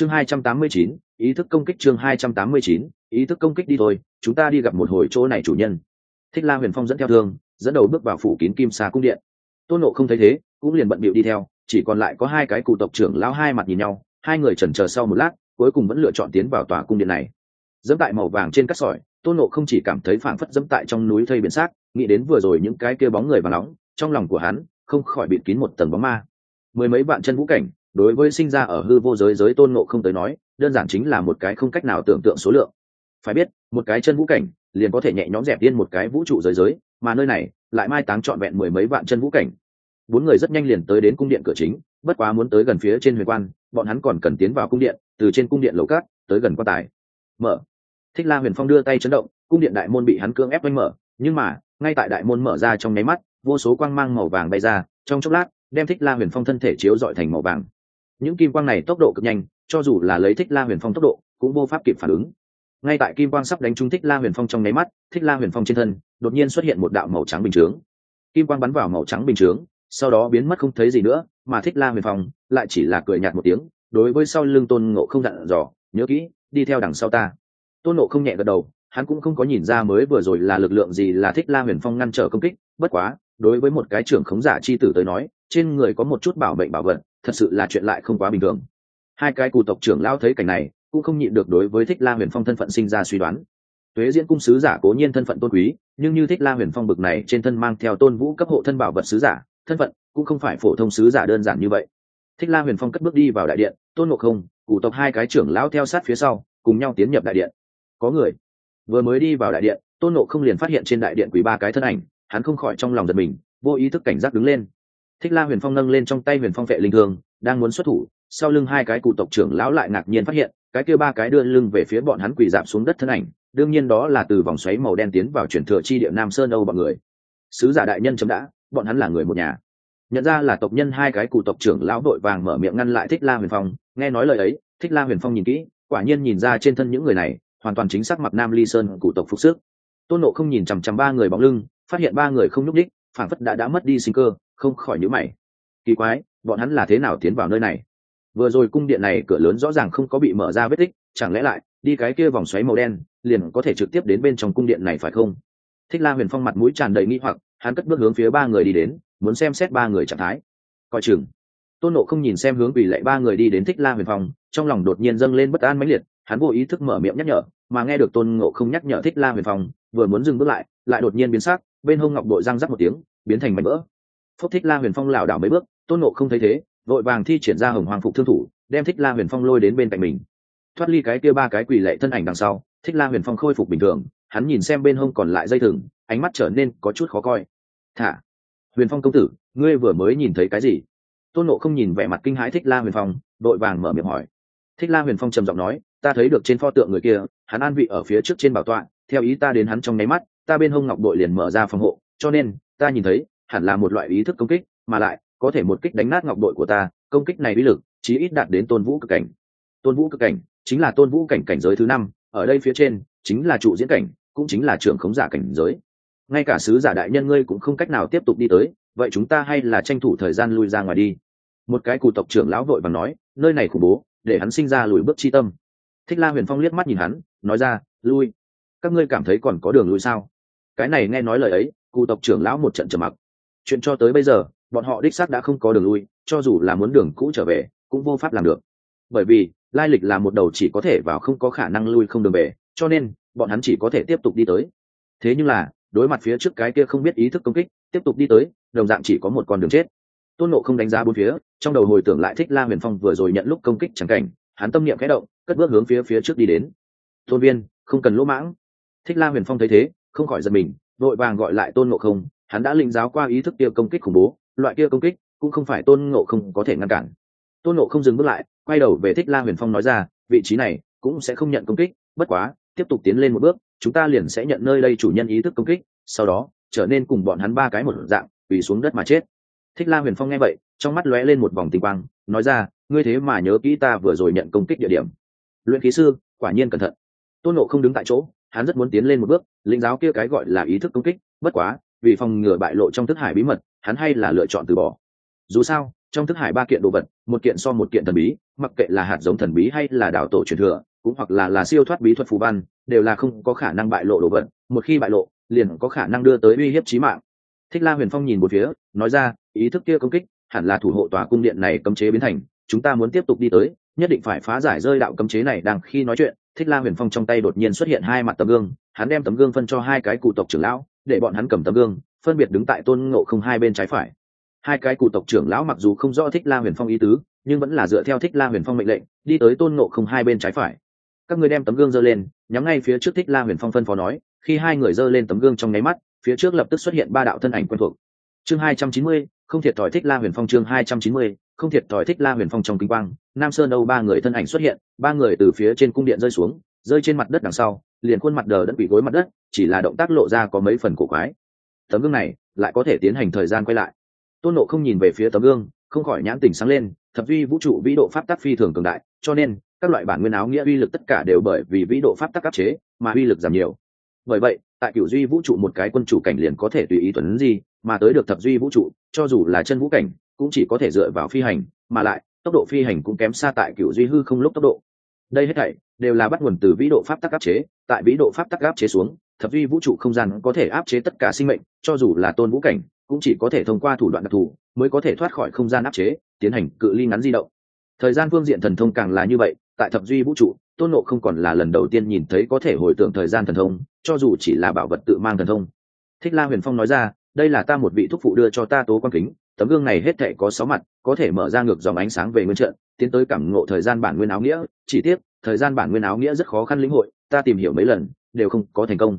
chương hai trăm tám mươi chín, ý thức công kích chương hai trăm tám mươi chín, ý thức công kích đi thôi, chúng ta đi gặp một hồi chỗ này chủ nhân. Thích la huyền phong dẫn theo thương, dẫn đầu bước vào phủ kín kim xà cung điện. Tôn nộ không thấy thế, cũng liền bận bịu đi theo, chỉ còn lại có hai cái cụ tộc trưởng lão hai mặt nhìn nhau, hai người chần chờ sau một lát, cuối cùng vẫn lựa chọn tiến vào tòa cung điện này. Dẫm tại màu vàng trên cát sỏi, tôn nộ không chỉ cảm thấy phảng phất dẫm tại trong núi thây biển xác, nghĩ đến vừa rồi những cái kia bóng người và nóng, trong lòng của hắn không khỏi bịt kín một tầng bóng ma. Mười mấy vạn chân vũ cảnh đối với sinh ra ở hư vô giới giới tôn ngộ không tới nói, đơn giản chính là một cái không cách nào tưởng tượng số lượng. Phải biết, một cái chân vũ cảnh, liền có thể nhẹ nhõm dẹp điên một cái vũ trụ giới giới, mà nơi này, lại mai táng trọn vẹn mười mấy vạn chân vũ cảnh. Bốn người rất nhanh liền tới đến cung điện cửa chính, bất quá muốn tới gần phía trên huyền quan, bọn hắn còn cần tiến vào cung điện, từ trên cung điện lầu cát, tới gần quan tài. Mở. Thích la huyền phong đưa tay chấn động, cung điện đại môn bị hắn cưỡng ép oanh mở, nhưng mà, ngay tại đại môn mở ra trong nháy mắt, vô số quang mang màu vàng bay ra, trong chốc lát, đem thích la huyền phong thân thể chiếu dọi thành màu vàng những kim quang này tốc độ cực nhanh, cho dù là lấy thích la huyền phong tốc độ, cũng vô pháp kịp phản ứng. Ngay tại kim quang sắp đánh trúng thích la huyền phong trong nháy mắt, thích la huyền phong trên thân, đột nhiên xuất hiện một đạo màu trắng bình chướng. Kim quang bắn vào màu trắng bình chướng, sau đó biến mất không thấy gì nữa, mà thích la huyền phong lại chỉ là cười nhạt một tiếng, đối với sau lưng tôn ngộ không dặn dò, nhớ kỹ, đi theo đằng sau ta. Tôn ngộ không nhẹ gật đầu, hắn cũng không có nhìn ra mới vừa rồi là lực lượng gì là thích la huyền phong ngăn trở công kích, bất quá, đối với một cái trưởng khống giả chi tử tới nói, trên người có một chút bảo mệnh bảo vật thật sự là chuyện lại không quá bình thường. Hai cái cụ tộc trưởng lao thấy cảnh này, cũng không nhịn được đối với thích la huyền phong thân phận sinh ra suy đoán. Tuế diễn cung sứ giả cố nhiên thân phận tôn quý, nhưng như thích la huyền phong bực này trên thân mang theo tôn vũ cấp hộ thân bảo vật sứ giả, thân phận cũng không phải phổ thông sứ giả đơn giản như vậy. Thích la huyền phong cất bước đi vào đại điện, tôn ngộ không cụ tộc hai cái trưởng lão theo sát phía sau, cùng nhau tiến nhập đại điện. Có người vừa mới đi vào đại điện, tôn ngộ không liền phát hiện trên đại điện quý ba cái thân ảnh, hắn không khỏi trong lòng giật mình, vô ý thức cảnh giác đứng lên thích la huyền phong nâng lên trong tay huyền phong vệ linh thương, đang muốn xuất thủ, sau lưng hai cái cụ tộc trưởng lão lại ngạc nhiên phát hiện, cái kia ba cái đưa lưng về phía bọn hắn quỳ dạp xuống đất thân ảnh, đương nhiên đó là từ vòng xoáy màu đen tiến vào chuyển thừa chi địa nam sơn âu bọn người. Sứ giả đại nhân chấm đã, bọn hắn là người một nhà. Nhận ra là tộc nhân hai cái cụ tộc trưởng lão đội vàng mở miệng ngăn lại thích la huyền phong, nghe nói lời ấy, thích la huyền phong nhìn kỹ, quả nhiên nhìn ra trên thân những người này, hoàn toàn chính xác mặc nam ly sơn cụ tộc phục sức. Tôn nộ không nhìn chằm chằm ba người bóng lưng, phát hiện ba người không nhúc đích phản phất đã đã mất đi sinh cơ không khỏi nhíu mày. Kỳ quái, bọn hắn là thế nào tiến vào nơi này? Vừa rồi cung điện này cửa lớn rõ ràng không có bị mở ra vết tích, chẳng lẽ lại, đi cái kia vòng xoáy màu đen, liền có thể trực tiếp đến bên trong cung điện này phải không? Thích la huyền phong mặt mũi tràn đầy nghi hoặc, hắn cất bước hướng phía ba người đi đến, muốn xem xét ba người trạng thái. Coi chừng. Tôn nộ không nhìn xem hướng vì lệ ba người đi đến thích la huyền phong, trong lòng đột nhiên dâng lên bất an mãnh liệt, hắn vô ý thức mở miệng nhắc nhở, mà nghe được tôn ngộ không nhắc nhở thích la huyền phong, vừa muốn dừng bước lại lại đột nhiên biến sắc, bên hông ngọc bội răng rắc một tiếng, biến thành mảnh vỡ phúc thích la huyền phong lảo đảo mấy bước, tôn ngộ không thấy thế, vội vàng thi triển ra hồng hoàng phục thương thủ, đem thích la huyền phong lôi đến bên cạnh mình. Thoát ly cái kia ba cái quỷ lệ thân ảnh đằng sau, thích la huyền phong khôi phục bình thường, hắn nhìn xem bên hông còn lại dây thừng, ánh mắt trở nên có chút khó coi. Thả, huyền phong công tử, ngươi vừa mới nhìn thấy cái gì? Tôn nộ không nhìn vẻ mặt kinh hãi thích la huyền phong, đội vàng mở miệng hỏi. Thích la huyền phong trầm giọng nói, ta thấy được trên pho tượng người kia, hắn an vị ở phía trước trên bảo tọa, theo ý ta đến hắn trong nháy mắt, ta bên hông ngọc đội liền mở ra phòng hộ, cho nên, ta nhìn thấy hẳn là một loại ý thức công kích, mà lại, có thể một kích đánh nát ngọc đội của ta, công kích này uy lực, chí ít đạt đến tôn vũ cực cảnh. Tôn vũ cực cảnh, chính là tôn vũ cảnh cảnh giới thứ năm, ở đây phía trên, chính là trụ diễn cảnh, cũng chính là trưởng khống giả cảnh giới. Ngay cả sứ giả đại nhân ngươi cũng không cách nào tiếp tục đi tới, vậy chúng ta hay là tranh thủ thời gian lui ra ngoài đi. Một cái cụ tộc trưởng lão vội và nói, nơi này khủng bố, để hắn sinh ra lùi bước chi tâm. Thích la huyền phong liếc mắt nhìn hắn, nói ra, lui. Các ngươi cảm thấy còn có đường lui sao? Cái này nghe nói lời ấy cụ tộc trưởng lão một trận trầm mặc chuyện cho tới bây giờ, bọn họ đích xác đã không có đường lui, cho dù là muốn đường cũ trở về, cũng vô pháp làm được. Bởi vì, lai lịch là một đầu chỉ có thể vào không có khả năng lui không đường về, cho nên, bọn hắn chỉ có thể tiếp tục đi tới. Thế nhưng là, đối mặt phía trước cái kia không biết ý thức công kích, tiếp tục đi tới, đồng dạng chỉ có một con đường chết. Tôn nộ không đánh giá bốn phía, trong đầu hồi tưởng lại thích la huyền phong vừa rồi nhận lúc công kích chẳng cảnh, hắn tâm niệm khẽ động, cất bước hướng phía phía trước đi đến. Tôn viên, không cần lỗ mãng. Thích la huyền phong thấy thế, không khỏi giật mình, vội vàng gọi lại tôn nộ không hắn đã linh giáo qua ý thức kia công kích khủng bố, loại kia công kích cũng không phải tôn ngộ không có thể ngăn cản. Tôn ngộ không dừng bước lại, quay đầu về thích la huyền phong nói ra, vị trí này cũng sẽ không nhận công kích, bất quá, tiếp tục tiến lên một bước, chúng ta liền sẽ nhận nơi đây chủ nhân ý thức công kích, sau đó, trở nên cùng bọn hắn ba cái một dạng, quỳ xuống đất mà chết. Thích la huyền phong nghe vậy, trong mắt lóe lên một vòng tinh quang, nói ra, ngươi thế mà nhớ kỹ ta vừa rồi nhận công kích địa điểm. Luyện khí sư, quả nhiên cẩn thận. Tôn nộ không đứng tại chỗ, hắn rất muốn tiến lên một bước, lĩnh giáo kia cái gọi là ý thức công kích, bất quá vì phòng ngừa bại lộ trong thức hải bí mật, hắn hay là lựa chọn từ bỏ. Dù sao, trong thức hải ba kiện đồ vật, một kiện so một kiện thần bí, mặc kệ là hạt giống thần bí hay là đảo tổ truyền thừa, cũng hoặc là là siêu thoát bí thuật phù văn, đều là không có khả năng bại lộ đồ vật. Một khi bại lộ, liền có khả năng đưa tới uy hiếp chí mạng. Thích la huyền phong nhìn một phía, nói ra, ý thức kia công kích, hẳn là thủ hộ tòa cung điện này cấm chế biến thành, chúng ta muốn tiếp tục đi tới, nhất định phải phá giải rơi đạo cấm chế này. Đang khi nói chuyện, thích la huyền phong trong tay đột nhiên xuất hiện hai mặt tấm gương, hắn đem tấm gương phân cho hai cái cụ tộc trưởng lão để bọn hắn cầm tấm gương, phân biệt đứng tại tôn ngộ không hai bên trái phải. Hai cái cụ tộc trưởng lão mặc dù không rõ thích la huyền phong ý tứ, nhưng vẫn là dựa theo thích la huyền phong mệnh lệnh, đi tới tôn ngộ không hai bên trái phải. Các người đem tấm gương dơ lên, nhắm ngay phía trước thích la huyền phong phân phó nói, khi hai người dơ lên tấm gương trong nháy mắt, phía trước lập tức xuất hiện ba đạo thân ảnh quen thuộc. Chương hai trăm chín mươi, không thiệt thòi thích la huyền phong chương hai trăm chín mươi, không thiệt thòi thích la huyền phong trong kinh quang, nam sơn đâu ba người thân ảnh xuất hiện, ba người từ phía trên cung điện rơi xuống rơi trên mặt đất đằng sau, liền khuôn mặt đờ đẫn bị gối mặt đất, chỉ là động tác lộ ra có mấy phần cổ quái. Tấm gương này lại có thể tiến hành thời gian quay lại. Tôn nộ không nhìn về phía tấm gương, không khỏi nhãn tình sáng lên, thập duy vũ trụ vĩ độ pháp tắc phi thường cường đại, cho nên, các loại bản nguyên áo nghĩa uy lực tất cả đều bởi vì vĩ độ pháp tắc áp chế mà uy lực giảm nhiều. Bởi vậy, tại cửu duy vũ trụ một cái quân chủ cảnh liền có thể tùy ý tuấn gì mà tới được thập duy vũ trụ, cho dù là chân vũ cảnh, cũng chỉ có thể dựa vào phi hành, mà lại, tốc độ phi hành cũng kém xa tại cửu duy hư không lúc tốc độ đây hết thảy đều là bắt nguồn từ vĩ độ pháp tắc áp chế, tại vĩ độ pháp tắc áp chế xuống, thập duy vũ trụ không gian có thể áp chế tất cả sinh mệnh, cho dù là tôn vũ cảnh, cũng chỉ có thể thông qua thủ đoạn đặc thù mới có thể thoát khỏi không gian áp chế, tiến hành cự ly ngắn di động. Thời gian phương diện thần thông càng là như vậy, tại thập duy vũ trụ, tôn nộ không còn là lần đầu tiên nhìn thấy có thể hồi tưởng thời gian thần thông, cho dù chỉ là bảo vật tự mang thần thông. Thích la huyền phong nói ra đây là ta một vị thúc phụ đưa cho ta tố quan kính, tấm gương này hết thể có sáu mặt, có thể mở ra ngược dòng ánh sáng về nguyên trận, tiến tới cảm ngộ thời gian bản nguyên áo nghĩa, chỉ tiếc, thời gian bản nguyên áo nghĩa rất khó khăn lĩnh hội, ta tìm hiểu mấy lần, đều không có thành công.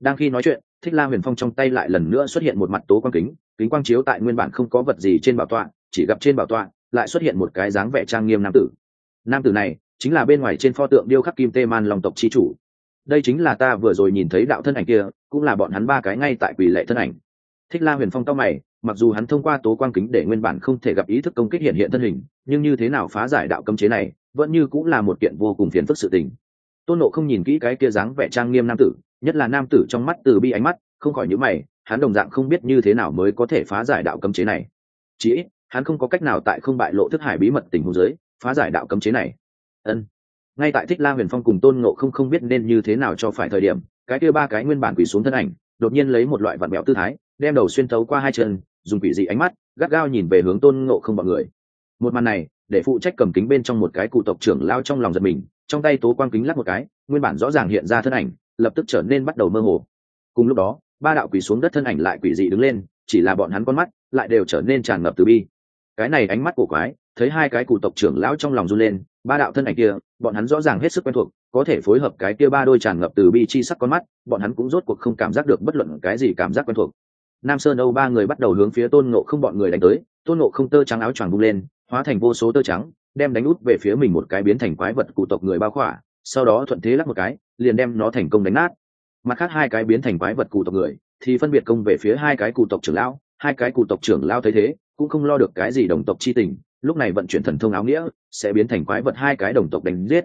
Đang khi nói chuyện, thích la huyền phong trong tay lại lần nữa xuất hiện một mặt tố quang kính kính quang chiếu tại nguyên bản không có vật gì trên bảo tọa, chỉ gặp trên bảo tọa lại xuất hiện một cái dáng vẻ trang nghiêm nam tử. Nam tử này chính là bên ngoài trên pho tượng điêu khắc kim tê man lòng tộc chi chủ. Đây chính là ta vừa rồi nhìn thấy đạo thân ảnh kia, cũng là bọn hắn ba cái ngay tại quỷ lệ thân ảnh thích la huyền phong cao mày, mặc dù hắn thông qua tố quang kính để nguyên bản không thể gặp ý thức công kích hiện hiện thân hình, nhưng như thế nào phá giải đạo cấm chế này, vẫn như cũng là một kiện vô cùng phiền phức sự tình. Tôn nộ không nhìn kỹ cái kia dáng vẻ trang nghiêm nam tử, nhất là nam tử trong mắt từ bi ánh mắt, không khỏi nhữ mày, hắn đồng dạng không biết như thế nào mới có thể phá giải đạo cấm chế này. Chỉ ít, hắn không có cách nào tại không bại lộ thức hải bí mật tình huống giới, phá giải đạo cấm chế này. Ân. Ngay tại thích la huyền phong cùng tôn ngộ không không biết nên như thế nào cho phải thời điểm, cái kia ba cái nguyên bản quỳ xuống thân ảnh, đột nhiên lấy một loại vặn mẹo tư thái đem đầu xuyên thấu qua hai chân, dùng quỷ dị ánh mắt, gắt gao nhìn về hướng tôn ngộ không bọn người. Một màn này, để phụ trách cầm kính bên trong một cái cụ tộc trưởng lao trong lòng giật mình, trong tay tố quang kính lắc một cái, nguyên bản rõ ràng hiện ra thân ảnh, lập tức trở nên bắt đầu mơ hồ. Cùng lúc đó, ba đạo quỷ xuống đất thân ảnh lại quỷ dị đứng lên, chỉ là bọn hắn con mắt lại đều trở nên tràn ngập từ bi. Cái này ánh mắt của quái, thấy hai cái cụ tộc trưởng lão trong lòng run lên, ba đạo thân ảnh kia, bọn hắn rõ ràng hết sức quen thuộc, có thể phối hợp cái kia ba đôi tràn ngập từ bi chi sắc con mắt, bọn hắn cũng rốt cuộc không cảm giác được bất luận cái gì cảm giác quen thuộc nam sơn âu ba người bắt đầu hướng phía tôn ngộ không bọn người đánh tới, tôn ngộ không tơ trắng áo choàng bung lên, hóa thành vô số tơ trắng, đem đánh út về phía mình một cái biến thành quái vật cụ tộc người bao khỏa, sau đó thuận thế lắc một cái, liền đem nó thành công đánh nát. Mặt khác hai cái biến thành quái vật cụ tộc người, thì phân biệt công về phía hai cái cụ tộc trưởng lão, hai cái cụ tộc trưởng lao thấy thế, cũng không lo được cái gì đồng tộc chi tình, lúc này vận chuyển thần thông áo nghĩa, sẽ biến thành quái vật hai cái đồng tộc đánh giết.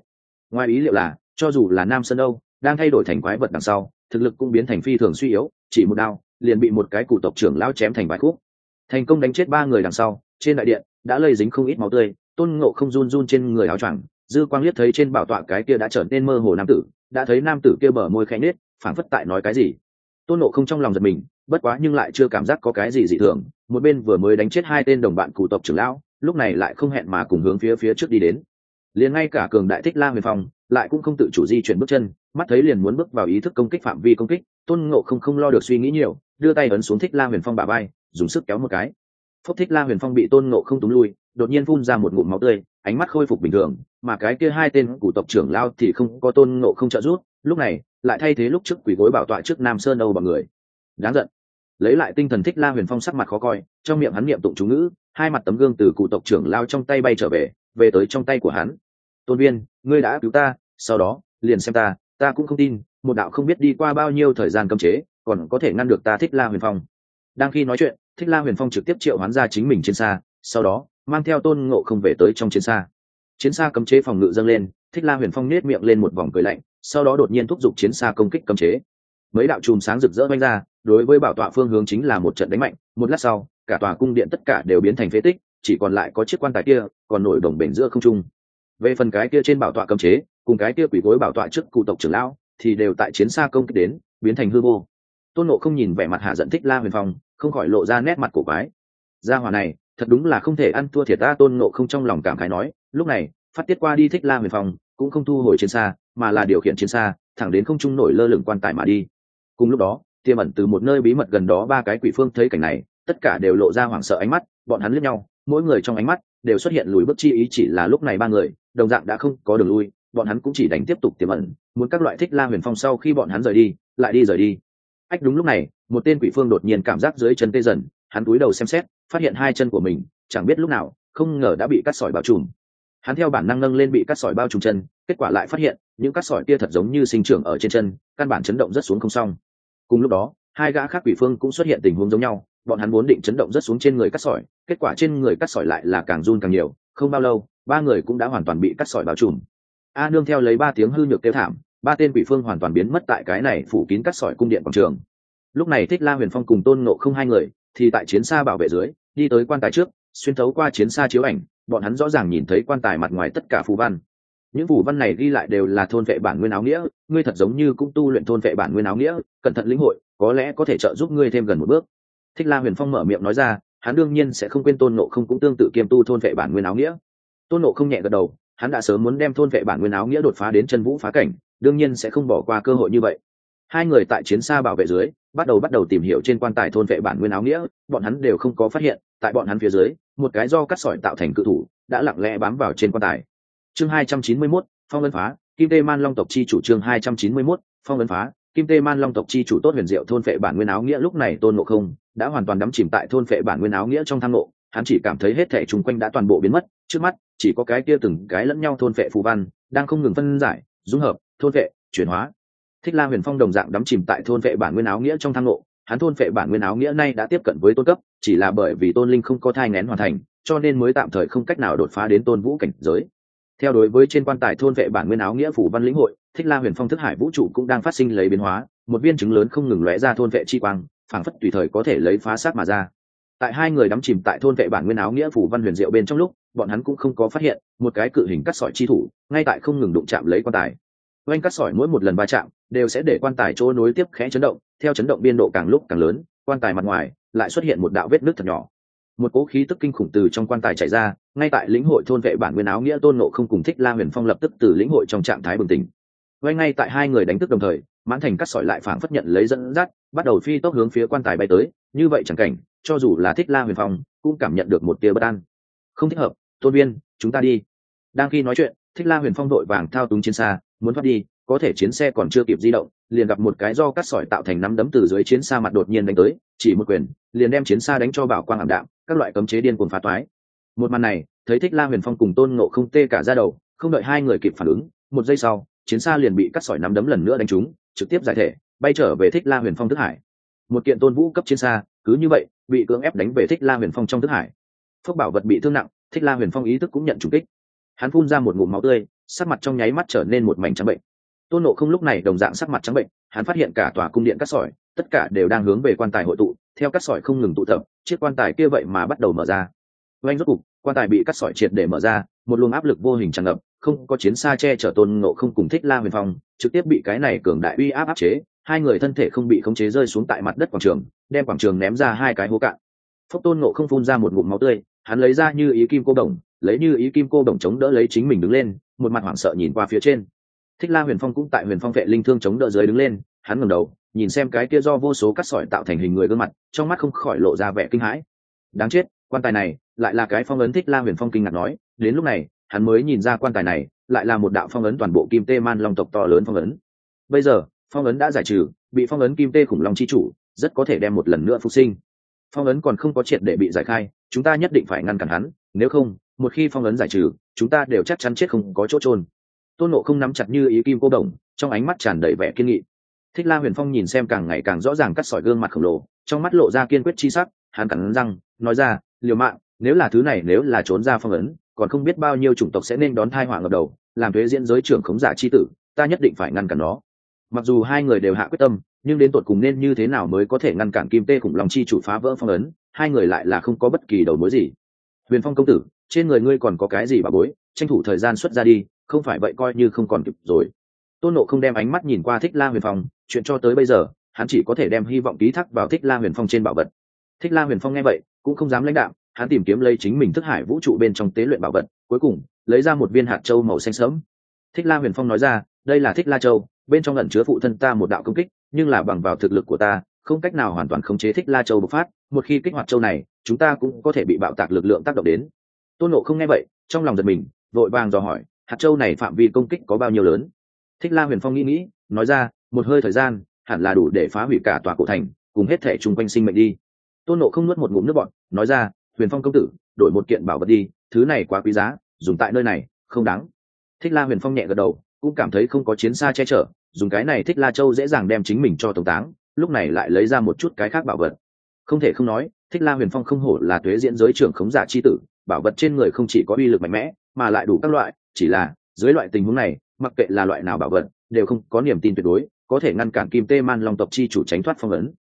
Ngoài ý liệu là, cho dù là nam sơn âu, đang thay đổi thành quái vật đằng sau, thực lực cũng biến thành phi thường suy yếu, chỉ một đao liền bị một cái cụ tộc trưởng lao chém thành vài khúc. Thành công đánh chết ba người đằng sau, trên đại điện đã lây dính không ít máu tươi, tôn ngộ không run run trên người áo choàng, dư quang liếc thấy trên bảo tọa cái kia đã trở nên mơ hồ nam tử, đã thấy nam tử kia bờ môi khẽ nết phảng phất tại nói cái gì. Tôn ngộ không trong lòng giật mình, bất quá nhưng lại chưa cảm giác có cái gì dị thường, một bên vừa mới đánh chết hai tên đồng bạn cụ tộc trưởng lão, lúc này lại không hẹn mà cùng hướng phía phía trước đi đến liền ngay cả cường đại thích la huyền phong, lại cũng không tự chủ di chuyển bước chân, mắt thấy liền muốn bước vào ý thức công kích phạm vi công kích, tôn ngộ không không lo được suy nghĩ nhiều, đưa tay ấn xuống thích la huyền phong bà bay dùng sức kéo một cái. Phúc thích la huyền phong bị tôn ngộ không túng lui, đột nhiên phun ra một ngụm máu tươi, ánh mắt khôi phục bình thường, mà cái kia hai tên cụ tộc trưởng lao thì không có tôn ngộ không trợ giúp, lúc này, lại thay thế lúc trước quỷ gối bảo tọa trước nam sơn âu bằng người. Đáng giận. Lấy lại tinh thần thích la huyền phong sắc mặt khó coi, trong miệng hắn niệm tụng chú ngữ, hai mặt tấm gương từ cụ tộc trưởng lao trong tay bay trở về về tới trong tay của hắn tôn viên, ngươi đã cứu ta, sau đó, liền xem ta ta cũng không tin, một đạo không biết đi qua bao nhiêu thời gian cấm chế, còn có thể ngăn được ta thích la huyền phong. Đang khi nói chuyện, thích la huyền phong trực tiếp triệu hoán ra chính mình trên xa, sau đó, mang theo tôn ngộ không về tới trong chiến xa. Chiến xa cấm chế phòng ngự dâng lên, thích la huyền phong nết miệng lên một vòng cười lạnh, sau đó đột nhiên thúc giục chiến xa công kích cấm chế. Mấy đạo chùm sáng rực rỡ oanh ra, đối với bảo tọa phương hướng chính là một trận đánh mạnh, một lát sau, cả tòa cung điện tất cả đều biến thành phế tích, chỉ còn lại có chiếc quan tài kia, còn nổi đồng bể giữa không trung về phần cái kia trên bảo tọa cấm chế, cùng cái kia quỷ gối bảo tọa trước cụ tộc trưởng lão, thì đều tại chiến xa công kích đến, biến thành hư vô. Tôn nộ không nhìn vẻ mặt hạ giận thích la huyền phong, không khỏi lộ ra nét mặt cổ quái. Gia hỏa này, thật đúng là không thể ăn thua thiệt ta, tôn nộ không trong lòng cảm khái nói, lúc này, phát tiết qua đi thích la huyền phong, cũng không thu hồi chiến xa, mà là điều khiển chiến xa, thẳng đến không trung nổi lơ lửng quan tài mà đi. Cùng lúc đó, tiềm ẩn từ một nơi bí mật gần đó ba cái quỷ phương thấy cảnh này, tất cả đều lộ ra hoảng sợ ánh mắt, bọn hắn lướt nhau, mỗi người trong ánh mắt đều xuất hiện lùi bước chi ý chỉ là lúc này ba người đồng dạng đã không có đường lui, bọn hắn cũng chỉ đánh tiếp tục tiềm ẩn, muốn các loại thích la huyền phong sau khi bọn hắn rời đi, lại đi rời đi. Ách, đúng lúc này, một tên quỷ phương đột nhiên cảm giác dưới chân tê dần, hắn cúi đầu xem xét, phát hiện hai chân của mình, chẳng biết lúc nào, không ngờ đã bị cắt sỏi bao trùm. Hắn theo bản năng nâng lên bị cắt sỏi bao trùm chân, kết quả lại phát hiện, những cắt sỏi kia thật giống như sinh trưởng ở trên chân, căn bản chấn động rất xuống không xong. Cùng lúc đó, hai gã khác quỷ phương cũng xuất hiện tình huống giống nhau, bọn hắn muốn định chấn động rất xuống trên người cắt sỏi, kết quả trên người cắt sỏi lại là càng run càng nhiều không bao lâu, ba người cũng đã hoàn toàn bị cắt sỏi bao trùm. A nương theo lấy ba tiếng hư nhược kêu thảm, ba tên quỷ phương hoàn toàn biến mất tại cái này phủ kín cắt sỏi cung điện quảng trường. Lúc này thích la huyền phong cùng tôn nộ không hai người thì tại chiến xa bảo vệ dưới, đi tới quan tài trước, xuyên thấu qua chiến xa chiếu ảnh, bọn hắn rõ ràng nhìn thấy quan tài mặt ngoài tất cả phù văn. Những phù văn này ghi lại đều là thôn vệ bản nguyên áo nghĩa, ngươi thật giống như cũng tu luyện thôn vệ bản nguyên áo nghĩa, cẩn thận lĩnh hội, có lẽ có thể trợ giúp ngươi thêm gần một bước. Thích la huyền phong mở miệng nói ra hắn đương nhiên sẽ không quên tôn nộ không cũng tương tự kiêm tu thôn vệ bản nguyên áo nghĩa. tôn nộ không nhẹ gật đầu hắn đã sớm muốn đem thôn vệ bản nguyên áo nghĩa đột phá đến chân vũ phá cảnh đương nhiên sẽ không bỏ qua cơ hội như vậy. hai người tại chiến xa bảo vệ dưới bắt đầu bắt đầu tìm hiểu trên quan tài thôn vệ bản nguyên áo nghĩa bọn hắn đều không có phát hiện tại bọn hắn phía dưới một cái do cắt sỏi tạo thành cự thủ đã lặng lẽ bám vào trên quan tài. chương hai trăm chín mươi 291, phong ấn phá kim tê man long tộc chi chủ chương hai trăm chín mươi 291, phong ấn phá kim tê man long tộc chi chủ tốt huyền diệu thôn vệ bản nguyên áo nghĩa lúc này tôn ngộ không, đã hoàn toàn đắm chìm tại thôn vệ bản nguyên áo nghĩa trong thang ngộ. Hắn chỉ cảm thấy hết thể chung quanh đã toàn bộ biến mất. Trước mắt, chỉ có cái kia từng cái lẫn nhau thôn vệ phù văn đang không ngừng phân giải, dung hợp, thôn vệ chuyển hóa. Thích la huyền phong đồng dạng đắm chìm tại thôn vệ bản nguyên áo nghĩa trong thang ngộ. Hắn thôn vệ bản nguyên áo nghĩa nay đã tiếp cận với tôn cấp, chỉ là bởi vì tôn linh không có thai ngén hoàn thành, cho nên mới tạm thời không cách nào đột phá đến tôn vũ cảnh giới theo đối với trên quan tài thôn vệ bản nguyên áo nghĩa phủ văn lĩnh hội, thích la huyền phong thức hải vũ trụ cũng đang phát sinh lấy biến hóa, một viên chứng lớn không ngừng lóe ra thôn vệ chi quang, phảng phất tùy thời có thể lấy phá sát mà ra. Tại hai người đắm chìm tại thôn vệ bản nguyên áo nghĩa phủ văn huyền diệu bên trong lúc, bọn hắn cũng không có phát hiện, một cái cự hình cắt sỏi chi thủ, ngay tại không ngừng đụng chạm lấy quan tài. Oanh cắt sỏi mỗi một lần va chạm, đều sẽ để quan tài chỗ nối tiếp khẽ chấn động, theo chấn động biên độ càng lúc càng lớn, quan tài mặt ngoài, lại xuất hiện một đạo vết nước thật nhỏ. Một cố khí tức kinh khủng từ trong quan tài chảy ra ngay tại lĩnh hội thôn vệ bản nguyên áo nghĩa tôn nộ không cùng thích la huyền phong lập tức từ lĩnh hội trong trạng thái bừng tỉnh. Ngay ngay tại hai người đánh thức đồng thời, mãn thành cắt sỏi lại phảng phất nhận lấy dẫn dắt, bắt đầu phi tốc hướng phía quan tài bay tới, như vậy chẳng cảnh, cho dù là thích la huyền phong, cũng cảm nhận được một tia bất an. Không thích hợp, tôn viên, chúng ta đi. Đang khi nói chuyện, thích la huyền phong đội vàng thao túng chiến xa, muốn thoát đi, có thể chiến xe còn chưa kịp di động, liền gặp một cái do cắt sỏi tạo thành nắm đấm từ dưới chiến xa mặt đột nhiên đánh tới, chỉ một quyền, liền đem chiến xa đánh cho bảo quang ảm đạm, các loại cấm chế điên cuồng phá toái một màn này, thấy thích la huyền phong cùng tôn ngộ không tê cả ra đầu, không đợi hai người kịp phản ứng, một giây sau, chiến xa liền bị cắt sỏi nắm đấm lần nữa đánh trúng, trực tiếp giải thể, bay trở về thích la huyền phong thức hải. Một kiện tôn vũ cấp chiến xa, cứ như vậy, bị cưỡng ép đánh về thích la huyền phong trong thức hải. Phước bảo vật bị thương nặng, thích la huyền phong ý thức cũng nhận trùng kích. Hắn phun ra một ngụm máu tươi, sắc mặt trong nháy mắt trở nên một mảnh trắng bệnh. Tôn nộ không lúc này đồng dạng sắc mặt trắng bệnh, hắn phát hiện cả tòa cung điện cắt sỏi, tất cả đều đang hướng về quan tài hội tụ, theo cắt sỏi không ngừng tụ tập, chiếc quan tài kia vậy mà bắt đầu mở ra oanh rốt cục, quan tài bị cắt sỏi triệt để mở ra, một luồng áp lực vô hình tràn ngập, không có chiến xa che chở tôn ngộ không cùng thích la huyền phong, trực tiếp bị cái này cường đại uy áp áp chế, hai người thân thể không bị khống chế rơi xuống tại mặt đất quảng trường, đem quảng trường ném ra hai cái hố cạn. Phúc tôn ngộ không phun ra một ngụm máu tươi, hắn lấy ra như ý kim cô đồng, lấy như ý kim cô đồng chống đỡ lấy chính mình đứng lên, một mặt hoảng sợ nhìn qua phía trên. Thích la huyền phong cũng tại huyền phong vệ linh thương chống đỡ dưới đứng lên, hắn ngẩng đầu, nhìn xem cái kia do vô số cắt sỏi tạo thành hình người gương mặt, trong mắt không khỏi lộ ra vẻ kinh hãi. Đáng chết, quan tài này lại là cái phong ấn thích la huyền phong kinh ngạc nói, đến lúc này, hắn mới nhìn ra quan tài này, lại là một đạo phong ấn toàn bộ kim tê man long tộc to lớn phong ấn. Bây giờ, phong ấn đã giải trừ, bị phong ấn kim tê khủng long chi chủ, rất có thể đem một lần nữa phục sinh. Phong ấn còn không có triệt để bị giải khai, chúng ta nhất định phải ngăn cản hắn, nếu không, một khi phong ấn giải trừ, chúng ta đều chắc chắn chết không có chỗ trôn tôn nộ không nắm chặt như ý kim cô đồng, trong ánh mắt tràn đầy vẻ kiên nghị. Thích la huyền phong nhìn xem càng ngày càng rõ ràng cắt sỏi gương mặt khổng lồ, trong mắt lộ ra kiên quyết chi sắc, hắn cắn răng, nói ra, liều mạng nếu là thứ này nếu là trốn ra phong ấn, còn không biết bao nhiêu chủng tộc sẽ nên đón thai họa ngập đầu, làm thuế diễn giới trưởng khống giả chi tử, ta nhất định phải ngăn cản nó. Mặc dù hai người đều hạ quyết tâm, nhưng đến tột cùng nên như thế nào mới có thể ngăn cản kim tê khủng long chi chủ phá vỡ phong ấn, hai người lại là không có bất kỳ đầu mối gì. Huyền phong công tử, trên người ngươi còn có cái gì bà bối, tranh thủ thời gian xuất ra đi, không phải vậy coi như không còn kịp rồi. Tôn nộ không đem ánh mắt nhìn qua thích la huyền phong, chuyện cho tới bây giờ, hắn chỉ có thể đem hy vọng ký thác vào thích la huyền phong trên bảo vật. Thích la huyền phong nghe vậy, cũng không dám lãnh đạo hắn tìm kiếm lấy chính mình thức hải vũ trụ bên trong tế luyện bảo vật, cuối cùng, lấy ra một viên hạt châu màu xanh sớm thích la huyền phong nói ra, đây là thích la châu, bên trong lẩn chứa phụ thân ta một đạo công kích, nhưng là bằng vào thực lực của ta, không cách nào hoàn toàn khống chế thích la châu bộc phát, một khi kích hoạt châu này, chúng ta cũng có thể bị bạo tạc lực lượng tác động đến. Tôn nộ không nghe vậy, trong lòng giật mình, vội vàng dò hỏi, hạt châu này phạm vi công kích có bao nhiêu lớn? Thích la huyền phong nghĩ nghĩ, nói ra, một hơi thời gian, hẳn là đủ để phá hủy cả tòa cổ thành, cùng hết thể chung quanh sinh mệnh đi. Tôn nộ không nuốt một ngụm nước bọn nói ra huyền phong công tử, đổi một kiện bảo vật đi, thứ này quá quý giá, dùng tại nơi này, không đáng. Thích la huyền phong nhẹ gật đầu, cũng cảm thấy không có chiến xa che chở, dùng cái này thích la châu dễ dàng đem chính mình cho tổng táng, lúc này lại lấy ra một chút cái khác bảo vật. Không thể không nói, thích la huyền phong không hổ là tuế diễn giới trưởng khống giả c h i tử, bảo vật trên người không chỉ có uy lực mạnh mẽ, mà lại đủ các loại, chỉ là, dưới loại tình huống này, mặc kệ là loại nào bảo vật, đều không có niềm tin tuyệt đối, có thể ngăn cản kim tê man long tộc chi chủ tránh thoát phong ấn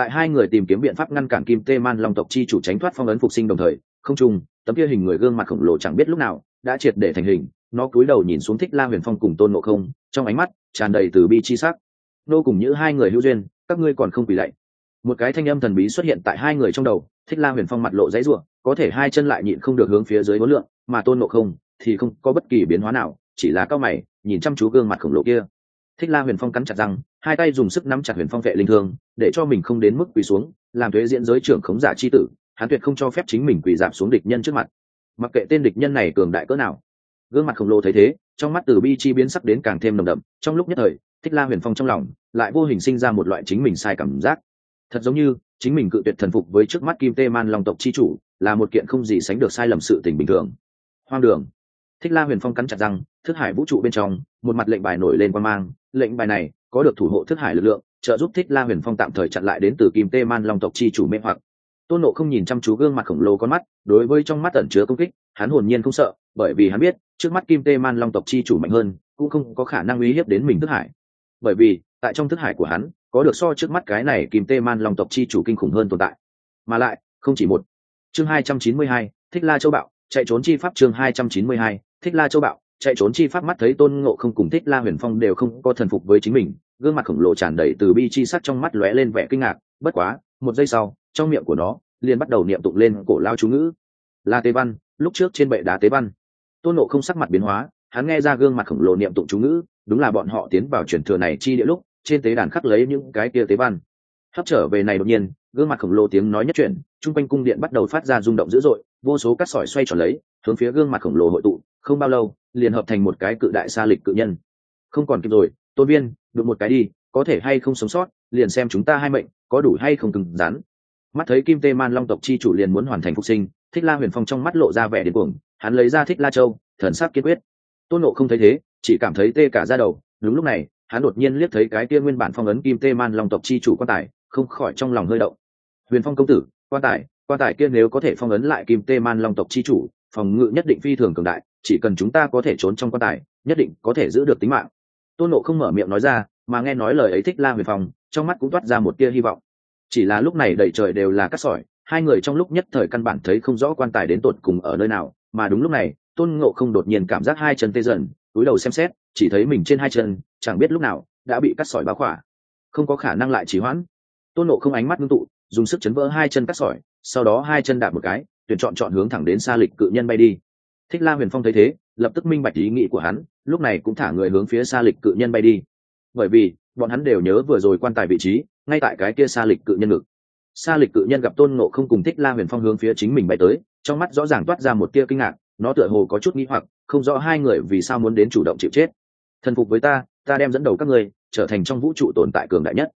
tại hai người tìm kiếm biện pháp ngăn cản kim tê man long tộc chi chủ tránh thoát phong ấn phục sinh đồng thời, không chung tấm kia hình người gương mặt khổng lồ chẳng biết lúc nào đã triệt để thành hình, nó cúi đầu nhìn xuống thích la huyền phong cùng tôn ngộ không, trong ánh mắt tràn đầy từ bi chi sắc. Nô cùng những hai người hữu duyên, các ngươi còn không quỳ lạy. Một cái thanh âm thần bí xuất hiện tại hai người trong đầu, thích la huyền phong mặt lộ dãy ruộng có thể hai chân lại nhịn không được hướng phía dưới hối lượng, mà tôn ngộ không thì không có bất kỳ biến hóa nào, chỉ là cao mày, nhìn chăm chú gương mặt khổng lồ kia. Thích la huyền phong cắn chặt răng hai tay dùng sức nắm chặt huyền phong vệ linh thương, để cho mình không đến mức quỳ xuống, làm thuế diễn giới trưởng khống giả c h i tử, hắn tuyệt không cho phép chính mình quỳ giảm xuống địch nhân trước mặt. Mặc kệ tên địch nhân này cường đại cỡ nào, gương mặt khổng lồ thấy thế, trong mắt từ bi chi biến sắc đến càng thêm nồng đậm, trong lúc nhất thời, thích la huyền phong trong lòng lại vô hình sinh ra một loại chính mình sai cảm giác. Thật giống như, chính mình cự tuyệt thần phục với trước mắt kim tê man long tộc chi chủ là một kiện không gì sánh được sai lầm sự tình bình thường. Hoang đường. Thích la huyền phong cắn chặt răng, thức hải vũ trụ bên trong, một mặt lệnh bài nổi lên quan mang lệnh bài này có được thủ hộ thức hải lực lượng, trợ giúp thích la huyền phong tạm thời chặn lại đến từ kim tê man long tộc chi chủ mê hoặc. Tôn nộ không nhìn chăm chú gương mặt khổng lồ con mắt, đối với trong mắt ẩn chứa công kích, hắn hồn nhiên không sợ, bởi vì hắn biết, trước mắt kim tê man long tộc chi chủ mạnh hơn, cũng không có khả năng uy hiếp đến mình thức hải. Bởi vì, tại trong thức hải của hắn, có được so trước mắt cái này kim tê man long tộc chi chủ kinh khủng hơn tồn tại. Mà lại, không chỉ một. Chương hai trăm chín mươi hai, thích la châu bạo, chạy trốn chi pháp chương hai trăm chín mươi hai, thích la châu bạo chạy trốn chi pháp mắt thấy tôn ngộ không cùng thích la huyền phong đều không có thần phục với chính mình, gương mặt khổng lồ tràn đầy từ bi chi sắc trong mắt lóe lên vẻ kinh ngạc, bất quá, một giây sau, trong miệng của nó, liền bắt đầu niệm tụng lên cổ lao chú ngữ. La tế văn, lúc trước trên bệ đá tế văn. Tôn nộ không sắc mặt biến hóa, hắn nghe ra gương mặt khổng lồ niệm tụng chú ngữ, đúng là bọn họ tiến vào truyền thừa này chi địa lúc, trên tế đàn khắc lấy những cái kia tế văn. Hấp trở về này đột nhiên, gương mặt khổng lồ tiếng nói nhất chuyển chung quanh cung điện bắt đầu phát ra rung động dữ dội, vô số cát sỏi xoay tròn lấy, hướng phía gương mặt khổng lồ hội tụ không bao lâu, liền hợp thành một cái cự đại xa lịch cự nhân. Không còn kịp rồi, tôn viên, đụng một cái đi, có thể hay không sống sót, liền xem chúng ta hai mệnh, có đủ hay không cứng rắn. Mắt thấy kim tê man long tộc chi chủ liền muốn hoàn thành phục sinh, thích la huyền phong trong mắt lộ ra vẻ đến cuồng, hắn lấy ra thích la châu, thần sắc kiên quyết. Tôn nộ không thấy thế, chỉ cảm thấy tê cả ra đầu, đúng lúc này, hắn đột nhiên liếc thấy cái kia nguyên bản phong ấn kim tê man long tộc chi chủ quan tài, không khỏi trong lòng hơi động. Huyền phong công tử, quan tài quan tài kia nếu có thể phong ấn lại kim tê man long tộc chi chủ, phòng ngự nhất định phi thường cường đại chỉ cần chúng ta có thể trốn trong quan tài, nhất định có thể giữ được tính mạng. Tôn nộ không mở miệng nói ra, mà nghe nói lời ấy thích la huyền phong, trong mắt cũng toát ra một tia hy vọng. Chỉ là lúc này đầy trời đều là cát sỏi, hai người trong lúc nhất thời căn bản thấy không rõ quan tài đến tột cùng ở nơi nào, mà đúng lúc này, tôn ngộ không đột nhiên cảm giác hai chân tê dần, túi đầu xem xét, chỉ thấy mình trên hai chân, chẳng biết lúc nào, đã bị cắt sỏi báo khỏa. Không có khả năng lại trì hoãn. Tôn nộ không ánh mắt ngưng tụ, dùng sức chấn vỡ hai chân cắt sỏi, sau đó hai chân đạp một cái, tuyển chọn chọn hướng thẳng đến xa lịch cự nhân bay đi thích la huyền phong thấy thế, lập tức minh bạch ý nghĩ của hắn, lúc này cũng thả người hướng phía xa lịch cự nhân bay đi. Bởi vì, bọn hắn đều nhớ vừa rồi quan tài vị trí, ngay tại cái kia xa lịch cự nhân ngực. Xa lịch cự nhân gặp tôn nộ không cùng thích la huyền phong hướng phía chính mình bay tới, trong mắt rõ ràng toát ra một tia kinh ngạc, nó tựa hồ có chút nghĩ hoặc, không rõ hai người vì sao muốn đến chủ động chịu chết. Thần phục với ta ta đem dẫn đầu các ngươi, trở thành trong vũ trụ tồn tại cường đại nhất.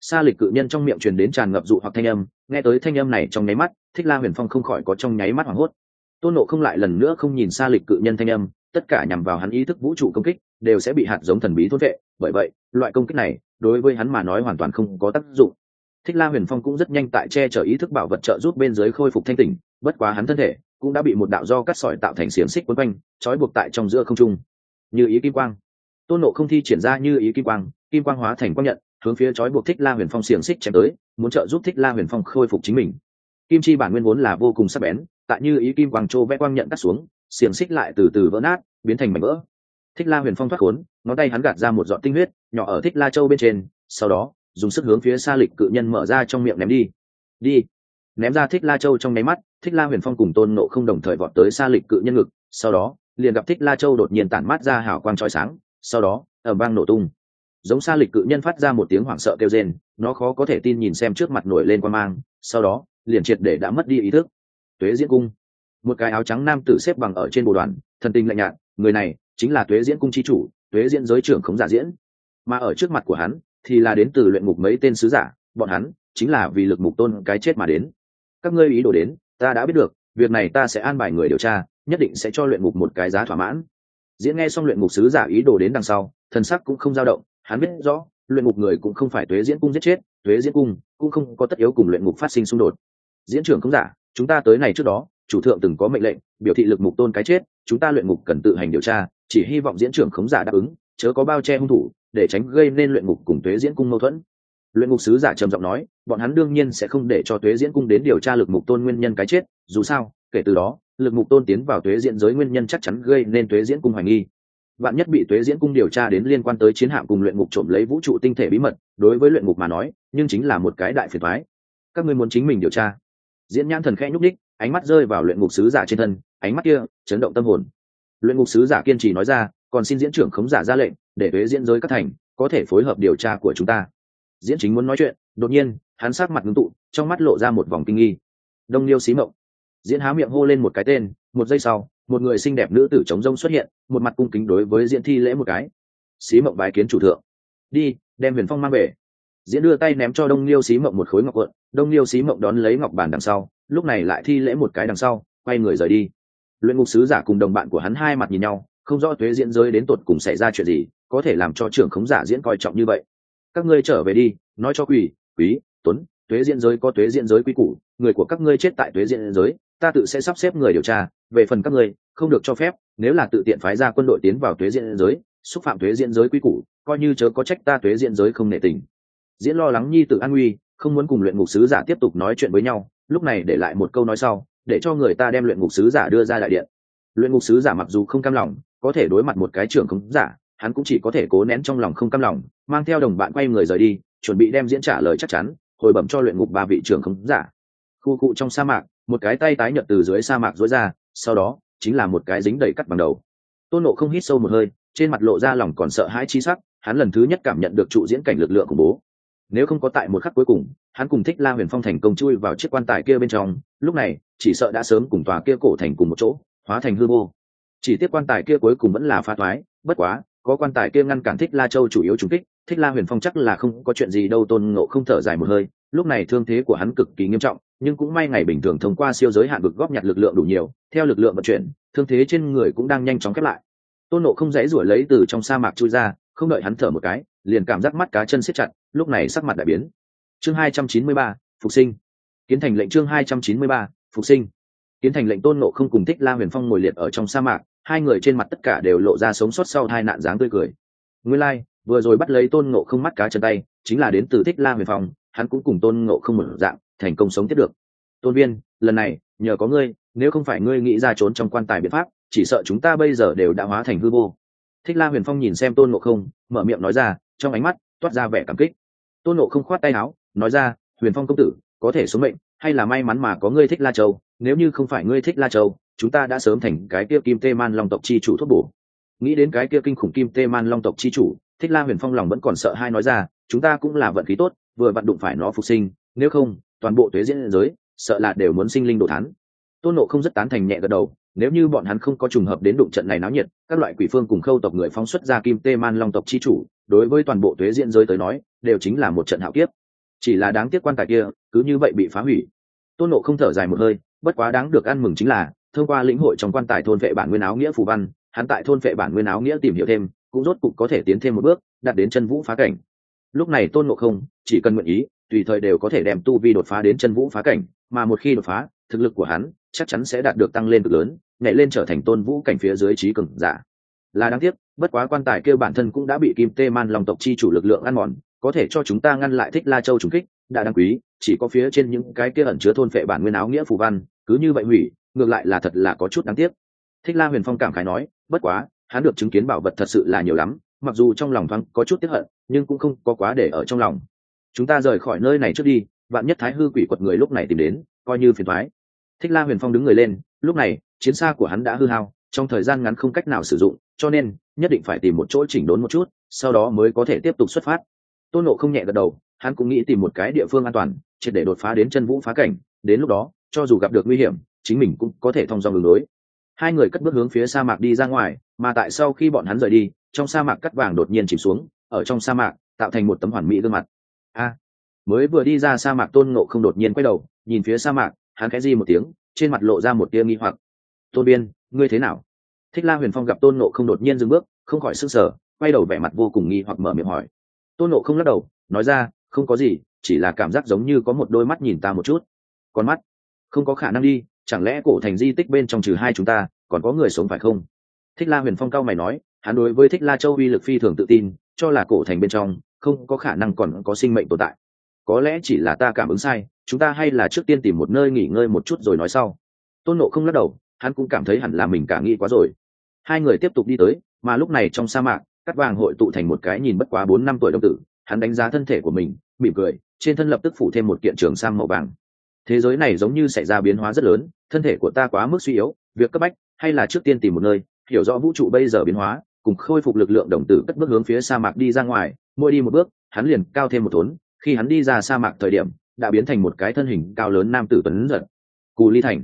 Sa lịch cự nhân trong miệng truyền đến tràn ngập dụ hoặc thanh âm, nghe tới thanh âm này trong nháy mắt, thích la huyền phong không khỏi có trong nháy mắt hoảng hốt tôn nộ không lại lần nữa không nhìn xa lịch cự nhân thanh âm, tất cả nhằm vào hắn ý thức vũ trụ công kích, đều sẽ bị hạt giống thần bí thốt vệ. Bởi vậy, loại công kích này, đối với hắn mà nói hoàn toàn không có tác dụng. Thích la huyền phong cũng rất nhanh tại che chở ý thức bảo vật trợ giúp bên dưới khôi phục thanh tỉnh, bất quá hắn thân thể cũng đã bị một đạo do cắt sỏi tạo thành xiềng xích quấn quanh, trói buộc tại trong giữa không trung. Như ý kim quang. Tôn nộ không thi triển ra như ý kim quang kim quang hóa thành quang nhận, hướng phía trói buộc thích la huyền phong xiềng xích chém tới, muốn trợ giúp thích la huyền phong khôi phục chính mình. Kim chi bản nguyên vốn là vô cùng sắc bén tại như ý kim quang châu vẽ quang nhận cắt xuống, xiềng xích lại từ từ vỡ nát, biến thành mảnh vỡ. Thích la huyền phong thoát khốn, ngón tay hắn gạt ra một giọt tinh huyết, nhỏ ở thích la châu bên trên, sau đó, dùng sức hướng phía xa lịch cự nhân mở ra trong miệng ném đi. Đi! Ném ra thích la châu trong nháy mắt, thích la huyền phong cùng tôn nộ không đồng thời vọt tới xa lịch cự nhân ngực, sau đó, liền gặp thích la châu đột nhiên tản mát ra hào quang trói sáng, sau đó ở bang nổ tung. Giống xa lịch cự nhân phát ra một tiếng hoảng sợ kêu rên, nó khó có thể tin nhìn xem trước mặt nổi lên quan mang, sau đó, liền triệt để đã mất đi ý thức tuế diễn cung. Một cái áo trắng nam tử xếp bằng ở trên bộ đoàn, thần tình lạnh nhạt, người này chính là tuế diễn cung chi chủ, tuế diễn giới trưởng khống giả diễn. Mà ở trước mặt của hắn thì là đến từ luyện mục mấy tên sứ giả, bọn hắn chính là vì lực mục tôn cái chết mà đến. Các ngươi ý đồ đến, ta đã biết được, việc này ta sẽ an bài người điều tra, nhất định sẽ cho luyện mục một cái giá thỏa mãn. Diễn nghe xong luyện mục sứ giả ý đồ đến đằng sau, thần sắc cũng không dao động, hắn biết rõ, luyện mục người cũng không phải tuế diễn cung giết chết, tuế diễn cung cũng không có tất yếu cùng luyện mục phát sinh xung đột. Diễn trưởng không giả chúng ta tới này trước đó, chủ thượng từng có mệnh lệnh, biểu thị lực mục tôn cái chết, chúng ta luyện ngục cần tự hành điều tra, chỉ hy vọng diễn trưởng khống giả đáp ứng, chớ có bao che hung thủ, để tránh gây nên luyện ngục cùng tuế diễn cung mâu thuẫn. Luyện ngục sứ giả trầm giọng nói, bọn hắn đương nhiên sẽ không để cho tuế diễn cung đến điều tra lực mục tôn nguyên nhân cái chết, dù sao, kể từ đó, lực mục tôn tiến vào tuế diễn giới nguyên nhân chắc chắn gây nên tuế diễn cung hoài nghi. Bạn nhất bị tuế diễn cung điều tra đến liên quan tới chiến hạm cùng luyện ngục trộm lấy vũ trụ tinh thể bí mật, đối với luyện ngục mà nói, nhưng chính là một cái đại phiền thoái các ngươi muốn chính mình điều tra diễn nhãn thần khẽ nhúc đích ánh mắt rơi vào luyện ngục sứ giả trên thân, ánh mắt kia chấn động tâm hồn. Luyện ngục sứ giả kiên trì nói ra, còn xin diễn trưởng khống giả ra lệnh, để thuế diễn giới các thành, có thể phối hợp điều tra của chúng ta. Diễn chính muốn nói chuyện, đột nhiên, hắn sát mặt ngưng tụ, trong mắt lộ ra một vòng kinh nghi. Đông liêu xí mộng. Diễn há miệng hô lên một cái tên, một giây sau, một người xinh đẹp nữ tử chống rông xuất hiện, một mặt cung kính đối với diễn thi lễ một cái. Xí mộng bái kiến chủ thượng. Đi, đem huyền phong mang về diễn đưa tay ném cho đông liêu xí mộng một khối ngọc quận. Đông liêu xí mộng đón lấy ngọc bàn đằng sau, lúc này lại thi lễ một cái đằng sau, quay người rời đi. Luyện ngục sứ giả cùng đồng bạn của hắn hai mặt nhìn nhau, không rõ tuế diễn giới đến tột cùng xảy ra chuyện gì, có thể làm cho trưởng khống giả diễn coi trọng như vậy. Các ngươi trở về đi, nói cho quỷ, quý, tuấn, tuế diễn giới có tuế diễn giới quý củ, người của các ngươi chết tại tuế diễn giới, ta tự sẽ sắp xếp người điều tra, về phần các ngươi, không được cho phép, nếu là tự tiện phái ra quân đội tiến vào tuế diễn giới, xúc phạm tuế diễn giới quý củ, coi như chớ có trách ta tuế diễn giới không nể tình diễn lo lắng nhi tự an nguy, không muốn cùng luyện ngục sứ giả tiếp tục nói chuyện với nhau, lúc này để lại một câu nói sau, để cho người ta đem luyện ngục sứ giả đưa ra đại điện. Luyện ngục sứ giả mặc dù không cam lòng, có thể đối mặt một cái trưởng không giả, hắn cũng chỉ có thể cố nén trong lòng không cam lòng, mang theo đồng bạn quay người rời đi, chuẩn bị đem diễn trả lời chắc chắn, hồi bẩm cho luyện ngục ba vị trưởng không giả. Khu cụ trong sa mạc, một cái tay tái nhợt từ dưới sa mạc dối ra, sau đó, chính là một cái dính đầy cắt bằng đầu. Tôn nộ không hít sâu một hơi, trên mặt lộ ra lòng còn sợ hãi chi sắc, hắn lần thứ nhất cảm nhận được trụ diễn cảnh lực lượng khủng bố nếu không có tại một khắc cuối cùng, hắn cùng thích la huyền phong thành công chui vào chiếc quan tài kia bên trong, lúc này, chỉ sợ đã sớm cùng tòa kia cổ thành cùng một chỗ, hóa thành hư vô. Chỉ tiếc quan tài kia cuối cùng vẫn là pha thoái bất quá, có quan tài kia ngăn cản thích la châu chủ yếu trùng kích, thích la huyền phong chắc là không có chuyện gì đâu, tôn ngộ không thở dài một hơi, lúc này thương thế của hắn cực kỳ nghiêm trọng, nhưng cũng may ngày bình thường thông qua siêu giới hạn vực góp nhặt lực lượng đủ nhiều, theo lực lượng vận chuyển, thương thế trên người cũng đang nhanh chóng khép lại. Tôn nộ không dãy rủi lấy từ trong sa mạc chui ra, không đợi hắn thở một cái, liền cảm giác mắt cá chân siết chặt lúc này sắc mặt đại biến. Chương hai trăm chín mươi ba phục sinh. Kiến thành lệnh chương hai trăm chín mươi ba phục sinh. Kiến thành lệnh tôn nộ không cùng thích la huyền phong ngồi liệt ở trong sa mạc hai người trên mặt tất cả đều lộ ra sống sót sau hai nạn dáng tươi cười. Nguyên lai、like, vừa rồi bắt lấy tôn nộ không mắt cá chân tay chính là đến từ thích la huyền phong hắn cũng cùng tôn nộ không một dạng thành công sống tiếp được. Tôn viên lần này nhờ có ngươi nếu không phải ngươi nghĩ ra trốn trong quan tài biện pháp chỉ sợ chúng ta bây giờ đều đã hóa thành hư vô. Thích la huyền phong nhìn xem tôn ngộ không mở miệng nói ra trong ánh mắt toát ra vẻ cảm kích. Tôn nộ không khoát tay áo, nói ra, huyền phong công tử, có thể số mệnh, hay là may mắn mà có ngươi thích la châu, nếu như không phải ngươi thích la châu, chúng ta đã sớm thành cái kia kim tê man long tộc chi chủ thuốc bổ. Nghĩ đến cái kia kinh khủng kim tê man long tộc chi chủ, thích la huyền phong lòng vẫn còn sợ hai nói ra, chúng ta cũng là vận khí tốt, vừa vặn đụng phải nó phục sinh, nếu không, toàn bộ tuế diễn giới, sợ là đều muốn sinh linh đồ thán. Tôn nộ không rất tán thành nhẹ gật đầu nếu như bọn hắn không có trùng hợp đến đụng trận này náo nhiệt, các loại quỷ phương cùng khâu tộc người phóng xuất ra kim tê man long tộc chi chủ, đối với toàn bộ tuế diễn giới tới nói, đều chính là một trận hạo kiếp. Chỉ là đáng tiếc quan tài kia, cứ như vậy bị phá hủy. Tôn nộ không thở dài một hơi, bất quá đáng được ăn mừng chính là, thông qua lĩnh hội trong quan tài thôn vệ bản nguyên áo nghĩa phù văn, hắn tại thôn vệ bản nguyên áo nghĩa tìm hiểu thêm, cũng rốt cục có thể tiến thêm một bước, đạt đến chân vũ phá cảnh. Lúc này tôn nộ không, chỉ cần nguyện ý, tùy thời đều có thể đem tu vi đột phá đến chân vũ phá cảnh, mà một khi đột phá, thực lực của hắn chắc chắn sẽ đạt được tăng lên cực lớn nhảy lên trở thành tôn vũ cảnh phía dưới trí cường giả. Là đáng tiếc, bất quá quan tài kêu bản thân cũng đã bị kim tê man lòng tộc chi chủ lực lượng ăn mòn, có thể cho chúng ta ngăn lại thích la châu trùng kích, đã đáng quý, chỉ có phía trên những cái kia ẩn chứa thôn phệ bản nguyên áo nghĩa phù văn, cứ như vậy hủy, ngược lại là thật là có chút đáng tiếc. Thích la huyền phong cảm khái nói, bất quá, hắn được chứng kiến bảo vật thật sự là nhiều lắm, mặc dù trong lòng thoáng có chút tiếp hận, nhưng cũng không có quá để ở trong lòng. Chúng ta rời khỏi nơi này trước đi, vạn nhất thái hư quỷ quật người lúc này tìm đến, coi như phiền thoái thích la huyền phong đứng người lên, lúc này chiến xa của hắn đã hư hao, trong thời gian ngắn không cách nào sử dụng, cho nên nhất định phải tìm một chỗ chỉnh đốn một chút, sau đó mới có thể tiếp tục xuất phát. Tôn nộ không nhẹ gật đầu, hắn cũng nghĩ tìm một cái địa phương an toàn, triệt để đột phá đến chân vũ phá cảnh. Đến lúc đó, cho dù gặp được nguy hiểm, chính mình cũng có thể thông dòng đường lối. Hai người cất bước hướng phía sa mạc đi ra ngoài, mà tại sau khi bọn hắn rời đi, trong sa mạc cắt vàng đột nhiên chìm xuống, ở trong sa mạc, tạo thành một tấm hoàn mỹ gương mặt. A! Mới vừa đi ra sa mạc, tôn ngộ không đột nhiên quay đầu, nhìn phía sa mạc, hắn khẽ di một tiếng, trên mặt lộ ra một tia nghi hoặc tôn biên, ngươi thế nào? Thích la huyền phong gặp tôn Nộ không đột nhiên dừng bước, không khỏi sức sở quay đầu vẻ mặt vô cùng nghi hoặc mở miệng hỏi. Tôn Nộ không lắc đầu, nói ra, không có gì, chỉ là cảm giác giống như có một đôi mắt nhìn ta một chút. Con mắt? Không có khả năng đi, chẳng lẽ cổ thành di tích bên trong trừ hai chúng ta, còn có người sống phải không? Thích la huyền phong cao mày nói, hắn đối với thích la châu uy lực phi thường tự tin, cho là cổ thành bên trong, không có khả năng còn có sinh mệnh tồn tại. Có lẽ chỉ là ta cảm ứng sai, chúng ta hay là trước tiên tìm một nơi nghỉ ngơi một chút rồi nói sau. Tôn nộ không lắc đầu hắn cũng cảm thấy hẳn là mình cả nghĩ quá rồi. Hai người tiếp tục đi tới, mà lúc này trong sa mạc, cắt vàng hội tụ thành một cái nhìn bất quá bốn năm tuổi đông tử, hắn đánh giá thân thể của mình, mỉm cười, trên thân lập tức phủ thêm một kiện trường sang màu vàng. Thế giới này giống như xảy ra biến hóa rất lớn, thân thể của ta quá mức suy yếu, việc cấp bách, hay là trước tiên tìm một nơi, hiểu rõ vũ trụ bây giờ biến hóa, cùng khôi phục lực lượng đồng tử cất bước hướng phía sa mạc đi ra ngoài, mỗi đi một bước, hắn liền cao thêm một thốn, khi hắn đi ra sa mạc thời điểm, đã biến thành một cái thân hình cao lớn nam tử tuấn giật. Cù ly thành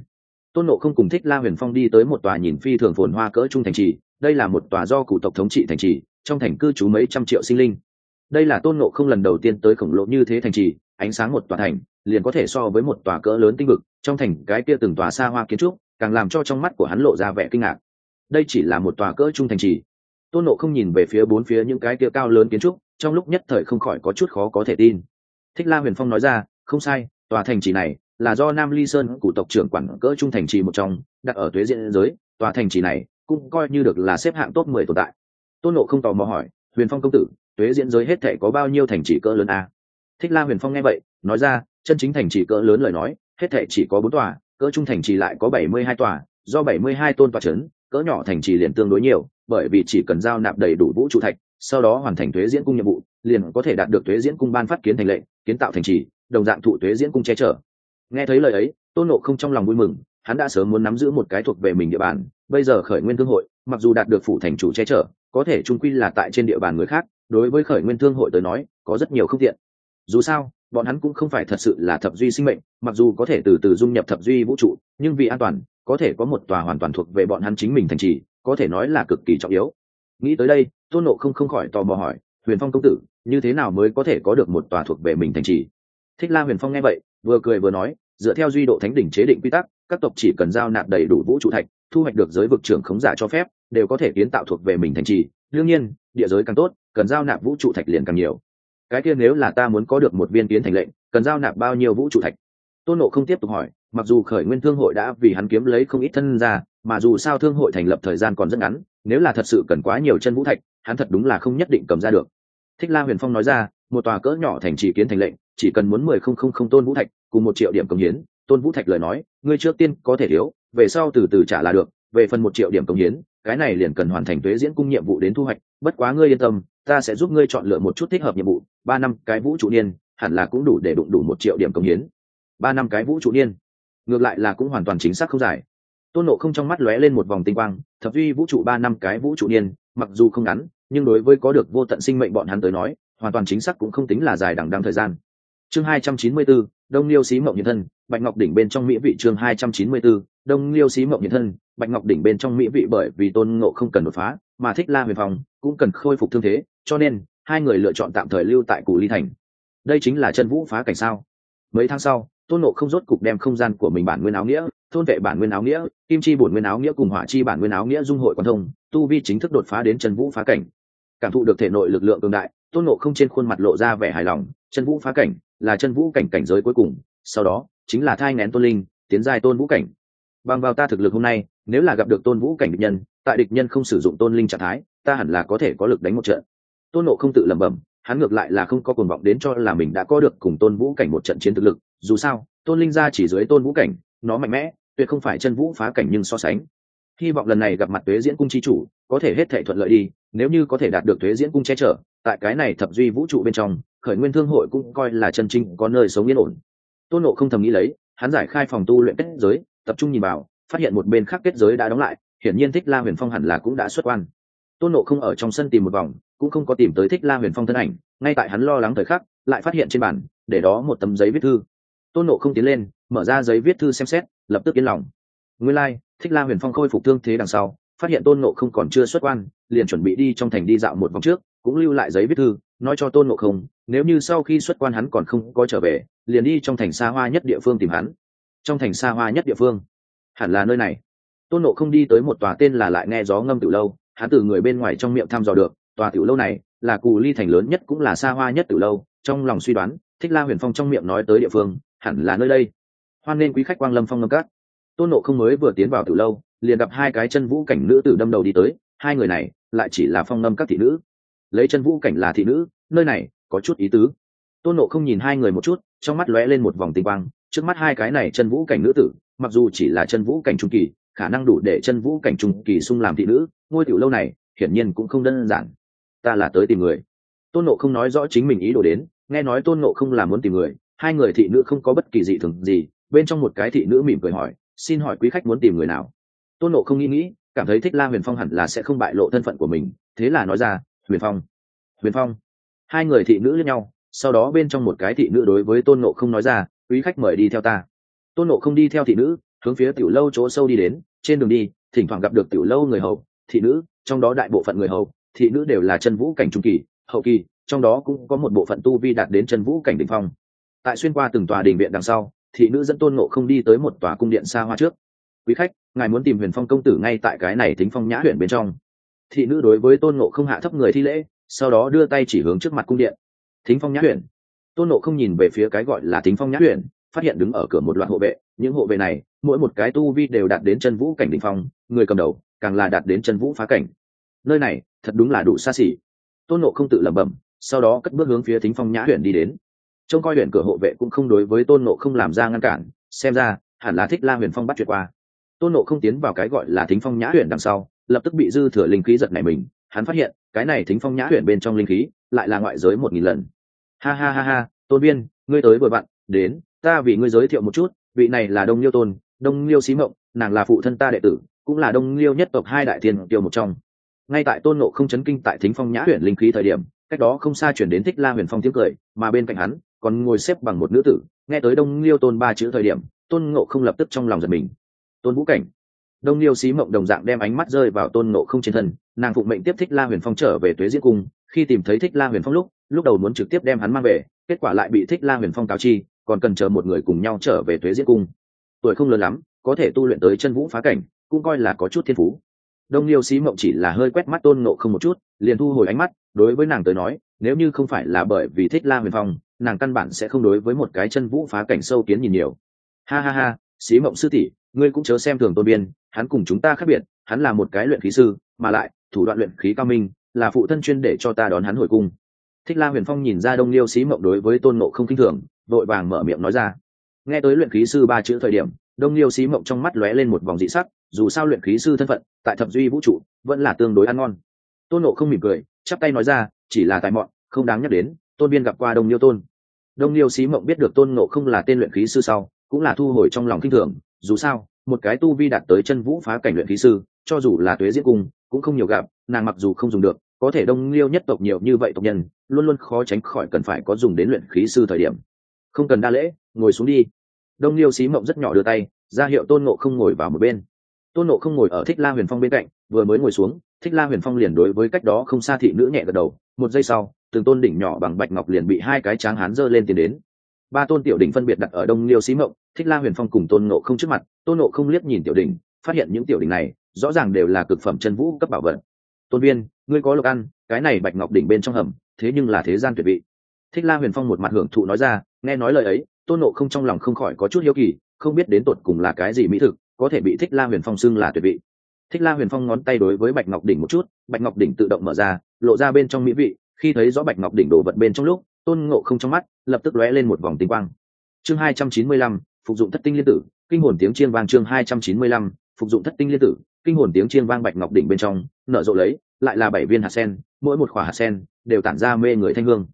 tôn nộ không cùng thích la huyền phong đi tới một tòa nhìn phi thường phồn hoa cỡ trung thành trì. Đây là một tòa do cụ tộc thống trị thành trì, trong thành cư trú mấy trăm triệu sinh linh. Đây là tôn nộ không lần đầu tiên tới khổng lồ như thế thành trì, ánh sáng một tòa thành, liền có thể so với một tòa cỡ lớn tinh vực, trong thành cái kia từng tòa xa hoa kiến trúc, càng làm cho trong mắt của hắn lộ ra vẻ kinh ngạc. Đây chỉ là một tòa cỡ trung thành trì. Tôn nộ không nhìn về phía bốn phía những cái kia cao lớn kiến trúc, trong lúc nhất thời không khỏi có chút khó có thể tin. Thích la huyền phong nói ra, không sai, tòa thành trì này là do nam ly sơn cụ tộc trưởng quản cỡ trung thành trì một trong, đặt ở thuế diện giới, tòa thành trì này cũng coi như được là xếp hạng top mười tồn tại. Tôn nộ không tò mò hỏi, huyền phong công tử thuế diễn giới hết thể có bao nhiêu thành trì cỡ lớn a? Thích la huyền phong nghe vậy, nói ra, chân chính thành trì cỡ lớn lời nói, hết thể chỉ có bốn tòa, cỡ trung thành trì lại có bảy mươi hai tòa, do bảy mươi hai tôn tòa c h ấ n cỡ nhỏ thành trì liền tương đối nhiều, bởi vì chỉ cần giao nạp đầy đủ vũ trụ thạch, sau đó hoàn thành thuế diễn cung nhiệm vụ, liền có thể đạt được thuế diễn cung ban phát kiến thành lệnh, kiến tạo thành trì, đồng dạng thụ thuế diễn cung che chở nghe thấy lời ấy, tôn nộ không trong lòng vui mừng, hắn đã sớm muốn nắm giữ một cái thuộc về mình địa bàn, bây giờ khởi nguyên thương hội, mặc dù đạt được phủ thành chủ che chở, có thể trung quy là tại trên địa bàn người khác, đối với khởi nguyên thương hội tới nói, có rất nhiều không tiện. Dù sao, bọn hắn cũng không phải thật sự là thập duy sinh mệnh, mặc dù có thể từ từ dung nhập thập duy vũ trụ, nhưng vì an toàn, có thể có một tòa hoàn toàn thuộc về bọn hắn chính mình thành trì, có thể nói là cực kỳ trọng yếu. Nghĩ tới đây, tôn nộ không không khỏi tò mò hỏi, huyền phong công tử, như thế nào mới có thể có được một tòa thuộc về mình thành trì? Thích la huyền phong nghe vậy vừa cười vừa nói, dựa theo duy độ thánh đỉnh chế định quy tắc, các tộc chỉ cần giao nạp đầy đủ vũ trụ thạch, thu hoạch được giới vực trưởng khống giả cho phép, đều có thể kiến tạo thuộc về mình thành trì. Đương nhiên, địa giới càng tốt, cần giao nạp vũ trụ thạch liền càng nhiều. Cái kia nếu là ta muốn có được một viên kiến thành lệnh, cần giao nạp bao nhiêu vũ trụ thạch? Tôn nộ không tiếp tục hỏi, mặc dù khởi nguyên thương hội đã vì hắn kiếm lấy không ít thân ra, mà dù sao thương hội thành lập thời gian còn rất ngắn, nếu là thật sự cần quá nhiều chân vũ thạch, hắn thật đúng là không nhất định cầm ra được. Thích la huyền phong nói ra, một tòa cỡ nhỏ thành trì kiến thành lệnh chỉ cần muốn mười không không không tôn vũ thạch cùng một triệu điểm công hiến, tôn vũ thạch lời nói, ngươi trước tiên có thể thiếu, về sau từ từ trả là được, về phần một triệu điểm công hiến, cái này liền cần hoàn thành thuế diễn cung nhiệm vụ đến thu hoạch, bất quá ngươi yên tâm, ta sẽ giúp ngươi chọn lựa một chút thích hợp nhiệm vụ, ba năm cái vũ trụ niên, hẳn là cũng đủ để đụng đủ một triệu điểm công hiến ba năm cái vũ trụ niên, ngược lại là cũng hoàn toàn chính xác không giải. tôn nộ không trong mắt lóe lên một vòng tinh quang, thập duy vũ trụ ba năm cái vũ trụ niên, mặc dù không ngắn, nhưng đối với có được vô tận sinh mệnh bọn hắn tới nói, hoàn toàn chính xác cũng không tính là dài đằng đăng thời gian chương hai trăm chín mươi 294, đông liêu xí mộng nhân thân bạch ngọc đỉnh bên trong mỹ vị chương hai trăm chín mươi 294, đông liêu xí mộng nhân thân bạch ngọc đỉnh bên trong mỹ vị bởi vì tôn ngộ không cần đột phá mà thích la huyền phong cũng cần khôi phục thương thế cho nên hai người lựa chọn tạm thời lưu tại cù ly thành. Đây chính là chân vũ phá cảnh sao. Mấy tháng sau tôn nộ không rốt cục đem không gian của mình bản nguyên áo nghĩa thôn vệ bản nguyên áo nghĩa kim chi bổn nguyên áo nghĩa cùng hỏa chi bản nguyên áo nghĩa dung hội quan thông tu vi chính thức đột phá đến chân vũ phá cảnh. Cảm thụ được thể nội lực lượng cường đại tôn nộ không trên khuôn mặt lộ ra vẻ hài lòng chân vũ phá cảnh là chân vũ cảnh cảnh giới cuối cùng, sau đó, chính là thai ngén tôn linh, tiến giai tôn vũ cảnh. Bằng vào ta thực lực hôm nay, nếu là gặp được tôn vũ cảnh địch nhân, tại địch nhân không sử dụng tôn linh trạng thái, ta hẳn là có thể có lực đánh một trận. Tôn nộ không tự lẩm bẩm, hắn ngược lại là không có cuồng vọng đến cho là mình đã có được cùng tôn vũ cảnh một trận chiến thực lực, dù sao, tôn linh ra chỉ dưới tôn vũ cảnh, nó mạnh mẽ, tuyệt không phải chân vũ phá cảnh nhưng so sánh. Hy vọng lần này gặp mặt tuế diễn cung chi chủ, có thể hết thể thuận lợi đi, nếu như có thể đạt được tuế diễn cung che chở, tại cái này thập duy vũ trụ bên trong khởi nguyên thương hội cũng coi là chân chính có nơi sống yên ổn. Tôn nộ không thầm nghĩ lấy hắn giải khai phòng tu luyện kết giới tập trung nhìn vào phát hiện một bên khác kết giới đã đóng lại hiển nhiên thích la huyền phong hẳn là cũng đã xuất quan. Tôn nộ không ở trong sân tìm một vòng cũng không có tìm tới thích la huyền phong thân ảnh ngay tại hắn lo lắng thời khắc lại phát hiện trên bản để đó một tấm giấy viết thư. Tôn nộ không tiến lên mở ra giấy viết thư xem xét lập tức yên lòng. Nguyên lai、like, thích la huyền phong khôi phục thương thế đằng sau phát hiện tôn nộ không còn chưa xuất quan liền chuẩn bị đi trong thành đi dạo một vòng trước cũng lưu lại giấy viết thư, nói cho tôn ngộ không, nếu như sau khi xuất quan hắn còn không có trở về, liền đi trong thành xa hoa nhất địa phương tìm hắn. Trong thành xa hoa nhất địa phương? Hẳn là nơi này. Tôn ngộ không đi tới một tòa tên là lại nghe gió ngâm từ lâu, hắn từ người bên ngoài trong miệng thăm dò được, tòa tiểu lâu này là cù ly thành lớn nhất cũng là xa hoa nhất tiểu lâu, trong lòng suy đoán, thích la huyền phong trong miệng nói tới địa phương, hẳn là nơi đây. Hoan nên quý khách quang lâm phong ngâm cát tôn nộ không mới vừa tiến vào tiểu lâu, liền gặp hai cái chân vũ cảnh nữ tử đâm đầu đi tới, hai người này lại chỉ là phong ngâm các thị nữ lấy chân vũ cảnh là thị nữ, nơi này có chút ý tứ. Tôn nộ không nhìn hai người một chút, trong mắt lóe lên một vòng tinh quang. Trước mắt hai cái này chân vũ cảnh nữ tử, mặc dù chỉ là chân vũ cảnh trung kỳ, khả năng đủ để chân vũ cảnh trung kỳ sung làm thị nữ, ngôi tiểu lâu này hiển nhiên cũng không đơn giản. Ta là tới tìm người. Tôn nộ không nói rõ chính mình ý đồ đến, nghe nói tôn nộ không là muốn tìm người, hai người thị nữ không có bất kỳ dị thường gì, bên trong một cái thị nữ mỉm cười hỏi, xin hỏi quý khách muốn tìm người nào? Tôn nộ không nghĩ nghĩ, cảm thấy thích la huyền phong hẳn là sẽ không bại lộ thân phận của mình, thế là nói ra huyền phong. Huyền phong. Hai người thị nữ lẫn nhau, sau đó bên trong một cái thị nữ đối với tôn nộ không nói ra, quý khách mời đi theo ta. Tôn nộ không đi theo thị nữ, hướng phía tiểu lâu chỗ sâu đi đến, trên đường đi, thỉnh thoảng gặp được tiểu lâu người hầu, thị nữ, trong đó đại bộ phận người hầu, thị nữ đều là chân vũ cảnh trung kỳ, hậu kỳ, trong đó cũng có một bộ phận tu vi đạt đến chân vũ cảnh đ ỉ n h phong. Tại xuyên qua từng tòa đình viện đằng sau, thị nữ dẫn tôn nộ không đi tới một tòa cung điện xa hoa trước. Quý khách, ngài muốn tìm huyền phong công tử ngay tại cái này tính phong nhã huyện bên trong thị nữ đối với tôn nộ không hạ thấp người thi lễ, sau đó đưa tay chỉ hướng trước mặt cung điện. Thính phong nhã huyện tôn nộ không nhìn về phía cái gọi là thính phong nhã huyện phát hiện đứng ở cửa một loạt hộ vệ. Những hộ vệ này, mỗi một cái tu vi đều đạt đến chân vũ cảnh đ ỉ n h phong, người cầm đầu càng là đạt đến chân vũ phá cảnh. Nơi này, thật đúng là đủ xa xỉ. Tôn nộ không tự lẩm bẩm, sau đó cất bước hướng phía thính phong nhã huyện đi đến. Trông coi huyện cửa hộ vệ cũng không đối với tôn nộ không làm ra ngăn cản, xem ra, hẳn là thích la huyền phong bắt chuyện qua. Tôn nộ không tiến vào cái gọi là thính phong nhã huyện đằng sau lập tức bị dư thừa linh khí giật nảy mình hắn phát hiện cái này thính phong nhã huyện bên trong linh khí lại là ngoại giới một nghìn lần. Ha ha ha ha tôn viên ngươi tới vừa bạn, đến ta vì ngươi giới thiệu một chút vị này là đông liêu tôn đông liêu xí mộng nàng là phụ thân ta đệ tử cũng là đông liêu nhất tộc hai đại thiên tiêu một trong. Ngay tại tôn nộ không chấn kinh tại thính phong nhã huyện linh khí thời điểm cách đó không xa chuyển đến thích la huyền phong tiếng cười mà bên cạnh hắn còn ngồi xếp bằng một nữ tử. Nghe tới đông liêu tôn ba chữ thời điểm tôn ngộ không lập tức trong lòng giật mình. Tôn vũ cảnh đông liêu xí mộng đồng dạng đem ánh mắt rơi vào tôn nộ không trên thân, nàng phụng mệnh tiếp thích la huyền phong trở về tuế diễn cung. Khi tìm thấy thích la huyền phong lúc lúc đầu muốn trực tiếp đem hắn mang về, kết quả lại bị thích la huyền phong cáo chi, còn cần chờ một người cùng nhau trở về tuế diễn cung. Tuổi không lớn lắm, có thể tu luyện tới chân vũ phá cảnh, cũng coi là có chút thiên phú. Đông liêu xí mộng chỉ là hơi quét mắt tôn nộ không một chút, liền thu hồi ánh mắt, đối với nàng tới nói, nếu như không phải là bởi vì thích la huyền phong, nàng căn bản sẽ không đối với một cái chân vũ phá cảnh sâu kiến nhìn nhiều. Ha ha ha, xí mộng sư tỷ, ngươi cũng chớ xem thường tôn biên hắn cùng chúng ta khác biệt, hắn là một cái luyện khí sư, mà lại, thủ đoạn luyện khí cao minh, là phụ thân chuyên để cho ta đón hắn hồi cung. Thích la huyền phong nhìn ra đông liêu xí mộng đối với tôn nộ không k i n h thường, vội vàng mở miệng nói ra. Nghe tới luyện khí sư ba chữ thời điểm, đông liêu xí mộng trong mắt lóe lên một vòng dị sắc, dù sao luyện khí sư thân phận, tại thập duy vũ trụ, vẫn là tương đối ăn ngon. Tôn nộ không mỉm cười, chắp tay nói ra, chỉ là tài mọn, không đáng nhắc đến, tôn biên gặp qua đông liêu tôn. Đông liêu xí mộng biết được tôn nộ không là tên luyện khí sư sau, cũng là thu hồi trong lòng k i n h thường, dù sao một cái tu vi đạt tới chân vũ phá cảnh luyện khí sư, cho dù là tuế diễn cung, cũng không nhiều gặp, nàng mặc dù không dùng được, có thể đông liêu nhất tộc nhiều như vậy tộc nhân, luôn luôn khó tránh khỏi cần phải có dùng đến luyện khí sư thời điểm. Không cần đa lễ, ngồi xuống đi. Đông liêu xí mộng rất nhỏ đưa tay, ra hiệu tôn nộ không ngồi vào một bên. Tôn nộ không ngồi ở thích la huyền phong bên cạnh, vừa mới ngồi xuống, thích la huyền phong liền đối với cách đó không xa thị nữ nhẹ gật đầu, một giây sau, từng tôn đỉnh nhỏ bằng bạch ngọc liền bị hai cái tráng hán dơ lên tiến đến. Ba tôn tiểu đỉnh phân biệt đặt ở đông liêu xí mộng thích la huyền phong cùng tôn nộ không trước mặt, tôn nộ không liếc nhìn tiểu đỉnh, phát hiện những tiểu đỉnh này, rõ ràng đều là cực phẩm chân vũ cấp bảo vật. Tôn viên, ngươi có lộc ăn, cái này bạch ngọc đỉnh bên trong hầm, thế nhưng là thế gian tuyệt vị. Thích la huyền phong một mặt hưởng thụ nói ra, nghe nói lời ấy, tôn nộ không trong lòng không khỏi có chút hiếu kỳ, không biết đến tột cùng là cái gì mỹ thực, có thể bị thích la huyền phong xưng là tuyệt vị. Thích la huyền phong ngón tay đối với bạch ngọc đỉnh một chút, bạch ngọc đỉnh tự động mở ra, lộ ra bên trong mỹ vị, khi thấy rõ bạch ngọc đỉnh đổ vật bên trong lúc, tôn ngộ không trong mắt lập tức lóe lên một vòng tinh quang. Chương hai trăm chín mươi lăm phục dụng thất tinh liên tử, kinh hồn tiếng chiên vang chương hai trăm chín mươi lăm, phục dụng thất tinh liên tử, kinh hồn tiếng chiên vang bạch ngọc đỉnh bên trong, nở rộ lấy, lại là bảy viên hạt sen, mỗi một khỏa hạt sen đều tản ra mê người thanh hương.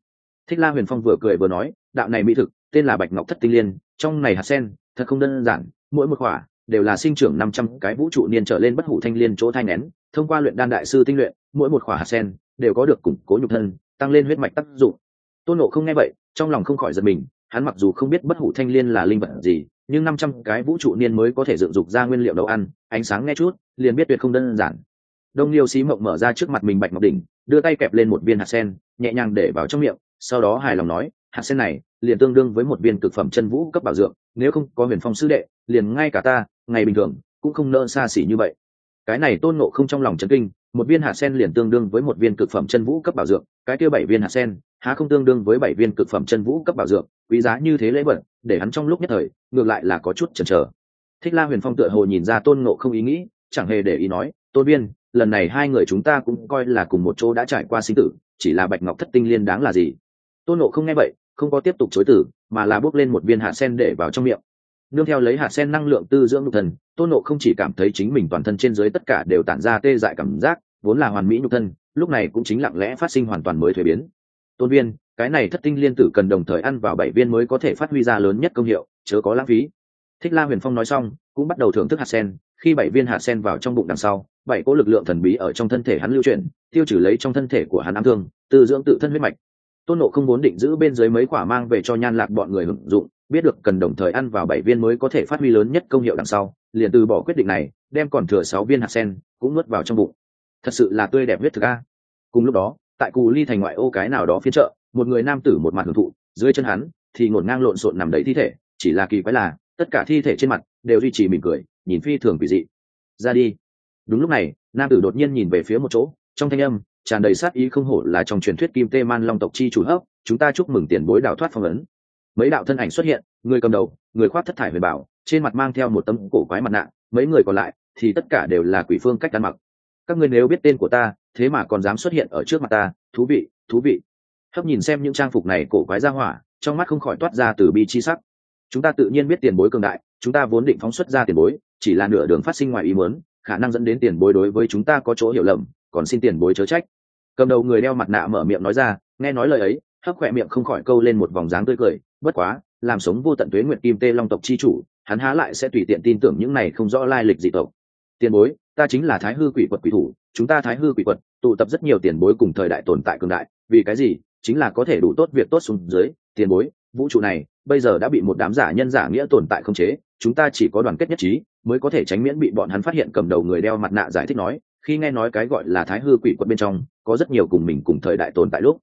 Thích la huyền phong vừa cười vừa nói, đạo này mỹ thực, tên là bạch ngọc thất tinh liên, trong này hạt sen, thật không đơn giản, mỗi một khỏa đều là sinh trưởng năm trăm cái vũ trụ niên trở lên bất hủ thanh liên chỗ thanh nén, thông qua luyện đan đại sư tinh luyện, mỗi một khỏa hạt sen đều có được củng cố nhục thân, tăng lên huyết mạch tác dụng. Tôn nộ không nghe vậy, trong lòng không khỏi giật mình hắn mặc dù không biết bất hủ thanh liên là linh vật gì, nhưng năm trăm cái vũ trụ niên mới có thể dựng dục ra nguyên liệu nấu ăn, ánh sáng nghe chút, liền biết tuyệt không đơn giản. Đông liêu xí mộng mở ra trước mặt mình bạch ngọc đỉnh, đưa tay kẹp lên một viên hạt sen, nhẹ nhàng để vào trong miệng, sau đó hài lòng nói, hạt sen này liền tương đương với một viên cực phẩm chân vũ cấp bảo dưỡng nếu không có huyền phong sư đệ, liền ngay cả ta, ngày bình thường, cũng không nỡ xa xỉ như vậy. Cái này tôn nộ không trong lòng chấn kinh, một viên hạt sen liền tương đương với một viên cực phẩm chân vũ cấp bảo dưỡng cái kia bảy viên hạt sen há không tương đương với bảy viên cực phẩm chân vũ cấp bảo dưỡng quý giá như thế lễ vật, để hắn trong lúc nhất thời, ngược lại là có chút chần chờ. Thích la huyền phong tựa hồ nhìn ra tôn nộ không ý nghĩ, chẳng hề để ý nói, tôn viên, lần này hai người chúng ta cũng coi là cùng một chỗ đã trải qua sinh tử, chỉ là bạch ngọc thất tinh liên đáng là gì? Tôn nộ không nghe vậy, không có tiếp tục chối tử mà là bước lên một viên hạt sen để vào trong miệng. Nương theo lấy hạt sen năng lượng tư dưỡng nhục thần tôn nộ không chỉ cảm thấy chính mình toàn thân trên dưới tất cả đều tản ra tê dại cảm giác, vốn là hoàn mỹ nhục thân, lúc này cũng chính lặng lẽ phát sinh hoàn toàn mới thuế biến tôn viên, cái này thất tinh liên tử cần đồng thời ăn vào bảy viên mới có thể phát huy ra lớn nhất công hiệu, chớ có lãng phí. Thích la huyền phong nói xong, cũng bắt đầu thưởng thức hạt sen, khi bảy viên hạt sen vào trong bụng đằng sau, bảy cỗ lực lượng thần bí ở trong thân thể hắn lưu chuyển, tiêu trừ lấy trong thân thể của hắn ám thương tự dưỡng tự thân huyết mạch. Tôn nộ không muốn định giữ bên dưới mấy quả mang về cho nhan lạc bọn người hưởng dụng, biết được cần đồng thời ăn vào bảy viên mới có thể phát huy lớn nhất công hiệu đằng sau, liền từ bỏ quyết định này, đem còn thừa sáu viên hạt sen, cũng nuốt vào trong bụng. Thật sự là tươi đẹp huyết thực a. Cùng lúc đó tại cù ly thành ngoại ô cái nào đó phiên chợ, một người nam tử một mặt hưởng thụ, dưới chân hắn thì ngổn ngang lộn xộn nằm đầy thi thể, chỉ là kỳ quái là, tất cả thi thể trên mặt đều duy trì mỉm cười, nhìn phi thường quỷ dị. Ra đi. Đúng lúc này, nam tử đột nhiên nhìn về phía một chỗ, trong thanh âm tràn đầy sát ý không hổ là trong truyền thuyết kim tê man long tộc chi chủ hấp, chúng ta chúc mừng tiền bối đào thoát phong ấn. Mấy đạo thân ảnh xuất hiện, người cầm đầu, người khoác thất thải huyền bảo, trên mặt mang theo một tấm cổ quái mặt nạ, mấy người còn lại thì tất cả đều là quỷ phương cách ăn mặc. Các ngươi nếu biết tên của ta thế mà còn dám xuất hiện ở trước mặt ta, thú vị thú vị. Hấp nhìn xem những trang phục này cổ quái ra hỏa, trong mắt không khỏi toát ra từ bi chi sắc. Chúng ta tự nhiên biết tiền bối cường đại, chúng ta vốn định phóng xuất ra tiền bối, chỉ là nửa đường phát sinh ngoài ý muốn, khả năng dẫn đến tiền bối đối với chúng ta có chỗ hiểu lầm, còn xin tiền bối chớ trách. Cầm đầu người đeo mặt nạ mở miệng nói ra, nghe nói lời ấy, hấp khỏe miệng không khỏi câu lên một vòng dáng tươi cười, bất quá, làm sống vô tận tuế nguyện kim tê long tộc chi chủ, hắn há lại sẽ tùy tiện tin tưởng những này không rõ lai lịch dị tộc. Tiền bối, ta chính là thái hư quỷ quật quỷ thủ chúng ta thái hư quỷ quật, tụ tập rất nhiều tiền bối cùng thời đại tồn tại cường đại, vì cái gì? Chính là có thể đủ tốt việc tốt xuống dưới, tiền bối, vũ trụ này, bây giờ đã bị một đám giả nhân giả nghĩa tồn tại không chế, chúng ta chỉ có đoàn kết nhất trí, mới có thể tránh miễn bị bọn hắn phát hiện cầm đầu người đeo mặt nạ giải thích nói, khi nghe nói cái gọi là thái hư quỷ quật bên trong, có rất nhiều cùng mình cùng thời đại tồn tại lúc.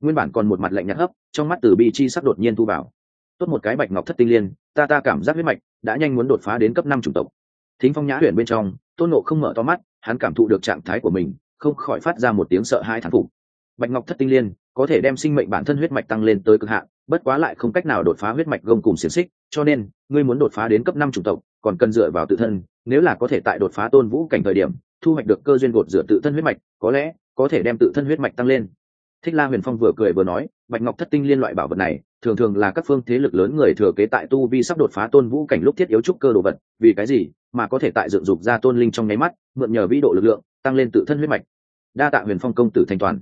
Nguyên bản còn một mặt lạnh nhạt hấp, trong mắt từ bi chi sắc đột nhiên thu vào. Tốt một cái bạch ngọc thất tinh liên, ta ta cảm giác huyết mạch đã nhanh muốn đột phá đến cấp năm chủng tộc. Thính phong nhã huyền bên trong, tôn nộ không mở to mắt hắn cảm thụ được trạng thái của mình, không khỏi phát ra một tiếng sợ hai thán phục. Bạch ngọc thất tinh liên có thể đem sinh mệnh bản thân huyết mạch tăng lên tới cực hạn, bất quá lại không cách nào đột phá huyết mạch gông cùng xiềng xích, cho nên, ngươi muốn đột phá đến cấp năm chủng tộc, còn cần dựa vào tự thân, nếu là có thể tại đột phá tôn vũ cảnh thời điểm, thu hoạch được cơ duyên gột dựa tự thân huyết mạch, có lẽ có thể đem tự thân huyết mạch tăng lên. Thích la huyền phong vừa cười vừa nói bạch ngọc thất tinh liên loại bảo vật này, thường thường là các phương thế lực lớn người thừa kế tại tu vi sắp đột phá tôn vũ cảnh lúc thiết yếu trúc cơ đồ vật, vì cái gì? Mà có thể tại dựng dục ra tôn linh trong nháy mắt, mượn nhờ vĩ độ lực lượng, tăng lên tự thân huyết mạch. Đa tạ huyền phong công tử thanh toàn.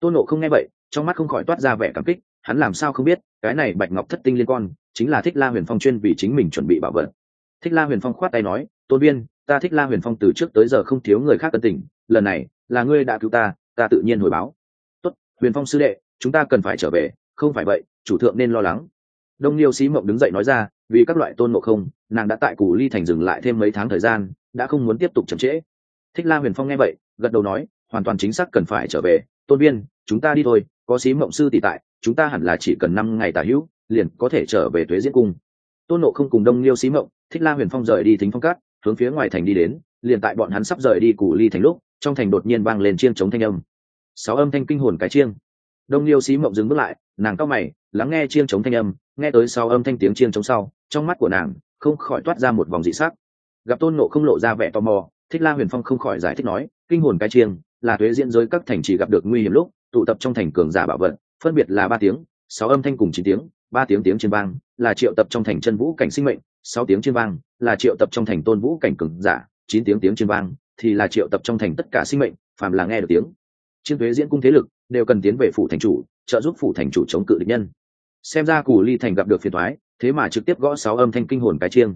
Tôn nộ không nghe vậy, trong mắt không khỏi toát ra vẻ cảm kích, hắn làm sao không biết, cái này bạch ngọc thất tinh liên quan chính là thích la huyền phong chuyên vì chính mình chuẩn bị bảo vật. Thích la huyền phong khoát tay nói, tôn viên, ta thích la huyền phong từ trước tới giờ không thiếu người khác tân tình, lần này là ngươi đã cứu ta ta tự nhiên hồi báo. Tốt, huyền phong sư đệ chúng ta cần phải trở về, không phải vậy, chủ thượng nên lo lắng. Đông liêu sĩ mộng đứng dậy nói ra, vì các loại tôn ngộ không, nàng đã tại cù ly thành dừng lại thêm mấy tháng thời gian, đã không muốn tiếp tục chậm trễ. Thích la huyền phong nghe vậy, gật đầu nói, hoàn toàn chính xác cần phải trở về. Tôn viên, chúng ta đi thôi, có sĩ mộng sư tỷ tại, chúng ta hẳn là chỉ cần năm ngày tả hữu, liền có thể trở về tuế diễn cung. Tôn nộ không cùng đông liêu sĩ mộng, thích la huyền phong rời đi thính phong cát hướng phía ngoài thành đi đến, liền tại bọn hắn sắp rời đi cù ly thành lúc, trong thành đột nhiên vang lên chiêng chống thanh âm. Sáu âm thanh kinh hồn cái chiêng đông liêu xí mộng dừng bước lại, nàng cao mày, lắng nghe chiêng chống thanh âm, nghe tới sau âm thanh tiếng chiêng chống sau, trong mắt của nàng, không khỏi toát ra một vòng dị sắc. Gặp tôn nộ không lộ ra vẻ tò mò, thích la huyền phong không khỏi giải thích nói, kinh hồn cái chiêng, là thuế diễn giới các thành chỉ gặp được nguy hiểm lúc, tụ tập trong thành cường giả bảo vật, phân biệt là ba tiếng, sáu âm thanh cùng chín tiếng, ba tiếng tiếng trên vang, là triệu tập trong thành chân vũ cảnh sinh mệnh, sáu tiếng chiên vang, là triệu tập trong thành tôn vũ cảnh cường giả, chín tiếng tiếng chiên vang, thì là triệu tập trong thành tất cả sinh mệnh, phàm là nghe được tiếng. Chiên thuế diễn cung thế lực đều cần tiến về phủ thành chủ, trợ giúp phủ thành chủ chống cự địch nhân. Xem ra cù ly thành gặp được phiền thoái thế mà trực tiếp gõ sáu âm thanh kinh hồn cái chiêng.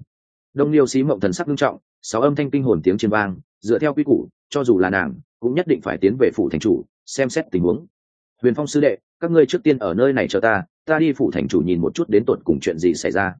Đông liêu xí mộng thần sắc nghiêm trọng, sáu âm thanh kinh hồn tiếng chiên vang, dựa theo quy củ, cho dù là nàng, cũng nhất định phải tiến về phủ thành chủ, xem xét tình huống. Huyền phong sư đệ, các ngươi trước tiên ở nơi này chờ ta ta đi phủ thành chủ nhìn một chút đến tột cùng chuyện gì xảy ra.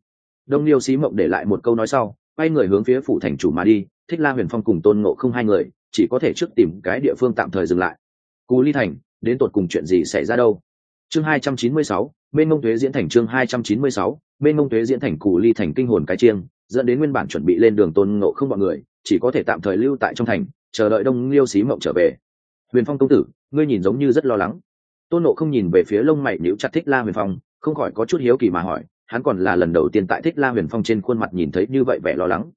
Đông liêu xí mộng để lại một câu nói sau, quay người hướng phía phủ thành chủ mà đi, thích la huyền phong cùng tôn ngộ không hai người, chỉ có thể trước tìm cái địa phương tạm thời dừng lại. Cú ly thành đến tột cùng chuyện gì xảy ra đâu. Chương hai trăm chín mươi sáu bên mông thuế diễn thành chương hai trăm chín mươi sáu bên mông thuế diễn thành cù ly thành kinh hồn cái chiêng, dẫn đến nguyên bản chuẩn bị lên đường tôn ngộ không bọn người, chỉ có thể tạm thời lưu tại trong thành, chờ đợi đông liêu xí mộng trở về. Huyền phong công tử, ngươi nhìn giống như rất lo lắng. Tôn nộ không nhìn về phía lông mày níu chặt thích la huyền phong, không khỏi có chút hiếu kỳ mà hỏi, hắn còn là lần đầu tiên tại thích la huyền phong trên khuôn mặt nhìn thấy như vậy vẻ lo lắng.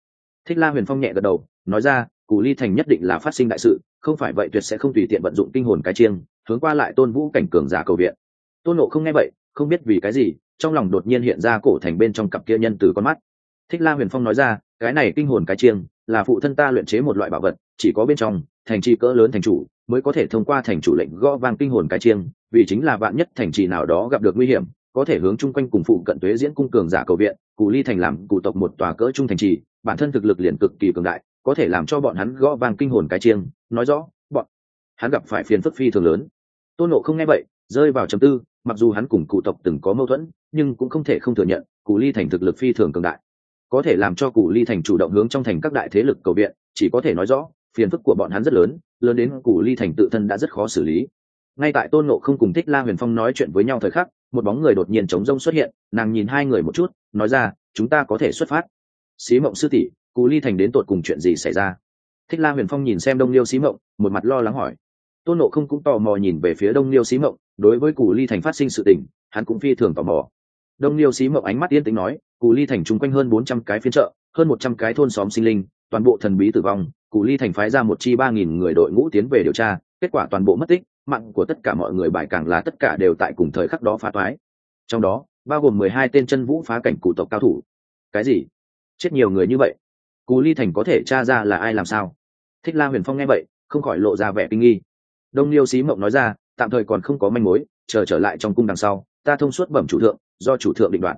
Thích la huyền phong nhẹ gật đầu, nói ra cù ly thành nhất định là phát sinh đại sự, không phải vậy tuyệt sẽ không tùy tiện vận dụng kinh hồn cái chiêng, hướng qua lại tôn vũ cảnh cường giả cầu viện. Tôn nộ không nghe vậy, không biết vì cái gì, trong lòng đột nhiên hiện ra cổ thành bên trong cặp kia nhân từ con mắt. Thích la huyền phong nói ra, cái này kinh hồn cái chiêng, là phụ thân ta luyện chế một loại bảo vật, chỉ có bên trong, thành trì cỡ lớn thành chủ, mới có thể thông qua thành chủ lệnh gõ vang kinh hồn cái chiêng, vì chính là vạn nhất thành trì nào đó gặp được nguy hiểm, có thể hướng chung quanh cùng phụ cận tuế diễn cung cường giả cầu viện. Cụ ly thành làm cụ tộc một tòa cỡ trung thành trì, bản thân thực lực liền cực kỳ cường đại có thể làm cho bọn hắn gõ vàng kinh hồn cái chiêng, nói rõ, bọn hắn gặp phải phiền phức phi thường lớn. Tôn nộ không nghe vậy, rơi vào trầm tư, mặc dù hắn cùng cụ tộc từng có mâu thuẫn, nhưng cũng không thể không thừa nhận, cụ ly thành thực lực phi thường cường đại. Có thể làm cho cụ ly thành chủ động hướng trong thành các đại thế lực cầu viện, chỉ có thể nói rõ, phiền phức của bọn hắn rất lớn lớn đến cụ ly thành tự thân đã rất khó xử lý. Ngay tại tôn nộ không cùng thích la huyền phong nói chuyện với nhau thời khắc, một bóng người đột nhiên chống rông xuất hiện, nàng nhìn hai người một chút, nói ra, chúng ta có thể xuất phát. Xí mộng sư tỷ Cù ly thành đến tột cùng chuyện gì xảy ra? Thích la huyền phong nhìn xem đông liêu xí mộng, một mặt lo lắng hỏi. Tôn nộ không cũng tò mò nhìn về phía đông liêu xí mộng, đối với Cù ly thành phát sinh sự tình, hắn cũng phi thường tò mò. Đông liêu xí mộng ánh mắt yên tĩnh nói Cù ly thành chung quanh hơn bốn trăm cái phiên chợ, hơn một trăm cái thôn xóm sinh linh, toàn bộ thần bí tử vong Cù ly thành phái ra một chi ba nghìn người đội ngũ tiến về điều tra, kết quả toàn bộ mất tích, mạng của tất cả mọi người bài càng là tất cả đều tại cùng thời khắc đó phá toái. Trong đó, bao gồm mười hai tên chân vũ phá cảnh cụ tộc cao thủ. Cái gì? Chết nhiều người như vậy? Cú ly thành có thể tra ra là ai làm sao? Thích la huyền phong nghe vậy, không khỏi lộ ra vẻ kinh nghi. Đông liêu xí mộng nói ra, tạm thời còn không có manh mối, chờ trở lại trong cung đằng sau, ta thông suốt bẩm chủ thượng, do chủ thượng định đoạt.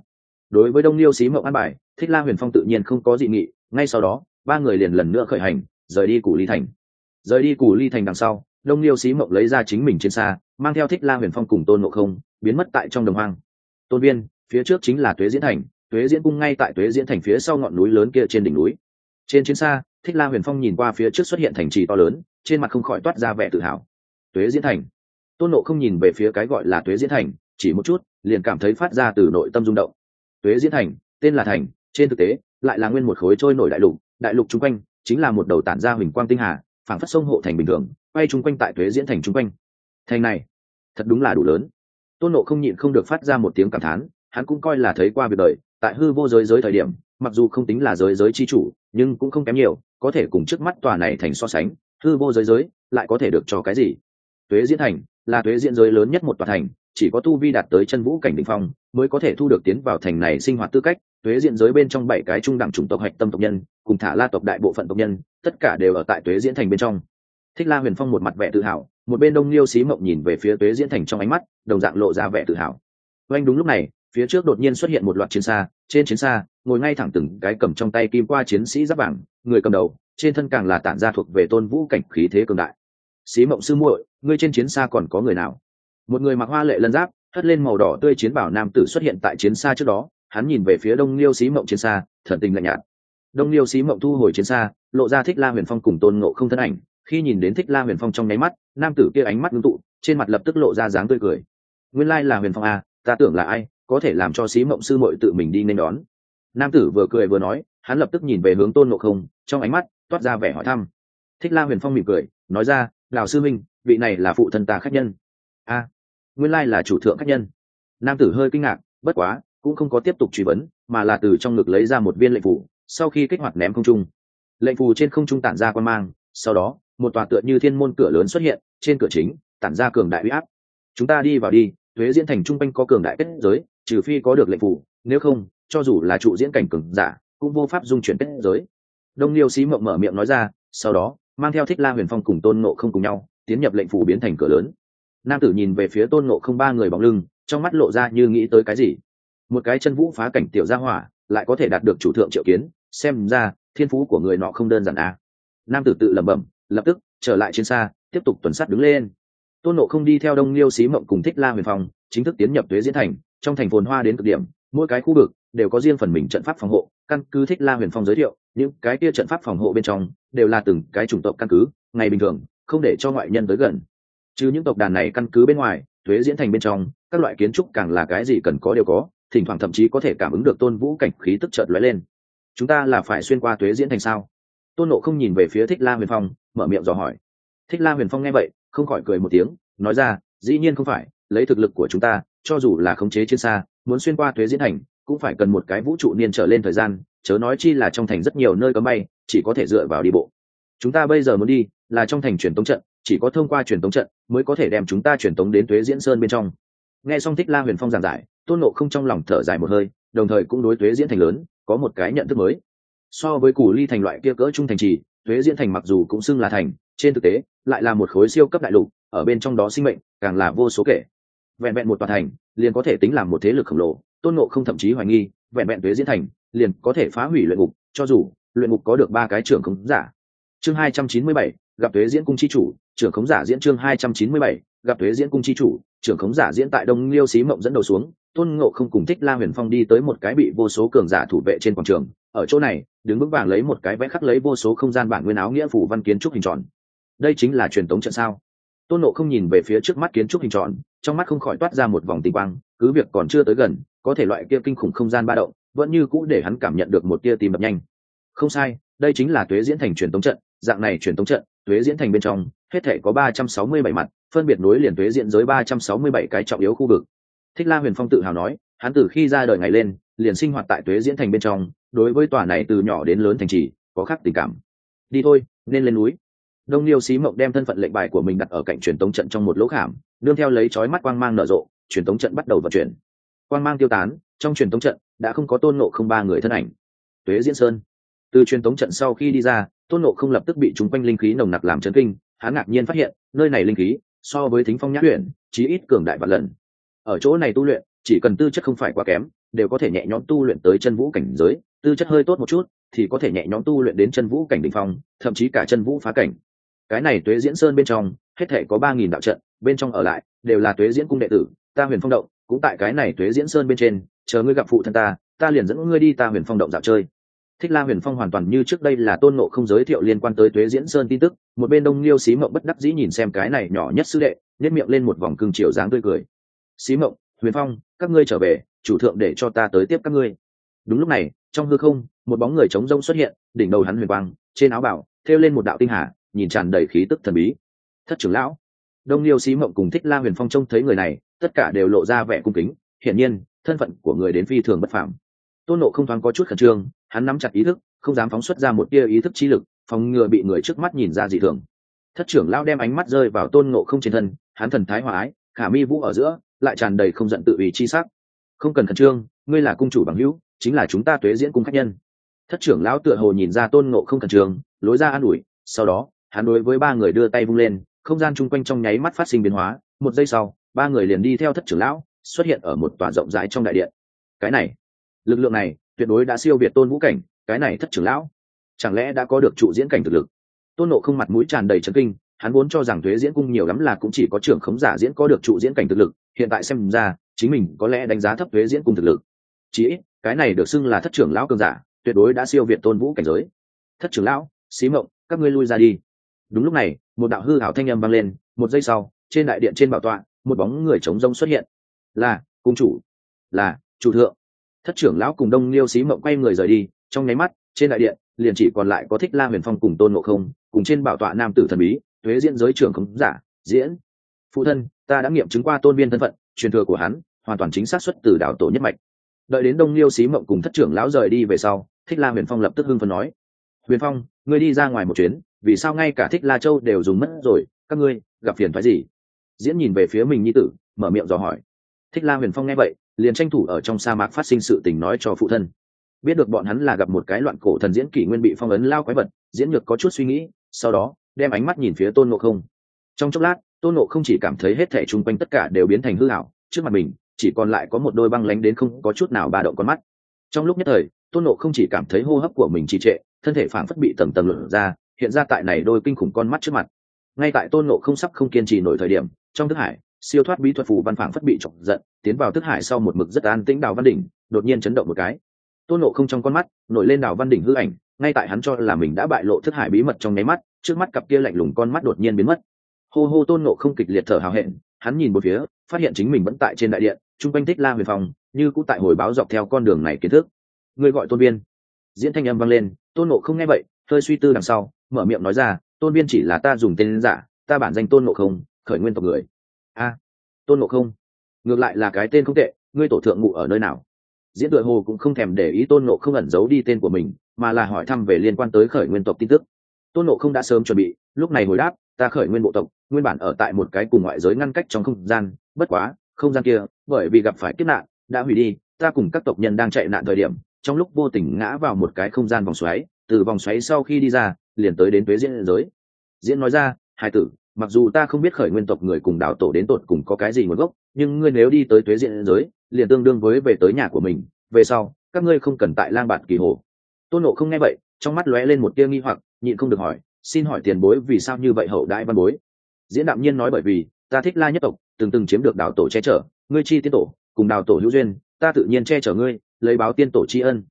Đối với đông liêu xí mộng an bài, thích la huyền phong tự nhiên không có dị nghị, ngay sau đó, ba người liền lần nữa khởi hành, rời đi củ ly thành. Rời đi củ ly thành đằng sau, đông liêu xí mộng lấy ra chính mình trên xa, mang theo thích la huyền phong cùng tôn nộ không, biến mất tại trong đồng hoang. Tôn viên, phía trước chính là tuế diễn thành, tuế diễn cung ngay tại tuế diễn thành phía sau ngọn núi lớn kia trên đỉnh núi trên chiến xa, thích la huyền phong nhìn qua phía trước xuất hiện thành trì to lớn, trên mặt không khỏi toát ra vẻ tự hào. Tuế diễn thành. Tôn nộ không nhìn về phía cái gọi là tuế diễn thành, chỉ một chút, liền cảm thấy phát ra từ nội tâm rung động. Tuế diễn thành, tên là thành, trên thực tế, lại là nguyên một khối trôi nổi đại lục đại lục chung quanh, chính là một đầu tản ra huỳnh quang tinh hà, phảng phất sông hộ thành bình thường, quay chung quanh tại tuế diễn thành chung quanh. Thành này, thật đúng là đủ lớn. Tôn nộ không nhịn không được phát ra một tiếng cảm thán, hắn cũng coi là thấy qua việc đời, tại hư vô giới giới thời điểm mặc dù không tính là giới giới chi chủ, nhưng cũng không kém nhiều, có thể cùng trước mắt tòa này thành so sánh, hư vô giới giới, lại có thể được cho cái gì? Tuế diễn thành, là tuế diễn giới lớn nhất một tòa thành, chỉ có tu vi đạt tới chân vũ cảnh đ ỉ n h phong, mới có thể thu được tiến vào thành này sinh hoạt tư cách. Tuế diễn giới bên trong bảy cái trung đẳng chủng tộc hạch tâm tộc nhân, cùng thả la tộc đại bộ phận tộc nhân, tất cả đều ở tại tuế diễn thành bên trong. Thích la huyền phong một mặt vẻ tự hào, một bên đông liêu xí mộng nhìn về phía tuế diễn thành trong ánh mắt, đồng dạng lộ ra vẻ tự hào. Oanh đúng lúc này, phía trước đột nhiên xuất hiện một loạt chiến xa, trên chiến xa ngồi ngay thẳng từng cái cầm trong tay kim qua chiến sĩ giáp bảng người cầm đầu trên thân càng là tản ra thuộc về tôn vũ cảnh khí thế cường đại. Xí mộng sư muội ngươi trên chiến xa còn có người nào? Một người mặc hoa lệ lân giáp hất lên màu đỏ tươi chiến bảo nam tử xuất hiện tại chiến xa trước đó hắn nhìn về phía đông liêu xí mộng chiến xa thần tình lạnh nhạt. Đông liêu xí mộng thu hồi chiến xa lộ ra thích la huyền phong cùng tôn ngộ không thân ảnh khi nhìn đến thích la huyền phong trong nháy mắt nam tử kia ánh mắt ngưng tụ trên mặt lập tức lộ ra dáng tươi cười. Nguyên lai là huyền phong a à, ta tưởng là ai có thể làm cho xí mộng sư mội tự mình đi nên đón nam tử vừa cười vừa nói, hắn lập tức nhìn về hướng tôn ngộ không, trong ánh mắt toát ra vẻ hỏi thăm. Thích la huyền phong mỉm cười, nói ra lào sư minh, vị này là phụ thân ta khách nhân. A, nguyên lai là chủ thượng khách nhân. Nam tử hơi kinh ngạc, bất quá, cũng không có tiếp tục truy vấn, mà là từ trong ngực lấy ra một viên lệnh phủ sau khi kích hoạt ném không trung. Lệnh phù trên không trung tản ra quan mang, sau đó, một tòa tựa như thiên môn cửa lớn xuất hiện, trên cửa chính, tản ra cường đại uy áp. Chúng ta đi vào đi thuế diễn thành trung quanh có cường đại kết giới, trừ phi có được lệnh phủ nếu không cho dù là trụ diễn cảnh cường giả, cũng vô pháp dung chuyển kết giới. Đông liêu xí mộng mở miệng nói ra, sau đó, mang theo thích la huyền phong cùng tôn nộ không cùng nhau, tiến nhập lệnh phủ biến thành cửa lớn. Nam tử nhìn về phía tôn nộ không ba người bóng lưng, trong mắt lộ ra như nghĩ tới cái gì. Một cái chân vũ phá cảnh tiểu gia hỏa, lại có thể đạt được chủ thượng triệu kiến, xem ra, thiên phú của người nọ không đơn giản à. nam tử tự lẩm bẩm, lập tức, trở lại trên xa, tiếp tục tuần sát đứng lên. Tôn nộ không đi theo đông liêu xí mộng cùng thích la huyền phong, chính thức tiến nhập tuế diễn thành, trong thành phồn hoa đến cực điểm, mỗi cái khu vực đều có riêng phần mình trận pháp phòng hộ, căn cứ thích la huyền phong giới thiệu, những cái kia trận pháp phòng hộ bên trong đều là từng cái chủng tộc căn cứ, ngày bình thường, không để cho ngoại nhân tới gần. Chứ những tộc đàn này căn cứ bên ngoài, thuế diễn thành bên trong, các loại kiến trúc càng là cái gì cần có đều có, thỉnh thoảng thậm chí có thể cảm ứng được tôn vũ cảnh khí tức chợt lóe lên. Chúng ta là phải xuyên qua thuế diễn thành sao? Tôn nộ không nhìn về phía thích la huyền phong, mở miệng dò hỏi. Thích la huyền phong nghe vậy, không khỏi cười một tiếng, nói ra, dĩ nhiên không phải, lấy thực lực của chúng ta, cho dù là khống chế trên xa, muốn xuyên qua thuế diễn thành cũng phải cần một cái vũ trụ niên trở lên thời gian, chớ nói chi là trong thành rất nhiều nơi cấm bay, chỉ có thể dựa vào đi bộ. Chúng ta bây giờ muốn đi là trong thành truyền tống trận, chỉ có thông qua truyền tống trận mới có thể đem chúng ta truyền tống đến tuế diễn sơn bên trong. Nghe xong thích la huyền phong giảng giải, tôn nộ không trong lòng thở dài một hơi, đồng thời cũng đối tuế diễn thành lớn có một cái nhận thức mới. So với củ ly thành loại kia cỡ trung thành trì, tuế diễn thành mặc dù cũng xưng là thành, trên thực tế lại là một khối siêu cấp đại lục, ở bên trong đó sinh mệnh càng là vô số kể. Vẹn vẹn một tòa thành, liền có thể tính làm một thế lực khổng lồ tôn Ngộ không thậm chí hoài nghi, vẹn vẹn tuế diễn thành, liền có thể phá hủy luyện ngục, cho dù luyện ngục có được ba cái trưởng khống giả. Chương hai trăm chín mươi bảy, gặp tuế diễn cung chi chủ, trưởng khống giả diễn chương hai trăm chín mươi bảy, gặp tuế diễn cung chi chủ, trưởng khống giả diễn tại đông liêu xí mộng dẫn đầu xuống, tôn ngộ không cùng thích la huyền phong đi tới một cái bị vô số cường giả thủ vệ trên quảng trường, ở chỗ này, đứng vững vàng lấy một cái vẽ khắc lấy vô số không gian bản nguyên áo nghĩa phủ văn kiến trúc hình tròn. Đây chính là truyền thống trận sao? Tôn nộ không nhìn về phía trước mắt kiến trúc hình tròn, trong mắt không khỏi toát ra một vòng tinh quang, cứ việc còn chưa tới gần có thể loại kia kinh khủng không gian ba động, vẫn như cũ để hắn cảm nhận được một tia tìm đập nhanh. Không sai, đây chính là tuế diễn thành truyền tống trận, dạng này truyền tống trận, tuế diễn thành bên trong, hết thể có ba trăm sáu mươi bảy mặt, phân biệt nối liền tuế diễn giới ba trăm sáu mươi bảy cái trọng yếu khu vực. Thích la huyền phong tự hào nói, hắn từ khi ra đời ngày lên, liền sinh hoạt tại tuế diễn thành bên trong, đối với tòa này từ nhỏ đến lớn thành trì, có khác tình cảm. Đi thôi, nên lên núi. Đông liêu xí mộng đem thân phận lệnh bài của mình đặt ở cạnh truyền tống trận trong một lỗ khảm, nương theo lấy chói mắt quang mang nở rộ, truyền tống trận bắt đầu vận chuyển quang mang tiêu tán, trong truyền thống trận đã không có tôn nộ không ba người thân ảnh. Tuế diễn sơn. Từ truyền thống trận sau khi đi ra, tôn nộ không lập tức bị chúng quanh linh khí nồng nặc làm chấn kinh, hắn ngạc nhiên phát hiện, nơi này linh khí, so với thính phong nhã luyện chí ít cường đại và lần. Ở chỗ này tu luyện, chỉ cần tư chất không phải quá kém, đều có thể nhẹ nhõm tu luyện tới chân vũ cảnh giới, tư chất hơi tốt một chút, thì có thể nhẹ nhõm tu luyện đến chân vũ cảnh đ ỉ n h phong, thậm chí cả chân vũ phá cảnh. Cái này tuế diễn sơn bên trong, hết thể có ba nghìn đạo trận, bên trong ở lại, đều là tuế diễn cung đệ tử, ta huyền phong động cũng tại cái này tuế diễn sơn bên trên, chờ ngươi gặp phụ thân ta ta liền dẫn ngươi đi ta huyền phong động dạo chơi. Thích la huyền phong hoàn toàn như trước đây là tôn nộ không giới thiệu liên quan tới tuế diễn sơn tin tức, một bên đông liêu xí mộng bất đắc dĩ nhìn xem cái này nhỏ nhất sư đệ nhét miệng lên một vòng cưng chiều dáng tươi cười. Xí mộng, huyền phong, các ngươi trở về, chủ thượng để cho ta tới tiếp các ngươi. Đúng lúc này, trong hư không, một bóng người trống rông xuất hiện, đỉnh đầu hắn huyền quang, trên áo bảo, thêu lên một đạo tinh hà, nhìn tràn đầy khí tức thần bí. Thất trưởng lão. Đông liêu xí mộng cùng thích la huyền phong trông thấy người này tất cả đều lộ ra vẻ cung kính. Hiển nhiên, thân phận của người đến phi thường bất phạm tôn nộ không thoáng có chút khẩn trương, hắn nắm chặt ý thức, không dám phóng xuất ra một tia ý thức trí lực, phòng ngừa bị người trước mắt nhìn ra dị thường. Thất trưởng lão đem ánh mắt rơi vào tôn nộ không trên thân, hắn thần thái hòa ái, khả mi vũ ở giữa, lại tràn đầy không giận tự ủy chi sắc. Không cần khẩn trương, ngươi là cung chủ bằng hữu, chính là chúng ta tuế diễn cung khách nhân. Thất trưởng lão tựa hồ nhìn ra tôn ngộ không khẩn trương, lối ra an ủi, sau đó, hắn đối với ba người đưa tay vung lên, không gian chung quanh trong nháy mắt phát sinh biến hóa, một giây sau ba người liền đi theo thất trưởng lão, xuất hiện ở một tòa rộng rãi trong đại điện. Cái này, lực lượng này tuyệt đối đã siêu việt tôn vũ cảnh, cái này thất trưởng lão, chẳng lẽ đã có được trụ diễn cảnh thực lực? Tôn nộ không mặt mũi tràn đầy trấn kinh, hắn vốn cho rằng thuế diễn cung nhiều lắm là cũng chỉ có trưởng khống giả diễn có được trụ diễn cảnh thực lực, hiện tại xem ra, chính mình có lẽ đánh giá thấp thuế diễn cung thực lực. Chỉ cái này được xưng là thất trưởng lão cường giả, tuyệt đối đã siêu việt tôn vũ cảnh giới. Thất trưởng lão, xí mộng, các ngươi lui ra đi. Đúng lúc này, một đạo hư hảo thanh âm vang lên, một giây sau, trên đại điện trên bảo tọa một bóng người trống rông xuất hiện. Là, cung chủ. Là, chủ thượng. Thất trưởng lão cùng đông liêu xí mộng quay người rời đi, trong nháy mắt, trên đại điện, liền chỉ còn lại có thích la huyền phong cùng tôn ngộ không, cùng trên bảo tọa nam tử thần bí thuế diễn giới trưởng khống giả, diễn. Phụ thân, ta đã nghiệm chứng qua tôn viên thân phận, truyền thừa của hắn, hoàn toàn chính xác xuất từ đảo tổ nhất mạch. Đợi đến đông liêu xí mộng cùng thất trưởng lão rời đi về sau, thích la huyền phong lập tức hưng phần nói, huyền phong, ngươi đi ra ngoài một chuyến, vì sao ngay cả thích la châu đều dùng mất rồi? Các ngươi, gặp phiền phái gì? Diễn nhìn về phía mình nhi tử, mở miệng dò hỏi. Thích la huyền phong nghe vậy, liền tranh thủ ở trong sa mạc phát sinh sự tình nói cho phụ thân. Biết được bọn hắn là gặp một cái loạn cổ thần diễn kỷ nguyên bị phong ấn lao quái vật, diễn nhược có chút suy nghĩ, sau đó, đem ánh mắt nhìn phía tôn ngộ không. Trong chốc lát, tôn ngộ không chỉ cảm thấy hết thẻ chung quanh tất cả đều biến thành hư hảo trước mặt mình, chỉ còn lại có một đôi băng lánh đến không có chút nào ba động con mắt. Trong lúc nhất thời, tôn ngộ không chỉ cảm thấy hô hấp của mình trì trệ, thân thể phảng phất bị tầng tầng lửa ra, hiện ra tại này đôi kinh khủng con mắt trước mặt. Ngay tại tôn ngộ không sắp không kiên trì nổi thời điểm trong thức hải, siêu thoát bí thuật phù văn phảng phất bị chọc giận, tiến vào thức hải sau một mực rất an tĩnh đào văn đỉnh, đột nhiên chấn động một cái. Tôn nộ không trong con mắt, nổi lên đào văn đỉnh hư ảnh, ngay tại hắn cho là mình đã bại lộ thức hải bí mật trong nháy mắt, trước mắt cặp kia lạnh lùng con mắt đột nhiên biến mất. Hô hô tôn nộ không kịch liệt thở hào hẹn, hắn nhìn một phía, phát hiện chính mình vẫn tại trên đại điện chung quanh thích la huyền phòng, như cũng tại hồi báo dọc theo con đường này kiến thức. Người gọi tôn viên diễn thanh âm vang lên, tôn nộ không nghe vậy, hơi suy tư đằng sau, mở miệng nói ra, tôn viên chỉ là ta dùng tên giả, ta bản danh tôn nộ không khởi nguyên tộc người. A, tôn ngộ không, ngược lại là cái tên không tệ, ngươi tổ thượng ngụ ở nơi nào? Diễn đội hồ cũng không thèm để ý tôn ngộ không ẩn giấu đi tên của mình, mà là hỏi thăm về liên quan tới khởi nguyên tộc tin tức. Tôn ngộ không đã sớm chuẩn bị, lúc này hồi đáp, ta khởi nguyên bộ tộc, nguyên bản ở tại một cái cùng ngoại giới ngăn cách trong không gian, bất quá, không gian kia, bởi vì gặp phải kiếp nạn, đã hủy đi, ta cùng các tộc nhân đang chạy nạn thời điểm, trong lúc vô tình ngã vào một cái không gian vòng xoáy, từ vòng xoáy sau khi đi ra, liền tới đến tuế diễn giới. Diễn nói ra hai tử mặc dù ta không biết khởi nguyên tộc người cùng đảo tổ đến tột cùng có cái gì nguồn gốc, nhưng ngươi nếu đi tới tuế diện giới, liền tương đương với về tới nhà của mình. Về sau, các ngươi không cần tại lang bạt kỳ hồ. Tôn nộ không nghe vậy, trong mắt lóe lên một tia nghi hoặc, nhịn không được hỏi, xin hỏi tiền bối, vì sao như vậy hậu đại văn bối? Diễn đạm nhiên nói bởi vì, ta thích la nhất tộc, từng từng chiếm được đảo tổ che chở, ngươi chi tiên tổ, cùng đào tổ hữu duyên, ta tự nhiên che chở ngươi, lấy báo tiên tổ tri ân.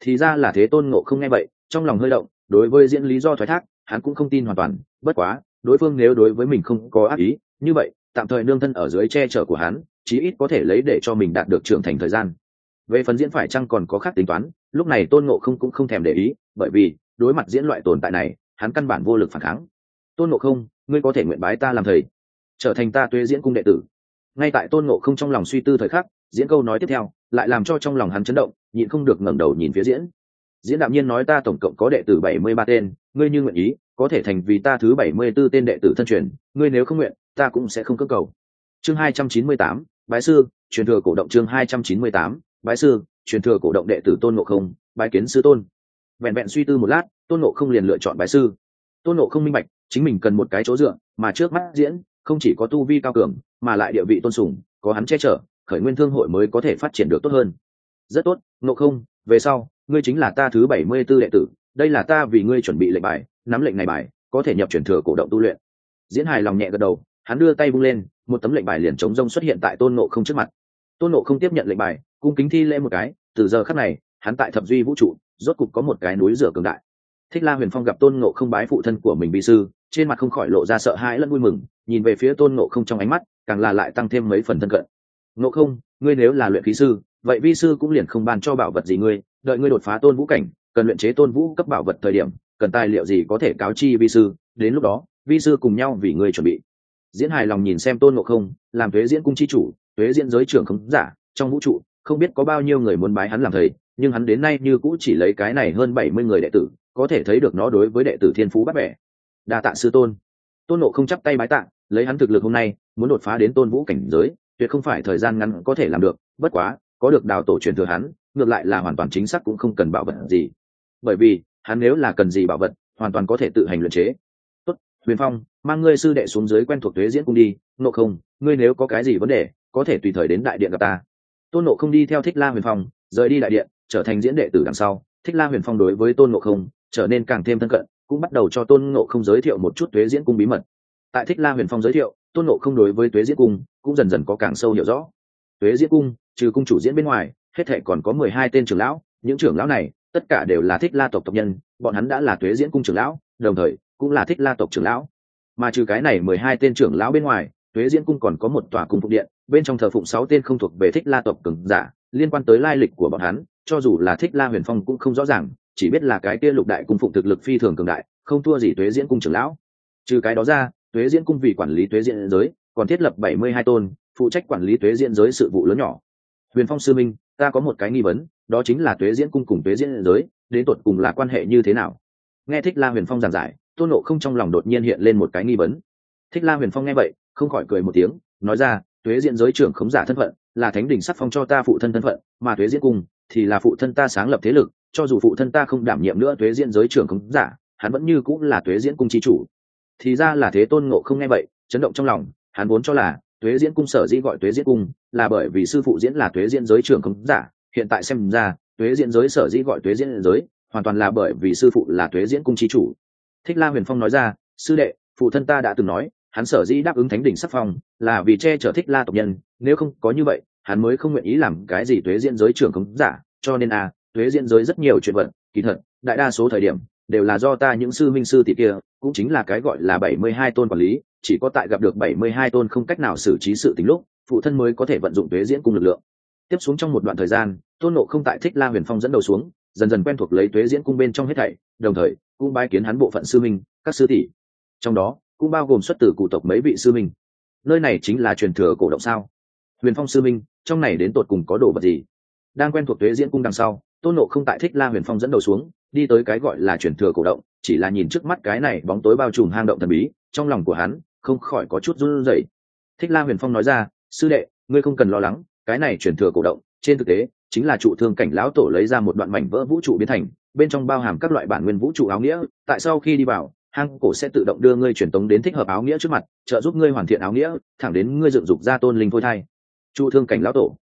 Thì ra là thế, tôn ngộ không nghe vậy, trong lòng hơi động, đối với diễn lý do thoái thác, hắn cũng không tin hoàn toàn, bất quá đối phương nếu đối với mình không có ác ý, như vậy, tạm thời nương thân ở dưới che chở của hắn, chí ít có thể lấy để cho mình đạt được trưởng thành thời gian. Về phần diễn phải chăng còn có khác tính toán, lúc này tôn ngộ không cũng không thèm để ý, bởi vì, đối mặt diễn loại tồn tại này, hắn căn bản vô lực phản kháng. Tôn ngộ không, ngươi có thể nguyện bái ta làm thầy, trở thành ta tuế diễn cung đệ tử. Ngay tại tôn ngộ không trong lòng suy tư thời khắc, diễn câu nói tiếp theo, lại làm cho trong lòng hắn chấn động, nhịn không được ngẩng đầu nhìn phía diễn diễn đạm nhiên nói ta tổng cộng có đệ tử bảy mươi ba tên, ngươi như nguyện ý, có thể thành vì ta thứ bảy mươi b ố tên đệ tử thân truyền, ngươi nếu không nguyện, ta cũng sẽ không cơ cầu. Chương hai trăm chín mươi tám, bái sư, truyền thừa cổ động chương hai trăm chín mươi tám, bái sư, truyền thừa cổ động đệ tử tôn ngộ không, bái kiến sư tôn. Vẹn vẹn suy tư một lát, tôn ngộ không liền lựa chọn bái sư. Tôn ngộ không minh bạch, chính mình cần một cái chỗ dựa, mà trước mắt diễn, không chỉ có tu vi cao cường, mà lại địa vị tôn sùng, có hắn che chở, khởi nguyên thương hội mới có thể phát triển được tốt hơn. Rất tốt, ngộ không, về sau ngươi chính là ta thứ bảy mươi b ố đệ tử, đây là ta vì ngươi chuẩn bị lệnh bài, nắm lệnh này bài, có thể nhập chuyển thừa cổ động tu luyện. Diễn hài lòng nhẹ gật đầu, hắn đưa tay vung lên, một tấm lệnh bài liền chống rông xuất hiện tại tôn ngộ không trước mặt. Tôn ngộ không tiếp nhận lệnh bài, cung kính thi lễ một cái, từ giờ khắc này, hắn tại thập duy vũ trụ, rốt cục có một cái núi rửa cường đại. Thích la huyền phong gặp tôn ngộ không bái phụ thân của mình bị sư, trên mặt không khỏi lộ ra sợ hãi lẫn vui mừng, nhìn về phía tôn ngộ không trong ánh mắt, càng là lại tăng thêm mấy phần thân cận. Ngộ không, ngươi nếu là luyện khí sư, vậy vi sư cũng liền không ban cho bảo vật gì ngươi đợi ngươi đột phá tôn vũ cảnh, cần luyện chế tôn vũ cấp bảo vật thời điểm, cần tài liệu gì có thể cáo chi vi sư, đến lúc đó, vi sư cùng nhau vì ngươi chuẩn bị. Diễn hài lòng nhìn xem tôn ngộ không, làm thuế diễn cung chi chủ thuế diễn giới trưởng khống giả, trong vũ trụ, không biết có bao nhiêu người muốn bái hắn làm thầy, nhưng hắn đến nay như cũ chỉ lấy cái này hơn bảy mươi người đệ tử, có thể thấy được nó đối với đệ tử thiên phú bắt bẻ. Đa tạ sư tôn. Tôn nộ không chắp tay bái tạ, lấy hắn thực lực hôm nay, muốn đột phá đến tôn vũ cảnh giới, tuyệt không phải thời gian ngắn có thể làm được, bất quá, có được đào tổ truyền thừa hắn ngược lại là hoàn toàn chính xác cũng không cần bảo vật gì. Bởi vì, hắn nếu là cần gì bảo vật, hoàn toàn có thể tự hành luyện chế. Tốt, huyền phong, mang ngươi sư đệ xuống dưới quen thuộc thuế diễn cung đi. Nộ không, ngươi nếu có cái gì vấn đề, có thể tùy thời đến đại điện gặp ta. Tôn nộ không đi theo thích la huyền phong, rời đi đại điện, trở thành diễn đệ tử đằng sau. Thích la huyền phong đối với tôn nộ không, trở nên càng thêm thân cận, cũng bắt đầu cho tôn nộ không giới thiệu một chút thuế diễn cung bí mật. Tại thích la huyền phong giới thiệu, tôn nộ không đối với thuế diễn cung cũng dần dần có càng sâu hiểu rõ. Thuế diễn cung, trừ cung chủ diễn bên ngoài hết thệ còn có mười hai tên trưởng lão, những trưởng lão này, tất cả đều là thích la tộc tộc nhân, bọn hắn đã là tuế diễn cung trưởng lão, đồng thời cũng là thích la tộc trưởng lão. Mà trừ cái này mười hai tên trưởng lão bên ngoài, tuế diễn cung còn có một tòa cung phục điện, bên trong thờ phụng sáu tên không thuộc về thích la tộc cường giả, liên quan tới lai lịch của bọn hắn, cho dù là thích la huyền phong cũng không rõ ràng, chỉ biết là cái kia lục đại cung phụng thực lực phi thường cường đại, không thua gì tuế diễn cung trưởng lão. Trừ cái đó ra, tuế diễn cung vì quản lý tuế diễn giới, còn thiết lập bảy mươi hai tôn, phụ trách quản lý thuế diễn giới sự vụ lớn nhỏ huyền phong sư minh, ta có một cái nghi vấn, đó chính là tuế diễn cung cùng tuế diễn giới, đến tột cùng là quan hệ như thế nào? Nghe thích la huyền phong giảng giải, tôn nộ không trong lòng đột nhiên hiện lên một cái nghi vấn. Thích la huyền phong nghe vậy, không khỏi cười một tiếng, nói ra, tuế diễn giới trưởng khống giả thân phận, là thánh đỉnh sắc phong cho ta phụ thân thân phận, mà tuế diễn cung thì là phụ thân ta sáng lập thế lực, cho dù phụ thân ta không đảm nhiệm nữa tuế diễn giới trưởng khống giả, hắn vẫn như cũng là tuế diễn cung chi chủ. Thì ra là thế, tôn ngộ không nghe vậy, chấn động trong lòng, hắn vốn cho là tuế diễn cung sở dĩ gọi tuế diễn cung là bởi vì sư phụ diễn là tuế diễn giới trưởng không giả hiện tại xem ra tuế diễn giới sở dĩ gọi tuế diễn giới hoàn toàn là bởi vì sư phụ là tuế diễn cung chi chủ. Thích la huyền phong nói ra sư đệ phụ thân ta đã từng nói hắn sở dĩ đáp ứng thánh đỉnh sắc phong là vì che chở thích la tộc nhân nếu không có như vậy hắn mới không nguyện ý làm cái gì tuế diễn giới trưởng khống giả cho nên a à, tuế diễn giới rất nhiều chuyện vận kỳ thật đại đa số thời điểm đều là do ta những sư minh sư tỷ kia cũng chính là cái gọi là bảy mươi hai tôn quản lý chỉ có tại gặp được bảy mươi hai tôn không cách nào xử trí sự tình lúc, phụ thân mới có thể vận dụng tuế diễn cung lực lượng. Tiếp xuống trong một đoạn thời gian, tôn nộ không tại thích la huyền phong dẫn đầu xuống, dần dần quen thuộc lấy tuế diễn cung bên trong hết thảy, đồng thời, cũng bái kiến hắn bộ phận sư minh, các sư tỷ. Trong đó, cũng bao gồm xuất từ cụ tộc mấy vị sư minh. Nơi này chính là truyền thừa cổ động sao? Huyền phong sư minh, trong này đến tột cùng có đồ vật gì? Đang quen thuộc tuế diễn cung đằng sau, tôn nộ không tại thích la huyền phong dẫn đầu xuống, đi tới cái gọi là truyền thừa cổ động, chỉ là nhìn trước mắt cái này bóng tối bao trùm hang động thần bí, trong lòng của hắn không khỏi có chút run rẩy. Thích la huyền phong nói ra, sư đệ, ngươi không cần lo lắng, cái này truyền thừa cổ động, trên thực tế, chính là trụ thương cảnh lão tổ lấy ra một đoạn mảnh vỡ vũ trụ biến thành, bên trong bao hàm các loại bản nguyên vũ trụ áo nghĩa, tại sau khi đi vào, hang cổ sẽ tự động đưa ngươi truyền tống đến thích hợp áo nghĩa trước mặt, trợ giúp ngươi hoàn thiện áo nghĩa, thẳng đến ngươi dựng dục ra tôn linh phôi thai. Trụ thương cảnh lão tổ.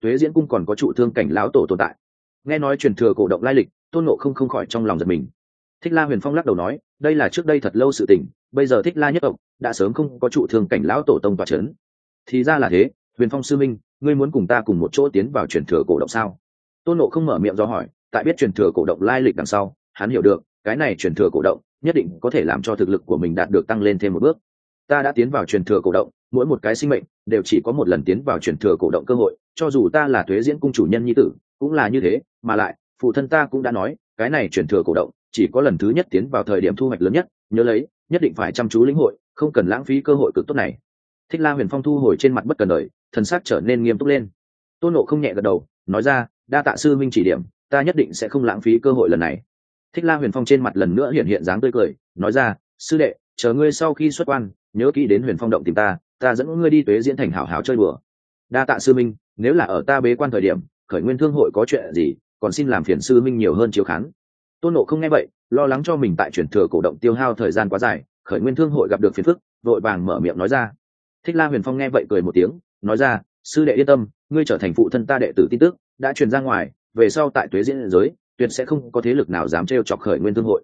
Tuế diễn cung còn có trụ thương cảnh lão tổ tồn tại. Nghe nói truyền thừa cổ động lai lịch, tôn nộ không không khỏi trong lòng giật mình. Thích la huyền phong lắc đầu nói, đây là trước đây thật lâu sự tình, bây giờ thích la nhất tộc đã sớm không có trụ thương cảnh lão tổ tông tòa trấn. Thì ra là thế, huyền phong sư minh, ngươi muốn cùng ta cùng một chỗ tiến vào truyền thừa cổ động sao? Tôn nộ không mở miệng do hỏi, tại biết truyền thừa cổ động lai lịch đằng sau, hắn hiểu được, cái này truyền thừa cổ động, nhất định có thể làm cho thực lực của mình đạt được tăng lên thêm một bước. Ta đã tiến vào truyền thừa cổ động, mỗi một cái sinh mệnh đều chỉ có một lần tiến vào truyền thừa cổ động cơ hội, cho dù ta là thuế diễn cung chủ nhân nhi tử, cũng là như thế, mà lại, phụ thân ta cũng đã nói, cái này truyền thừa cổ động chỉ có lần thứ nhất tiến vào thời điểm thu hoạch lớn nhất, nhớ lấy, nhất định phải chăm chú lĩnh hội, không cần lãng phí cơ hội cực tốt này. Thích la huyền phong thu hồi trên mặt bất cần đời, thần sắc trở nên nghiêm túc lên. Tôn nộ không nhẹ gật đầu, nói ra, đa tạ sư minh chỉ điểm, ta nhất định sẽ không lãng phí cơ hội lần này. Thích la huyền phong trên mặt lần nữa hiện hiện dáng tươi cười, nói ra, sư đệ, chờ ngươi sau khi xuất quan, nhớ kỹ đến huyền phong động tìm ta ta dẫn ngươi đi tuế diễn thành hảo hảo chơi bừa đa tạ sư minh, nếu là ở ta bế quan thời điểm, khởi nguyên thương hội có chuyện gì, còn xin làm phiền sư minh nhiều hơn chiếu khán tôn nộ không nghe vậy, lo lắng cho mình tại chuyển thừa cổ động tiêu hao thời gian quá dài, khởi nguyên thương hội gặp được phiền phức, vội vàng mở miệng nói ra. Thích la huyền phong nghe vậy cười một tiếng, nói ra, sư đệ yên tâm, ngươi trở thành phụ thân ta đệ tử tin tức, đã truyền ra ngoài, về sau tại tuế diễn giới, tuyệt sẽ không có thế lực nào dám trêu chọc khởi nguyên thương hội.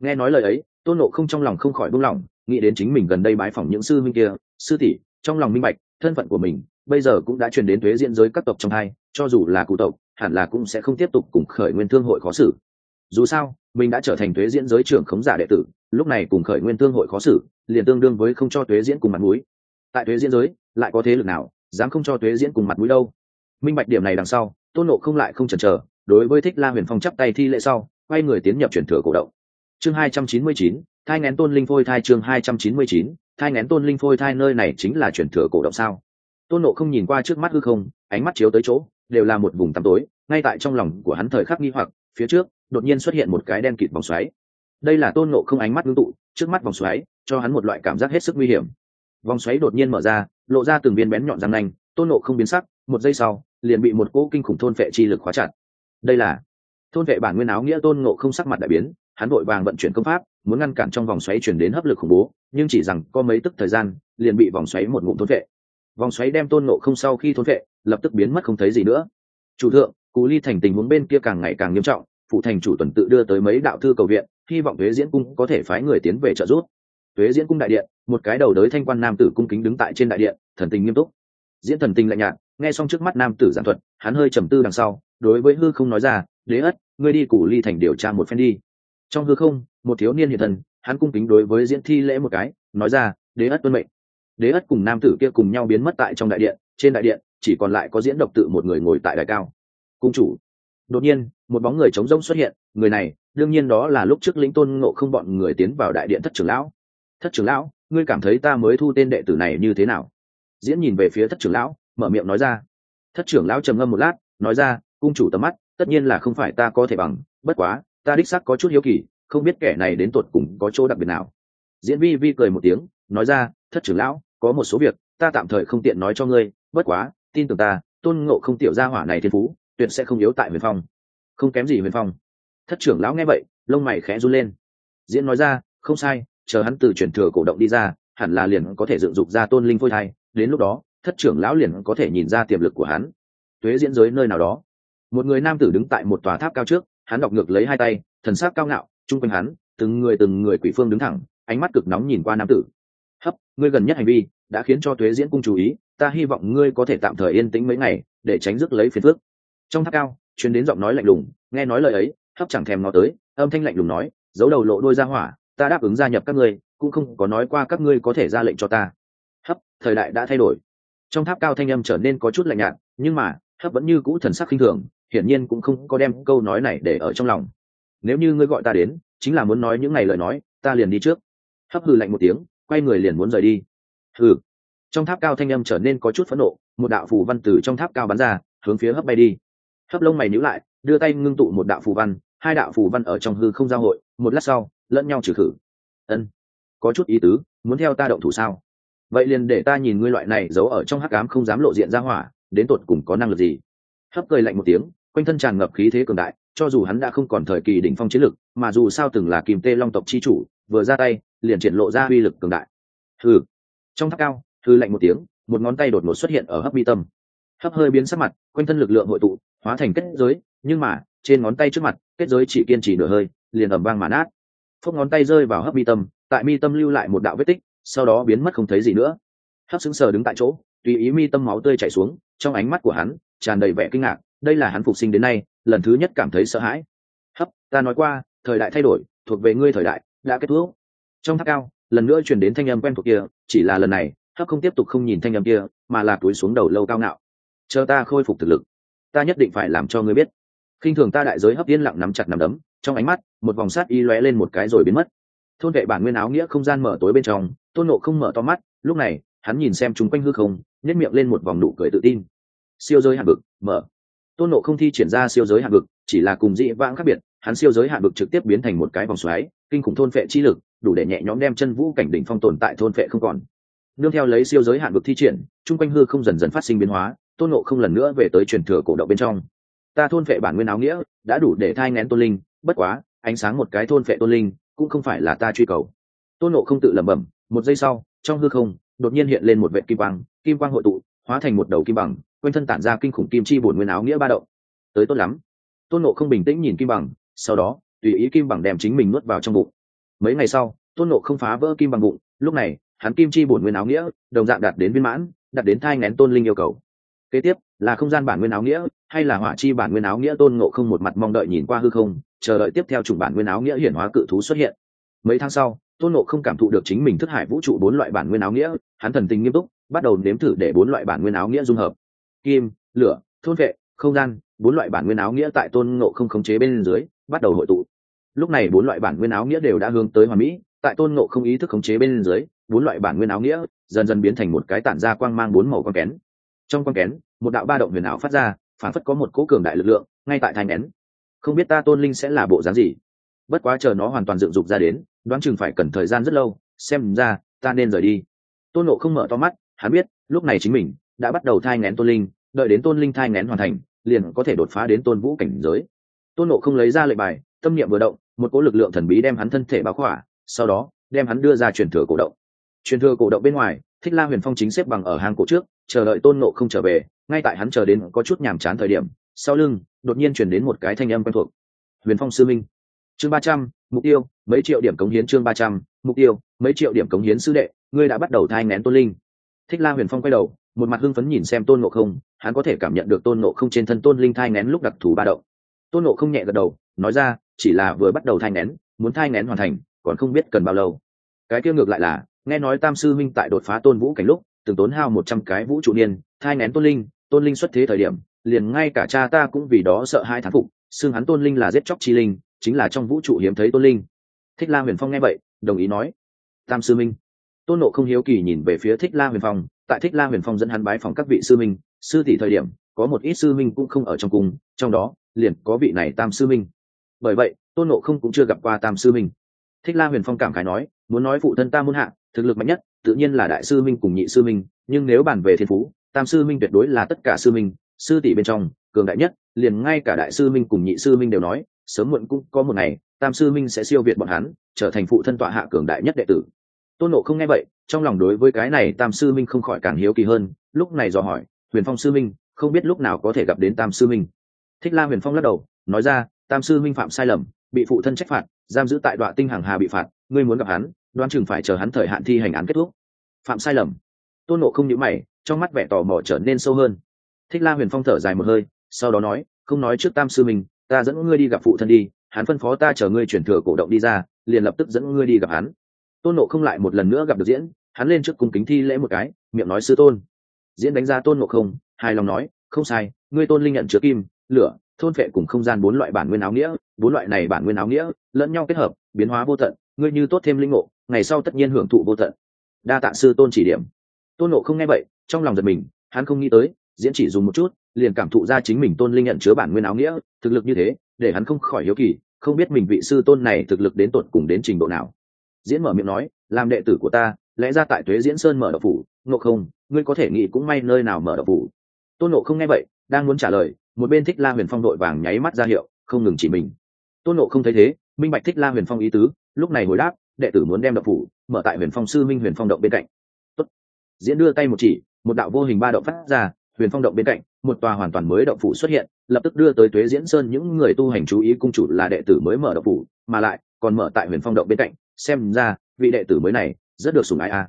Nghe nói lời ấy, tôn nộ không trong lòng không khỏi buông lỏng, nghĩ đến chính mình gần đây bái phỏng những sư minh kia, sư tỷ, trong lòng minh bạch, thân phận của mình, bây giờ cũng đã truyền đến thuế diễn giới các tộc trong hai, cho dù là cụ tộc, hẳn là cũng sẽ không tiếp tục cùng khởi nguyên thương hội khó xử dù sao, mình đã trở thành thuế diễn giới trưởng khống giả đệ tử, lúc này cùng khởi nguyên tương hội khó xử, liền tương đương với không cho thuế diễn cùng mặt mũi. Tại thuế diễn giới, lại có thế lực nào dám không cho thuế diễn cùng mặt mũi đâu? Minh bạch điểm này đằng sau, tôn nộ không lại không chần chờ, đối với thích la huyền phong chắp tay thi lễ sau, quay người tiến nhập chuyển thừa cổ động. Chương hai trăm chín mươi chín, thai ngén tôn linh phôi thai chương hai trăm chín mươi chín, thai ngén tôn linh phôi thai nơi này chính là chuyển thừa cổ động sao? Tôn nộ không nhìn qua trước mắt hư không, ánh mắt chiếu tới chỗ, đều là một vùng tăm tối, ngay tại trong lòng của hắn thời khắc nghi hoặc phía trước, đột nhiên xuất hiện một cái đen kịt vòng xoáy. Đây là tôn nộ không ánh mắt ngưng tụ, trước mắt vòng xoáy, cho hắn một loại cảm giác hết sức nguy hiểm. Vòng xoáy đột nhiên mở ra, lộ ra từng viên bén nhọn răng nanh, tôn nộ không biến sắc, một giây sau, liền bị một cỗ kinh khủng thôn vệ chi lực khóa chặt. Đây là thôn vệ bản nguyên áo nghĩa tôn nộ không sắc mặt đại biến, hắn vội vàng vận chuyển công pháp, muốn ngăn cản trong vòng xoáy chuyển đến hấp lực khủng bố, nhưng chỉ rằng có mấy tức thời gian, liền bị vòng xoáy một ngụm thôn vệ. Vòng xoáy đem tôn nộ không sau khi thôn vệ, lập tức biến mất không thấy gì nữa. Chủ thượng cú ly thành tình huống bên kia càng ngày càng nghiêm trọng phụ thành chủ tuần tự đưa tới mấy đạo thư cầu viện, hy vọng thuế diễn cung có thể phái người tiến về trợ giúp. Thuế diễn cung đại điện, một cái đầu đới thanh quan nam tử cung kính đứng tại trên đại điện, thần tình nghiêm túc. Diễn thần tình lạnh nhạt, nghe xong trước mắt nam tử giảng thuật, hắn hơi trầm tư đằng sau, đối với hư không nói ra, đế ất, ngươi đi củ ly thành điều tra một phen đi. Trong hư không, một thiếu niên hiện thần hắn cung kính đối với diễn thi lễ một cái, nói ra, đế ất tuân mệnh. Đế ất cùng nam tử kia cùng nhau biến mất tại trong đại điện, trên đại điện, chỉ còn lại có diễn độc tự một người ngồi tại đại cao cung chủ. Đột nhiên, một bóng người trống rỗng xuất hiện, người này, đương nhiên đó là lúc trước lĩnh tôn ngộ không bọn người tiến vào đại điện thất trưởng lão. Thất trưởng lão, ngươi cảm thấy ta mới thu tên đệ tử này như thế nào? Diễn nhìn về phía thất trưởng lão, mở miệng nói ra. Thất trưởng lão trầm ngâm một lát, nói ra, cung chủ tầm mắt, tất nhiên là không phải ta có thể bằng, bất quá, ta đích xác có chút hiếu kỳ, không biết kẻ này đến tột cùng có chỗ đặc biệt nào. Diễn vi vi cười một tiếng, nói ra, thất trưởng lão, có một số việc, ta tạm thời không tiện nói cho ngươi, bất quá, tin tưởng ta, tôn ngộ không tiểu gia hỏa này thiên phú tuyệt sẽ không yếu tại huyền phong. Không kém gì huyền phong. Thất trưởng lão nghe vậy, lông mày khẽ run lên. Diễn nói ra, không sai, chờ hắn từ truyền thừa cổ động đi ra, hẳn là liền có thể dựng dục ra tôn linh phôi thai. Đến lúc đó, thất trưởng lão liền có thể nhìn ra tiềm lực của hắn. Tuế diễn giới nơi nào đó. Một người nam tử đứng tại một tòa tháp cao trước, hắn đọc ngược lấy hai tay, thần sắc cao ngạo, chung quanh hắn, từng người từng người quỷ phương đứng thẳng, ánh mắt cực nóng nhìn qua nam tử. Hấp, ngươi gần nhất hành vi, đã khiến cho tuế diễn cung chú ý, ta hy vọng ngươi có thể tạm thời yên tĩnh mấy ngày, để tránh rước lấy phiền phước trong tháp cao chuyến đến giọng nói lạnh lùng, nghe nói lời ấy hấp chẳng thèm nó tới, âm thanh lạnh lùng nói, giấu đầu lộ đôi ra hỏa, ta đáp ứng gia nhập các ngươi, cũng không có nói qua các ngươi có thể ra lệnh cho ta. Hấp, thời đại đã thay đổi. Trong tháp cao thanh âm trở nên có chút lạnh nhạt, nhưng mà, hấp vẫn như cũ thần sắc khinh thường, hiển nhiên cũng không có đem câu nói này để ở trong lòng. Nếu như ngươi gọi ta đến, chính là muốn nói những ngày lời nói, ta liền đi trước. Hấp hừ lạnh một tiếng, quay người liền muốn rời đi. Hừ. Trong tháp cao thanh âm trở nên có chút phẫn nộ, một đạo phù văn từ trong tháp cao bắn ra, hướng phía hấp bay đi hấp lông mày nhíu lại, đưa tay ngưng tụ một đạo phù văn, hai đạo phù văn ở trong hư không giao hội, một lát sau, lẫn nhau trừ khử. Ân, có chút ý tứ, muốn theo ta động thủ sao? Vậy liền để ta nhìn ngươi loại này giấu ở trong hắc ám không dám lộ diện ra hỏa, đến tột cùng có năng lực gì? Hấp cười lạnh một tiếng, quanh thân tràn ngập khí thế cường đại, cho dù hắn đã không còn thời kỳ đỉnh phong chiến lực, mà dù sao từng là kìm tê long tộc chi chủ, vừa ra tay, liền triển lộ ra uy lực cường đại. Hừ. Trong tháp cao hư lạnh một tiếng, một ngón tay đột ngột xuất hiện ở hấp mi tâm. Hấp hơi biến sắc mặt, quanh thân lực lượng hội tụ hóa thành kết giới, nhưng mà, trên ngón tay trước mặt, kết giới chỉ kiên trì nửa hơi, liền ẩm vang màn át phốc ngón tay rơi vào hấp mi tâm, tại mi tâm lưu lại một đạo vết tích, sau đó biến mất không thấy gì nữa. Hấp xứng sờ đứng tại chỗ, tùy ý mi tâm máu tươi chảy xuống, trong ánh mắt của hắn, tràn đầy vẻ kinh ngạc, đây là hắn phục sinh đến nay, lần thứ nhất cảm thấy sợ hãi. Hấp, ta nói qua, thời đại thay đổi, thuộc về ngươi thời đại, đã kết thúc. Trong tháp cao, lần nữa chuyển đến thanh âm quen thuộc kia, chỉ là lần này, hấp không tiếp tục không nhìn thanh âm kia, mà là túi xuống đầu lâu cao ngạo. Chờ ta khôi phục thực lực ta nhất định phải làm cho ngươi biết. Khinh thường ta đại giới hấp yên lặng nắm chặt nắm đấm, trong ánh mắt, một vòng sát y lóe lên một cái rồi biến mất. Thôn vệ bản nguyên áo nghĩa không gian mở tối bên trong, tôn nộ không mở to mắt, lúc này, hắn nhìn xem chúng quanh hư không nhét miệng lên một vòng nụ cười tự tin. Siêu giới hạn vực, mở. Tôn nộ không thi triển ra siêu giới hạn vực, chỉ là cùng dị vãng khác biệt, hắn siêu giới hạn vực trực tiếp biến thành một cái vòng xoáy, kinh khủng thôn phệ chi lực, đủ để nhẹ nhõm đem chân vũ cảnh đỉnh phong tồn tại thôn phệ không còn. Nương theo lấy siêu giới hạn vực thi triển, chung quanh hư không dần dần phát sinh biến hóa tôn nộ không lần nữa về tới truyền thừa cổ động bên trong. Ta thôn phệ bản nguyên áo nghĩa, đã đủ để thai ngén tôn linh, bất quá, ánh sáng một cái thôn phệ tôn linh, cũng không phải là ta truy cầu. Tôn nộ không tự lẩm bẩm, một giây sau, trong hư không, đột nhiên hiện lên một vệ kim quang kim quang hội tụ, hóa thành một đầu kim bằng, quanh thân tản ra kinh khủng kim chi bổn nguyên áo nghĩa ba động. Tới tốt lắm. Tôn nộ không bình tĩnh nhìn kim bằng, sau đó, tùy ý kim bằng đem chính mình nuốt vào trong bụng. Mấy ngày sau, tôn nộ không phá vỡ kim bằng bụng, lúc này, hắn kim chi bổn nguyên áo nghĩa, đồng dạng đạt đến viên mãn, đạt đến thai ngén tôn linh yêu cầu kế tiếp, là không gian bản nguyên áo nghĩa, hay là hỏa chi bản nguyên áo nghĩa tôn ngộ không một mặt mong đợi nhìn qua hư không, chờ đợi tiếp theo chủng bản nguyên áo nghĩa hiển hóa cự thú xuất hiện. Mấy tháng sau, tôn ngộ không cảm thụ được chính mình thức hải vũ trụ bốn loại bản nguyên áo nghĩa, hắn thần tình nghiêm túc, bắt đầu nếm thử để bốn loại bản nguyên áo nghĩa dung hợp. Kim, lửa, thôn vệ, không gian, bốn loại bản nguyên áo nghĩa tại tôn ngộ không khống chế bên dưới, bắt đầu hội tụ. Lúc này bốn loại bản nguyên áo nghĩa đều đã hướng tới hoàn mỹ, tại tôn ngộ không ý thức khống chế bên dưới, bốn loại bản nguyên áo nghĩa dần dần biến thành một cái tản ra quang mang bốn màu con kén trong con kén, một đạo ba động huyền ảo phát ra, phản phất có một cỗ cường đại lực lượng, ngay tại thai nén. Không biết ta tôn linh sẽ là bộ dáng gì. Bất quá chờ nó hoàn toàn dựng dục ra đến, đoán chừng phải cần thời gian rất lâu, xem ra, ta nên rời đi. Tôn nộ không mở to mắt, hắn biết, lúc này chính mình đã bắt đầu thai ngén tôn linh, đợi đến tôn linh thai ngén hoàn thành, liền có thể đột phá đến tôn vũ cảnh giới. Tôn nộ không lấy ra lệnh bài, tâm niệm vừa động, một cỗ lực lượng thần bí đem hắn thân thể báo khỏa, sau đó, đem hắn đưa ra truyền thừa cổ động. Truyền thừa cổ động bên ngoài thích la huyền phong chính xếp bằng ở hang cổ trước, chờ đợi tôn nộ không trở về, ngay tại hắn chờ đến có chút nhàm chán thời điểm, sau lưng, đột nhiên chuyển đến một cái thanh âm quen thuộc. Huyền phong sư minh. Chương ba trăm, mục tiêu, mấy triệu điểm cống hiến chương ba trăm, mục tiêu, mấy triệu điểm cống hiến sư đệ, ngươi đã bắt đầu thai ngén tôn linh. Thích la huyền phong quay đầu, một mặt hưng phấn nhìn xem tôn nộ không, hắn có thể cảm nhận được tôn nộ không trên thân tôn linh thai ngén lúc đặc thù ba động. Tôn nộ không nhẹ gật đầu, nói ra, chỉ là vừa bắt đầu thai ngén, muốn thai ngén hoàn thành, còn không biết cần bao lâu. Cái kia ngược lại là nghe nói tam sư minh tại đột phá tôn vũ cảnh lúc, từng tốn hao một trăm cái vũ trụ niên, thai ngén tôn linh tôn linh xuất thế thời điểm, liền ngay cả cha ta cũng vì đó sợ hai thán phục xương hắn tôn linh là giết chóc chi linh, chính là trong vũ trụ hiếm thấy tôn linh. Thích la huyền phong nghe vậy, đồng ý nói, tam sư minh tôn nộ không hiếu kỳ nhìn về phía thích la huyền phong, tại thích la huyền phong dẫn hắn bái phòng các vị sư minh sư tỷ thời điểm, có một ít sư minh cũng không ở trong cung trong đó, liền có vị này tam sư minh bởi vậy, tôn nộ không cũng chưa gặp qua tam sư minh thích la huyền phong cảm khái nói, muốn nói phụ thân ta muốn hạ thực lực mạnh nhất, tự nhiên là đại sư minh cùng nhị sư minh, nhưng nếu bàn về thiên phú, tam sư minh tuyệt đối là tất cả sư minh, sư tỷ bên trong, cường đại nhất, liền ngay cả đại sư minh cùng nhị sư minh đều nói, sớm muộn cũng có một ngày, tam sư minh sẽ siêu việt bọn hắn, trở thành phụ thân tọa hạ cường đại nhất đệ tử. Tôn nộ không nghe vậy, trong lòng đối với cái này tam sư minh không khỏi càng hiếu kỳ hơn, lúc này dò hỏi, huyền phong sư minh, không biết lúc nào có thể gặp đến tam sư minh? Thích la huyền phong lắc đầu, nói ra, tam sư minh phạm sai lầm, bị phụ thân trách phạt, giam giữ tại đoạn tinh hàng hà bị phạt, ngươi muốn gặp hắn đoán chừng phải chờ hắn thời hạn thi hành án kết thúc. Phạm sai lầm. Tôn nộ không nhữ mày trong mắt vẻ tò mò trở nên sâu hơn. Thích la huyền phong thở dài một hơi sau đó nói không nói trước tam sư mình, ta dẫn ngươi đi gặp phụ thân đi hắn phân phó ta chờ ngươi chuyển thừa cổ động đi ra liền lập tức dẫn ngươi đi gặp hắn. Tôn nộ không lại một lần nữa gặp được diễn hắn lên trước cung kính thi lễ một cái miệng nói sư tôn. Diễn đánh giá tôn nộ không hài lòng nói không sai ngươi tôn linh nhận chứa kim lửa thôn phệ cùng không gian bốn loại bản nguyên áo nghĩa bốn loại này bản nguyên áo nghĩa lẫn nhau kết hợp biến hóa vô tận ngươi như tốt thêm linh ngộ ngày sau tất nhiên hưởng thụ vô tận. Đa tạ sư tôn chỉ điểm. Tôn nộ không nghe vậy, trong lòng giật mình, hắn không nghĩ tới, diễn chỉ dùng một chút, liền cảm thụ ra chính mình tôn linh nhận chứa bản nguyên áo nghĩa, thực lực như thế, để hắn không khỏi hiếu kỳ, không biết mình vị sư tôn này thực lực đến tột cùng đến trình độ nào. Diễn mở miệng nói, làm đệ tử của ta, lẽ ra tại tuế diễn sơn mở độc phủ, ngộ không, ngươi có thể nghĩ cũng may nơi nào mở độc phủ. Tôn nộ không nghe vậy, đang muốn trả lời, một bên thích la huyền phong đội vàng nháy mắt ra hiệu, không ngừng chỉ mình. Tôn nộ không thấy thế, minh bạch thích la huyền phong ý tứ, lúc này hồi đáp đệ tử muốn đem đậu phủ mở tại huyền phong sư minh huyền phong động bên cạnh. Tốt. diễn đưa tay một chỉ, một đạo vô hình ba động phát ra, huyền phong động bên cạnh, một tòa hoàn toàn mới động phủ xuất hiện, lập tức đưa tới tuế diễn sơn những người tu hành chú ý cung chủ là đệ tử mới mở động phủ, mà lại còn mở tại huyền phong động bên cạnh, xem ra vị đệ tử mới này rất được sủng ái a.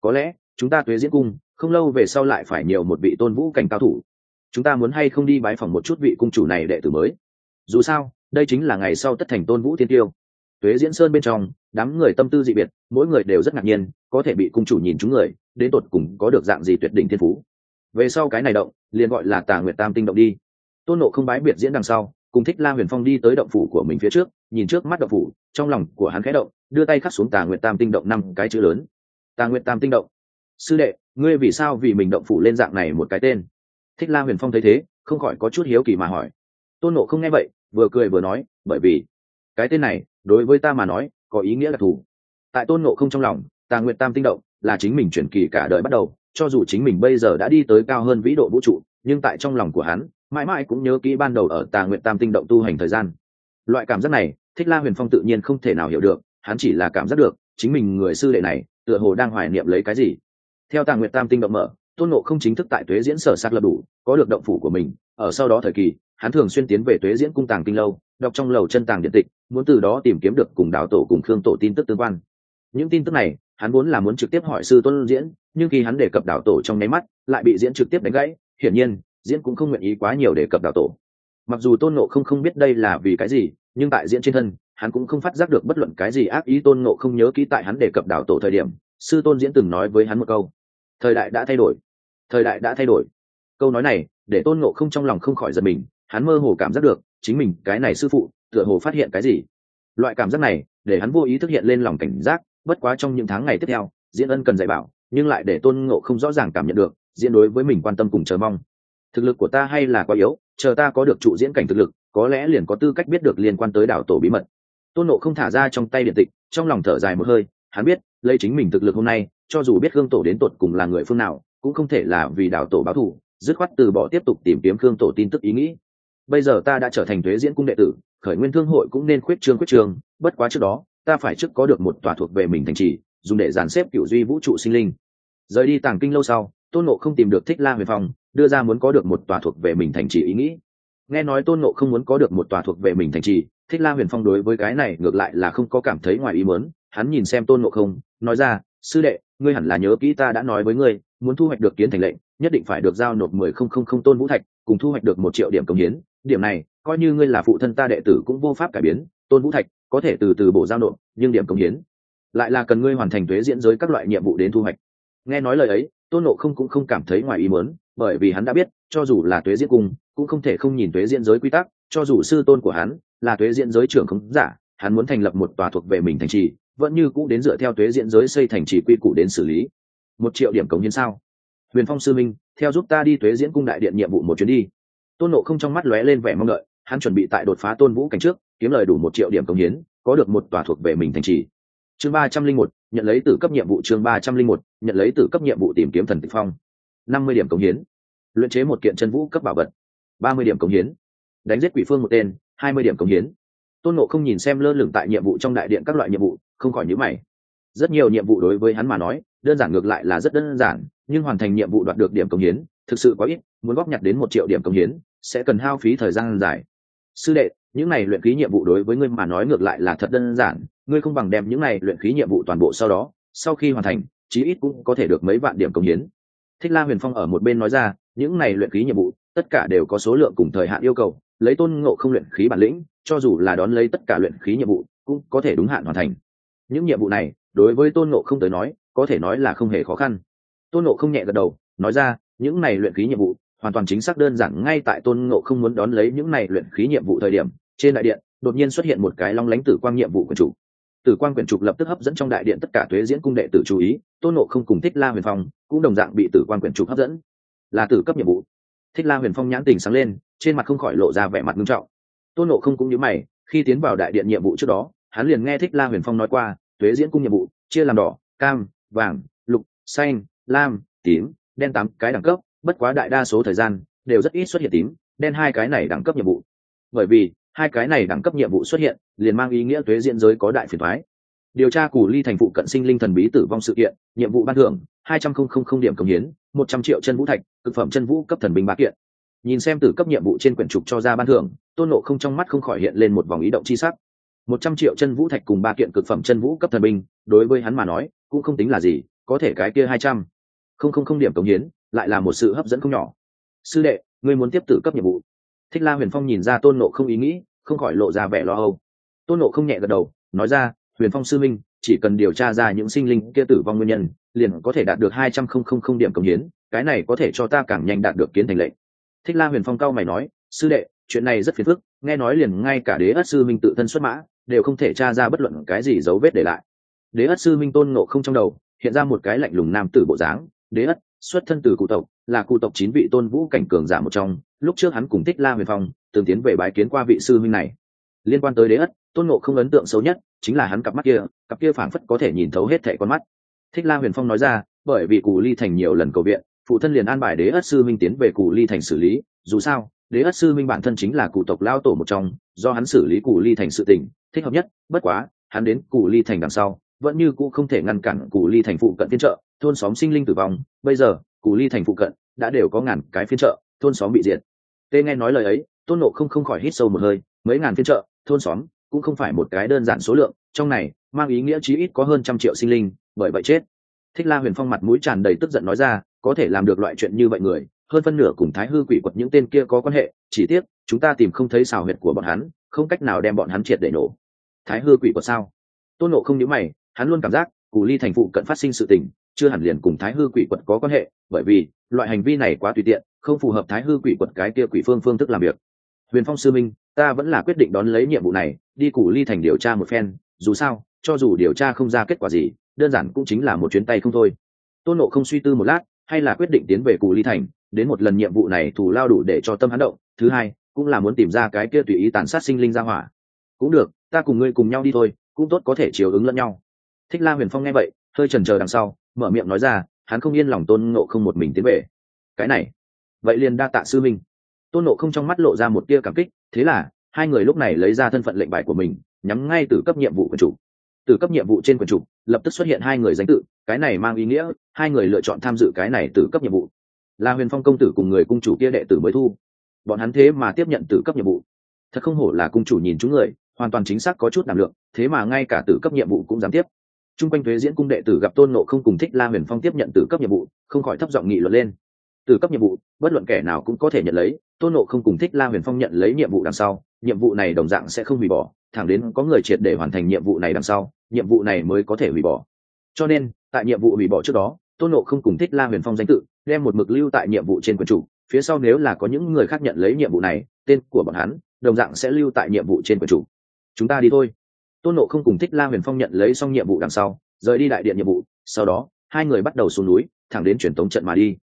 Có lẽ chúng ta tuế diễn cung không lâu về sau lại phải nhiều một vị tôn vũ cảnh cao thủ. Chúng ta muốn hay không đi bái phỏng một chút vị cung chủ này đệ tử mới? Dù sao, đây chính là ngày sau tất thành tôn vũ thiên tiêu tuế diễn sơn bên trong, đám người tâm tư dị biệt, mỗi người đều rất ngạc nhiên, có thể bị cung chủ nhìn chúng người, đến tột cùng có được dạng gì tuyệt đỉnh thiên phú. Về sau cái này động, liền gọi là tà nguyệt tam tinh động đi. Tôn nộ không bái biệt diễn đằng sau, cùng thích la huyền phong đi tới động phủ của mình phía trước, nhìn trước mắt động phủ, trong lòng của hắn khẽ động, đưa tay khắc xuống tà nguyệt tam tinh động năm cái chữ lớn. Tà nguyệt tam tinh động. Sư đệ, ngươi vì sao vì mình động phủ lên dạng này một cái tên? Thích la huyền phong thấy thế, không khỏi có chút hiếu kỳ mà hỏi. Tôn nộ không nghe vậy, vừa cười vừa nói, bởi vì cái tên này, đối với ta mà nói, có ý nghĩa là thù. Tại tôn ngộ không trong lòng tà nguyệt tam tinh động là chính mình chuyển kỳ cả đời bắt đầu, cho dù chính mình bây giờ đã đi tới cao hơn vĩ độ vũ trụ, nhưng tại trong lòng của hắn, mãi mãi cũng nhớ kỹ ban đầu ở tà nguyện tam tinh động tu hành thời gian. Loại cảm giác này, thích la huyền phong tự nhiên không thể nào hiểu được, hắn chỉ là cảm giác được, chính mình người sư đệ này, tựa hồ đang hoài niệm lấy cái gì. Theo tà nguyện tam tinh động mở, tôn nộ không chính thức tại tuế diễn sở sắc lập đủ, có được động phủ của mình, ở sau đó thời kỳ, hắn thường xuyên tiến về tuế diễn cung tàng kinh lâu đọc trong lầu chân tàng điện tịch, muốn từ đó tìm kiếm được cùng đào tổ cùng khương tổ tin tức tương quan. Những tin tức này, hắn muốn là muốn trực tiếp hỏi sư tôn diễn, nhưng khi hắn đề cập đảo tổ trong nháy mắt, lại bị diễn trực tiếp đánh gãy, hiển nhiên, diễn cũng không nguyện ý quá nhiều đề cập đảo tổ. Mặc dù tôn nộ không không biết đây là vì cái gì, nhưng tại diễn trên thân, hắn cũng không phát giác được bất luận cái gì ác ý tôn nộ không nhớ kỹ tại hắn đề cập đảo tổ thời điểm, sư tôn diễn từng nói với hắn một câu. Thời đại đã thay đổi. Thời đại đã thay đổi. Câu nói này, để tôn nộ không trong lòng không khỏi giật mình, hắn mơ hồ cảm giác được chính mình cái này sư phụ tựa hồ phát hiện cái gì. Loại cảm giác này để hắn vô ý thức hiện lên lòng cảnh giác, bất quá trong những tháng ngày tiếp theo, diễn ân cần dạy bảo, nhưng lại để tôn ngộ không rõ ràng cảm nhận được, diễn đối với mình quan tâm cùng chờ mong. Thực lực của ta hay là quá yếu, chờ ta có được trụ diễn cảnh thực lực, có lẽ liền có tư cách biết được liên quan tới đảo tổ bí mật. Tôn nộ không thả ra trong tay điện tịch, trong lòng thở dài một hơi, hắn biết, lấy chính mình thực lực hôm nay, cho dù biết gương tổ đến tột cùng là người phương nào, cũng không thể là vì đảo tổ báo thù, dứt khoát từ bỏ tiếp tục tìm kiếm gương tổ tin tức ý nghĩ bây giờ ta đã trở thành thuế diễn cung đệ tử, khởi nguyên thương hội cũng nên khuyết trương khuyết trương. Bất quá trước đó, ta phải trước có được một tòa thuộc về mình thành trì, dùng để dàn xếp cựu duy vũ trụ sinh linh. Rời đi tàng kinh lâu sau, tôn nộ không tìm được thích la huyền phong, đưa ra muốn có được một tòa thuộc về mình thành trì ý nghĩ. Nghe nói tôn nộ không muốn có được một tòa thuộc về mình thành trì, thích la huyền phong đối với cái này ngược lại là không có cảm thấy ngoài ý mớn hắn nhìn xem tôn nộ không, nói ra, sư đệ, ngươi hẳn là nhớ kỹ ta đã nói với ngươi, muốn thu hoạch được kiến thành lệnh, nhất định phải được giao nộp mười không không không tôn vũ thạch, cùng thu hoạch được một triệu điểm công hiến điểm này, coi như ngươi là phụ thân ta đệ tử cũng vô pháp cải biến, tôn vũ thạch có thể từ từ bổ giao nộp, nhưng điểm công hiến lại là cần ngươi hoàn thành thuế diễn giới các loại nhiệm vụ đến thu hoạch. Nghe nói lời ấy, tôn nộ không cũng không cảm thấy ngoài ý mớn bởi vì hắn đã biết, cho dù là thuế diễn cung, cũng không thể không nhìn thuế diễn giới quy tắc, cho dù sư tôn của hắn là thuế diễn giới trưởng không giả, hắn muốn thành lập một tòa thuộc về mình thành trì, vẫn như cũ đến dựa theo thuế diễn giới xây thành trì quy củ đến xử lý. Một triệu điểm cống hiến sao? Huyền phong sư minh, theo giúp ta đi thuế diễn cung đại điện nhiệm vụ một chuyến đi tôn nộ không trong mắt lóe lên vẻ mong đợi, hắn chuẩn bị tại đột phá tôn vũ cảnh trước, kiếm lời đủ một triệu điểm công hiến, có được một tòa thuộc về mình thành trì. Chương ba trăm linh một, nhận lấy từ cấp nhiệm vụ chương ba trăm linh một, nhận lấy từ cấp nhiệm vụ tìm kiếm thần tịch phong. năm mươi điểm công hiến. Luyện chế một kiện chân vũ cấp bảo vật. ba mươi điểm công hiến. Đánh giết quỷ phương một tên, hai mươi điểm công hiến. Tôn nộ không nhìn xem lơ lửng tại nhiệm vụ trong đại điện các loại nhiệm vụ, không khỏi nhữ mày. Rất nhiều nhiệm vụ đối với hắn mà nói, đơn giản ngược lại là rất đơn giản, nhưng hoàn thành nhiệm vụ đoạt được điểm công hiến, thực sự quá ít, muốn góp nhặt đến một triệu điểm công hiến sẽ cần hao phí thời gian dài. Sư đệ, những này luyện khí nhiệm vụ đối với ngươi mà nói ngược lại là thật đơn giản, ngươi không bằng đem những này luyện khí nhiệm vụ toàn bộ sau đó, sau khi hoàn thành, chí ít cũng có thể được mấy vạn điểm công hiến. Thích la huyền phong ở một bên nói ra, những này luyện khí nhiệm vụ, tất cả đều có số lượng cùng thời hạn yêu cầu, lấy tôn ngộ không luyện khí bản lĩnh, cho dù là đón lấy tất cả luyện khí nhiệm vụ, cũng có thể đúng hạn hoàn thành. Những nhiệm vụ này, đối với tôn ngộ không tới nói, có thể nói là không hề khó khăn. Tôn ngộ không nhẹ gật đầu, nói ra, những này luyện khí nhiệm vụ hoàn toàn chính xác đơn giản ngay tại tôn ngộ không muốn đón lấy những này luyện khí nhiệm vụ thời điểm, trên đại điện, đột nhiên xuất hiện một cái long lánh tử quang nhiệm vụ quyền chủ. Tử quang quyển trục lập tức hấp dẫn trong đại điện tất cả thuế diễn cung đệ tử chú ý, tôn nộ không cùng thích la huyền phong cũng đồng dạng bị tử quang quyển trục hấp dẫn. Là tử cấp nhiệm vụ. Thích la huyền phong nhãn tình sáng lên, trên mặt không khỏi lộ ra vẻ mặt nghiêm trọng. Tôn nộ không cũng như mày, khi tiến vào đại điện nhiệm vụ trước đó, hắn liền nghe thích la huyền phong nói qua thuế diễn cung nhiệm vụ, chia làm đỏ, cam, vàng, lục, xanh, lam, tím, đen tám cái đẳng cấp bất quá đại đa số thời gian, đều rất ít xuất hiện tím đen hai cái này đẳng cấp nhiệm vụ. Bởi vì, hai cái này đẳng cấp nhiệm vụ xuất hiện, liền mang ý nghĩa thuế diễn giới có đại phiền thoái điều tra củ ly thành phụ cận sinh linh thần bí tử vong sự kiện, nhiệm vụ ban thưởng, hai trăm không không không điểm công hiến, một trăm triệu chân vũ thạch thực phẩm chân vũ cấp thần binh ba kiện. Nhìn xem từ cấp nhiệm vụ trên quyển trục cho ra ban thưởng, tôn nộ không trong mắt không khỏi hiện lên một vòng ý động chi sắc. Một trăm triệu chân vũ thạch cùng ba kiện cực phẩm chân vũ cấp thần binh, đối với hắn mà nói, cũng không tính là gì, có thể cái kia hai trăm không không không điểm công hiến lại là một sự hấp dẫn không nhỏ. Sư đệ, ngươi muốn tiếp tử cấp nhiệm vụ. Thích la huyền phong nhìn ra tôn nộ không ý nghĩ, không khỏi lộ ra vẻ lo âu. Tôn nộ không nhẹ gật đầu, nói ra, huyền phong sư minh, chỉ cần điều tra ra những sinh linh kia tử vong nguyên nhân, liền có thể đạt được hai trăm không không không điểm cống hiến, cái này có thể cho ta càng nhanh đạt được kiến thành lệnh. Thích la huyền phong cao mày nói, sư đệ, chuyện này rất phiền phức, nghe nói liền ngay cả đế ất sư minh tự thân xuất mã, đều không thể tra ra bất luận cái gì dấu vết để lại. Đế ất sư minh tôn nộ không trong đầu, hiện ra một cái lạnh lùng nam tử bộ dáng, đế ất xuất thân từ cụ tộc, là cụ tộc chín vị tôn vũ cảnh cường giả một trong. Lúc trước hắn cùng thích la huyền phong từng tiến về bái kiến qua vị sư minh này. Liên quan tới đế ất, tôn ngộ không ấn tượng xấu nhất chính là hắn cặp mắt kia, cặp kia phảng phất có thể nhìn thấu hết thẻ con mắt. Thích la huyền phong nói ra, bởi vì cù ly thành nhiều lần cầu viện, phụ thân liền an bài đế ất sư minh tiến về cù ly thành xử lý. Dù sao, đế ất sư minh bản thân chính là cụ tộc lao tổ một trong, do hắn xử lý cù ly thành sự tình, thích hợp nhất. Bất quá, hắn đến cù ly thành đằng sau vẫn như cũ không thể ngăn cản cù ly thành phụ cận phiên trợ thôn xóm sinh linh tử vong. Bây giờ, cù ly thành phụ cận đã đều có ngàn cái phiên trợ thôn xóm bị diệt. Tê nghe nói lời ấy, tôn nộ không không khỏi hít sâu một hơi, mấy ngàn phiên trợ thôn xóm cũng không phải một cái đơn giản số lượng, trong này mang ý nghĩa chí ít có hơn trăm triệu sinh linh, bởi vậy chết. Thích la huyền phong mặt mũi tràn đầy tức giận nói ra, có thể làm được loại chuyện như vậy người, hơn phân nửa cùng thái hư quỷ quật những tên kia có quan hệ, chỉ tiếc, chúng ta tìm không thấy xào huyệt của bọn hắn, không cách nào đem bọn hắn triệt để nổ. Thái hư quỷ quật sao? Tôn nộ không nhớ mày hắn luôn cảm giác cù ly thành phụ cận phát sinh sự tình chưa hẳn liền cùng thái hư quỷ quật có quan hệ, bởi vì loại hành vi này quá tùy tiện, không phù hợp thái hư quỷ quật cái kia quỷ phương phương thức làm việc. Huyền phong sư minh, ta vẫn là quyết định đón lấy nhiệm vụ này, đi cù ly thành điều tra một phen, dù sao, cho dù điều tra không ra kết quả gì, đơn giản cũng chính là một chuyến tay không thôi. Tôn nộ không suy tư một lát, hay là quyết định tiến về cù ly thành, đến một lần nhiệm vụ này thủ lao đủ để cho tâm hắn động, thứ hai, cũng là muốn tìm ra cái kia tùy ý tàn sát sinh linh ra hỏa. Cũng được, ta cùng ngươi cùng nhau đi thôi, cũng tốt có thể chiều ứng lẫn nhau thích la huyền phong nghe vậy, hơi trần chờ đằng sau, mở miệng nói ra, hắn không yên lòng tôn ngộ không một mình tiến về. Cái này, vậy liền đa tạ sư minh tôn nộ không trong mắt lộ ra một tia cảm kích, thế là, hai người lúc này lấy ra thân phận lệnh bài của mình, nhắm ngay từ cấp nhiệm vụ quần chủ. Từ cấp nhiệm vụ trên quần chủ, lập tức xuất hiện hai người danh tự, cái này mang ý nghĩa, hai người lựa chọn tham dự cái này từ cấp nhiệm vụ. Là huyền phong công tử cùng người cung chủ kia đệ tử mới thu. Bọn hắn thế mà tiếp nhận từ cấp nhiệm vụ. Thật không hổ là cung chủ nhìn chúng người, hoàn toàn chính xác có chút đảm lượng, thế mà ngay cả từ cấp nhiệm vụ cũng dám tiếp chung quanh thuế diễn cung đệ tử gặp tôn nộ không cùng thích la huyền phong tiếp nhận từ cấp nhiệm vụ, không khỏi thấp giọng nghị luận lên. Từ cấp nhiệm vụ, bất luận kẻ nào cũng có thể nhận lấy, tôn nộ không cùng thích la huyền phong nhận lấy nhiệm vụ đằng sau, nhiệm vụ này đồng dạng sẽ không hủy bỏ, thẳng đến có người triệt để hoàn thành nhiệm vụ này đằng sau, nhiệm vụ này mới có thể hủy bỏ. Cho nên, tại nhiệm vụ hủy bỏ trước đó, tôn nộ không cùng thích la huyền phong danh tự, đem một mực lưu tại nhiệm vụ trên quần chủ, phía sau nếu là có những người khác nhận lấy nhiệm vụ này, tên của bọn hắn, đồng dạng sẽ lưu tại nhiệm vụ trên quần chủ. Chúng ta đi thôi tôn nộ không cùng thích la huyền phong nhận lấy xong nhiệm vụ đằng sau, rời đi đại điện nhiệm vụ, sau đó, hai người bắt đầu xuống núi, thẳng đến truyền tống trận mà đi.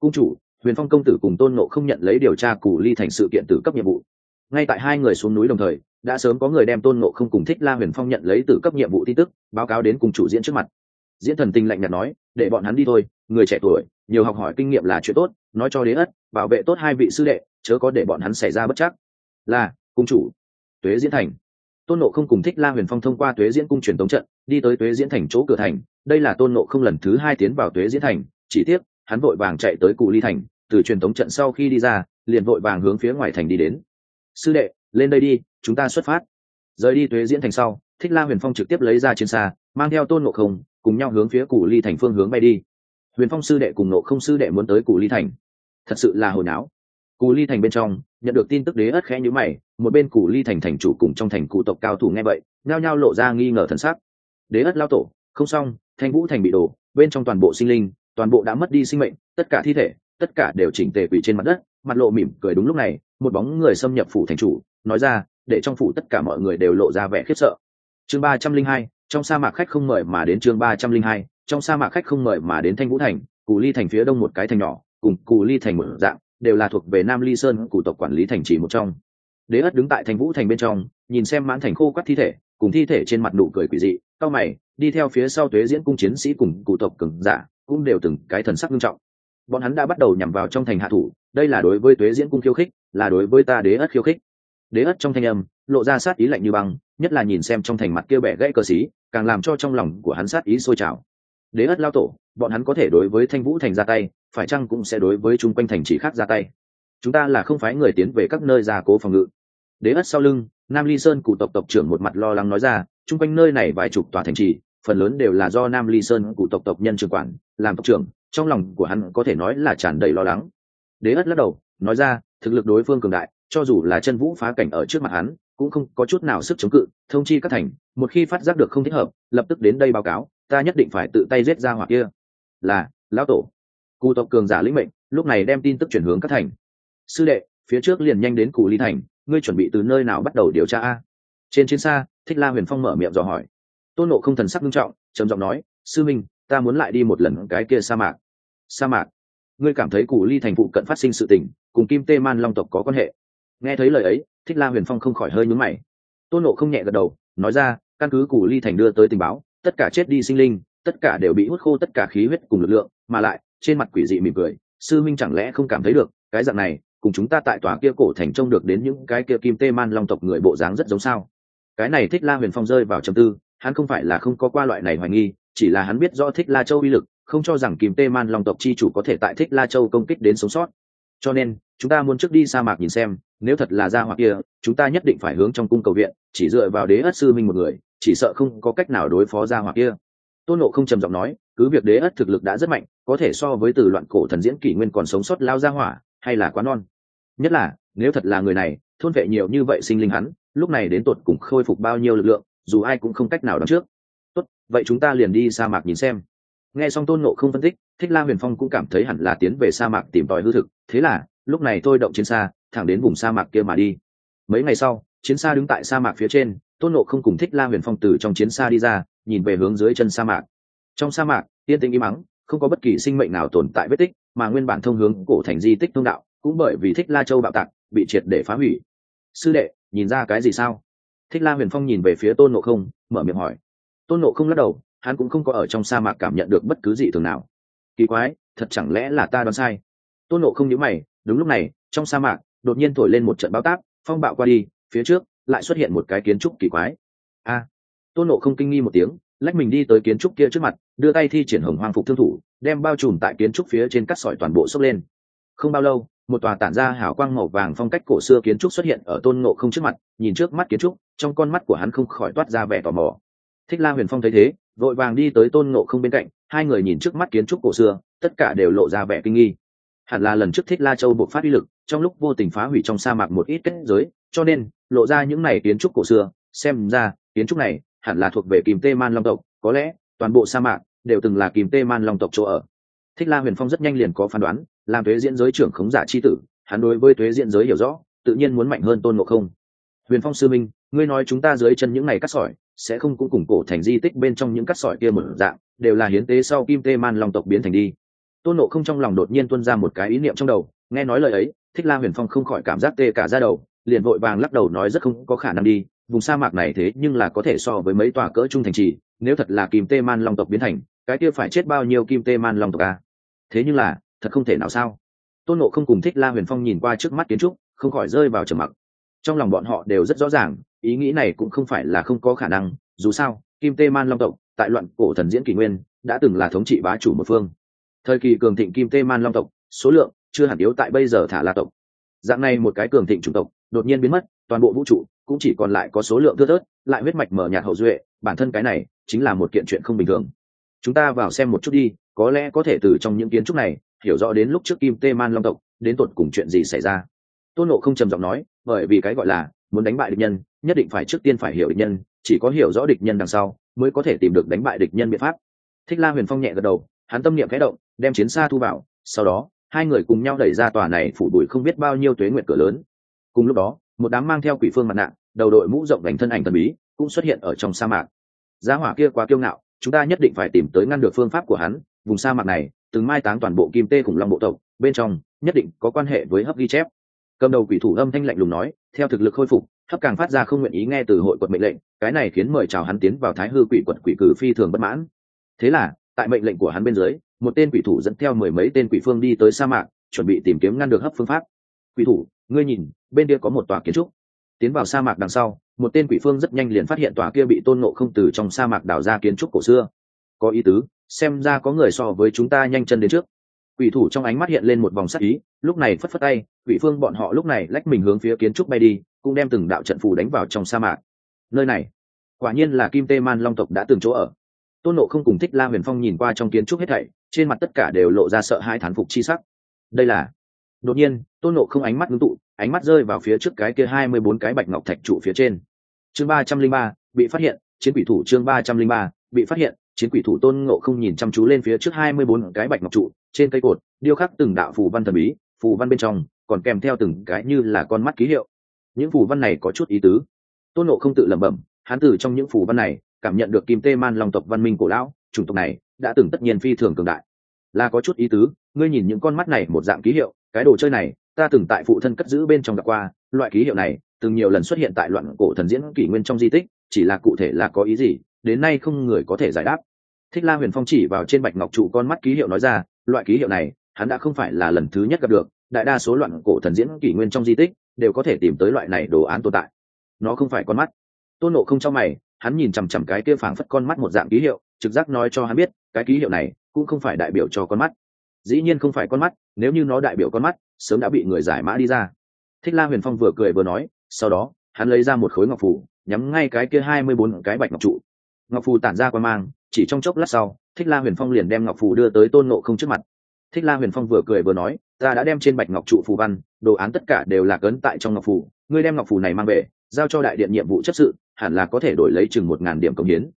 Cung chủ, huyền phong công tử cùng tôn nộ không nhận lấy điều tra cù ly thành sự kiện tử cấp nhiệm vụ. Ngay tại hai người xuống núi đồng thời, đã sớm có người đem tôn nộ không cùng thích la huyền phong nhận lấy tử cấp nhiệm vụ tin tức, báo cáo đến cùng chủ diễn trước mặt. Diễn thần tinh lạnh nhạt nói, để bọn hắn đi thôi, người trẻ tuổi, nhiều học hỏi kinh nghiệm là chuyện tốt, nói cho đế ất, bảo vệ tốt hai vị sư đệ, chớ có để bọn hắn xảy ra bất chắc. Là, cung chủ. Tuế diễn thành tôn nộ không cùng thích la huyền phong thông qua tuế diễn cung truyền tống trận, đi tới tuế diễn thành chỗ cửa thành. Đây là tôn nộ không lần thứ hai tiến vào tuế diễn thành, chỉ tiếc, hắn vội vàng chạy tới cụ ly thành, từ truyền tống trận sau khi đi ra, liền vội vàng hướng phía ngoài thành đi đến. Sư đệ, lên đây đi, chúng ta xuất phát. Rời đi tuế diễn thành sau, thích la huyền phong trực tiếp lấy ra trên xa, mang theo tôn nộ không, cùng nhau hướng phía cụ ly thành phương hướng bay đi. Huyền phong sư đệ cùng nộ không sư đệ muốn tới cụ ly thành. Thật sự là hồi não cù ly thành bên trong, nhận được tin tức đế ất khẽ nhữ mày, một bên cù ly thành thành chủ cùng trong thành cụ tộc cao thủ nghe vậy, nhao nhao lộ ra nghi ngờ thần sắc. Đế ất lao tổ, không xong thanh vũ thành bị đổ, bên trong toàn bộ sinh linh, toàn bộ đã mất đi sinh mệnh, tất cả thi thể, tất cả đều chỉnh tề quỷ trên mặt đất, mặt lộ mỉm cười đúng lúc này, một bóng người xâm nhập phủ thành chủ, nói ra, để trong phủ tất cả mọi người đều lộ ra vẻ khiếp sợ. Chương ba trăm linh hai, trong sa mạc khách không mời mà đến chương ba trăm linh hai, trong sa mạc khách không mời mà đến thanh vũ thành, cù ly thành phía đông một cái thành nhỏ, cùng cù ly thành một dạng đều là thuộc về nam ly sơn cụ tộc quản lý thành trì một trong. Đế ất đứng tại thành vũ thành bên trong, nhìn xem mãn thành khô quắt thi thể, cùng thi thể trên mặt nụ cười quỷ dị, cao mày, đi theo phía sau tuế diễn cung chiến sĩ cùng cụ tộc cường giả, cũng đều từng cái thần sắc nghiêm trọng. Bọn hắn đã bắt đầu nhằm vào trong thành hạ thủ, đây là đối với tuế diễn cung khiêu khích, là đối với ta đế ất khiêu khích. Đế ất trong thanh âm, lộ ra sát ý lạnh như băng, nhất là nhìn xem trong thành mặt kia bẻ gãy cờ xí, càng làm cho trong lòng của hắn sát ý sôi trào đế ất lao tổ, bọn hắn có thể đối với thanh vũ thành ra tay, phải chăng cũng sẽ đối với chung quanh thành chỉ khác ra tay? Chúng ta là không phải người tiến về các nơi gia cố phòng ngự. Đế ất sau lưng, nam ly sơn cụ tộc tộc trưởng một mặt lo lắng nói ra, chung quanh nơi này vài chục tòa thành trì, phần lớn đều là do nam ly sơn cụ tộc tộc nhân trường quản, làm tộc trưởng, trong lòng của hắn có thể nói là tràn đầy lo lắng. Đế ất lắc đầu, nói ra, thực lực đối phương cường đại, cho dù là chân vũ phá cảnh ở trước mặt hắn, cũng không có chút nào sức chống cự, thông chi các thành, một khi phát giác được không thích hợp, lập tức đến đây báo cáo ta nhất định phải tự tay giết ra hỏa kia. Là, lão tổ. Cụ tộc cường giả lĩnh mệnh, lúc này đem tin tức chuyển hướng các thành. Sư đệ, phía trước liền nhanh đến cù ly thành, ngươi chuẩn bị từ nơi nào bắt đầu điều tra a? Trên chiến xa, thích la huyền phong mở miệng dò hỏi. Tôn nộ không thần sắc nghiêm trọng, trầm giọng nói, sư minh, ta muốn lại đi một lần cái kia sa mạc. Sa mạc? Ngươi cảm thấy cù ly thành phụ cận phát sinh sự tình, cùng kim tê man long tộc có quan hệ? Nghe thấy lời ấy, thích la huyền phong không khỏi hơi nhúm mày. Tôn nộ không nhẹ gật đầu, nói ra, căn cứ cù ly thành đưa tới tình báo tất cả chết đi sinh linh, tất cả đều bị hút khô tất cả khí huyết cùng lực lượng, mà lại, trên mặt quỷ dị mỉm cười, sư minh chẳng lẽ không cảm thấy được, cái dạng này, cùng chúng ta tại tòa kia cổ thành trông được đến những cái kia kim tê man long tộc người bộ dáng rất giống sao? Cái này thích la huyền phong rơi vào trầm tư, hắn không phải là không có qua loại này hoài nghi, chỉ là hắn biết do thích la châu uy lực, không cho rằng kim tê man long tộc chi chủ có thể tại thích la châu công kích đến sống sót. Cho nên, chúng ta muốn trước đi sa mạc nhìn xem, nếu thật là ra hoặc kia, chúng ta nhất định phải hướng trong cung cầu viện, chỉ dựa vào đế ất sư minh một người chỉ sợ không có cách nào đối phó ra hoặc kia. Tôn nộ không trầm giọng nói, cứ việc đế ất thực lực đã rất mạnh, có thể so với từ loạn cổ thần diễn kỷ nguyên còn sống sót lao ra hỏa, hay là quá non. Nhất là, nếu thật là người này, thôn vệ nhiều như vậy sinh linh hắn, lúc này đến tột cùng khôi phục bao nhiêu lực lượng, dù ai cũng không cách nào đón trước. Tốt, vậy chúng ta liền đi sa mạc nhìn xem. Nghe xong tôn nộ không phân tích, thích la huyền phong cũng cảm thấy hẳn là tiến về sa mạc tìm tòi hư thực, thế là, lúc này tôi động chiến xa, thẳng đến vùng sa mạc kia mà đi. Mấy ngày sau, chiến xa đứng tại sa mạc phía trên tôn nộ không cùng thích la huyền phong từ trong chiến xa đi ra, nhìn về hướng dưới chân sa mạc. Trong sa mạc tiên tĩnh im mắng không có bất kỳ sinh mệnh nào tồn tại vết tích, mà nguyên bản thông hướng cổ thành di tích thông đạo, cũng bởi vì thích la châu bạo tạc, bị triệt để phá hủy. Sư đệ, nhìn ra cái gì sao? Thích la huyền phong nhìn về phía tôn nộ không, mở miệng hỏi. Tôn nộ không lắc đầu, hắn cũng không có ở trong sa mạc cảm nhận được bất cứ gì thường nào. Kỳ quái, thật chẳng lẽ là ta đoán sai? Tôn nộ không nhớ mày, đúng lúc này, trong sa mạc, đột nhiên thổi lên một trận bao tác phong bạo qua đi, phía trước lại xuất hiện một cái kiến trúc kỳ quái. A, tôn nộ không kinh nghi một tiếng, lách mình đi tới kiến trúc kia trước mặt, đưa tay thi triển hồng hoang phục thương thủ, đem bao trùm tại kiến trúc phía trên cắt sỏi toàn bộ xốc lên. Không bao lâu, một tòa tản ra hào quang màu vàng phong cách cổ xưa kiến trúc xuất hiện ở tôn ngộ không trước mặt, nhìn trước mắt kiến trúc, trong con mắt của hắn không khỏi toát ra vẻ tò mò. Thích la huyền phong thấy thế, vội vàng đi tới tôn ngộ không bên cạnh, hai người nhìn trước mắt kiến trúc cổ xưa, tất cả đều lộ ra vẻ kinh nghi. Hẳn là lần trước thích la châu buộc phát uy lực, trong lúc vô tình phá hủy trong sa mạc một ít kết giới cho nên, lộ ra những này kiến trúc cổ xưa, xem ra, kiến trúc này hẳn là thuộc về kìm tê man long tộc, có lẽ, toàn bộ sa mạc đều từng là kìm tê man long tộc chỗ ở. Thích la huyền phong rất nhanh liền có phán đoán, làm thuế diễn giới trưởng khống giả c h i tử, hắn đối với thuế diễn giới hiểu rõ, tự nhiên muốn mạnh hơn tôn ngộ không. Huyền phong sư minh, ngươi nói chúng ta dưới chân những này cắt sỏi, sẽ không cũng củng cổ thành di tích bên trong những cắt sỏi kia một dạng, đều là hiến tế sau kim tê man long tộc biến thành đi. Tôn nộ không trong lòng đột nhiên tuân ra một cái ý niệm trong đầu, nghe nói lời ấy, thích la huyền phong không khỏi cảm giác tê cả ra đầu liền vội vàng lắc đầu nói rất không có khả năng đi, vùng sa mạc này thế nhưng là có thể so với mấy tòa cỡ trung thành trì, nếu thật là kim tê man long tộc biến thành, cái kia phải chết bao nhiêu kim tê man long tộc à? thế nhưng là, thật không thể nào sao? Tôn nộ không cùng thích la huyền phong nhìn qua trước mắt kiến trúc, không khỏi rơi vào trầm mặc. Trong lòng bọn họ đều rất rõ ràng, ý nghĩ này cũng không phải là không có khả năng, dù sao, kim tê man long tộc, tại loạn cổ thần diễn kỷ nguyên, đã từng là thống trị bá chủ một phương. Thời kỳ cường thịnh kim tê man long tộc, số lượng chưa hẳn yếu tại bây giờ thả la tộc. Dạng này một cái cường thịnh chủng tộc đột nhiên biến mất, toàn bộ vũ trụ cũng chỉ còn lại có số lượng thưa thớt, lại huyết mạch mở nhạt hậu duệ, bản thân cái này chính là một kiện chuyện không bình thường. Chúng ta vào xem một chút đi, có lẽ có thể từ trong những kiến trúc này hiểu rõ đến lúc trước kim tê man long tộc đến tột cùng chuyện gì xảy ra. Tôn nộ không trầm giọng nói, bởi vì cái gọi là muốn đánh bại địch nhân, nhất định phải trước tiên phải hiểu địch nhân, chỉ có hiểu rõ địch nhân đằng sau mới có thể tìm được đánh bại địch nhân biện pháp. Thích la huyền phong nhẹ gật đầu, hắn tâm niệm khẽ động, đem chiến xa thu vào, sau đó, hai người cùng nhau đẩy ra tòa này phủ đuổi không biết bao nhiêu tuế nguyện cửa lớn cùng lúc đó, một đám mang theo quỷ phương mặt nạ, đầu đội mũ rộng đánh thân ảnh thần bí, cũng xuất hiện ở trong sa mạc. Giá hỏa kia quá kiêu ngạo, chúng ta nhất định phải tìm tới ngăn được phương pháp của hắn, vùng sa mạc này, từng mai táng toàn bộ kim tê khủng long bộ tộc, bên trong, nhất định có quan hệ với hấp ghi chép. Cầm đầu quỷ thủ âm thanh lạnh lùng nói, theo thực lực khôi phục, hấp càng phát ra không nguyện ý nghe từ hội quật mệnh lệnh, cái này khiến mời chào hắn tiến vào thái hư quỷ quật quỷ cử phi thường bất mãn. Thế là, tại mệnh lệnh của hắn bên dưới, một tên quỷ thủ dẫn theo mười mấy tên quỷ phương đi tới sa mạc, chuẩn bị tìm kiếm ngăn được hấp phương pháp. Quỷ thủ ngươi nhìn, bên kia có một tòa kiến trúc. Tiến vào sa mạc đằng sau, một tên quỷ phương rất nhanh liền phát hiện tòa kia bị tôn nộ không từ trong sa mạc đào ra kiến trúc cổ xưa. Có ý tứ, xem ra có người so với chúng ta nhanh chân đến trước. Quỷ thủ trong ánh mắt hiện lên một vòng sắc ý, lúc này phất phất tay, quỷ phương bọn họ lúc này lách mình hướng phía kiến trúc bay đi, cũng đem từng đạo trận phù đánh vào trong sa mạc. Nơi này, quả nhiên là kim tê man long tộc đã từng chỗ ở. Tôn nộ không cùng thích la huyền phong nhìn qua trong kiến trúc hết thảy, trên mặt tất cả đều lộ ra sợ hai thán phục chi sắc. Đây là đột nhiên, tôn nộ không ánh mắt ngưng tụ, ánh mắt rơi vào phía trước cái kia hai mươi bốn cái bạch ngọc thạch trụ phía trên. Chương ba trăm linh ba, bị phát hiện, chiến quỷ thủ chương ba trăm linh ba, bị phát hiện, chiến quỷ thủ tôn ngộ không nhìn chăm chú lên phía trước hai mươi bốn cái bạch ngọc trụ, trên cây cột, điêu khắc từng đạo phù văn thần bí, phù văn bên trong, còn kèm theo từng cái như là con mắt ký hiệu. Những phù văn này có chút ý tứ. Tôn ngộ không tự lẩm bẩm, hắn từ trong những phù văn này, cảm nhận được kim tê man long tộc văn minh cổ lão, chủng tộc này, đã từng tất nhiên phi thường cường đại. Là có chút ý tứ, ngươi nhìn những con mắt này một dạng ký hiệu cái đồ chơi này, ta từng tại phụ thân cất giữ bên trong gặp qua, loại ký hiệu này, từng nhiều lần xuất hiện tại loạn cổ thần diễn kỷ nguyên trong di tích, chỉ là cụ thể là có ý gì, đến nay không người có thể giải đáp. Thích la huyền phong chỉ vào trên bạch ngọc trụ con mắt ký hiệu nói ra, loại ký hiệu này, hắn đã không phải là lần thứ nhất gặp được, đại đa số loạn cổ thần diễn kỷ nguyên trong di tích, đều có thể tìm tới loại này đồ án tồn tại. Nó không phải con mắt. Tôn nộ không cho mày, hắn nhìn chằm chằm cái kia phảng phất con mắt một dạng ký hiệu, trực giác nói cho hắn biết, cái ký hiệu này cũng không phải đại biểu cho con mắt. Dĩ nhiên không phải con mắt nếu như nó đại biểu con mắt, sớm đã bị người giải mã đi ra. Thích la huyền phong vừa cười vừa nói, sau đó, hắn lấy ra một khối ngọc phủ nhắm ngay cái kia hai mươi bốn cái bạch ngọc trụ. Ngọc phù tản ra qua mang, chỉ trong chốc lát sau, thích la huyền phong liền đem ngọc phù đưa tới tôn nộ không trước mặt. Thích la huyền phong vừa cười vừa nói, ta đã đem trên bạch ngọc trụ phù văn, đồ án tất cả đều là cấn tại trong ngọc phù. Ngươi đem ngọc phù này mang về, giao cho đại điện nhiệm vụ chấp sự, hẳn là có thể đổi lấy chừng một ngàn điểm công hiến.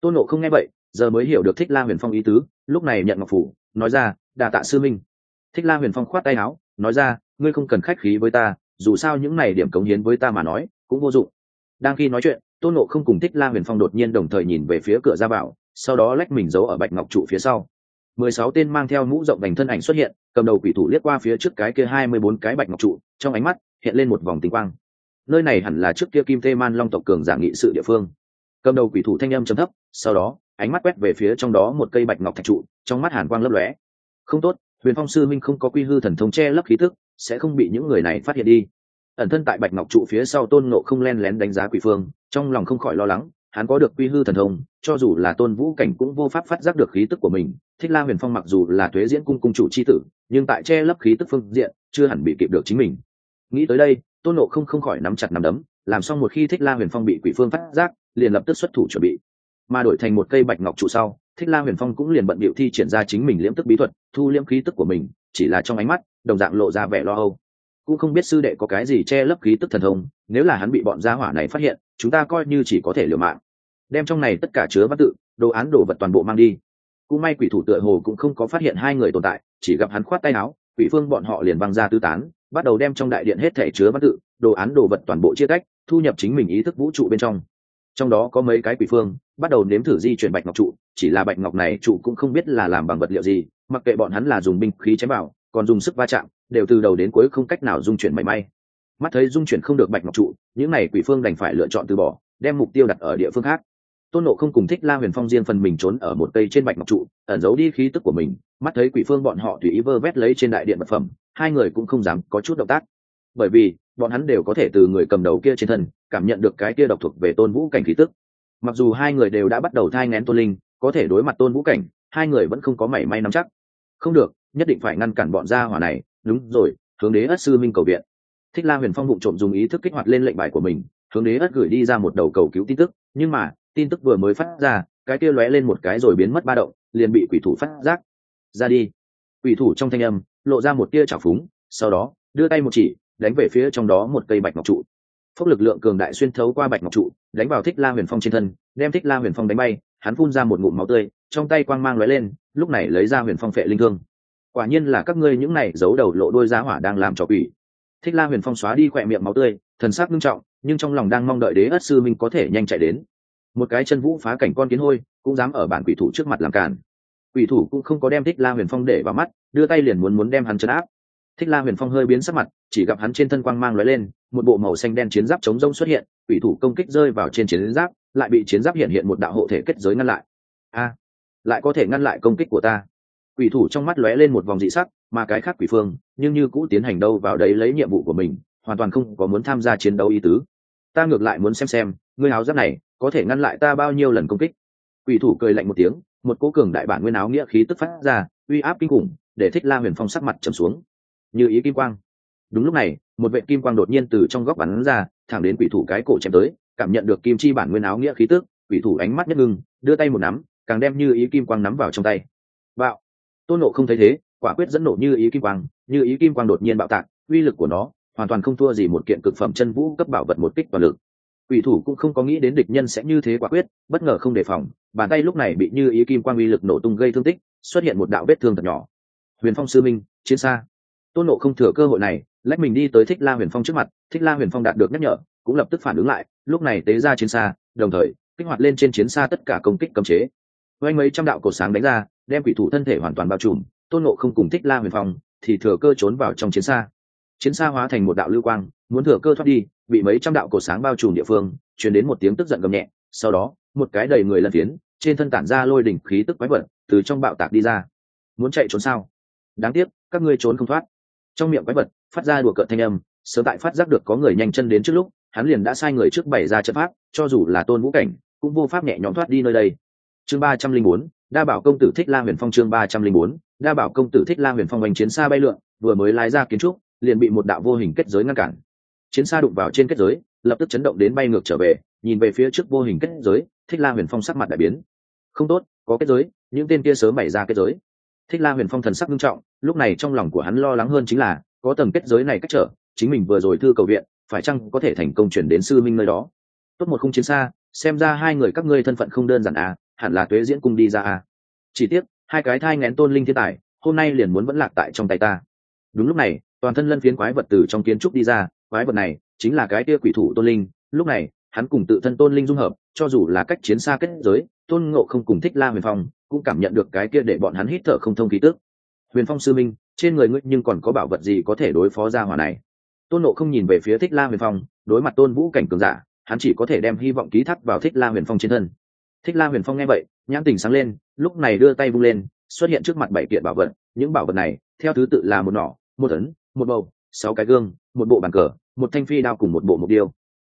Tôn nộ không nghe vậy, giờ mới hiểu được thích la huyền phong ý tứ, lúc này nhận ngọc phù, nói ra đà tạ sư minh thích la huyền phong khoát tay áo, nói ra, ngươi không cần khách khí với ta, dù sao những này điểm cống hiến với ta mà nói, cũng vô dụng. Đang khi nói chuyện, tôn nộ không cùng thích la huyền phong đột nhiên đồng thời nhìn về phía cửa ra vào, sau đó lách mình giấu ở bạch ngọc trụ phía sau. Mười sáu tên mang theo mũ rộng vành thân ảnh xuất hiện, cầm đầu quỷ thủ liếc qua phía trước cái kia hai mươi bốn cái bạch ngọc trụ, trong ánh mắt hiện lên một vòng tinh quang. Nơi này hẳn là trước kia kim tê man long tộc cường giả nghị sự địa phương. Cầm đầu quỷ thủ thanh âm chấm thấp, sau đó, ánh mắt quét về phía trong đó một cây bạch ngọc thạch trụ, trong mắt hàn quang lấp lóe. Không tốt huyền phong sư minh không có quy hư thần thông che lấp khí tức, sẽ không bị những người này phát hiện đi. Ẩn thân tại bạch ngọc trụ phía sau tôn nộ không len lén đánh giá quỷ phương, trong lòng không khỏi lo lắng, hắn có được quy hư thần thông, cho dù là tôn vũ cảnh cũng vô pháp phát giác được khí tức của mình. Thích la huyền phong mặc dù là thuế diễn cung cung chủ c h i tử, nhưng tại che lấp khí tức phương diện, chưa hẳn bị kịp được chính mình. Nghĩ tới đây, tôn nộ không không khỏi nắm chặt nắm đấm, làm xong một khi thích la huyền phong bị quỷ phương phát giác, liền lập tức xuất thủ chuẩn bị. Mà đổi thành một cây bạch ngọc trụ sau thích la huyền phong cũng liền bận bịu thi triển ra chính mình liễm tức bí thuật, thu liễm khí tức của mình, chỉ là trong ánh mắt, đồng dạng lộ ra vẻ lo âu. Cũng không biết sư đệ có cái gì che lấp khí tức thần thông, nếu là hắn bị bọn gia hỏa này phát hiện, chúng ta coi như chỉ có thể liều mạng. Đem trong này tất cả chứa văn tự, đồ án đồ vật toàn bộ mang đi. Cũng may quỷ thủ tựa hồ cũng không có phát hiện hai người tồn tại, chỉ gặp hắn khoát tay áo, quỷ phương bọn họ liền băng ra tư tán, bắt đầu đem trong đại điện hết thể chứa văn tự, đồ án đồ vật toàn bộ chia cách thu nhập chính mình ý thức vũ trụ bên trong trong đó có mấy cái quỷ phương, bắt đầu nếm thử di chuyển bạch ngọc trụ, chỉ là bạch ngọc này trụ cũng không biết là làm bằng vật liệu gì, mặc kệ bọn hắn là dùng binh khí chém vào, còn dùng sức va chạm, đều từ đầu đến cuối không cách nào dung chuyển mảy may. Mắt thấy dung chuyển không được bạch ngọc trụ, những n à y quỷ phương đành phải lựa chọn từ bỏ, đem mục tiêu đặt ở địa phương khác. Tôn nộ không cùng thích la huyền phong riêng phần mình trốn ở một cây trên bạch ngọc trụ, ẩn giấu đi khí tức của mình, mắt thấy quỷ phương bọn họ tùy ý vơ vét lấy trên đại điện vật phẩm, hai người cũng không dám có chút động tác. Bởi vì, bọn hắn đều có thể từ người cầm đầu kia trên thân cảm nhận được cái kia độc thuộc về tôn vũ cảnh khí tức. Mặc dù hai người đều đã bắt đầu thai ngén tôn linh, có thể đối mặt tôn vũ cảnh, hai người vẫn không có mảy may nắm chắc. Không được, nhất định phải ngăn cản bọn gia hỏa này. Đúng rồi, hướng đế ất sư minh cầu viện. Thích la huyền phong vụ trộm dùng ý thức kích hoạt lên lệnh bài của mình, hướng đế ất gửi đi ra một đầu cầu cứu tin tức. Nhưng mà, tin tức vừa mới phát ra, cái kia lóe lên một cái rồi biến mất ba động, liền bị quỷ thủ phát giác. Ra đi. Quỷ thủ trong thanh âm, lộ ra một tia trào phúng, sau đó, đưa tay một chỉ, đánh về phía trong đó một cây bạch ngọc trụ phốc lực lượng cường đại xuyên thấu qua bạch ngọc trụ, đánh vào thích la huyền phong trên thân, đem thích la huyền phong đánh bay, hắn phun ra một ngụm máu tươi, trong tay quang mang lóe lên, lúc này lấy ra huyền phong phệ linh thương. Quả nhiên là các ngươi những này giấu đầu lộ đôi giá hỏa đang làm trò quỷ. Thích la huyền phong xóa đi khỏe miệng máu tươi, thần sắc nghiêm trọng, nhưng trong lòng đang mong đợi đế ất sư minh có thể nhanh chạy đến. Một cái chân vũ phá cảnh con kiến hôi, cũng dám ở bản quỷ thủ trước mặt làm cản quỷ thủ cũng không có đem thích la huyền phong để vào mắt, đưa tay liền muốn muốn đem hắn chấn áp thích la huyền phong hơi biến sắc mặt, chỉ gặp hắn trên thân quang mang lóe lên, một bộ màu xanh đen chiến giáp chống rông xuất hiện, quỷ thủ công kích rơi vào trên chiến giáp, lại bị chiến giáp hiện hiện một đạo hộ thể kết giới ngăn lại. A, lại có thể ngăn lại công kích của ta. Quỷ thủ trong mắt lóe lên một vòng dị sắc, mà cái khác quỷ phương, nhưng như cũ tiến hành đâu vào đấy lấy nhiệm vụ của mình, hoàn toàn không có muốn tham gia chiến đấu ý tứ. Ta ngược lại muốn xem xem, ngươi áo giáp này, có thể ngăn lại ta bao nhiêu lần công kích? Quỷ thủ cười lạnh một tiếng, một cố cường đại bản nguyên áo nghĩa khí tức phát ra, uy áp kinh khủng, để thích la huyền phong sắc mặt trầm xuống như ý kim quang. Đúng lúc này, một vệ kim quang đột nhiên từ trong góc bắn ra, thẳng đến quỷ thủ cái cổ chém tới, cảm nhận được kim chi bản nguyên áo nghĩa khí tức, quỷ thủ ánh mắt nhất ngưng, đưa tay một nắm, càng đem như ý kim quang nắm vào trong tay. Bạo! Tôn nộ không thấy thế, quả quyết dẫn nổ như ý kim quang, như ý kim quang đột nhiên bạo tạc, uy lực của nó hoàn toàn không thua gì một kiện cực phẩm chân vũ cấp bảo vật một kích toàn lực. Quỷ thủ cũng không có nghĩ đến địch nhân sẽ như thế quả quyết, bất ngờ không đề phòng, bàn tay lúc này bị như ý kim quang uy lực nổ tung gây thương tích, xuất hiện một đạo vết thương thật nhỏ. Huyền phong sư minh, chiến xa tôn nộ không thừa cơ hội này, lách mình đi tới thích la huyền phong trước mặt, thích la huyền phong đạt được nhắc nhở, cũng lập tức phản ứng lại, lúc này tế ra chiến xa, đồng thời, kích hoạt lên trên chiến xa tất cả công kích cấm chế. Oanh mấy trăm đạo cột sáng đánh ra, đem quỷ thủ thân thể hoàn toàn bao trùm, tôn nộ không cùng thích la huyền phong thì thừa cơ trốn vào trong chiến xa. Chiến xa hóa thành một đạo lưu quang, muốn thừa cơ thoát đi, bị mấy trăm đạo cột sáng bao trùm địa phương chuyển đến một tiếng tức giận gầm nhẹ, sau đó, một cái đầy người lân phiến, trên thân tản ra lôi đỉnh khí tức quái vật, từ trong bạo tạc đi ra. Muốn chạy trốn sao? Đáng tiếc, các ngươi trốn không thoát trong miệng quái vật, phát ra đùa cợt thanh âm, sớm tại phát giác được có người nhanh chân đến trước lúc, hắn liền đã sai người trước bày ra trận pháp, cho dù là tôn vũ cảnh, cũng vô pháp nhẹ nhõm thoát đi nơi đây. Chương ba trăm linh bốn, đa bảo công tử thích la huyền phong chương ba trăm linh bốn, đa bảo công tử thích la huyền phong hành chiến xa bay lượn, vừa mới lái ra kiến trúc, liền bị một đạo vô hình kết giới ngăn cản. Chiến xa đụng vào trên kết giới, lập tức chấn động đến bay ngược trở về, nhìn về phía trước vô hình kết giới, thích la huyền phong sắc mặt đại biến. Không tốt, có kết giới, những tên kia sớm bày ra kết giới. Thích la huyền phong thần sắc nghiêm trọng lúc này trong lòng của hắn lo lắng hơn chính là, có tầng kết giới này cách trở, chính mình vừa rồi thư cầu viện, phải chăng có thể thành công chuyển đến sư minh nơi đó? Tốt một khung chiến xa, xem ra hai người các ngươi thân phận không đơn giản à hẳn là tuế diễn cung đi ra à. Chỉ tiếc, hai cái thai ngén tôn linh thiên tài, hôm nay liền muốn vẫn lạc tại trong tay ta. Đúng lúc này, toàn thân lân phiến quái vật từ trong kiến trúc đi ra, quái vật này chính là cái tia quỷ thủ tôn linh. Lúc này, hắn cùng tự thân tôn linh dung hợp, cho dù là cách chiến xa kết giới, tôn ngộ không cùng thích la huyền phong cũng cảm nhận được cái kia để bọn hắn hít thở không thông khí tước huyền phong sư minh, trên người ngươi nhưng còn có bảo vật gì có thể đối phó ra hỏa này? Tôn nộ không nhìn về phía thích la huyền phong, đối mặt tôn vũ cảnh cường giả, hắn chỉ có thể đem hy vọng ký thác vào thích la huyền phong trên thân. Thích la huyền phong nghe vậy, nhãn tình sáng lên, lúc này đưa tay vung lên, xuất hiện trước mặt bảy kiện bảo vật. Những bảo vật này, theo thứ tự là một nỏ, một ấn, một bầu, sáu cái gương, một bộ bàn cờ, một thanh phi đao cùng một bộ mục điêu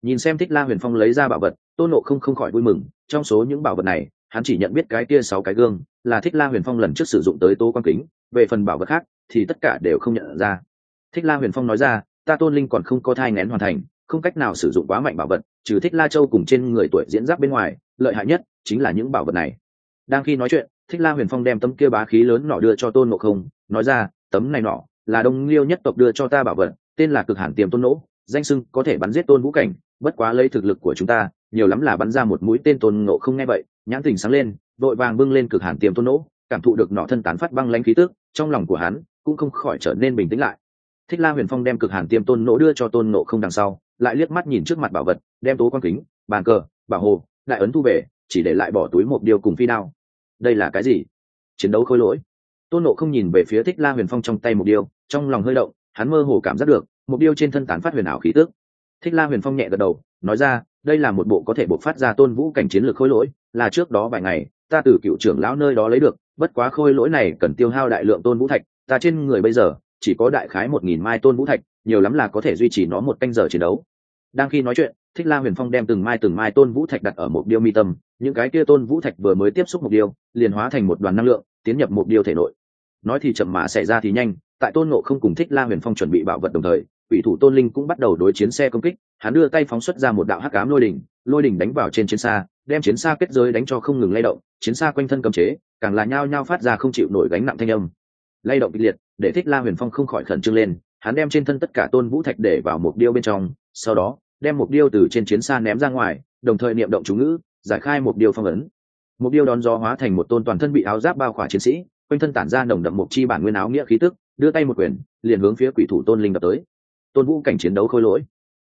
nhìn xem thích la huyền phong lấy ra bảo vật, tôn nộ không không khỏi vui mừng, trong số những bảo vật này, hắn chỉ nhận biết cái kia sáu cái gương, là thích la huyền phong lần trước sử dụng tới tô quan kính về phần bảo vật khác, thì tất cả đều không nhận ra. Thích la huyền phong nói ra, ta tôn linh còn không có thai ngén hoàn thành, không cách nào sử dụng quá mạnh bảo vật, trừ thích la châu cùng trên người tuổi diễn giáp bên ngoài, lợi hại nhất chính là những bảo vật này. Đang khi nói chuyện, thích la huyền phong đem tấm kia bá khí lớn nọ đưa cho tôn ngộ không, nói ra, tấm này nọ là đông liêu nhất tộc đưa cho ta bảo vật, tên là cực hẳn tiềm tôn nỗ, danh sưng có thể bắn giết tôn vũ cảnh, bất quá lấy thực lực của chúng ta, nhiều lắm là bắn ra một mũi tên tôn ngộ không nghe vậy, nhãn tình sáng lên, vội vàng bưng lên cực hàn tiềm tôn nỗ, cảm thụ được nọ thân tán phát băng lãnh khí tức trong lòng của hắn cũng không khỏi trở nên bình tĩnh lại. Thích la huyền phong đem cực hàn tiêm tôn nỗ đưa cho tôn nộ không đằng sau, lại liếc mắt nhìn trước mặt bảo vật, đem tố quan kính, bàn cờ, bảo hồ, đại ấn thu về, chỉ để lại bỏ túi một điều cùng phi đao. Đây là cái gì? Chiến đấu khôi lỗi. Tôn nộ không nhìn về phía thích la huyền phong trong tay một điều, trong lòng hơi động, hắn mơ hồ cảm giác được, một điều trên thân tán phát huyền ảo khí tước thích la huyền phong nhẹ gật đầu, nói ra, đây là một bộ có thể buộc phát ra tôn vũ cảnh chiến lược khôi lỗi, là trước đó vài ngày, ta từ cựu trưởng lão nơi đó lấy được bất quá khôi lỗi này cần tiêu hao đại lượng tôn vũ thạch, ta trên người bây giờ chỉ có đại khái một nghìn mai tôn vũ thạch, nhiều lắm là có thể duy trì nó một canh giờ chiến đấu. Đang khi nói chuyện, thích la huyền phong đem từng mai từng mai tôn vũ thạch đặt ở một điêu mi tâm, những cái kia tôn vũ thạch vừa mới tiếp xúc một điêu, liền hóa thành một đoàn năng lượng, tiến nhập một điêu thể nội. Nói thì chậm mà xảy ra thì nhanh, tại tôn nộ không cùng thích la huyền phong chuẩn bị bảo vật đồng thời ủy thủ tôn linh cũng bắt đầu đối chiến xe công kích, hắn đưa tay phóng xuất ra một đạo hắc cám lôi đỉnh lôi đỉnh đánh vào trên chiến xa, đem chiến xa kết giới đánh cho không ngừng lay động, chiến xa quanh thân cầm chế càng là nhao nhao phát ra không chịu nổi gánh nặng thanh âm. Lay động kịch liệt, để thích la huyền phong không khỏi khẩn trương lên, hắn đem trên thân tất cả tôn vũ thạch để vào một điêu bên trong, sau đó, đem một điêu từ trên chiến xa ném ra ngoài, đồng thời niệm động chú ngữ, giải khai một điêu phong ấn. Một điêu đón gió hóa thành một tôn toàn thân bị áo giáp bao khỏa chiến sĩ, quanh thân tản ra nồng đậm một chi bản nguyên áo nghĩa khí tức, đưa tay một quyền, liền hướng phía quỷ thủ tôn linh đập tới. Tôn vũ cảnh chiến đấu khôi lỗi.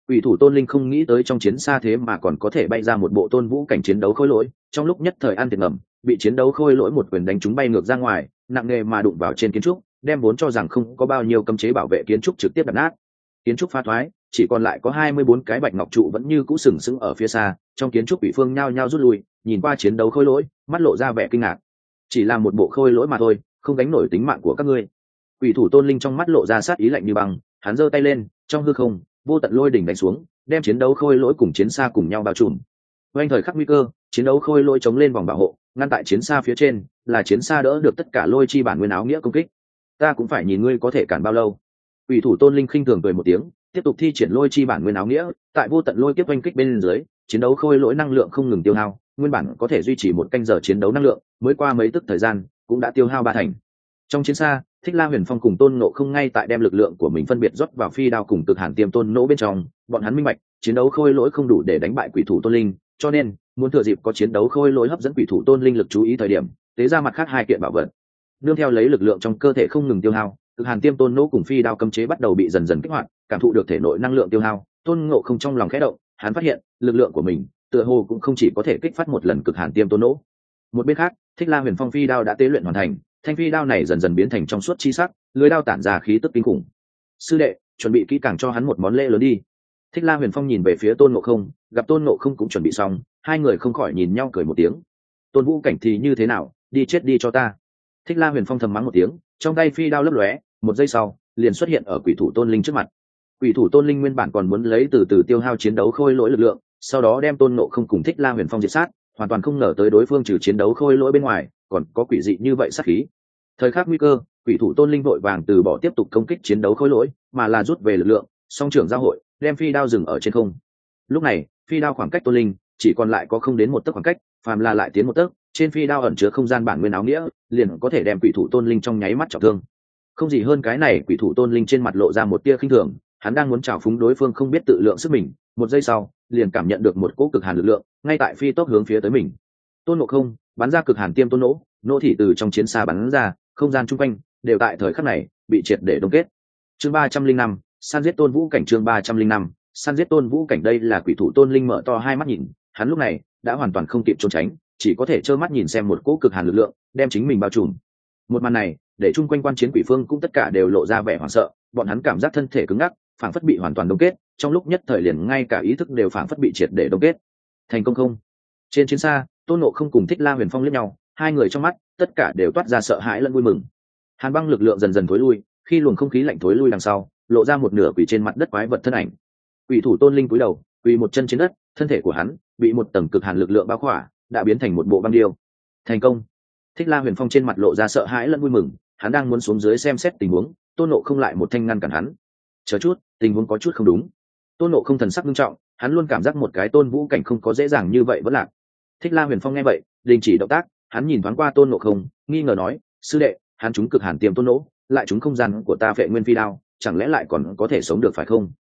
Quỷ thủ tôn linh không nghĩ tới trong chiến xa thế mà còn có thể bay ra một bộ tôn vũ cảnh chiến đấu khôi lỗi, trong lúc nhất thời an tiền ngầm bị chiến đấu khôi lỗi một quyền đánh chúng bay ngược ra ngoài, nặng nề mà đụng vào trên kiến trúc, đem vốn cho rằng không có bao nhiêu cấm chế bảo vệ kiến trúc trực tiếp đập nát. Kiến trúc pha thoái, chỉ còn lại có hai mươi bốn cái bạch ngọc trụ vẫn như cũ sừng sững ở phía xa, trong kiến trúc bị phương nhao nhao rút lui, nhìn qua chiến đấu khôi lỗi, mắt lộ ra vẻ kinh ngạc. Chỉ là một bộ khôi lỗi mà thôi, không gánh nổi tính mạng của các ngươi. Quỷ thủ tôn linh trong mắt lộ ra sát ý lạnh như băng, hắn giơ tay lên, trong hư không, vô tận lôi đỉnh đánh xuống, đem chiến đấu khôi lỗi cùng chiến xa cùng nhau bao trùm. Quanh thời khắc nguy cơ, chiến đấu khôi lỗi chống lên vòng bảo hộ ngăn tại chiến xa phía trên, là chiến xa đỡ được tất cả lôi chi bản nguyên áo nghĩa công kích. Ta cũng phải nhìn ngươi có thể cản bao lâu. Ủy thủ tôn linh khinh thường cười một tiếng, tiếp tục thi triển lôi chi bản nguyên áo nghĩa, tại vô tận lôi kiếp oanh kích bên dưới, chiến đấu khôi lỗi năng lượng không ngừng tiêu hao, nguyên bản có thể duy trì một canh giờ chiến đấu năng lượng, mới qua mấy tức thời gian, cũng đã tiêu hao ba thành. Trong chiến xa, thích la huyền phong cùng tôn nộ không ngay tại đem lực lượng của mình phân biệt rót vào phi đao cùng cực hàn tiêm tôn nỗ bên trong, bọn hắn minh bạch, chiến đấu khôi lỗi không đủ để đánh bại quỷ thủ tôn linh, cho nên muốn thừa dịp có chiến đấu khôi lỗi hấp dẫn quỷ thủ tôn linh lực chú ý thời điểm, tế ra mặt khác hai kiện bảo vật. Nương theo lấy lực lượng trong cơ thể không ngừng tiêu hao thực hàn tiêm tôn nỗ cùng phi đao cấm chế bắt đầu bị dần dần kích hoạt, cảm thụ được thể nội năng lượng tiêu hao. Tôn ngộ không trong lòng khẽ động, hắn phát hiện, lực lượng của mình, tựa hồ cũng không chỉ có thể kích phát một lần cực hàn tiêm tôn nỗ một bên khác, thích la huyền phong phi đao đã tế luyện hoàn thành, thanh phi đao này dần dần biến thành trong suốt chi sắc, lưới đao tản ra khí tức kinh khủng. Sư đệ, chuẩn bị kỹ càng cho hắn một món lễ lớn đi. Thích la huyền phong nhìn về phía tôn ngộ không, gặp tôn ngộ không cũng chuẩn bị xong hai người không khỏi nhìn nhau cười một tiếng. Tôn vũ cảnh thì như thế nào? Đi chết đi cho ta. Thích la huyền phong thầm mắng một tiếng, trong tay phi đao lấp lóe, một giây sau, liền xuất hiện ở quỷ thủ tôn linh trước mặt. Quỷ thủ tôn linh nguyên bản còn muốn lấy từ từ tiêu hao chiến đấu khôi lỗi lực lượng, sau đó đem tôn nộ không cùng thích la huyền phong diệt sát, hoàn toàn không ngờ tới đối phương trừ chiến đấu khôi lỗi bên ngoài, còn có quỷ dị như vậy sát khí. Thời khắc nguy cơ, quỷ thủ tôn linh vội vàng từ bỏ tiếp tục công kích chiến đấu khôi lỗi, mà là rút về lực lượng, song trưởng giao hội, đem phi đao dừng ở trên không. Lúc này, phi đao khoảng cách tôn linh chỉ còn lại có không đến một tấc khoảng cách, phàm là lại tiến một tấc, trên phi đao ẩn chứa không gian bản nguyên áo nghĩa, liền có thể đem quỷ thủ tôn linh trong nháy mắt trọng thương. Không gì hơn cái này, quỷ thủ tôn linh trên mặt lộ ra một tia khinh thường, hắn đang muốn trào phúng đối phương không biết tự lượng sức mình, một giây sau, liền cảm nhận được một cỗ cực hàn lực lượng, ngay tại phi tốc hướng phía tới mình. Tôn ngộ không, bắn ra cực hàn tiêm tôn nỗ nỗ thị từ trong chiến xa bắn ra, không gian chung quanh, đều tại thời khắc này, bị triệt để đông kết. Chương ba trăm linh năm, san giết tôn vũ cảnh chương ba trăm linh năm, san giết tôn vũ cảnh đây là quỷ thủ tôn linh mở to hai mắt nhìn hắn lúc này đã hoàn toàn không kịp trốn tránh, chỉ có thể trơ mắt nhìn xem một cỗ cực hàn lực lượng đem chính mình bao trùm. Một màn này, để chung quanh quan chiến quỷ phương cũng tất cả đều lộ ra vẻ hoảng sợ, bọn hắn cảm giác thân thể cứng ngắc phản phất bị hoàn toàn đông kết, trong lúc nhất thời liền ngay cả ý thức đều phản phất bị triệt để đông kết. Thành công không? Trên chiến xa, tôn nộ không cùng thích la huyền phong lẫn nhau, hai người trong mắt, tất cả đều toát ra sợ hãi lẫn vui mừng. Hàn băng lực lượng dần dần thối lui, khi luồng không khí lạnh thối lui đằng sau, lộ ra một nửa quỷ trên mặt đất quái vật thân ảnh. Quỷ thủ tôn linh cúi đầu quỳ một chân trên đất, thân thể của hắn bị một tầng cực hàn lực lượng bao khỏa, đã biến thành một bộ băng điêu. Thành công. Thích la huyền phong trên mặt lộ ra sợ hãi lẫn vui mừng, hắn đang muốn xuống dưới xem xét tình huống, tôn nộ không lại một thanh ngăn cản hắn. Chờ chút, tình huống có chút không đúng. Tôn nộ không thần sắc nghiêm trọng, hắn luôn cảm giác một cái tôn vũ cảnh không có dễ dàng như vậy vẫn lạc. Thích la huyền phong nghe vậy, đình chỉ động tác, hắn nhìn thoáng qua tôn nộ không, nghi ngờ nói, sư đệ, hắn chúng cực hàn tiềm tôn nỗ, lại chúng không gian của ta vệ nguyên phi đao, chẳng lẽ lại còn có thể sống được phải không?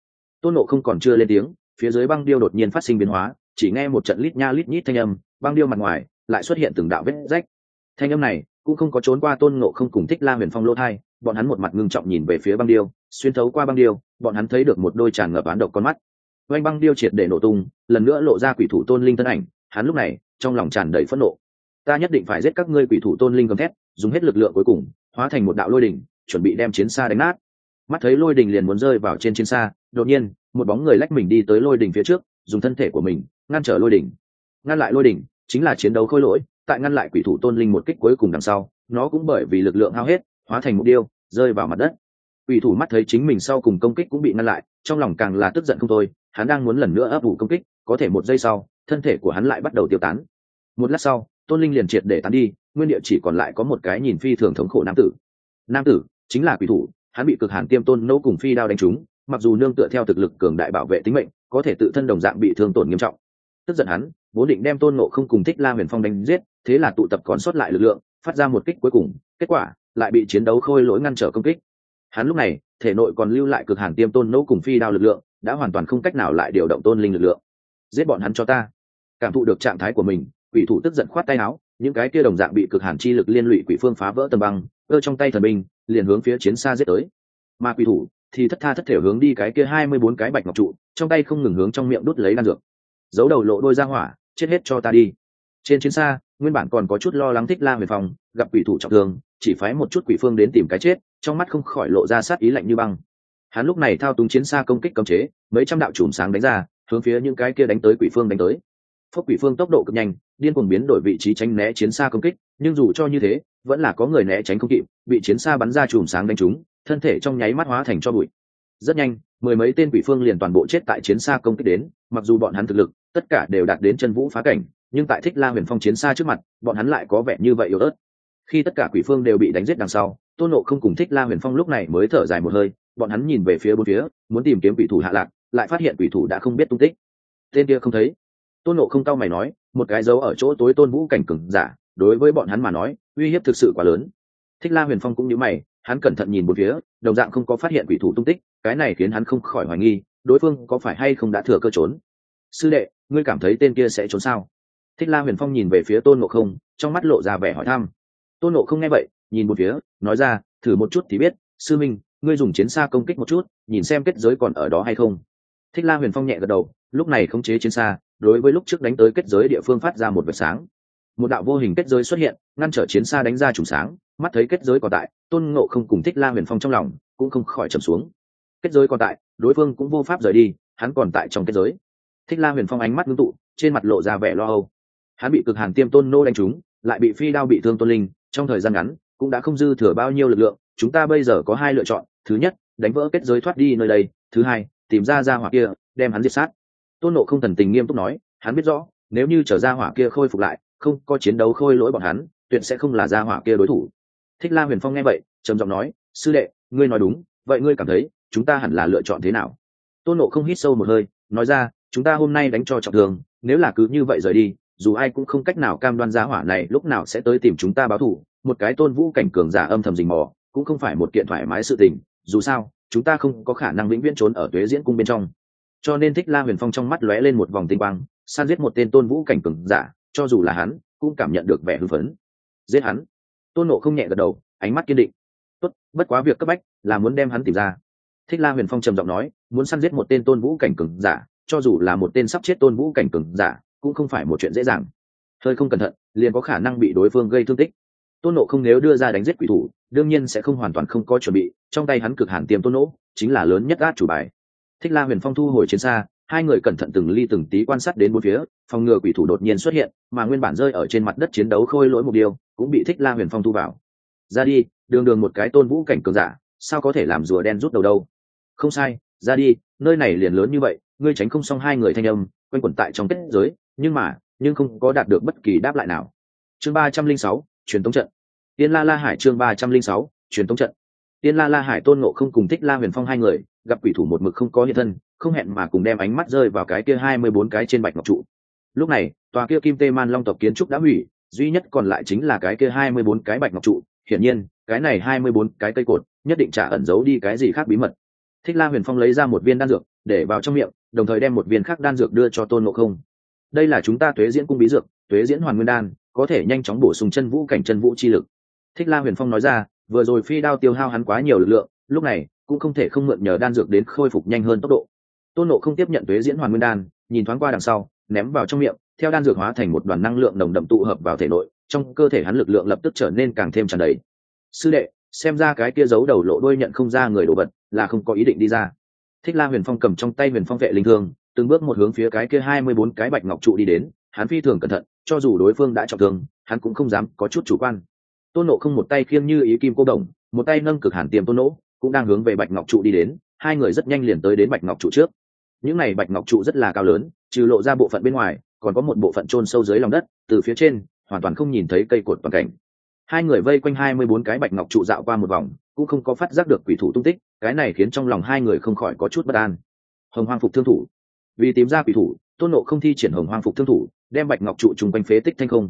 Tôn nộ không còn chưa lên tiếng phía dưới băng điêu đột nhiên phát sinh biến hóa, chỉ nghe một trận lít nha lít nhít thanh âm, băng điêu mặt ngoài lại xuất hiện từng đạo vết rách. Thanh âm này cũng không có trốn qua tôn ngộ không cùng thích la huyền phong lỗ thai, bọn hắn một mặt ngưng trọng nhìn về phía băng điêu, xuyên thấu qua băng điêu, bọn hắn thấy được một đôi tràn ngập án độc con mắt. Oanh băng điêu triệt để nổ tung, lần nữa lộ ra quỷ thủ tôn linh thân ảnh, hắn lúc này trong lòng tràn đầy phẫn nộ. Ta nhất định phải giết các ngươi quỷ thủ tôn linh gầm thét, dùng hết lực lượng cuối cùng, hóa thành một đạo lôi đỉnh, chuẩn bị đem chiến xa đánh nát. Mắt thấy lôi đỉnh liền muốn rơi vào trên chiến xa đột nhiên, một bóng người lách mình đi tới lôi đỉnh phía trước, dùng thân thể của mình ngăn trở lôi đỉnh. Ngăn lại lôi đỉnh chính là chiến đấu khôi lỗi, tại ngăn lại quỷ thủ tôn linh một kích cuối cùng đằng sau, nó cũng bởi vì lực lượng hao hết, hóa thành một điêu rơi vào mặt đất. Quỷ thủ mắt thấy chính mình sau cùng công kích cũng bị ngăn lại, trong lòng càng là tức giận không thôi, hắn đang muốn lần nữa ấp ủ công kích, có thể một giây sau, thân thể của hắn lại bắt đầu tiêu tán. Một lát sau, tôn linh liền triệt để tán đi, nguyên địa chỉ còn lại có một cái nhìn phi thường thống khổ nam tử. Nam tử chính là quỷ thủ, hắn bị cực hàn tiêm tôn nấu cùng phi đao đánh trúng mặc dù nương tựa theo thực lực cường đại bảo vệ tính mệnh, có thể tự thân đồng dạng bị thương tổn nghiêm trọng. Tức giận hắn, vốn định đem tôn nộ không cùng thích la huyền phong đánh giết, thế là tụ tập còn sót lại lực lượng, phát ra một kích cuối cùng, kết quả lại bị chiến đấu khôi lỗi ngăn trở công kích. Hắn lúc này, thể nội còn lưu lại cực hàn tiêm tôn nỗ cùng phi đao lực lượng, đã hoàn toàn không cách nào lại điều động tôn linh lực lượng. Giết bọn hắn cho ta. Cảm thụ được trạng thái của mình, quỷ thủ tức giận khoát tay áo, những cái kia đồng dạng bị cực hàn chi lực liên lụy quỷ phương phá vỡ tầm băng, ơ trong tay thần binh, liền hướng phía chiến xa giết tới. Mà quỷ thủ thì thất tha thất thể hướng đi cái kia hai mươi bốn cái bạch ngọc trụ, trong tay không ngừng hướng trong miệng đút lấy đan dược. Giấu đầu lộ đôi ra hỏa, chết hết cho ta đi. Trên chiến xa, nguyên bản còn có chút lo lắng thích la về phòng gặp quỷ thủ trọng thương, chỉ phái một chút quỷ phương đến tìm cái chết, trong mắt không khỏi lộ ra sát ý lạnh như băng. Hắn lúc này thao túng chiến xa công kích cấm chế, mấy trăm đạo chùm sáng đánh ra, hướng phía những cái kia đánh tới quỷ phương đánh tới. Phốc quỷ phương tốc độ cực nhanh, điên cuồng biến đổi vị trí tránh né chiến xa công kích, nhưng dù cho như thế, vẫn là có người né tránh không kịp, bị chiến xa bắn ra chùm sáng đánh trúng thân thể trong nháy mắt hóa thành cho bụi. Rất nhanh, mười mấy tên quỷ phương liền toàn bộ chết tại chiến xa công kích đến, mặc dù bọn hắn thực lực, tất cả đều đạt đến chân vũ phá cảnh, nhưng tại thích la huyền phong chiến xa trước mặt, bọn hắn lại có vẻ như vậy yếu ớt. Khi tất cả quỷ phương đều bị đánh giết đằng sau, tôn nộ không cùng thích la huyền phong lúc này mới thở dài một hơi, bọn hắn nhìn về phía bốn phía, muốn tìm kiếm quỷ thủ hạ lạc, lại phát hiện quỷ thủ đã không biết tung tích. Tên kia không thấy. Tôn nộ không cao mày nói, một cái dấu ở chỗ tối tôn vũ cảnh cừng giả, đối với bọn hắn mà nói, uy hiếp thực sự quá lớn. Thích la huyền phong cũng nhớ mày hắn cẩn thận nhìn một phía, đồng dạng không có phát hiện quỷ thủ tung tích, cái này khiến hắn không khỏi hoài nghi, đối phương có phải hay không đã thừa cơ trốn? Sư đệ, ngươi cảm thấy tên kia sẽ trốn sao? Thích la huyền phong nhìn về phía tôn ngộ không, trong mắt lộ ra vẻ hỏi thăm. Tôn ngộ không nghe vậy, nhìn một phía, nói ra, thử một chút thì biết, sư minh, ngươi dùng chiến xa công kích một chút, nhìn xem kết giới còn ở đó hay không. Thích la huyền phong nhẹ gật đầu, lúc này khống chế chiến xa, đối với lúc trước đánh tới kết giới địa phương phát ra một vệt sáng. Một đạo vô hình kết giới xuất hiện, ngăn trở chiến xa đánh ra trùng sáng, mắt thấy kết giới còn tại tôn ngộ không cùng thích la huyền phong trong lòng cũng không khỏi trầm xuống. Kết giới còn tại, đối phương cũng vô pháp rời đi, hắn còn tại trong kết giới. Thích la huyền phong ánh mắt ngưng tụ, trên mặt lộ ra vẻ lo âu. Hắn bị cực hàn tiêm tôn nô đánh trúng, lại bị phi đao bị thương tôn linh, trong thời gian ngắn cũng đã không dư thừa bao nhiêu lực lượng, chúng ta bây giờ có hai lựa chọn, thứ nhất, đánh vỡ kết giới thoát đi nơi đây, thứ hai, tìm ra ra hỏa kia, đem hắn diệt sát. Tôn nộ không thần tình nghiêm túc nói, hắn biết rõ, nếu như trở ra hỏa kia khôi phục lại, không có chiến đấu khôi lỗi bọn hắn, tuyệt sẽ không là ra hỏa kia đối thủ thích la huyền phong nghe vậy, trầm giọng nói, sư đệ, ngươi nói đúng, vậy ngươi cảm thấy chúng ta hẳn là lựa chọn thế nào? Tôn nộ không hít sâu một hơi, nói ra, chúng ta hôm nay đánh cho trọng thương, nếu là cứ như vậy rời đi, dù ai cũng không cách nào cam đoan giá hỏa này lúc nào sẽ tới tìm chúng ta báo thù, một cái tôn vũ cảnh cường giả âm thầm rình mò, cũng không phải một kiện thoải mái sự tình, dù sao, chúng ta không có khả năng vĩnh viễn trốn ở tuế diễn cung bên trong. Cho nên thích la huyền phong trong mắt lóe lên một vòng tinh quang, san giết một tên tôn vũ cảnh cường giả, cho dù là hắn, cũng cảm nhận được vẻ hưng phấn. Giết hắn tôn nộ không nhẹ gật đầu, ánh mắt kiên định. Tốt, bất quá việc cấp bách là muốn đem hắn tìm ra. Thích la huyền phong trầm giọng nói, muốn săn giết một tên tôn vũ cảnh cường giả, cho dù là một tên sắp chết tôn vũ cảnh cường giả, cũng không phải một chuyện dễ dàng. Hơi không cẩn thận, liền có khả năng bị đối phương gây thương tích. Tôn nộ không nếu đưa ra đánh giết quỷ thủ, đương nhiên sẽ không hoàn toàn không có chuẩn bị, trong tay hắn cực hàn tiềm tôn nỗ, chính là lớn nhất át chủ bài. Thích la huyền phong thu hồi chiến xa hai người cẩn thận từng ly từng tí quan sát đến bốn phía, phòng ngừa quỷ thủ đột nhiên xuất hiện, mà nguyên bản rơi ở trên mặt đất chiến đấu khôi lỗi một điều cũng bị thích la huyền phong thu vào. Ra đi, đường đường một cái tôn vũ cảnh cường giả, sao có thể làm rùa đen rút đầu đâu? Không sai, ra đi, nơi này liền lớn như vậy, ngươi tránh không xong hai người thanh âm, quanh quẩn tại trong kết giới, nhưng mà, nhưng không có đạt được bất kỳ đáp lại nào. Chương ba trăm linh sáu, truyền tống trận. Tiên la la hải chương ba trăm linh sáu, truyền tống trận. Tiên la la hải tôn ngộ không cùng thích la huyền phong hai người gặp quỷ thủ một mực không có hiện thân, không hẹn mà cùng đem ánh mắt rơi vào cái kia hai mươi bốn cái trên bạch ngọc trụ. Lúc này, tòa kia kim tê man long tộc kiến trúc đã hủy, duy nhất còn lại chính là cái kia hai mươi bốn cái bạch ngọc trụ. Hiển nhiên, cái này hai mươi bốn cái cây cột nhất định trả ẩn giấu đi cái gì khác bí mật. Thích la huyền phong lấy ra một viên đan dược, để vào trong miệng, đồng thời đem một viên khác đan dược đưa cho tôn ngộ không. Đây là chúng ta tuế diễn cung bí dược, tuế diễn hoàn nguyên đan, có thể nhanh chóng bổ sung chân vũ cảnh chân vũ chi lực. Thích la huyền phong nói ra, vừa rồi phi đao tiêu hao hắn quá nhiều lực lượng, lúc này cũng không thể không mượn nhờ đan dược đến khôi phục nhanh hơn tốc độ. Tôn nộ không tiếp nhận tuế diễn hoàn nguyên đan, nhìn thoáng qua đằng sau, ném vào trong miệng, theo đan dược hóa thành một đoàn năng lượng nồng đậm tụ hợp vào thể nội, trong cơ thể hắn lực lượng lập tức trở nên càng thêm tràn đầy. Sư đệ, xem ra cái kia giấu đầu lộ đôi nhận không ra người đồ vật, là không có ý định đi ra. Thích la huyền phong cầm trong tay huyền phong vệ linh thương, từng bước một hướng phía cái kia hai mươi bốn cái bạch ngọc trụ đi đến, hắn phi thường cẩn thận, cho dù đối phương đã trọng thương, hắn cũng không dám có chút chủ quan. Tôn nộ không một tay khiêng như ý kim cô đồng, một tay nâng cực hàn tiềm tôn nỗ cũng đang hướng về bạch ngọc trụ đi đến, hai người rất nhanh liền tới đến bạch ngọc trụ trước. Những này bạch ngọc trụ rất là cao lớn, trừ lộ ra bộ phận bên ngoài, còn có một bộ phận chôn sâu dưới lòng đất, từ phía trên, hoàn toàn không nhìn thấy cây cột toàn cảnh. Hai người vây quanh hai mươi bốn cái bạch ngọc trụ dạo qua một vòng, cũng không có phát giác được quỷ thủ tung tích, cái này khiến trong lòng hai người không khỏi có chút bất an. Hồng hoang phục thương thủ. Vì tìm ra quỷ thủ, tôn nộ không thi triển hồng hoang phục thương thủ, đem bạch ngọc trụ chung quanh phế tích thanh không.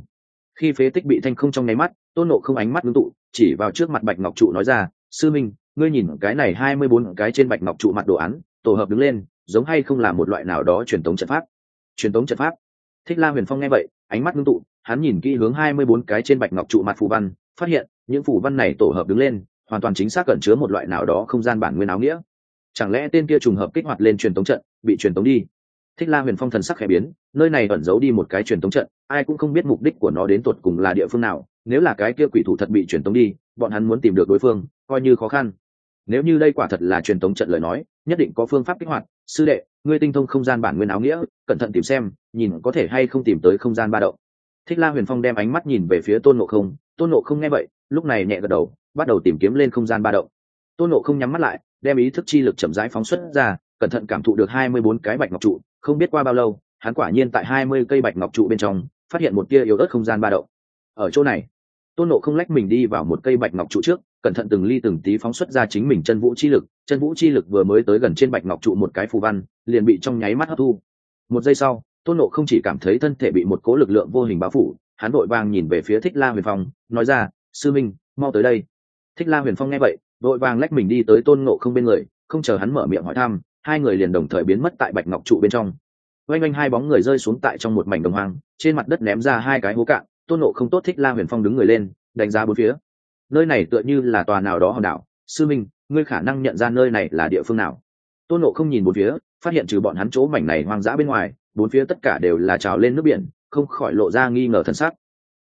Khi phế tích bị thanh không trong nháy mắt, tôn nộ không ánh mắt ngưng tụ, chỉ vào trước mặt bạch ngọc trụ nói ra, sư minh ngươi nhìn cái này hai mươi bốn cái trên bạch ngọc trụ mặt đồ án, tổ hợp đứng lên, giống hay không là một loại nào đó truyền thống trận pháp? Truyền thống trận pháp? Thích la huyền phong nghe vậy, ánh mắt ngưng tụ, hắn nhìn kỹ hướng hai mươi bốn cái trên bạch ngọc trụ mặt phù văn, phát hiện, những phù văn này tổ hợp đứng lên, hoàn toàn chính xác cẩn chứa một loại nào đó không gian bản nguyên áo nghĩa. Chẳng lẽ tên kia trùng hợp kích hoạt lên truyền tống trận, bị truyền tống đi? Thích la huyền phong thần sắc khẽ biến, nơi này ẩn giấu đi một cái truyền tống trận, ai cũng không biết mục đích của nó đến tột cùng là địa phương nào, nếu là cái kia quỷ thủ thật bị truyền tống đi, bọn hắn muốn tìm được đối phương, coi như khó khăn nếu như đây quả thật là truyền thống trận lời nói, nhất định có phương pháp kích hoạt. Sư đệ, ngươi tinh thông không gian bản nguyên áo nghĩa, cẩn thận tìm xem, nhìn có thể hay không tìm tới không gian ba động. Thích la huyền phong đem ánh mắt nhìn về phía tôn nộ không. Tôn nộ không nghe vậy, lúc này nhẹ gật đầu, bắt đầu tìm kiếm lên không gian ba động. Tôn nộ không nhắm mắt lại, đem ý thức chi lực chậm rãi phóng xuất ra, cẩn thận cảm thụ được hai mươi bốn cái bạch ngọc trụ, không biết qua bao lâu, hắn quả nhiên tại hai mươi cây bạch ngọc trụ bên trong, phát hiện một tia yếu ớt không gian ba động. Ở chỗ này, tôn nộ không lách mình đi vào một cây bạch ngọc trụ trước cẩn thận từng ly từng tí phóng xuất ra chính mình chân vũ chi lực, chân vũ chi lực vừa mới tới gần trên bạch ngọc trụ một cái phù văn, liền bị trong nháy mắt hấp thu. Một giây sau, tôn nộ không chỉ cảm thấy thân thể bị một cố lực lượng vô hình bao phủ, hắn vội vàng nhìn về phía thích la huyền phong, nói ra, sư minh, mau tới đây. Thích la huyền phong nghe vậy vội vàng lách mình đi tới tôn nộ không bên người, không chờ hắn mở miệng hỏi thăm, hai người liền đồng thời biến mất tại bạch ngọc trụ bên trong. Oanh oanh hai bóng người rơi xuống tại trong một mảnh đồng hoang, trên mặt đất ném ra hai cái hố cạn, tôn nộ không tốt thích la huyền phong đứng người lên, đánh giá bốn phía nơi này tựa như là tòa nào đó hòn đảo. Sư minh, ngươi khả năng nhận ra nơi này là địa phương nào? Tôn nộ không nhìn bốn phía, phát hiện trừ bọn hắn chỗ mảnh này hoang dã bên ngoài, bốn phía tất cả đều là trào lên nước biển, không khỏi lộ ra nghi ngờ thân sắc.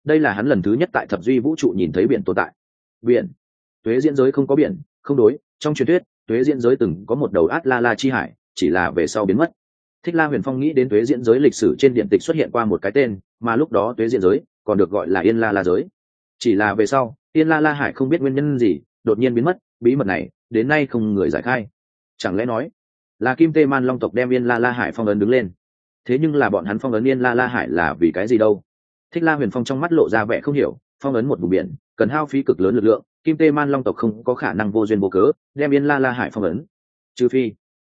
Đây là hắn lần thứ nhất tại thập duy vũ trụ nhìn thấy biển tồn tại. Biển. Tuế diễn giới không có biển, không đối, trong truyền thuyết, tuế diễn giới từng có một đầu át la la chi hải, chỉ là về sau biến mất. Thích la huyền phong nghĩ đến tuế diễn giới lịch sử trên điện tịch xuất hiện qua một cái tên, mà lúc đó tuế diễn giới còn được gọi là yên la la giới. Chỉ là về sau yên la la hải không biết nguyên nhân gì, đột nhiên biến mất, bí mật này, đến nay không người giải khai. Chẳng lẽ nói, là kim tê man long tộc đem yên la la hải phong ấn đứng lên? Thế nhưng là bọn hắn phong ấn yên la la hải là vì cái gì đâu? Thích la huyền phong trong mắt lộ ra vẻ không hiểu, phong ấn một vùng biển, cần hao phí cực lớn lực lượng, kim tê man long tộc không có khả năng vô duyên vô cớ đem yên la la hải phong ấn. Trừ phi,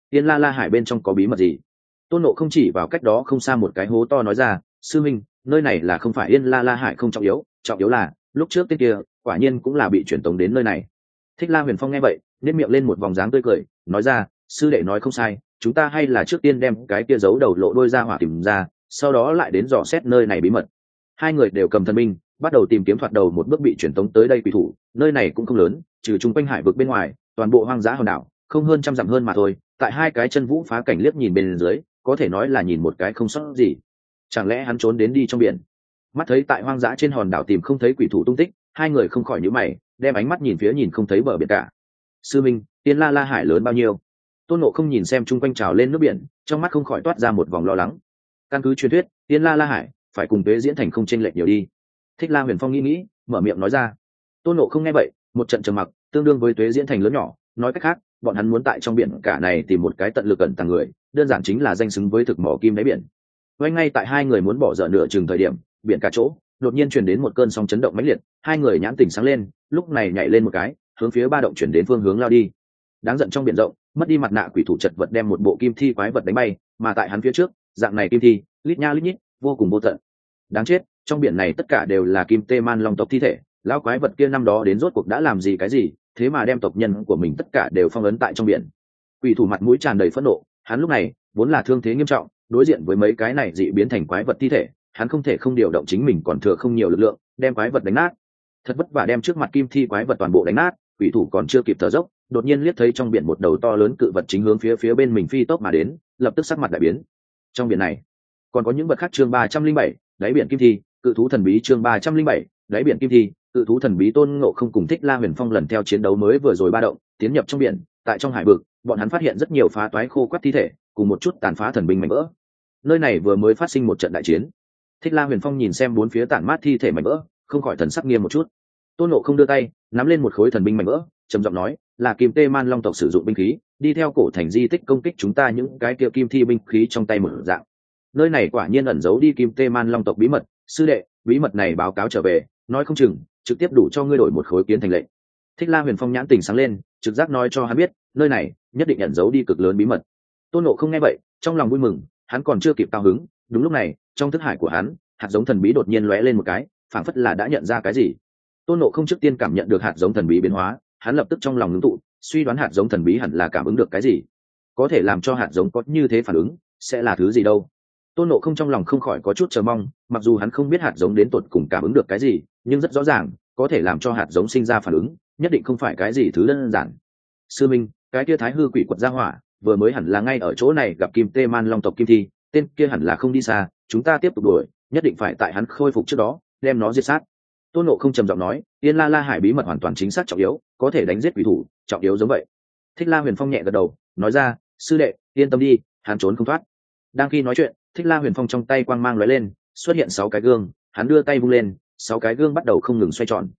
yên la la hải bên trong có bí mật gì? Tôn nộ không chỉ vào cách đó không xa một cái hố to nói ra, sư minh, nơi này là không phải yên la la hải không trọng yếu trọng yếu là lúc trước tên kia, quả nhiên cũng là bị truyền tống đến nơi này. Thích la huyền phong nghe vậy nếp miệng lên một vòng dáng tươi cười, nói ra, sư đệ nói không sai, chúng ta hay là trước tiên đem cái kia giấu đầu lộ đôi ra hỏa tìm ra, sau đó lại đến dò xét nơi này bí mật. Hai người đều cầm thần minh bắt đầu tìm kiếm thoạt đầu một bước bị truyền tống tới đây quỷ thủ, nơi này cũng không lớn, trừ chung quanh hải vực bên ngoài, toàn bộ hoang dã hòn đảo, không hơn trăm dặm hơn mà thôi, tại hai cái chân vũ phá cảnh liếc nhìn bên dưới, có thể nói là nhìn một cái không sót gì. Chẳng lẽ hắn trốn đến đi trong biển? Mắt thấy tại hoang dã trên hòn đảo tìm không thấy quỷ thủ tung tích, hai người không khỏi nhữ mày, đem ánh mắt nhìn phía nhìn không thấy bờ biển cả. Sư minh, tiên la la hải lớn bao nhiêu? Tôn nộ không nhìn xem chung quanh trào lên nước biển, trong mắt không khỏi toát ra một vòng lo lắng. Căn cứ truyền thuyết, tiên la la hải phải cùng tuế diễn thành không tranh lệch nhiều đi. Thích la huyền phong nghĩ nghĩ, mở miệng nói ra. Tôn nộ không nghe vậy, một trận trầm mặc, tương đương với tuế diễn thành lớn nhỏ, nói cách khác, bọn hắn muốn tại trong biển cả này tìm một cái tận lực cẩn tàng người, đơn giản chính là danh xứng với thực mỏ kim đáy biển. Ngay ngay tại hai người muốn bỏ dở nửa chừng thời điểm biển cả chỗ, đột nhiên chuyển đến một cơn sóng chấn động mãnh liệt, hai người nhãn tỉnh sáng lên, lúc này nhảy lên một cái, hướng phía ba động chuyển đến phương hướng lao đi. Đáng giận trong biển rộng, mất đi mặt nạ quỷ thủ chật vật đem một bộ kim thi quái vật đánh bay, mà tại hắn phía trước, dạng này kim thi, lít nha lít nhít, vô cùng vô tận. Đáng chết, trong biển này tất cả đều là kim tê man long tộc thi thể, lão quái vật kia năm đó đến rốt cuộc đã làm gì cái gì, thế mà đem tộc nhân của mình tất cả đều phong ấn tại trong biển. Quỷ thủ mặt mũi tràn đầy phẫn nộ, hắn lúc này, vốn là thương thế nghiêm trọng, đối diện với mấy cái này dị biến thành quái vật thi thể hắn không thể không điều động chính mình còn thừa không nhiều lực lượng, đem quái vật đánh nát. Thật vất vả đem trước mặt kim thi quái vật toàn bộ đánh nát, quỷ thủ còn chưa kịp thở dốc, đột nhiên liếc thấy trong biển một đầu to lớn cự vật chính hướng phía phía bên mình phi tốc mà đến, lập tức sắc mặt đại biến. Trong biển này, còn có những vật khác chương ba trăm linh bảy, đáy biển kim thi, cự thú thần bí chương ba trăm linh bảy, đáy biển kim thi, cự thú thần bí tôn ngộ không cùng thích la huyền phong lần theo chiến đấu mới vừa rồi ba động, tiến nhập trong biển, tại trong hải vực, bọn hắn phát hiện rất nhiều phá toái khô quắt thi thể, cùng một chút tàn phá thần binh mảnh vỡ. Nơi này vừa mới phát sinh một trận đại chiến thích la huyền phong nhìn xem bốn phía tản mát thi thể mảnh vỡ, không khỏi thần sắc nghiêm một chút. Tôn nộ không đưa tay, nắm lên một khối thần binh mảnh vỡ, trầm giọng nói, là kim tê man long tộc sử dụng binh khí, đi theo cổ thành di tích công kích chúng ta những cái kia kim thi binh khí trong tay mở dạng. Nơi này quả nhiên ẩn giấu đi kim tê man long tộc bí mật. Sư đệ, bí mật này báo cáo trở về, nói không chừng, trực tiếp đủ cho ngươi đổi một khối kiến thành lệnh. Thích la huyền phong nhãn tình sáng lên, trực giác nói cho hắn biết, nơi này nhất định ẩn giấu đi cực lớn bí mật. Tôn nộ không nghe vậy, trong lòng vui mừng, hắn còn chưa kịp cao hứng, đúng lúc này trong thức hải của hắn, hạt giống thần bí đột nhiên lóe lên một cái, phảng phất là đã nhận ra cái gì. Tôn nộ không trước tiên cảm nhận được hạt giống thần bí biến hóa, hắn lập tức trong lòng ngưng tụ, suy đoán hạt giống thần bí hẳn là cảm ứng được cái gì. Có thể làm cho hạt giống có như thế phản ứng, sẽ là thứ gì đâu? Tôn nộ không trong lòng không khỏi có chút chờ mong, mặc dù hắn không biết hạt giống đến tột cùng cảm ứng được cái gì, nhưng rất rõ ràng, có thể làm cho hạt giống sinh ra phản ứng, nhất định không phải cái gì thứ đơn giản. Sư minh, cái kia thái hư quỷ quật gia hỏa, vừa mới hẳn là ngay ở chỗ này gặp kim tê man long tộc kim thi, tên kia hẳn là không đi xa chúng ta tiếp tục đuổi, nhất định phải tại hắn khôi phục trước đó, đem nó diệt sát. Tôn nộ không trầm giọng nói, yên la la hải bí mật hoàn toàn chính xác trọng yếu, có thể đánh giết quỷ thủ, trọng yếu giống vậy. Thích la huyền phong nhẹ gật đầu, nói ra, sư đệ, yên tâm đi, hắn trốn không thoát. Đang khi nói chuyện, thích la huyền phong trong tay quang mang lóe lên, xuất hiện sáu cái gương, hắn đưa tay vung lên, sáu cái gương bắt đầu không ngừng xoay tròn.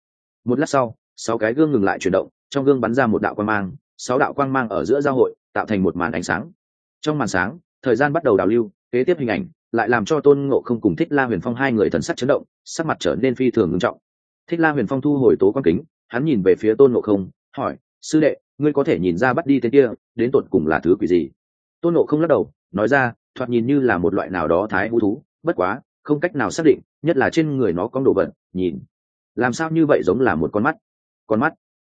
Một lát sau, sáu cái gương ngừng lại chuyển động, trong gương bắn ra một đạo quang mang, sáu đạo quang mang ở giữa giao hội, tạo thành một màn ánh sáng. Trong màn sáng, thời gian bắt đầu đào lưu, kế tiếp hình ảnh lại làm cho tôn ngộ không cùng thích la huyền phong hai người thần sắc chấn động, sắc mặt trở nên phi thường ngưng trọng. Thích la huyền phong thu hồi tố quan kính, hắn nhìn về phía tôn ngộ không, hỏi, sư đệ, ngươi có thể nhìn ra bắt đi tên kia, đến tột cùng là thứ quỷ gì? Tôn ngộ không lắc đầu, nói ra, thoạt nhìn như là một loại nào đó thái hữu thú, bất quá, không cách nào xác định, nhất là trên người nó có đồ vật, nhìn, làm sao như vậy giống là một con mắt. Con mắt?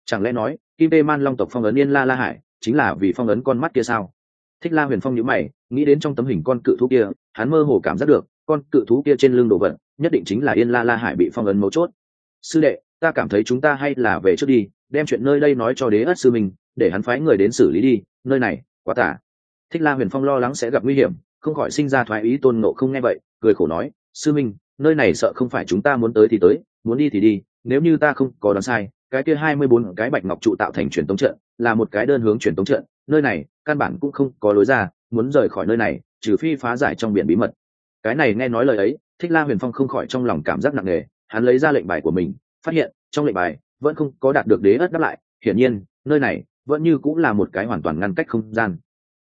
Chẳng lẽ nói, kim tê man long tộc phong ấn yên la la hải, chính là vì phong ấn con mắt kia sao? Thích la huyền phong nhữ mày, nghĩ đến trong tấm hình con cự thú kia hắn mơ hồ cảm giác được, con cự thú kia trên lưng đồ vật, nhất định chính là yên la la hải bị phong ấn mấu chốt. Sư đệ, ta cảm thấy chúng ta hay là về trước đi, đem chuyện nơi đây nói cho đế ất sư mình để hắn phái người đến xử lý đi, nơi này, quá tả. Thích la huyền phong lo lắng sẽ gặp nguy hiểm, không khỏi sinh ra thoái ý tôn nộ không nghe vậy, cười khổ nói, sư minh, nơi này sợ không phải chúng ta muốn tới thì tới, muốn đi thì đi, nếu như ta không có đoán sai, cái kia hai mươi bốn cái bạch ngọc trụ tạo thành truyền tống trận, là một cái đơn hướng truyền tống trận, nơi này căn bản cũng không có lối ra, muốn rời khỏi nơi này trừ phi phá giải trong biển bí mật. Cái này nghe nói lời ấy, thích la huyền phong không khỏi trong lòng cảm giác nặng nề, hắn lấy ra lệnh bài của mình, phát hiện, trong lệnh bài, vẫn không có đạt được đế ất đáp lại, hiển nhiên, nơi này, vẫn như cũng là một cái hoàn toàn ngăn cách không gian.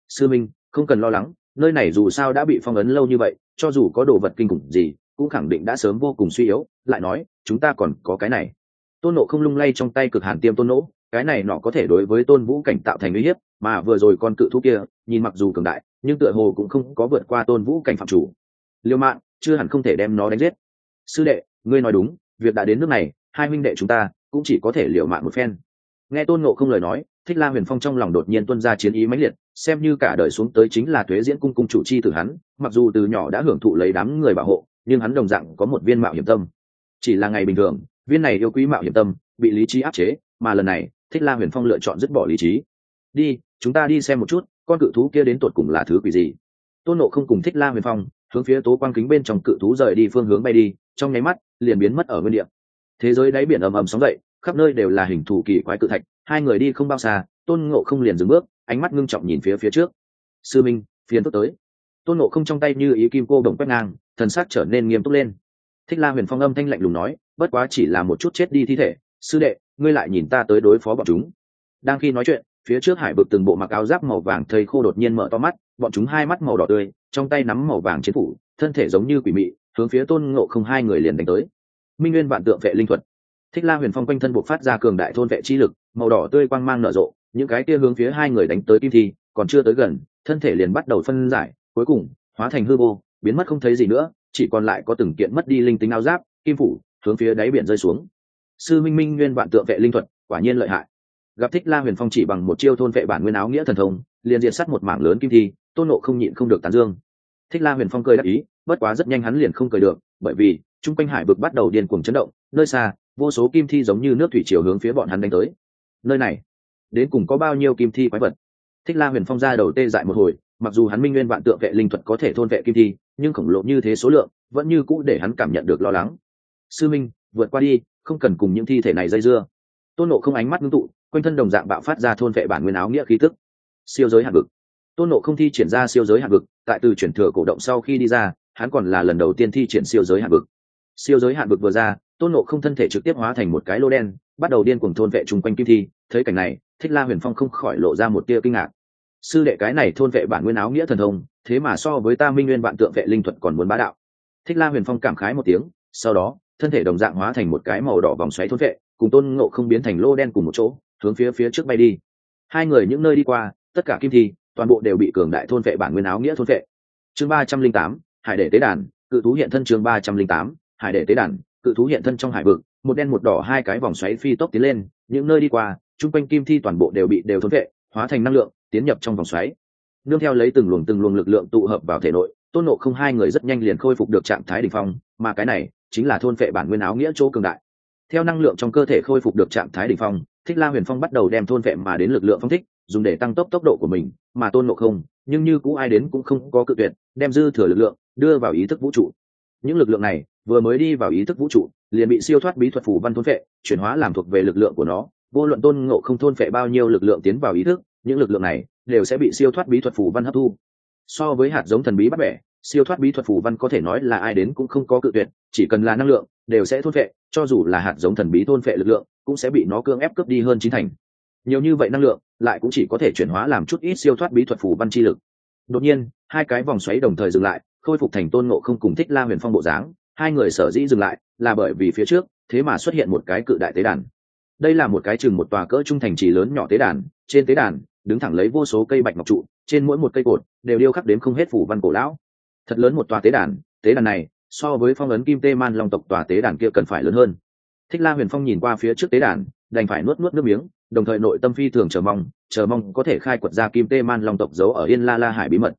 Sư minh, không cần lo lắng, nơi này dù sao đã bị phong ấn lâu như vậy, cho dù có đồ vật kinh khủng gì, cũng khẳng định đã sớm vô cùng suy yếu, lại nói, chúng ta còn có cái này. Tôn nộ không lung lay trong tay cực hàn tiêm tôn nỗ, cái này nọ có thể đối với tôn vũ cảnh tạo thành uy hiếp, mà vừa rồi con cự thú kia, nhìn mặc dù cường đại nhưng tựa hồ cũng không có vượt qua tôn vũ cảnh phạm chủ. Liêu mạng chưa hẳn không thể đem nó đánh giết. Sư đệ, ngươi nói đúng, việc đã đến nước này, hai minh đệ chúng ta cũng chỉ có thể liều mạng một phen. Nghe tôn nộ không lời nói, thích la huyền phong trong lòng đột nhiên tuân ra chiến ý mãnh liệt, xem như cả đời xuống tới chính là thuế diễn cung cung chủ chi từ hắn, mặc dù từ nhỏ đã hưởng thụ lấy đám người bảo hộ, nhưng hắn đồng dạng có một viên mạo hiểm tâm. Chỉ là ngày bình thường, viên này yêu quý mạo hiểm tâm bị lý trí áp chế, mà lần này, thích la huyền phong lựa chọn dứt bỏ lý trí. Đi, chúng ta đi xem một chút con cự thú kia đến tột cùng là thứ quỷ gì? Tôn nộ không cùng thích la huyền phong hướng phía tố quang kính bên trong cự thú rời đi phương hướng bay đi, trong nháy mắt, liền biến mất ở nguyên địa. Thế giới đáy biển ầm ầm sóng dậy, khắp nơi đều là hình thù kỳ quái cự thạch, hai người đi không bao xa, tôn ngộ không liền dừng bước, ánh mắt ngưng trọng nhìn phía phía trước. Sư minh, phiền tốt tới. Tôn ngộ không trong tay như ý kim cô đồng quét ngang, thần sắc trở nên nghiêm túc lên. Thích la huyền phong âm thanh lạnh lùng nói, bất quá chỉ là một chút chết đi thi thể, sư đệ, ngươi lại nhìn ta tới đối phó bọn chúng. Đang khi nói chuyện phía trước hải vực từng bộ mặc áo giáp màu vàng thây khô đột nhiên mở to mắt, bọn chúng hai mắt màu đỏ tươi, trong tay nắm màu vàng chiến phủ, thân thể giống như quỷ mị, hướng phía tôn ngộ không hai người liền đánh tới. Minh nguyên vạn tượng vệ linh thuật. Thích la huyền phong quanh thân buộc phát ra cường đại thôn vệ chi lực, màu đỏ tươi quang mang nở rộ, những cái kia hướng phía hai người đánh tới kim thi, còn chưa tới gần, thân thể liền bắt đầu phân giải, cuối cùng, hóa thành hư vô, biến mất không thấy gì nữa, chỉ còn lại có từng kiện mất đi linh tính áo giáp, kim phủ, hướng phía đáy biển rơi xuống. Sư minh minh nguyên vạn tượng vệ linh thuật, quả nhiên lợi hại gặp thích la huyền phong chỉ bằng một chiêu thôn vệ bản nguyên áo nghĩa thần thông, liền diệt sát một mảng lớn kim thi, tôn nộ không nhịn không được tán dương. Thích la huyền phong cười đáp ý, bất quá rất nhanh hắn liền không cười được, bởi vì, chung quanh hải vực bắt đầu điên cuồng chấn động, nơi xa, vô số kim thi giống như nước thủy chiều hướng phía bọn hắn đánh tới. Nơi này, đến cùng có bao nhiêu kim thi quái vật? Thích la huyền phong ra đầu tê dại một hồi, mặc dù hắn minh nguyên vạn tượng vệ linh thuật có thể thôn vệ kim thi, nhưng khổng lồ như thế số lượng, vẫn như cũ để hắn cảm nhận được lo lắng. Sư minh, vượt qua đi, không cần cùng những thi thể này dây dưa. Tôn nộ không ánh mắt ngưng tụ quanh thân đồng dạng bạo phát ra thôn vệ bản nguyên áo nghĩa khí tức. Siêu giới hạt vực. Tôn nộ không thi triển ra siêu giới hạt vực, tại từ chuyển thừa cổ động sau khi đi ra, hắn còn là lần đầu tiên thi triển siêu giới hạt vực. Siêu giới hạt vực vừa ra, tôn nộ không thân thể trực tiếp hóa thành một cái lô đen, bắt đầu điên cuồng thôn vệ chung quanh kim thi. Thấy cảnh này, thích la huyền phong không khỏi lộ ra một tia kinh ngạc. Sư đệ cái này thôn vệ bản nguyên áo nghĩa thần thông, thế mà so với ta minh nguyên bạn tượng vệ linh thuật còn muốn bá đạo. Thích la huyền phong cảm khái một tiếng, sau đó, thân thể đồng dạng hóa thành một cái màu đỏ vòng xoáy thôn vệ, cùng tôn ngộ không biến thành lô đen cùng một chỗ hướng phía phía trước bay đi. Hai người những nơi đi qua, tất cả kim thi, toàn bộ đều bị cường đại thôn vệ bản nguyên áo nghĩa thôn vệ. Chương ba trăm linh tám, hải đệ tế đàn, cự thú hiện thân chương ba trăm linh tám, hải đệ tế đàn, cự thú hiện thân trong hải vực, một đen một đỏ hai cái vòng xoáy phi tốc tiến lên, những nơi đi qua, chung quanh kim thi toàn bộ đều bị đều thôn vệ, hóa thành năng lượng, tiến nhập trong vòng xoáy. Nương theo lấy từng luồng từng luồng lực lượng tụ hợp vào thể nội, tôn nộ không hai người rất nhanh liền khôi phục được trạng thái đ ỉ n h phong, mà cái này chính là thôn vệ bản nguyên áo nghĩa chỗ cường đại. Theo năng lượng trong cơ thể khôi phục được trạng thái đ ỉ n h phong thích la huyền phong bắt đầu đem thôn vệ mà đến lực lượng phong thích, dùng để tăng tốc tốc độ của mình, mà tôn nộ không, nhưng như cũ ai đến cũng không có cự tuyệt, đem dư thừa lực lượng đưa vào ý thức vũ trụ. Những lực lượng này, vừa mới đi vào ý thức vũ trụ, liền bị siêu thoát bí thuật phủ văn thôn vệ, chuyển hóa làm thuộc về lực lượng của nó. Vô luận tôn ngộ không thôn vệ bao nhiêu lực lượng tiến vào ý thức, những lực lượng này đều sẽ bị siêu thoát bí thuật phủ văn hấp thu. So với hạt giống thần bí bắt bẻ, siêu thoát bí thuật phủ văn có thể nói là ai đến cũng không có cự tuyệt, chỉ cần là năng lượng, đều sẽ thôn vệ, cho dù là hạt giống thần bí thôn vệ lực lượng cũng sẽ bị nó cương ép cướp đi hơn chín thành. Nhiều như vậy năng lượng, lại cũng chỉ có thể chuyển hóa làm chút ít siêu thoát bí thuật phủ văn chi lực. Đột nhiên, hai cái vòng xoáy đồng thời dừng lại, khôi phục thành tôn ngộ không cùng thích la huyền phong bộ dáng. Hai người sở dĩ dừng lại là bởi vì phía trước, thế mà xuất hiện một cái cự đại tế đàn. Đây là một cái chừng một tòa cỡ trung thành trì lớn nhỏ tế đàn, trên tế đàn, đứng thẳng lấy vô số cây bạch ngọc trụ, trên mỗi một cây cột đều điêu khắc đến không hết phủ văn cổ lão. Thật lớn một tòa tế đàn tế đàn này, so với phong ấn kim tê man long tộc tòa tế đàn kia cần phải lớn hơn thích la huyền phong nhìn qua phía trước tế đàn, đành phải nuốt nuốt nước miếng, đồng thời nội tâm phi thường chờ mong chờ mong có thể khai quật ra kim tê man long tộc giấu ở yên la la hải bí mật.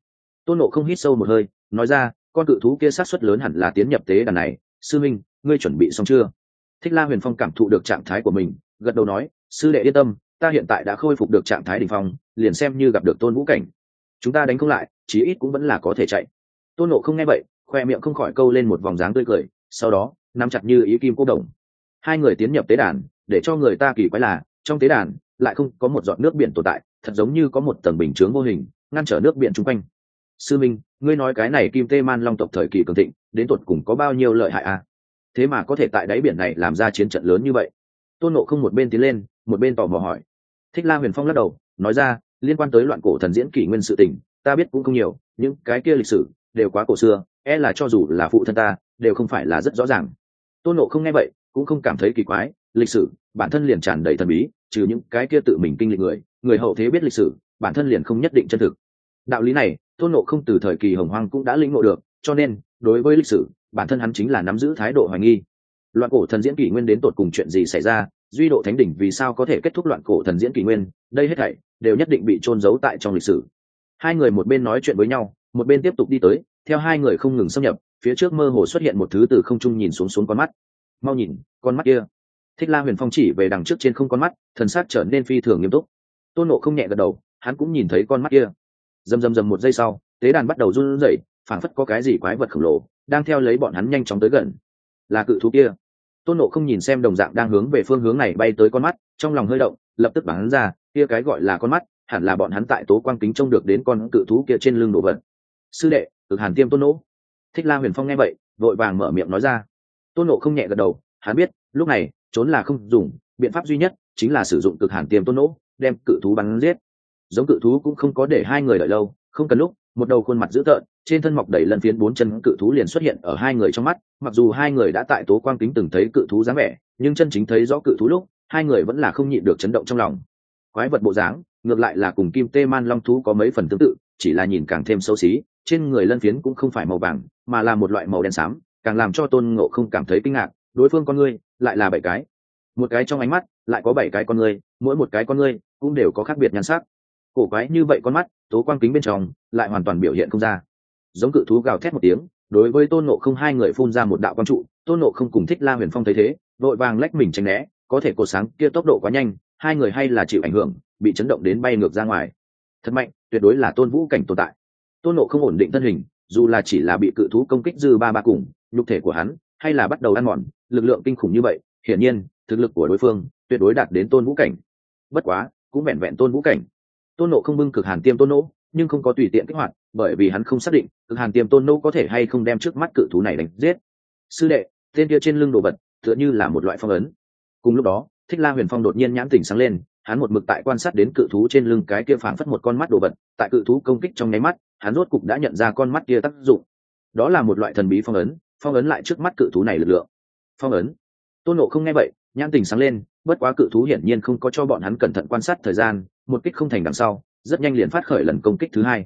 Tôn nộ không hít sâu một hơi, nói ra, con cự thú kia sát xuất lớn hẳn là tiến nhập tế đàn này. Sư minh, ngươi chuẩn bị xong chưa? Thích la huyền phong cảm thụ được trạng thái của mình, gật đầu nói, sư đệ yên tâm, ta hiện tại đã khôi phục được trạng thái đ ỉ n h phong, liền xem như gặp được tôn vũ cảnh. Chúng ta đánh không lại, chí ít cũng vẫn là có thể chạy. Tôn nộ không nghe vậy, khoe miệng không khỏi câu lên một vòng dáng tươi cười, sau đó, nắm chặt như ý kim cô đồng hai người tiến nhập tế đàn, để cho người ta kỳ quái là, trong tế đàn, lại không có một giọt nước biển tồn tại, thật giống như có một tầng bình chướng vô hình, ngăn trở nước biển chung quanh. Sư minh, ngươi nói cái này kim tê man long tộc thời kỳ cường thịnh, đến tột cùng có bao nhiêu lợi hại à? Thế mà có thể tại đáy biển này làm ra chiến trận lớn như vậy. Tôn nộ không một bên tiến lên, một bên tò mò hỏi. Thích la huyền phong lắc đầu, nói ra, liên quan tới loạn cổ thần diễn kỷ nguyên sự tình, ta biết cũng không nhiều, những cái kia lịch sử, đều quá cổ xưa e là cho dù là phụ thân ta, đều không phải là rất rõ ràng. Tôn nộ không nghe vậy cũng không cảm thấy kỳ quái, lịch sử, bản thân liền tràn đầy thần bí, trừ những cái kia tự mình kinh lịch người người hậu thế biết lịch sử, bản thân liền không nhất định chân thực. Đạo lý này, tôn nộ không từ thời kỳ hồng hoang cũng đã lĩnh ngộ được, cho nên, đối với lịch sử, bản thân hắn chính là nắm giữ thái độ hoài nghi. Loạn cổ thần diễn kỷ nguyên đến tột cùng chuyện gì xảy ra, duy độ thánh đỉnh vì sao có thể kết thúc loạn cổ thần diễn kỷ nguyên, đây hết thảy đều nhất định bị trôn giấu tại trong lịch sử. Hai người một bên nói chuyện với nhau, một bên tiếp tục đi tới, theo hai người không ngừng xâm nhập, phía trước mơ hồ xuất hiện một thứ từ không trung nhìn xuống xuống con mắt mau nhìn, con mắt kia. Thích la huyền phong chỉ về đằng trước trên không con mắt, thần sắc trở nên phi thường nghiêm túc. Tôn nộ không nhẹ gật đầu, hắn cũng nhìn thấy con mắt kia. Rầm rầm rầm một giây sau, tế đàn bắt đầu run rẩy, phảng phất có cái gì quái vật khổng lồ, đang theo lấy bọn hắn nhanh chóng tới gần. Là cự thú kia. Tôn nộ không nhìn xem đồng dạng đang hướng về phương hướng này bay tới con mắt, trong lòng hơi động, lập tức bắn ra, kia cái gọi là con mắt, hẳn là bọn hắn tại tố quang kính trông được đến con cự thú kia trên lưng đồ vật. Sư đệ, cực hàn tiêm tôn nỗ. Thích la huyền phong nghe vậy, vội vàng mở miệng nói ra tôn nộ không nhẹ gật đầu, hắn biết, lúc này, trốn là không dùng, biện pháp duy nhất chính là sử dụng cực hàn tiêm tôn nỗ, đem cự thú bắn giết. Giống cự thú cũng không có để hai người đợi lâu, không cần lúc, một đầu khuôn mặt dữ tợn, trên thân mọc đầy lần phiến bốn chân cự thú liền xuất hiện ở hai người trong mắt, mặc dù hai người đã tại tố quang kính từng thấy cự thú dáng vẻ, nhưng chân chính thấy rõ cự thú lúc, hai người vẫn là không nhịn được chấn động trong lòng. Quái vật bộ dáng, ngược lại là cùng kim tê man long thú có mấy phần tương tự, chỉ là nhìn càng thêm xấu xí, trên người lân phiến cũng không phải màu vàng, mà là một loại màu đen xám càng làm cho tôn ngộ không cảm thấy kinh ngạc, đối phương con ngươi lại là bảy cái. Một cái trong ánh mắt lại có bảy cái con ngươi, mỗi một cái con ngươi cũng đều có khác biệt nhan sắc. Cổ quái như vậy con mắt, tố quang kính bên trong lại hoàn toàn biểu hiện không ra. Giống cự thú gào thét một tiếng, đối với tôn nộ không hai người phun ra một đạo quang trụ, tôn nộ không cùng thích la huyền phong thấy thế, vội vàng lách mình tranh né, có thể cột sáng kia tốc độ quá nhanh, hai người hay là chịu ảnh hưởng, bị chấn động đến bay ngược ra ngoài. Thật mạnh, tuyệt đối là tôn vũ cảnh tồn tại. Tôn nộ không ổn định thân hình, dù là chỉ là bị cự thú công kích dư ba ba cùng nhục thể của hắn, hay là bắt đầu ăn mòn, lực lượng kinh khủng như vậy, hiển nhiên, thực lực của đối phương tuyệt đối đạt đến tôn vũ cảnh. Bất quá, cũng vẹn vẹn tôn vũ cảnh. Tôn nộ không bưng cực hàn tiêm tôn nỗ nhưng không có tùy tiện kích hoạt, bởi vì hắn không xác định cực hàn tiêm tôn nỗ có thể hay không đem trước mắt cự thú này đánh giết. Sư đệ, tên kia trên lưng đồ vật, tựa như là một loại phong ấn. Cùng lúc đó, thích la huyền phong đột nhiên nhãn tỉnh sáng lên, hắn một mực tại quan sát đến cự thú trên lưng cái kia phảng phất một con mắt đồ vật, tại cự thú công kích trong nháy mắt, hắn rốt cục đã nhận ra con mắt kia tác dụng. Đó là một loại thần bí phong ấn phong ấn lại trước mắt cự thú này lực lượng. Phong ấn. Tôn nộ không nghe vậy, nhãn tình sáng lên, bất quá cự thú hiển nhiên không có cho bọn hắn cẩn thận quan sát thời gian, một kích không thành đằng sau, rất nhanh liền phát khởi lần công kích thứ hai.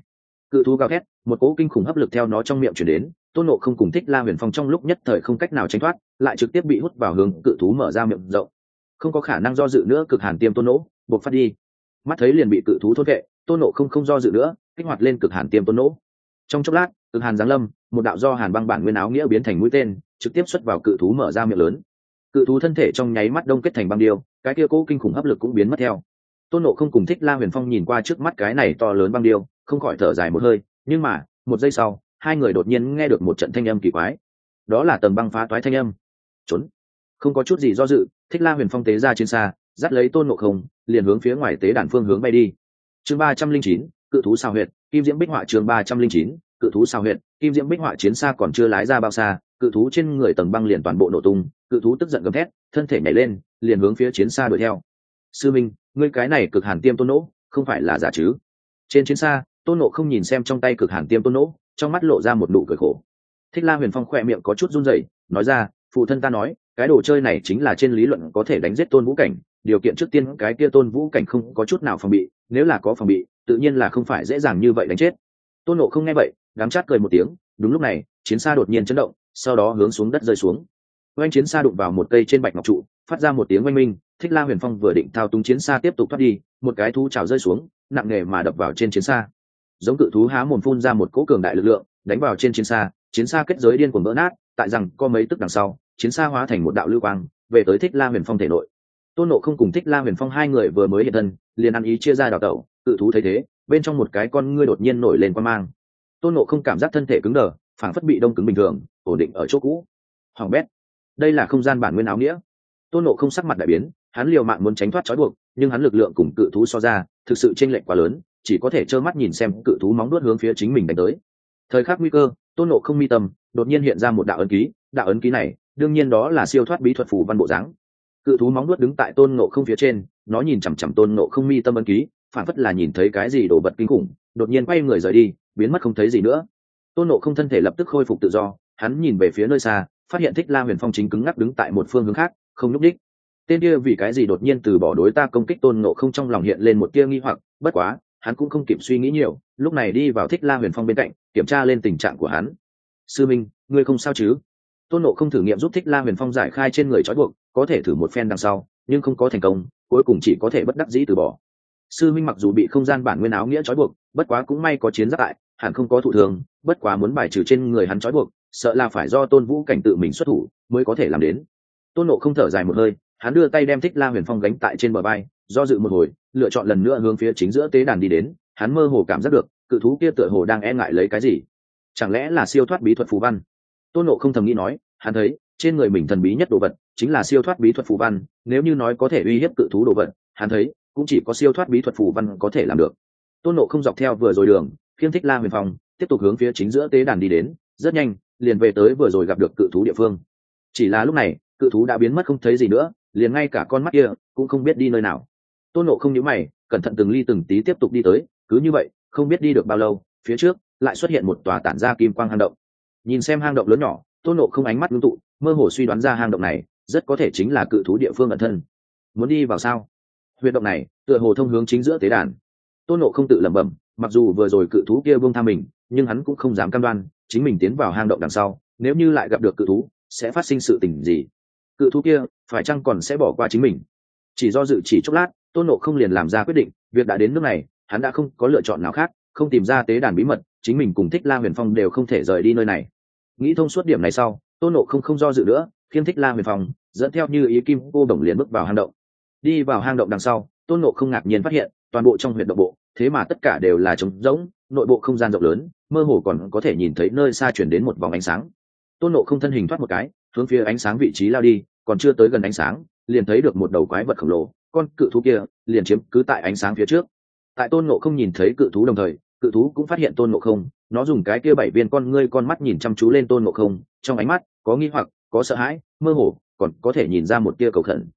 Cự thú gào thét, một cỗ kinh khủng hấp lực theo nó trong miệng chuyển đến, tôn nộ không cùng thích la huyền phong trong lúc nhất thời không cách nào tránh thoát, lại trực tiếp bị hút vào hướng cự thú mở ra miệng rộng. Không có khả năng do dự nữa, cực hàn tiêm tôn nỗ buộc phát đi. Mắt thấy liền bị cự thú thốt vệ, tôn nộ không không do dự nữa, kích hoạt lên cực hàn tiêm tôn nỗ trong chốc lát, cực hàn giáng lâm một đạo do hàn băng bản nguyên áo nghĩa biến thành mũi tên, trực tiếp xuất vào cự thú mở ra miệng lớn. Cự thú thân thể trong nháy mắt đông kết thành băng điêu, cái kia cố kinh khủng áp lực cũng biến mất theo. Tôn nộ không cùng thích la huyền phong nhìn qua trước mắt cái này to lớn băng điêu, không khỏi thở dài một hơi, nhưng mà, một giây sau, hai người đột nhiên nghe được một trận thanh âm kỳ quái. Đó là tầng băng phá toái thanh âm. Trốn. Không có chút gì do dự, thích la huyền phong tế ra trên xa, dắt lấy tôn nộ không, liền hướng phía ngoài tế đàn phương hướng bay đi. Chương ba trăm linh chín, cự thú sao huyệt, kim diễm bích họa chương ba trăm linh chín cự thú sao huyện, kim diễm bích họa chiến xa còn chưa lái ra bao xa cự thú trên người tầng băng liền toàn bộ nổ tung cự thú tức giận gầm thét thân thể nhảy lên liền hướng phía chiến xa đuổi theo. Sư minh ngươi cái này cực hàn tiêm tôn nỗ không phải là giả chứ? Trên chiến xa tôn nộ không nhìn xem trong tay cực hàn tiêm tôn nỗ trong mắt lộ ra một nụ cười khổ. Thích la huyền phong khỏe miệng có chút run rẩy nói ra phụ thân ta nói cái đồ chơi này chính là trên lý luận có thể đánh giết tôn vũ cảnh điều kiện trước tiên cái kia tôn vũ cảnh không có chút nào phòng bị nếu là có phòng bị tự nhiên là không phải dễ dàng như vậy đánh chết tôn nộ không nghe vậy, đám chát cười một tiếng, đúng lúc này, chiến xa đột nhiên chấn động, sau đó hướng xuống đất rơi xuống. Oanh chiến xa đụng vào một cây trên bạch ngọc trụ, phát ra một tiếng oanh minh, thích la huyền phong vừa định thao túng chiến xa tiếp tục thoát đi, một cái thú trào rơi xuống, nặng nề mà đập vào trên chiến xa. Giống cự thú há mồm phun ra một cỗ cường đại lực lượng, đánh vào trên chiến xa chiến xa kết giới điên cuồng vỡ nát, tại rằng có mấy tức đằng sau, chiến xa hóa thành một đạo lưu quang, về tới thích la huyền phong thể nội. Tôn nộ không cùng thích la huyền phong hai người vừa mới hiện thân, liền ăn ý chia ra đào tẩu, cự thú thấy thế bên trong một cái con ngươi đột nhiên nổi lên quan mang. Tôn nộ không cảm giác thân thể cứng đờ, phảng phất bị đông cứng bình thường, ổn định ở chỗ cũ. Hoàng bét, đây là không gian bản nguyên áo nghĩa. Tôn nộ không sắc mặt đại biến, hắn liều mạng muốn tránh thoát trói buộc, nhưng hắn lực lượng cùng cự thú so ra, thực sự chênh lệch quá lớn, chỉ có thể trơ mắt nhìn xem cự thú móng đuốt hướng phía chính mình đánh tới. Thời khắc nguy cơ, tôn nộ không mi tâm, đột nhiên hiện ra một đạo ấn ký, đạo ấn ký này, đương nhiên đó là siêu thoát bí thuật phù văn bộ dáng. Cự thú móng đuốt đứng tại tôn nộ không phía trên, nó nhìn chằm chằm tôn nộ không mi tâm ấn ký phản phất là nhìn thấy cái gì đổ vật kinh khủng, đột nhiên quay người rời đi, biến mất không thấy gì nữa. Tôn nộ không thân thể lập tức khôi phục tự do, hắn nhìn về phía nơi xa, phát hiện thích la huyền phong chính cứng ngắc đứng tại một phương hướng khác, không nhúc đích tên kia vì cái gì đột nhiên từ bỏ đối ta công kích tôn nộ không trong lòng hiện lên một tia nghi hoặc, bất quá, hắn cũng không kịp suy nghĩ nhiều, lúc này đi vào thích la huyền phong bên cạnh, kiểm tra lên tình trạng của hắn. Sư minh, ngươi không sao chứ? Tôn nộ không thử nghiệm giúp thích la huyền phong giải khai trên người trói buộc, có thể thử một phen đằng sau, nhưng không có thành công, cuối cùng chỉ có thể bất đắc dĩ từ bỏ sư minh mặc dù bị không gian bản nguyên áo nghĩa trói buộc, bất quá cũng may có chiến giáp tại, hẳn không có thụ thường, bất quá muốn bài trừ trên người hắn trói buộc, sợ là phải do tôn vũ cảnh tự mình xuất thủ mới có thể làm đến. Tôn nộ không thở dài một hơi, hắn đưa tay đem thích la huyền phong gánh tại trên bờ bay do dự một hồi, lựa chọn lần nữa hướng phía chính giữa tế đàn đi đến, hắn mơ hồ cảm giác được, cự thú kia tựa hồ đang e ngại lấy cái gì. Chẳng lẽ là siêu thoát bí thuật phù văn? Tôn nộ không thầm nghĩ nói, hắn thấy, trên người mình thần bí nhất đồ vật, chính là siêu thoát bí thuật phù văn, nếu như nói có thể uy hiếp cự thú đồ vật, hắn thấy cũng chỉ có siêu thoát bí thuật phù văn có thể làm được. Tôn nộ không dọc theo vừa rồi đường, khiêm thích la huyền phong, tiếp tục hướng phía chính giữa tế đàn đi đến, rất nhanh, liền về tới vừa rồi gặp được cự thú địa phương. Chỉ là lúc này, cự thú đã biến mất không thấy gì nữa, liền ngay cả con mắt kia cũng không biết đi nơi nào. Tôn nộ không nhớ mày, cẩn thận từng ly từng tí tiếp tục đi tới, cứ như vậy, không biết đi được bao lâu, phía trước lại xuất hiện một tòa tản ra kim quang hang động. Nhìn xem hang động lớn nhỏ, tôn nộ không ánh mắt ngưng tụ, mơ hồ suy đoán ra hang động này rất có thể chính là cự thú địa phương ẩn thân. Muốn đi vào sao? Huyệt động này, tựa hồ thông hướng chính giữa tế đàn. Tôn nộ không tự lẩm bẩm, mặc dù vừa rồi cự thú kia buông tha mình, nhưng hắn cũng không dám cam đoan, chính mình tiến vào hang động đằng sau, nếu như lại gặp được cự thú, sẽ phát sinh sự tình gì? Cự thú kia, phải chăng còn sẽ bỏ qua chính mình? Chỉ do dự chỉ chốc lát, tôn nộ không liền làm ra quyết định, việc đã đến nước này, hắn đã không có lựa chọn nào khác, không tìm ra tế đàn bí mật, chính mình cùng thích la huyền phong đều không thể rời đi nơi này. Nghĩ thông suốt điểm này sau, tôn nộ không không do dự nữa khiêm thích la huyền phong, dẫn theo như ý kim cô đồng liền bước vào hang động đi vào hang động đằng sau, tôn nộ không ngạc nhiên phát hiện, toàn bộ trong huyện động bộ, thế mà tất cả đều là trống rỗng, nội bộ không gian rộng lớn, mơ hồ còn có thể nhìn thấy nơi xa chuyển đến một vòng ánh sáng. Tôn nộ không thân hình thoát một cái, hướng phía ánh sáng vị trí lao đi, còn chưa tới gần ánh sáng, liền thấy được một đầu quái vật khổng lồ, con cự thú kia, liền chiếm cứ tại ánh sáng phía trước. Tại tôn nộ không nhìn thấy cự thú đồng thời, cự thú cũng phát hiện tôn nộ không, nó dùng cái kia bảy viên con ngươi con mắt nhìn chăm chú lên tôn nộ không, trong ánh mắt có nghi hoặc, có sợ hãi, mơ hồ, còn có thể nhìn ra một tia cầu khẩn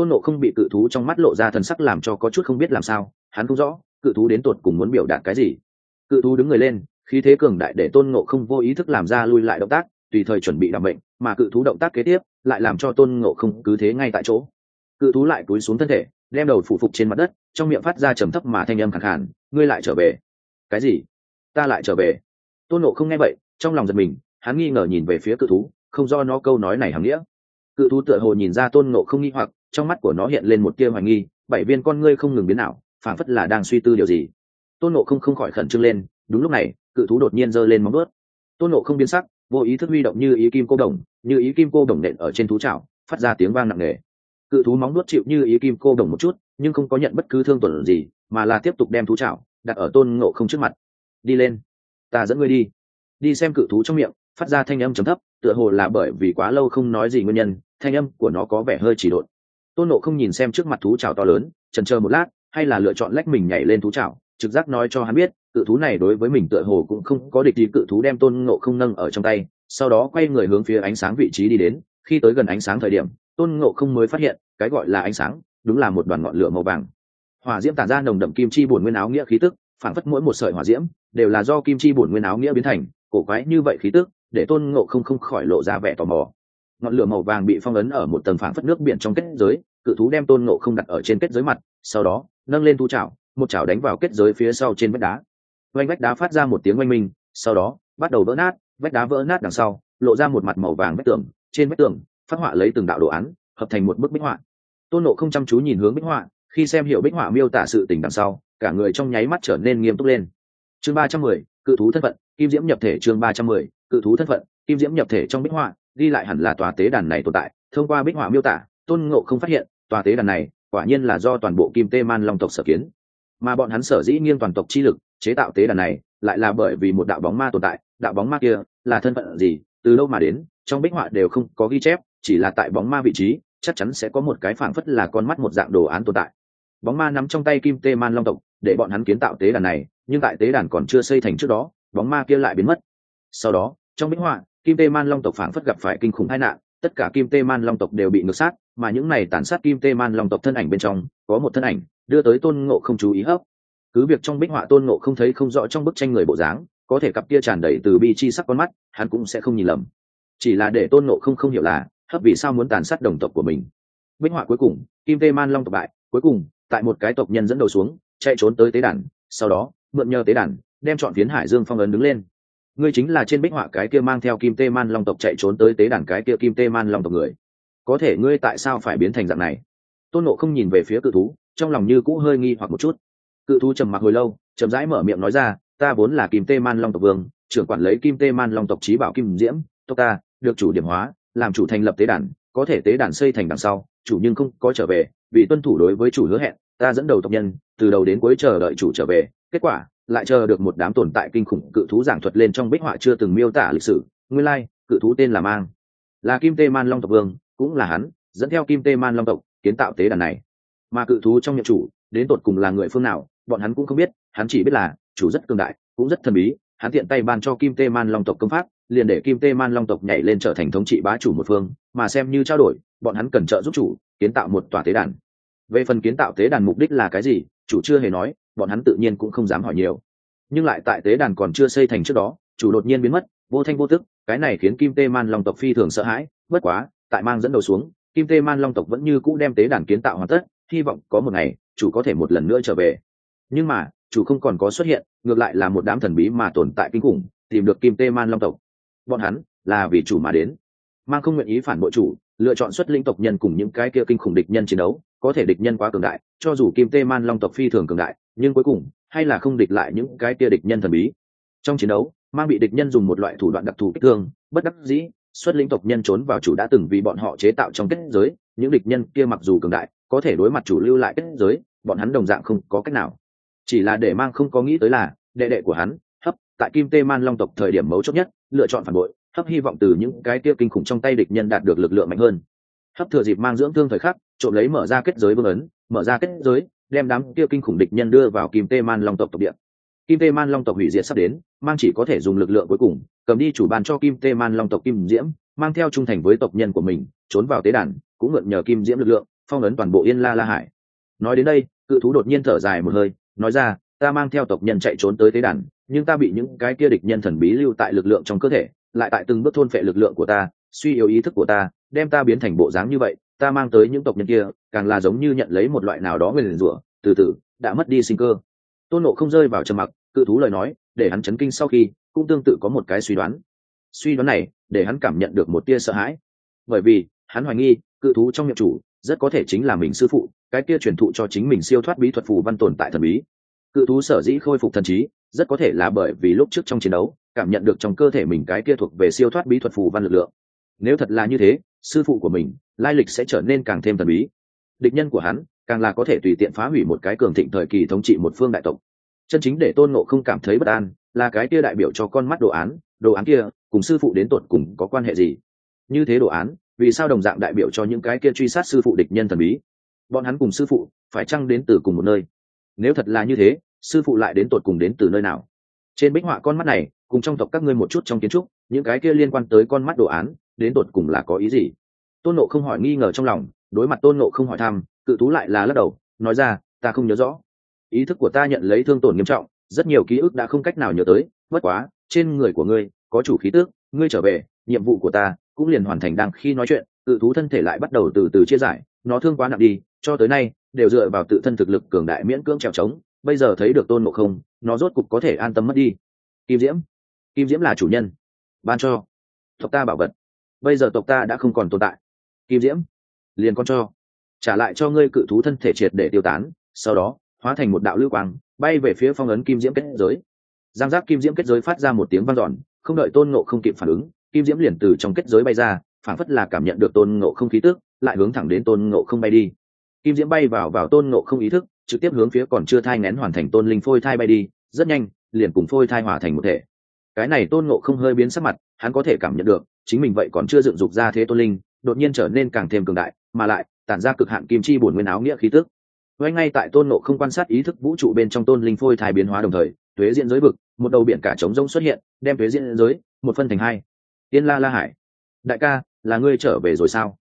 tôn nộ không bị cự thú trong mắt lộ ra thần sắc làm cho có chút không biết làm sao, hắn không rõ, cự thú đến tột cùng muốn biểu đạt cái gì. Cự thú đứng người lên, khí thế cường đại để tôn nộ không vô ý thức làm ra lui lại động tác, tùy thời chuẩn bị đảm bệnh mà cự thú động tác kế tiếp lại làm cho tôn ngộ không cứ thế ngay tại chỗ. Cự thú lại cúi xuống thân thể, đem đầu phủ phục trên mặt đất, trong miệng phát ra trầm thấp mà thanh âm khẳng khản ngươi lại trở về. Cái gì? Ta lại trở về? Tôn ngộ không nghe vậy, trong lòng giật mình, hắn nghi ngờ nhìn về phía cự thú, không do nó câu nói này hằng nghĩa. Cự thú tựa hồ nhìn ra tôn ngộ không nghi hoặc trong mắt của nó hiện lên một tia hoài nghi, bảy viên con ngươi không ngừng biến nào phảng phất là đang suy tư điều gì. Tôn ngộ không không khỏi khẩn trương lên, đúng lúc này, cự thú đột nhiên giơ lên móng ướt tôn ngộ không biến sắc, vô ý thức huy động như ý kim cô đồng, như ý kim cô đồng nện ở trên thú trào phát ra tiếng vang nặng nề. Cự thú móng nuốt chịu như ý kim cô đồng một chút, nhưng không có nhận bất cứ thương tổn gì, mà là tiếp tục đem thú trào đặt ở tôn ngộ không trước mặt. Đi lên, ta dẫn ngươi đi. Đi xem cự thú trong miệng, phát ra thanh âm chấm thấp, tựa hồ là bởi vì quá lâu không nói gì nguyên nhân, thanh âm của nó có vẻ hơi chỉ độn tôn nộ không nhìn xem trước mặt thú trào to lớn trần chờ một lát, hay là lựa chọn lách mình nhảy lên thú trào trực giác nói cho hắn biết, cự thú này đối với mình tựa hồ cũng không có địch ý, cự thú đem tôn ngộ không nâng ở trong tay, sau đó quay người hướng phía ánh sáng vị trí đi đến. Khi tới gần ánh sáng thời điểm, tôn ngộ không mới phát hiện, cái gọi là ánh sáng, đúng là một đoàn ngọn lửa màu vàng. Hỏa diễm tản ra nồng đậm kim chi bổn nguyên áo nghĩa khí tức phản phất mỗi một sợi hỏa diễm, đều là do kim chi bổn nguyên áo nghĩa biến thành, cổ quái như vậy khí tức, để tôn ngộ không không khỏi lộ ra vẻ tò mò. Ngọn lửa màu vàng bị phong ấn ở một tầng phản phất nước biển trong kết giới cự thú đem tôn ngộ không đặt ở trên kết giới mặt, sau đó, nâng lên thu chảo, một chảo đánh vào kết giới phía sau trên vách đá. Oanh vách đá phát ra một tiếng oanh minh, sau đó, bắt đầu vỡ nát, vách đá vỡ nát đằng sau, lộ ra một mặt màu vàng vách tường, trên vách tường, phát họa lấy từng đạo đồ án, hợp thành một bức bích họa. Tôn nộ không chăm chú nhìn hướng bích họa, khi xem hiệu bích họa miêu tả sự tình đằng sau, cả người trong nháy mắt trở nên nghiêm túc lên. Chương ba trăm mười, cự thú thân phận, kim diễm nhập thể chương ba trăm mười, cự thú thân phận, kim diễm nhập thể trong bích họa, ghi lại hẳn là tòa tế đàn này tồn tại, thông qua bích họa miêu tả tôn ngộ không phát hiện, tòa tế đàn này quả nhiên là do toàn bộ kim tê man long tộc sở kiến. Mà bọn hắn sở dĩ nghiêng toàn tộc chi lực chế tạo tế đàn này lại là bởi vì một đạo bóng ma tồn tại. Đạo bóng ma kia là thân phận gì, từ lâu mà đến, trong bích họa đều không có ghi chép, chỉ là tại bóng ma vị trí, chắc chắn sẽ có một cái phảng phất là con mắt một dạng đồ án tồn tại. Bóng ma nắm trong tay kim tê man long tộc, để bọn hắn kiến tạo tế đàn này, nhưng tại tế đàn còn chưa xây thành trước đó, bóng ma kia lại biến mất. Sau đó, trong bích họa, kim tê man long tộc phảng phất gặp phải kinh khủng tai nạn, tất cả kim tê man long tộc đều bị ngược sát mà những này tàn sát kim tê man long tộc thân ảnh bên trong, có một thân ảnh, đưa tới tôn ngộ không chú ý hấp. Cứ việc trong bích họa tôn ngộ không thấy không rõ trong bức tranh người bộ dáng, có thể cặp kia tràn đầy từ bi chi sắc con mắt, hắn cũng sẽ không nhìn lầm. Chỉ là để tôn ngộ không không hiểu là, hấp vì sao muốn tàn sát đồng tộc của mình. Bích họa cuối cùng, kim tê man long tộc bại, cuối cùng, tại một cái tộc nhân dẫn đầu xuống, chạy trốn tới tế đàn, sau đó, mượn nhờ tế đàn, đem chọn phiến hải dương phong ấn đứng lên. Ngươi chính là trên bích họa cái kia mang theo kim tê man long tộc chạy trốn tới tế đàn cái kia kim tê man long tộc người có thể ngươi tại sao phải biến thành dạng này? Tôn nộ không nhìn về phía cự thú, trong lòng như cũ hơi nghi hoặc một chút. Cự thú trầm mặc hồi lâu, chậm rãi mở miệng nói ra, ta vốn là kim tê man long tộc vương, trưởng quản lấy kim tê man long tộc trí bảo kim diễm, tộc ta, được chủ điểm hóa, làm chủ thành lập tế đàn, có thể tế đàn xây thành đằng sau, chủ nhưng không có trở về, vì tuân thủ đối với chủ hứa hẹn, ta dẫn đầu tộc nhân, từ đầu đến cuối chờ đợi chủ trở về, kết quả, lại chờ được một đám tồn tại kinh khủng cự thú giảng thuật lên trong bích họa chưa từng miêu tả lịch sử, nguyên lai, cự thú tên là mang, là kim tê man long tộc vương cũng là hắn, dẫn theo kim tê man long tộc, kiến tạo tế đàn này. Mà cự thú trong nhiệm chủ, đến tột cùng là người phương nào, bọn hắn cũng không biết, hắn chỉ biết là, chủ rất cường đại, cũng rất thần bí, hắn tiện tay ban cho kim tê man long tộc công pháp, liền để kim tê man long tộc nhảy lên trở thành thống trị bá chủ một phương, mà xem như trao đổi, bọn hắn cần trợ giúp chủ, kiến tạo một tòa tế đàn. Về phần kiến tạo tế đàn mục đích là cái gì, chủ chưa hề nói, bọn hắn tự nhiên cũng không dám hỏi nhiều. Nhưng lại tại tế đàn còn chưa xây thành trước đó, chủ đột nhiên biến mất, vô thanh vô tức, cái này khiến kim tê man long tộc phi thường sợ hãi, bất quá tại mang dẫn đầu xuống, kim tê man long tộc vẫn như cũ đem tế đàn kiến tạo hoàn tất, hy vọng có một ngày, chủ có thể một lần nữa trở về. Nhưng mà, chủ không còn có xuất hiện, ngược lại là một đám thần bí mà tồn tại kinh khủng, tìm được kim tê man long tộc. Bọn hắn, là vì chủ mà đến. Mang không nguyện ý phản bội chủ, lựa chọn xuất linh tộc nhân cùng những cái kia kinh khủng địch nhân chiến đấu, có thể địch nhân quá cường đại, cho dù kim tê man long tộc phi thường cường đại, nhưng cuối cùng, hay là không địch lại những cái kia địch nhân thần bí. Trong chiến đấu, mang bị địch nhân dùng một loại thủ đoạn đặc thù kích thương, bất đắc dĩ xuất lĩnh tộc nhân trốn vào chủ đã từng vì bọn họ chế tạo trong kết giới, những địch nhân kia mặc dù cường đại, có thể đối mặt chủ lưu lại kết giới, bọn hắn đồng dạng không có cách nào. Chỉ là để mang không có nghĩ tới là, đệ đệ của hắn, hấp, tại kim tê man long tộc thời điểm mấu chốt nhất, lựa chọn phản bội, hấp hy vọng từ những cái kia kinh khủng trong tay địch nhân đạt được lực lượng mạnh hơn. Hấp thừa dịp mang dưỡng thương thời khắc, trộm lấy mở ra kết giới vương ấn, mở ra kết giới, đem đám kia kinh khủng địch nhân đưa vào kim tê man long tộc tộc địa. Kim tê man long tộc hủy diệt sắp đến mang chỉ có thể dùng lực lượng cuối cùng, cầm đi chủ bàn cho kim tê man long tộc kim diễm, mang theo trung thành với tộc nhân của mình, trốn vào tế đàn, cũng mượn nhờ kim diễm lực lượng, phong ấn toàn bộ yên la la hải. Nói đến đây, cự thú đột nhiên thở dài một hơi, nói ra, ta mang theo tộc nhân chạy trốn tới tế đàn, nhưng ta bị những cái kia địch nhân thần bí lưu tại lực lượng trong cơ thể, lại tại từng bước thôn phệ lực lượng của ta, suy yếu ý thức của ta, đem ta biến thành bộ dáng như vậy, ta mang tới những tộc nhân kia, càng là giống như nhận lấy một loại nào đó nguyền rủa, từ từ, đã mất đi sinh cơ. Tôn nộ không rơi vào trầm mặc, cự thú lời nói để hắn chấn kinh sau khi, cũng tương tự có một cái suy đoán. Suy đoán này, để hắn cảm nhận được một tia sợ hãi. Bởi vì, hắn hoài nghi, cự thú trong miệng chủ, rất có thể chính là mình sư phụ, cái kia truyền thụ cho chính mình siêu thoát bí thuật phù văn tồn tại thần bí. Cự thú sở dĩ khôi phục thần trí, rất có thể là bởi vì lúc trước trong chiến đấu, cảm nhận được trong cơ thể mình cái kia thuộc về siêu thoát bí thuật phù văn lực lượng. Nếu thật là như thế, sư phụ của mình, lai lịch sẽ trở nên càng thêm thần bí. Địch nhân của hắn, càng là có thể tùy tiện phá hủy một cái cường thịnh thời kỳ thống trị một phương đại tộc chân chính để tôn nộ không cảm thấy bất an là cái kia đại biểu cho con mắt đồ án đồ án kia, cùng sư phụ đến tột cùng có quan hệ gì? Như thế đồ án, vì sao đồng dạng đại biểu cho những cái kia truy sát sư phụ địch nhân thần bí? Bọn hắn cùng sư phụ phải chăng đến từ cùng một nơi? Nếu thật là như thế, sư phụ lại đến tột cùng đến từ nơi nào? Trên bích họa con mắt này, cùng trong tộc các ngươi một chút trong kiến trúc, những cái kia liên quan tới con mắt đồ án, đến tột cùng là có ý gì? Tôn nộ không hỏi nghi ngờ trong lòng, đối mặt tôn nộ không hỏi thăm, cự tú lại là lắc đầu, nói ra, ta không nhớ rõ ý thức của ta nhận lấy thương tổn nghiêm trọng, rất nhiều ký ức đã không cách nào nhớ tới, bất quá, trên người của ngươi, có chủ khí tước ngươi trở về, nhiệm vụ của ta cũng liền hoàn thành đang khi nói chuyện, tự thú thân thể lại bắt đầu từ từ chia giải, nó thương quá nặng đi, cho tới nay, đều dựa vào tự thân thực lực cường đại miễn cưỡng trèo trống, bây giờ thấy được tôn ngộ không, nó rốt cục có thể an tâm mất đi. Kim diễm kim diễm là chủ nhân. Ban cho. Tộc ta bảo vật. Bây giờ tộc ta đã không còn tồn tại. Kim diễm, liền con cho. Trả lại cho ngươi cự thú thân thể triệt để tiêu tán, sau đó hóa thành một đạo lưu quang, bay về phía phong ấn kim diễm kết giới. Giang giác kim diễm kết giới phát ra một tiếng vang dọn, không đợi tôn ngộ không kịp phản ứng, kim diễm liền từ trong kết giới bay ra, phản phất là cảm nhận được tôn ngộ không khí tức, lại hướng thẳng đến tôn ngộ không bay đi. Kim diễm bay vào vào tôn ngộ không ý thức, trực tiếp hướng phía còn chưa thai ngén hoàn thành tôn linh phôi thai bay đi, rất nhanh, liền cùng phôi thai hòa thành một thể. Cái này tôn ngộ không hơi biến sắc mặt, hắn có thể cảm nhận được, chính mình vậy còn chưa dựng dục ra thế tôn linh, đột nhiên trở nên càng thêm cường đại, mà lại tản ra cực hạn kim chi bổn nguyên áo nghĩa khí tức ngay ngay tại tôn nộ không quan sát ý thức vũ trụ bên trong tôn linh phôi thai biến hóa đồng thời, tuế diễn giới vực, một đầu biển cả trống rông xuất hiện, đem tuế diễn giới một phân thành hai. Tiên la la hải, đại ca, là ngươi trở về rồi sao?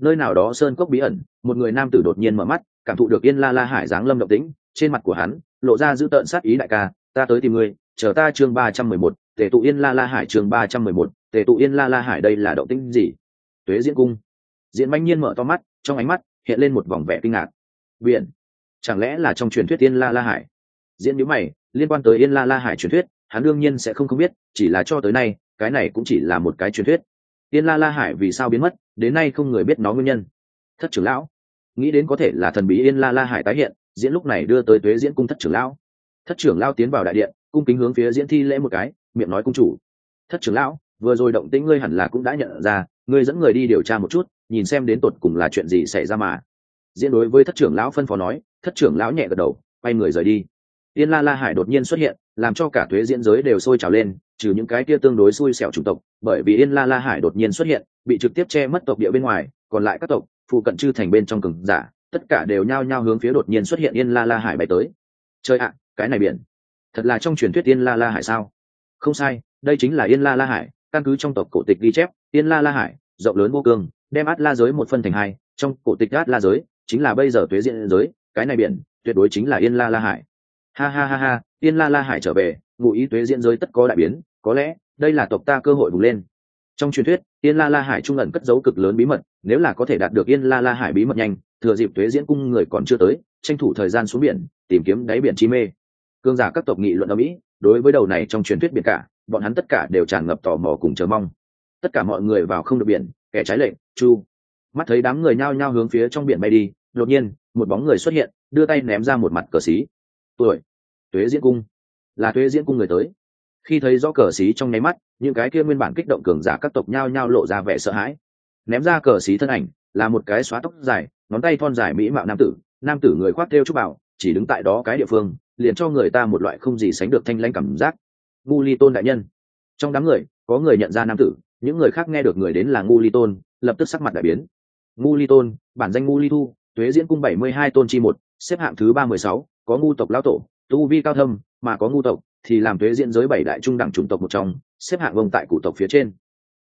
Nơi nào đó sơn cốc bí ẩn, một người nam tử đột nhiên mở mắt, cảm thụ được yên la la hải giáng lâm động tĩnh, trên mặt của hắn lộ ra giữ tợn sát ý, đại ca, ta tới tìm ngươi, chờ ta chương ba trăm mười một, tề tụ yên la la hải chương ba trăm mười một, tề tụ yên la la hải đây là động tĩnh gì? Tuế diễn cung. Diễn manh nhiên mở to mắt, trong ánh mắt hiện lên một vòng vẻ kinh ngạc. Biển chẳng lẽ là trong truyền thuyết yên la la hải? Diễn nhữ mày, liên quan tới yên la la hải truyền thuyết, hắn đương nhiên sẽ không không biết, chỉ là cho tới nay, cái này cũng chỉ là một cái truyền thuyết. Yên la la hải vì sao biến mất, đến nay không người biết nó nguyên nhân. Thất trưởng lão. Nghĩ đến có thể là thần bí yên la la hải tái hiện, diễn lúc này đưa tới tuế diễn cung thất trưởng lão. Thất trưởng lao tiến vào đại điện, cung kính hướng phía diễn thi lễ một cái, miệng nói cung chủ. Thất trưởng lão, vừa rồi động tĩnh ngươi hẳn là cũng đã nhận ra, ngươi dẫn người đi điều tra một chút, nhìn xem đến tột cùng là chuyện gì xảy ra mà. Diễn đối với thất trưởng lão phân phó nói thất trưởng lão nhẹ gật đầu, quay người rời đi. Yên la la hải đột nhiên xuất hiện, làm cho cả thuế diễn giới đều sôi trào lên, trừ những cái kia tương đối xui xẻo chủng tộc, bởi vì yên la la hải đột nhiên xuất hiện, bị trực tiếp che mất tộc địa bên ngoài, còn lại các tộc, phụ cận chư thành bên trong cường giả, tất cả đều nhao nhao hướng phía đột nhiên xuất hiện yên la la hải bay tới. Chơi ạ, cái này biển. Thật là trong truyền thuyết yên la la hải sao? Không sai, đây chính là yên la la hải, căn cứ trong tộc cổ tịch ghi chép, yên la la hải, rộng lớn vô cương, đem át la giới một phân thành hai, trong cổ tịch át la giới, chính là bây giờ tuế diện giới cái này biển, tuyệt đối chính là yên la la hải. Ha ha ha ha, yên la la hải trở về, ngụ ý tuế diễn giới tất có đại biến, có lẽ, đây là tộc ta cơ hội bùng lên. Trong truyền thuyết, yên la la hải trung ẩn cất dấu cực lớn bí mật, nếu là có thể đạt được yên la la hải bí mật nhanh, thừa dịp tuế diễn cung người còn chưa tới, tranh thủ thời gian xuống biển, tìm kiếm đáy biển chi mê. Cương giả các tộc nghị luận ở mỹ, đối với đầu này trong truyền thuyết biển cả, bọn hắn tất cả đều tràn ngập tò mò cùng chờ mong. Tất cả mọi người vào không được biển, kẻ trái lệnh, chu. Mắt thấy đám người nhao nhao hướng phía trong biển bay đi, đột nhiên một bóng người xuất hiện, đưa tay ném ra một mặt cờ xí. Tuổi, tuế diễn cung. Là tuế diễn cung người tới. Khi thấy rõ cờ xí trong nháy mắt, những cái kia nguyên bản kích động cường giả các tộc nhao nhao lộ ra vẻ sợ hãi. Ném ra cờ xí thân ảnh, là một cái xóa tóc dài, ngón tay thon dài mỹ mạo nam tử. Nam tử người khoác theo trúc bảo chỉ đứng tại đó cái địa phương, liền cho người ta một loại không gì sánh được thanh lãnh cảm giác. Ngu ly tôn đại nhân. Trong đám người, có người nhận ra nam tử, những người khác nghe được người đến là ngu ly tôn, lập tức sắc mặt đại biến. Ngu ly tôn, bản danh ngu ly thu tuế diễn cung bảy mươi hai tôn chi một, xếp hạng thứ ba mười sáu, có ngu tộc lão tổ, tu vi cao thâm, mà có ngu tộc, thì làm tuế diễn giới bảy đại trung đẳng chủng tộc một trong, xếp hạng vông tại cụ tộc phía trên.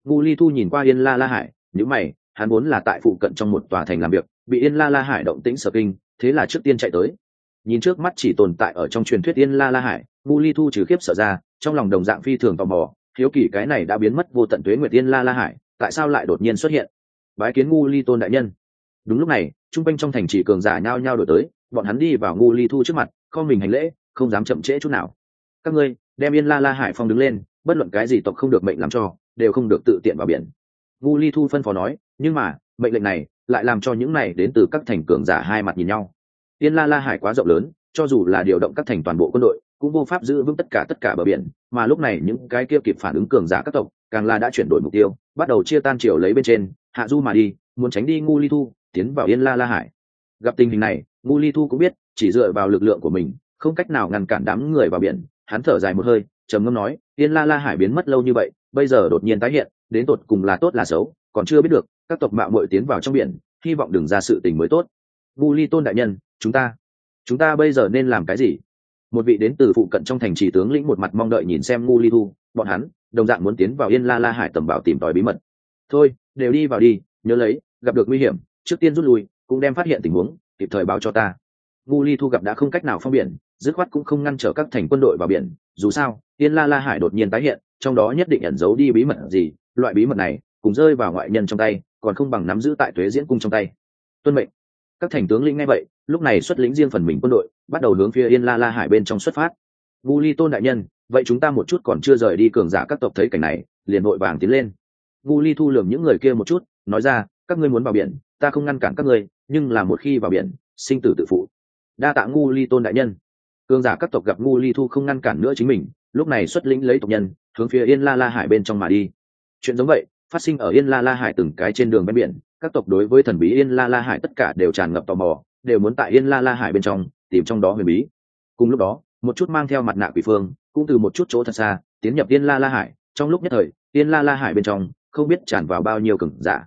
Ngu ly thu nhìn qua yên la la hải những mày, hắn vốn là tại phụ cận trong một tòa thành làm việc, bị yên la la hải động tĩnh sở kinh, thế là trước tiên chạy tới. Nhìn trước mắt chỉ tồn tại ở trong truyền thuyết yên la la hải, ngu ly thu trừ khiếp sợ ra, trong lòng đồng dạng phi thường tò mò, hiếu kỳ cái này đã biến mất vô tận tuế nguyệt yên la la hải, tại sao lại đột nhiên xuất hiện? Bái kiến ngu ly tôn đại nhân đúng lúc này trung quanh trong thành trì cường giả nhao nhao đổi tới, bọn hắn đi vào ngu ly thu trước mặt kho mình hành lễ, không dám chậm trễ chút nào. Các ngươi, đem yên la la hải phong đứng lên, bất luận cái gì tộc không được mệnh làm cho, đều không được tự tiện vào biển. Ngu ly thu phân phó nói, nhưng mà, mệnh lệnh này lại làm cho những này đến từ các thành cường giả hai mặt nhìn nhau. Yên la la hải quá rộng lớn, cho dù là điều động các thành toàn bộ quân đội, cũng vô pháp giữ vững tất cả tất cả bờ biển, mà lúc này những cái kia kịp phản ứng cường giả các tộc, càng là đã chuyển đổi mục tiêu, bắt đầu chia tan triều lấy bên trên, hạ du mà đi, muốn tránh đi ngu ly thu tiến vào yên la la hải. Gặp tình hình này ngu ly thu cũng biết, chỉ dựa vào lực lượng của mình, không cách nào ngăn cản đám người vào biển. Hắn thở dài một hơi, trầm ngâm nói, yên la la hải biến mất lâu như vậy, bây giờ đột nhiên tái hiện, đến tột cùng là tốt là xấu, còn chưa biết được, các tộc mạo mội tiến vào trong biển, hy vọng đừng ra sự tình mới tốt. Ngu ly tôn đại nhân, chúng ta chúng ta bây giờ nên làm cái gì? Một vị đến từ phụ cận trong thành trì tướng lĩnh một mặt mong đợi nhìn xem ngu ly thu, bọn hắn, đồng dạng muốn tiến vào yên la la hải tầm bảo tìm tòi bí mật. Thôi, đều đi vào đi, nhớ lấy, gặp được nguy hiểm trước tiên rút lui, cũng đem phát hiện tình huống, kịp thời báo cho ta. Ngu ly thu gặp đã không cách nào phong biển, dứt khoát cũng không ngăn trở các thành quân đội vào biển. Dù sao tiên la la hải đột nhiên tái hiện, trong đó nhất định ẩn giấu đi bí mật gì, loại bí mật này, cùng rơi vào ngoại nhân trong tay, còn không bằng nắm giữ tại thuế diễn cung trong tay. Tuân mệnh. Các thành tướng lĩnh ngay vậy, lúc này xuất lĩnh riêng phần mình quân đội, bắt đầu hướng phía yên la la hải bên trong xuất phát. Vu ly tôn đại nhân, vậy chúng ta một chút còn chưa rời đi cường giả các tộc thấy cảnh này, liền vội vàng tiến lên. Vu ly thu lường những người kia một chút, nói ra các ngươi muốn vào biển, ta không ngăn cản các ngươi, nhưng là một khi vào biển, sinh tử tự phụ. Đa tạ ngu ly tôn đại nhân. Cường giả các tộc gặp ngu ly thu không ngăn cản nữa chính mình, lúc này xuất lĩnh lấy tộc nhân, hướng phía yên la la hải bên trong mà đi. Chuyện giống vậy, phát sinh ở yên la la hải từng cái trên đường ven biển, các tộc đối với thần bí yên la la hải tất cả đều tràn ngập tò mò, đều muốn tại yên la la hải bên trong tìm trong đó huyền bí. Cùng lúc đó, một chút mang theo mặt nạ quỷ phương, cũng từ một chút chỗ thật xa, tiến nhập yên la la hải. Trong lúc nhất thời, yên la la hải bên trong, không biết tràn vào bao nhiêu cừng giả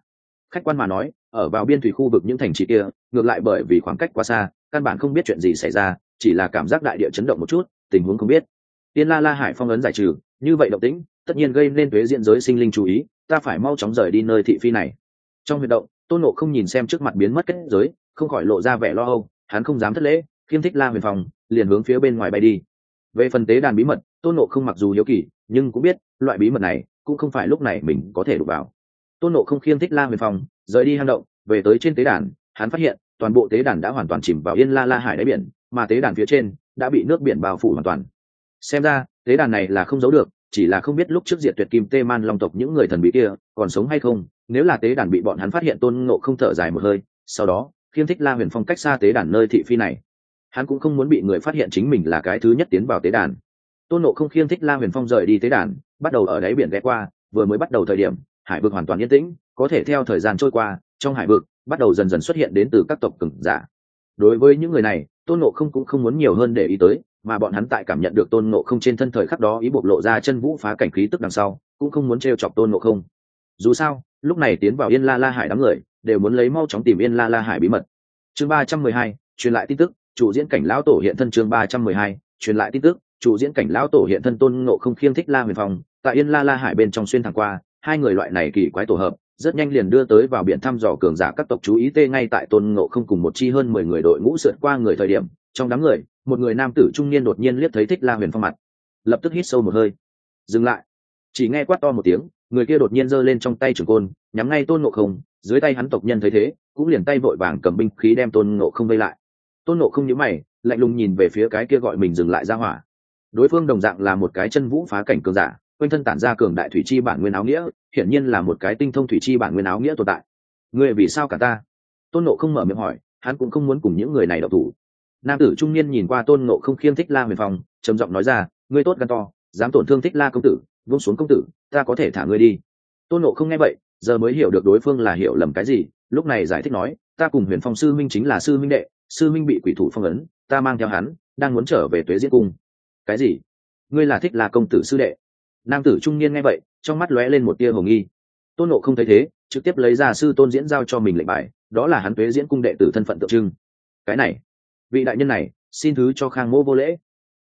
khách quan mà nói, ở vào biên thủy khu vực những thành trì kia, ngược lại bởi vì khoảng cách quá xa, căn bản không biết chuyện gì xảy ra, chỉ là cảm giác đại địa chấn động một chút, tình huống không biết. Tiên la la hải phong ấn giải trừ, như vậy động tĩnh, tất nhiên gây nên thuế diện giới sinh linh chú ý, ta phải mau chóng rời đi nơi thị phi này. Trong huyệt động, tôn nộ không nhìn xem trước mặt biến mất kết giới, không khỏi lộ ra vẻ lo âu, hắn không dám thất lễ, khiêm thích la huyền phòng liền hướng phía bên ngoài bay đi. Về phần tế đàn bí mật, tôn nộ không mặc dù hiếu kỳ, nhưng cũng biết, loại bí mật này cũng không phải lúc này mình có thể đụng vào tôn nộ không khiêm thích la huyền phòng rời đi hang động, về tới trên tế đàn, hắn phát hiện, toàn bộ tế đàn đã hoàn toàn chìm vào yên la la hải đáy biển, mà tế đàn phía trên đã bị nước biển bao phủ hoàn toàn. Xem ra, tế đàn này là không giấu được, chỉ là không biết lúc trước diệt tuyệt kim tê man long tộc những người thần bí kia còn sống hay không, nếu là tế đàn bị bọn hắn phát hiện tôn ngộ không thở dài một hơi, sau đó khiêm thích la huyền phong cách xa tế đàn nơi thị phi này. Hắn cũng không muốn bị người phát hiện chính mình là cái thứ nhất tiến vào tế đàn. Tôn nộ không khiêm thích la huyền phong rời đi tế đàn, bắt đầu ở đáy biển ghé qua, vừa mới bắt đầu thời điểm hải vực hoàn toàn yên tĩnh, có thể theo thời gian trôi qua, trong hải vực bắt đầu dần dần xuất hiện đến từ các tộc cừng giả. Đối với những người này, tôn nộ không cũng không muốn nhiều hơn để ý tới, mà bọn hắn tại cảm nhận được tôn nộ không trên thân thời khắc đó ý bộc lộ ra chân vũ phá cảnh khí tức đằng sau, cũng không muốn t r e o chọc tôn nộ không. Dù sao, lúc này tiến vào yên la la hải đám người, đều muốn lấy mau chóng tìm yên la la hải bí mật. Chương ba trăm mười hai, truyền lại tin tức, chủ diễn cảnh lão tổ hiện thân chương ba trăm mười hai, truyền lại tin tức, chủ diễn cảnh lão tổ hiện thân tôn nộ không khiêng thích la huyền phòng tại yên la la hải bên trong xuyên thẳng qua hai người loại này kỳ quái tổ hợp, rất nhanh liền đưa tới vào biển thăm dò cường giả các tộc chú ý tê ngay tại tôn ngộ không cùng một chi hơn mười người đội ngũ sượt qua người thời điểm, trong đám người, một người nam tử trung niên đột nhiên liếc thấy thích la huyền phong mặt. Lập tức hít sâu một hơi. Dừng lại. Chỉ nghe quát to một tiếng, người kia đột nhiên giơ lên trong tay trường côn, nhắm ngay tôn ngộ không, dưới tay hắn tộc nhân thấy thế, cũng liền tay vội vàng cầm binh khí đem tôn ngộ không vây lại. Tôn ngộ không nhớ mày, lạnh lùng nhìn về phía cái kia gọi mình dừng lại ra hỏa. Đối phương đồng dạng là một cái chân vũ phá cảnh cường giả quanh thân tản ra cường đại thủy chi bản nguyên áo nghĩa, hiển nhiên là một cái tinh thông thủy chi bản nguyên áo nghĩa tồn tại. Người vì sao cả ta? Tôn nộ không mở miệng hỏi, hắn cũng không muốn cùng những người này đậu thủ. Nam tử trung niên nhìn qua tôn nộ không khiêm thích la huyền phong, trầm giọng nói ra, ngươi tốt gan to, dám tổn thương thích la công tử, vung xuống công tử, ta có thể thả ngươi đi. Tôn nộ không nghe vậy, giờ mới hiểu được đối phương là hiểu lầm cái gì, lúc này giải thích nói, ta cùng huyền phong sư minh chính là sư minh đệ, sư minh bị quỷ thủ phong ấn, ta mang theo hắn, đang muốn trở về tuế diễn cung. Cái gì? Ngươi là thích la công tử sư đệ? Nam tử trung niên nghe vậy, trong mắt lóe lên một tia hồng nghi. Tôn nộ không thấy thế, trực tiếp lấy ra sư tôn diễn giao cho mình lệnh bài, đó là hắn tuế diễn cung đệ tử thân phận tượng trưng. Cái này, vị đại nhân này, xin thứ cho khang mô vô lễ.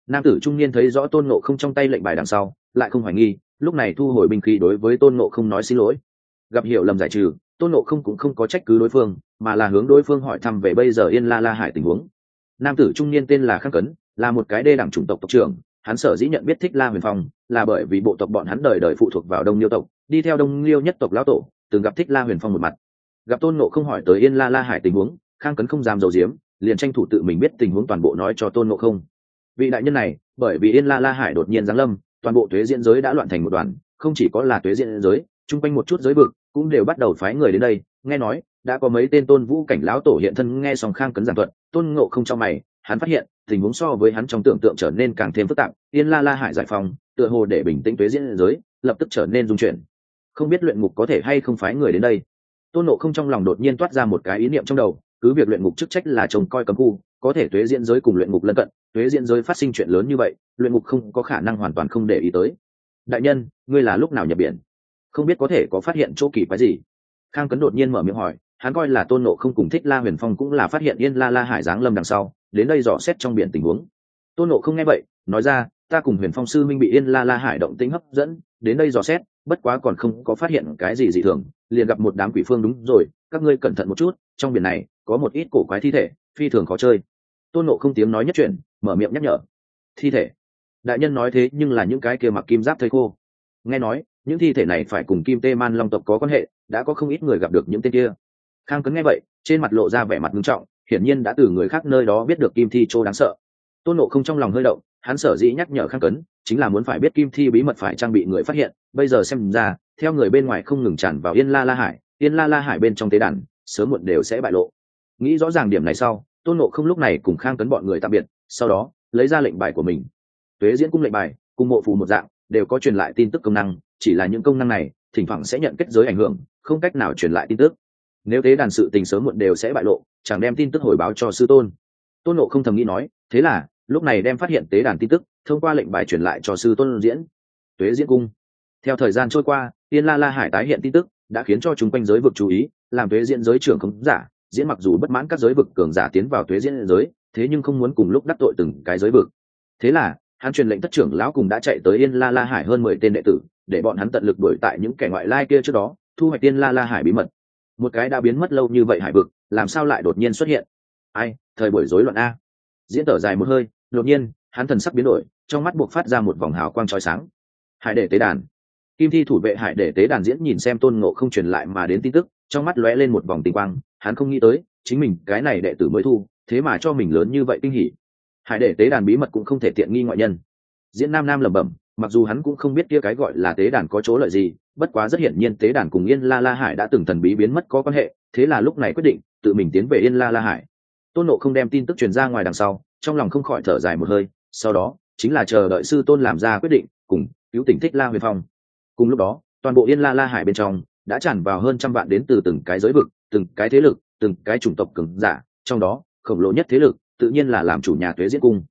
Nam tử trung niên thấy rõ tôn nộ không trong tay lệnh bài đằng sau, lại không hoài nghi, lúc này thu hồi binh khí đối với tôn nộ không nói xin lỗi. Gặp hiểu lầm giải trừ, tôn nộ không cũng không có trách cứ đối phương, mà là hướng đối phương hỏi thăm về bây giờ yên la la hải tình huống. Nam tử trung niên tên là khang cấn, là một cái đê đẳng chủng tộc tộc trưởng, hắn sở dĩ nhận biết thích la huyền phong là bởi vì bộ tộc bọn hắn đời đời phụ thuộc vào đông liêu tộc, đi theo đông liêu nhất tộc lão tổ, từng gặp thích la huyền phong một mặt. Gặp tôn nộ không hỏi tới yên la la hải tình huống, khang cấn không dám dầu diếm liền tranh thủ tự mình biết tình huống toàn bộ nói cho tôn nộ không. Vị đại nhân này, bởi vì yên la la hải đột nhiên giáng lâm, toàn bộ thuế diễn giới đã loạn thành một đoàn, không chỉ có là thuế diễn giới, chung quanh một chút giới vực cũng đều bắt đầu phái người đến đây, nghe nói, đã có mấy tên tôn vũ cảnh lão tổ hiện thân nghe song khang cấn giảng thuật, tôn ngộ không cho mày, hắn phát hiện tình huống so với hắn trong tưởng tượng trở nên càng thêm phức tạp, yên la la hải giải phóng, tựa hồ để bình tĩnh tuế diễn giới, lập tức trở nên dung chuyển. Không biết luyện ngục có thể hay không phái người đến đây. Tôn nộ không trong lòng đột nhiên toát ra một cái ý niệm trong đầu, cứ việc luyện ngục chức trách là trông coi cấm khu, có thể tuế diễn giới cùng luyện ngục lân cận, tuế diễn giới phát sinh chuyện lớn như vậy, luyện ngục không có khả năng hoàn toàn không để ý tới. Đại nhân, ngươi là lúc nào nhập biển? Không biết có thể có phát hiện chỗ kỳ quái gì? Khang cấn đột nhiên mở miệng hỏi, hắn coi là tôn nộ không cùng thích la huyền phong cũng là phát hiện yên la la hải giáng lâm đằng sau đến đây dò xét trong biển tình huống. Tôn nộ không nghe vậy, nói ra, ta cùng huyền phong sư minh bị yên la la hải động tĩnh hấp dẫn, đến đây dò xét, bất quá còn không có phát hiện cái gì dị thường, liền gặp một đám quỷ phương đúng rồi, các ngươi cẩn thận một chút, trong biển này có một ít cổ quái thi thể, phi thường khó chơi. Tôn nộ không tiếng nói nhất chuyển, mở miệng nhắc nhở, thi thể? Đại nhân nói thế, nhưng là những cái kia mặc kim giáp thây khô nghe nói, những thi thể này phải cùng kim tê man long tộc có quan hệ, đã có không ít người gặp được những tên kia. Khang cấn nghe vậy, trên mặt lộ ra vẻ mặt nghiêm trọng hiển nhiên đã từ người khác nơi đó biết được kim thi châu đáng sợ. Tôn nộ không trong lòng hơi động, hắn sở dĩ nhắc nhở khang cấn, chính là muốn phải biết kim thi bí mật phải trang bị người phát hiện. Bây giờ xem ra, theo người bên ngoài không ngừng tràn vào yên la la hải, yên la la hải bên trong tế đàn, sớm muộn đều sẽ bại lộ. Nghĩ rõ ràng điểm này sau, tôn nộ không lúc này cùng khang cấn bọn người tạm biệt, sau đó, lấy ra lệnh bài của mình. Tuế diễn cung lệnh bài, cùng mộ phù một dạng, đều có truyền lại tin tức công năng, chỉ là những công năng này, thỉnh thoảng sẽ nhận kết giới ảnh hưởng, không cách nào truyền lại tin tức nếu tế đàn sự tình sớm muộn đều sẽ bại lộ, chẳng đem tin tức hồi báo cho sư tôn. Tôn nộ không thầm nghĩ nói, thế là, lúc này đem phát hiện tế đàn tin tức, thông qua lệnh bài truyền lại cho sư tôn diễn. Tuế diễn cung. Theo thời gian trôi qua, tiên la la hải tái hiện tin tức, đã khiến cho chúng quanh giới vực chú ý, làm tuế diễn giới trưởng không giả, diễn mặc dù bất mãn các giới vực cường giả tiến vào tuế diễn giới, thế nhưng không muốn cùng lúc đắc tội từng cái giới vực. Thế là, hắn truyền lệnh thất trưởng lão cùng đã chạy tới yên la la hải hơn mười tên đệ tử, để bọn hắn tận lực đuổi tại những kẻ ngoại lai kia trước đó, thu hoạch tiên la la hải bí mật một cái đã biến mất lâu như vậy hải vực, làm sao lại đột nhiên xuất hiện? Ai, thời buổi rối loạn a. Diễn tở dài một hơi, đột nhiên, hắn thần sắc biến đổi, trong mắt buộc phát ra một vòng hào quang trói sáng. Hải để tế đàn. Kim thi thủ vệ hải để tế đàn diễn nhìn xem tôn ngộ không truyền lại mà đến tin tức, trong mắt lóe lên một vòng tinh quang, hắn không nghĩ tới, chính mình, cái này đệ tử mới thu, thế mà cho mình lớn như vậy kinh hỉ. Hải để tế đàn bí mật cũng không thể tiện nghi ngoại nhân. Diễn nam nam lẩm bẩm mặc dù hắn cũng không biết kia cái gọi là tế đàn có chỗ lợi gì, bất quá rất hiển nhiên tế đàn cùng yên la la hải đã từng thần bí biến mất có quan hệ, thế là lúc này quyết định tự mình tiến về yên la la hải. Tôn nộ không đem tin tức truyền ra ngoài đằng sau, trong lòng không khỏi thở dài một hơi, sau đó, chính là chờ đợi sư tôn làm ra quyết định, cùng cứu tỉnh thích la huyền phong. Cùng lúc đó, toàn bộ yên la la hải bên trong đã tràn vào hơn trăm vạn đến từ từng cái giới vực, từng cái thế lực, từng cái chủng tộc cường giả, trong đó, khổng lồ nhất thế lực tự nhiên là làm chủ nhà tuế diễn cung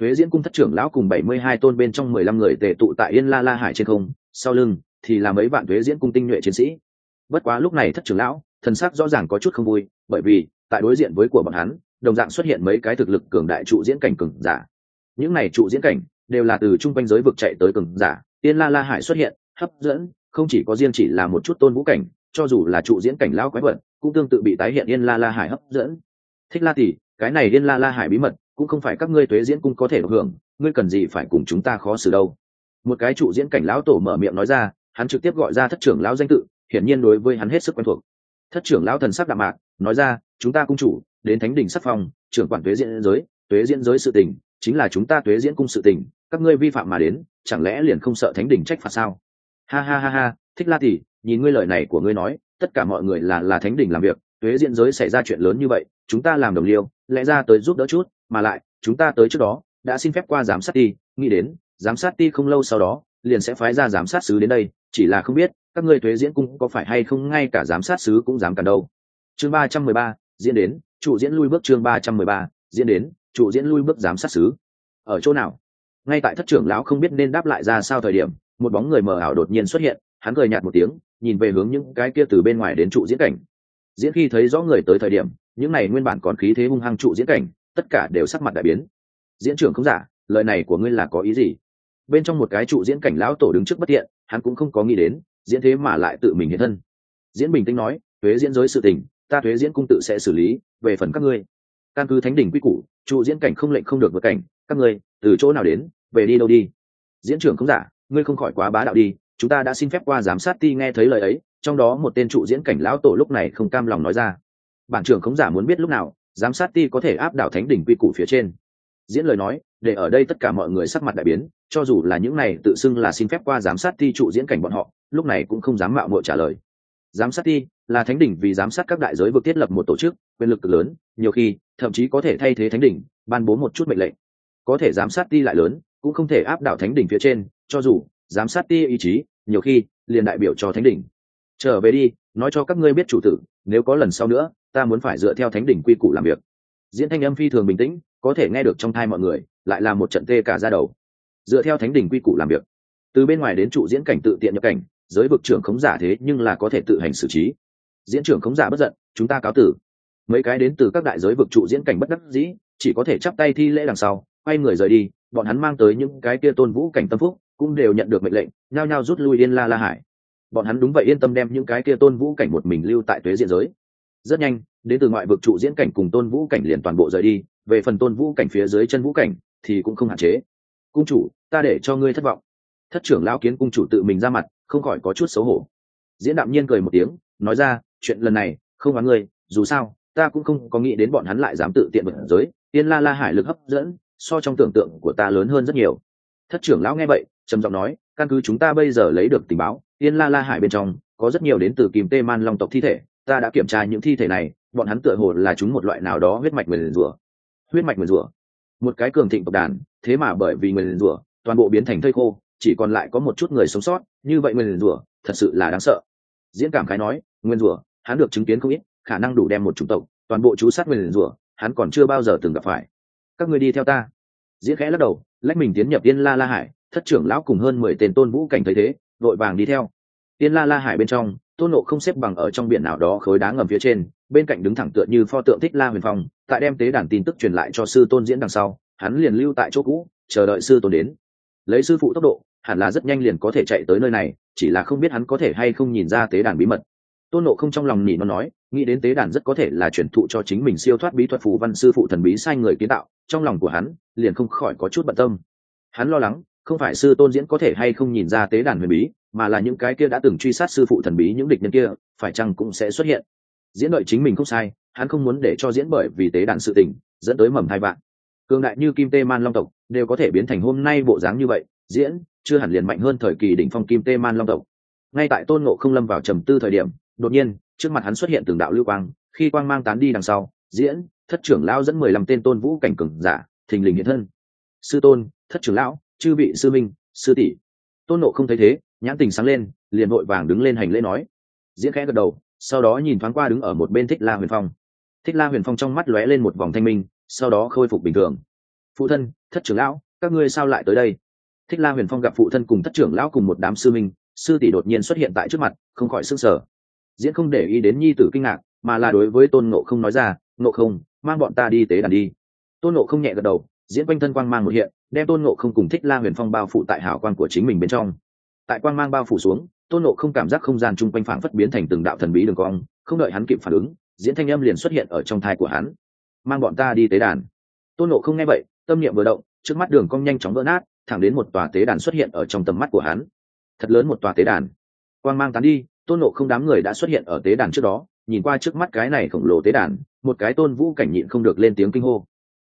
tuế diễn cung thất trưởng lão cùng bảy mươi hai tôn bên trong mười lăm người tề tụ tại yên la la hải trên không, sau lưng thì là mấy vạn tuế diễn cung tinh nhuệ chiến sĩ. Bất quá lúc này thất trưởng lão, thần sắc rõ ràng có chút không vui, bởi vì, tại đối diện với của bọn hắn, đồng dạng xuất hiện mấy cái thực lực cường đại trụ diễn cảnh cường giả. Những này trụ diễn cảnh đều là từ trung quanh giới vực chạy tới cường giả. Yên la la hải xuất hiện, hấp dẫn, không chỉ có riêng chỉ là một chút tôn vũ cảnh, cho dù là trụ diễn cảnh lão quái vật, cũng tương tự bị tái hiện yên la la hải hấp dẫn. Thích la tỷ, cái này yên la la hải bí mật cũng không phải các ngươi tuế diễn cung có thể được hưởng, ngươi cần gì phải cùng chúng ta khó xử đâu. Một cái trụ diễn cảnh lão tổ mở miệng nói ra, hắn trực tiếp gọi ra thất trưởng lão danh tự, hiển nhiên đối với hắn hết sức quen thuộc. Thất trưởng lão thần sắc đạm mạc, nói ra, chúng ta cung chủ, đến thánh đình sắc phong, trưởng quản tuế diễn giới, tuế diễn giới sự tình, chính là chúng ta tuế diễn cung sự tình, các ngươi vi phạm mà đến, chẳng lẽ liền không sợ thánh đình trách phạt sao? Ha ha ha ha, thích la tỷ, nhìn ngươi lời này của ngươi nói, tất cả mọi người là là thánh đình làm việc, tuế diễn giới xảy ra chuyện lớn như vậy, chúng ta làm đồng liêu, lẽ ra tới giúp đỡ chút mà lại, chúng ta tới trước đó, đã xin phép qua giám sát ti, nghĩ đến, giám sát ti không lâu sau đó, liền sẽ phái ra giám sát sứ đến đây, chỉ là không biết, các ngươi thuế diễn cung có phải hay không ngay cả giám sát sứ cũng dám cản đâu. Chương ba trăm mười ba, diễn đến, trụ diễn lui bước chương ba trăm mười ba, diễn đến, trụ diễn lui bước giám sát sứ. Ở chỗ nào? Ngay tại thất trưởng lão không biết nên đáp lại ra sao thời điểm, một bóng người mờ ảo đột nhiên xuất hiện, hắn cười nhạt một tiếng, nhìn về hướng những cái kia từ bên ngoài đến trụ diễn cảnh. Diễn khi thấy rõ người tới thời điểm, những này nguyên bản còn khí thế hung hăng trụ diễn cảnh tất cả đều sắc mặt đại biến. Diễn trưởng không giả, lời này của ngươi là có ý gì? Bên trong một cái trụ diễn cảnh lão tổ đứng trước bất tiện, hắn cũng không có nghĩ đến, diễn thế mà lại tự mình hiện thân. Diễn bình tĩnh nói thuế diễn giới sự tình, ta thuế diễn cung tự sẽ xử lý, về phần các ngươi. Căn cứ thánh đỉnh quy củ, trụ diễn cảnh không lệnh không được vượt cảnh, các ngươi, từ chỗ nào đến, về đi đâu đi? Diễn trưởng không giả, ngươi không khỏi quá bá đạo đi, chúng ta đã xin phép qua giám sát ti nghe thấy lời ấy, trong đó một tên trụ diễn cảnh lão tổ lúc này không cam lòng nói ra. Bản trưởng không giả muốn biết lúc nào giám sát ti có thể áp đảo thánh đỉnh quy củ phía trên. Diễn lời nói, để ở đây tất cả mọi người sắc mặt đại biến, cho dù là những này tự xưng là xin phép qua giám sát ti trụ diễn cảnh bọn họ, lúc này cũng không dám mạo mội trả lời. Giám sát ti là thánh đỉnh vì giám sát các đại giới vực thiết lập một tổ chức, quyền lực cực lớn, nhiều khi, thậm chí có thể thay thế thánh đỉnh, ban bố một chút mệnh lệnh. Có thể giám sát ti lại lớn, cũng không thể áp đảo thánh đỉnh phía trên, cho dù giám sát ti ý chí, nhiều khi, liền đại biểu cho thánh đỉnh. Trở về đi, nói cho các ngươi biết chủ tử, nếu có lần sau nữa ta muốn phải dựa theo thánh đỉnh quy củ làm việc. Diễn thanh âm phi thường bình tĩnh, có thể nghe được trong thai mọi người, lại là một trận tê cả ra đầu. Dựa theo thánh đỉnh quy củ làm việc. Từ bên ngoài đến trụ diễn cảnh tự tiện nhập cảnh, giới vực trưởng khống giả thế nhưng là có thể tự hành xử trí. Diễn trưởng khống giả bất giận, chúng ta cáo tử. Mấy cái đến từ các đại giới vực trụ diễn cảnh bất đắc dĩ, chỉ có thể chắp tay thi lễ đằng sau, quay người rời đi, bọn hắn mang tới những cái kia tôn vũ cảnh tâm phúc, cũng đều nhận được mệnh lệnh, nhao nhao rút lui yên la la hải. Bọn hắn đúng vậy yên tâm đem những cái kia tôn vũ cảnh một mình lưu tại tuế diện giới rất nhanh, đến từ ngoại vực trụ diễn cảnh cùng tôn vũ cảnh liền toàn bộ rời đi, về phần tôn vũ cảnh phía dưới chân vũ cảnh thì cũng không hạn chế. Cung chủ, ta để cho ngươi thất vọng. Thất trưởng lao kiến cung chủ tự mình ra mặt, không khỏi có chút xấu hổ. Diễn đạm nhiên cười một tiếng, nói ra, chuyện lần này, không oán ngươi, dù sao, ta cũng không có nghĩ đến bọn hắn lại dám tự tiện vượt giới, tiên la la hải lực hấp dẫn, so trong tưởng tượng của ta lớn hơn rất nhiều. Thất trưởng lão nghe vậy, trầm giọng nói, căn cứ chúng ta bây giờ lấy được tình báo, tiên la la hải bên trong, có rất nhiều đến từ kìm tê man long tộc thi thể ta đã kiểm tra những thi thể này, bọn hắn tựa hồ là chúng một loại nào đó huyết mạch nguyền rủa. Huyết mạch nguyền rủa. Một cái cường thịnh tộc đàn, thế mà bởi vì nguyền rủa, toàn bộ biến thành thây khô, chỉ còn lại có một chút người sống sót, như vậy nguyền rủa, thật sự là đáng sợ. Diễn cảm khái nói, nguyên rủa, hắn được chứng kiến không ít, khả năng đủ đem một chủng tộc, toàn bộ chú sát nguyền rủa, hắn còn chưa bao giờ từng gặp phải. Các người đi theo ta. Diễn khẽ lắc đầu, lách mình tiến nhập yên la la hải, thất trưởng lão cùng hơn mười tên tôn vũ cảnh thấy thế, vội vàng đi theo. Yên la la hải bên trong tôn nộ không xếp bằng ở trong biển nào đó khối đá ngầm phía trên, bên cạnh đứng thẳng tựa như pho tượng thích la huyền phong, tại đem tế đàn tin tức truyền lại cho sư tôn diễn đằng sau, hắn liền lưu tại chỗ cũ, chờ đợi sư tôn đến. Lấy sư phụ tốc độ, hẳn là rất nhanh liền có thể chạy tới nơi này, chỉ là không biết hắn có thể hay không nhìn ra tế đàn bí mật. Tôn nộ không trong lòng nỉ nó nói, nghĩ đến tế đàn rất có thể là truyền thụ cho chính mình siêu thoát bí thuật phù văn sư phụ thần bí sai người kiến tạo, trong lòng của hắn liền không khỏi có chút bận tâm. Hắn lo lắng không phải sư tôn diễn có thể hay không nhìn ra tế đàn huyền bí, mà là những cái kia đã từng truy sát sư phụ thần bí những địch nhân kia, phải chăng cũng sẽ xuất hiện. Diễn đợi chính mình không sai, hắn không muốn để cho diễn bởi vì tế đàn sự tình, dẫn tới mầm hai bạn cường đại như kim tê man long tộc, đều có thể biến thành hôm nay bộ dáng như vậy, diễn, chưa hẳn liền mạnh hơn thời kỳ đỉnh phong kim tê man long tộc. Ngay tại tôn ngộ không lâm vào trầm tư thời điểm, đột nhiên, trước mặt hắn xuất hiện từng đạo lưu quang, khi quang mang tán đi đằng sau, diễn, thất trưởng lão dẫn mười lăm tên tôn vũ cảnh cường giả, thình lình hiện thân. Sư tôn, thất trưởng lão chư vị sư minh, sư tỷ. Tôn nộ không thấy thế, nhãn tình sáng lên, liền vội vàng đứng lên hành lễ nói. Diễn khẽ gật đầu, sau đó nhìn thoáng qua đứng ở một bên thích la huyền phong. Thích la huyền phong trong mắt lóe lên một vòng thanh minh, sau đó khôi phục bình thường. Phụ thân, thất trưởng lão, các ngươi sao lại tới đây? Thích la huyền phong gặp phụ thân cùng thất trưởng lão cùng một đám sư minh, sư tỷ đột nhiên xuất hiện tại trước mặt, không khỏi s ư n g sở diễn không để ý đến nhi tử kinh ngạc, mà là đối với tôn nộ không nói ra nộ không, mang bọn ta đi tế đàn đi. Tôn nộ không nhẹ gật đầu diễn quanh thân quang mang một hiện, đem tôn nộ không cùng thích la huyền phong bao phủ tại hảo quan của chính mình bên trong. Tại quang mang bao phủ xuống, tôn nộ không cảm giác không gian chung quanh phảng phất biến thành từng đạo thần bí đường cong, không đợi hắn kịp phản ứng, diễn thanh âm liền xuất hiện ở trong thai của hắn. Mang bọn ta đi tế đàn. Tôn nộ không nghe vậy, tâm niệm vừa động, trước mắt đường cong nhanh chóng vỡ nát, thẳng đến một tòa tế đàn xuất hiện ở trong tầm mắt của hắn. Thật lớn một tòa tế đàn. Quang mang tán đi, tôn nộ không đám người đã xuất hiện ở tế đàn trước đó, nhìn qua trước mắt cái này khổng lồ tế đàn, một cái tôn vũ cảnh nhịn không được lên tiếng kinh hô.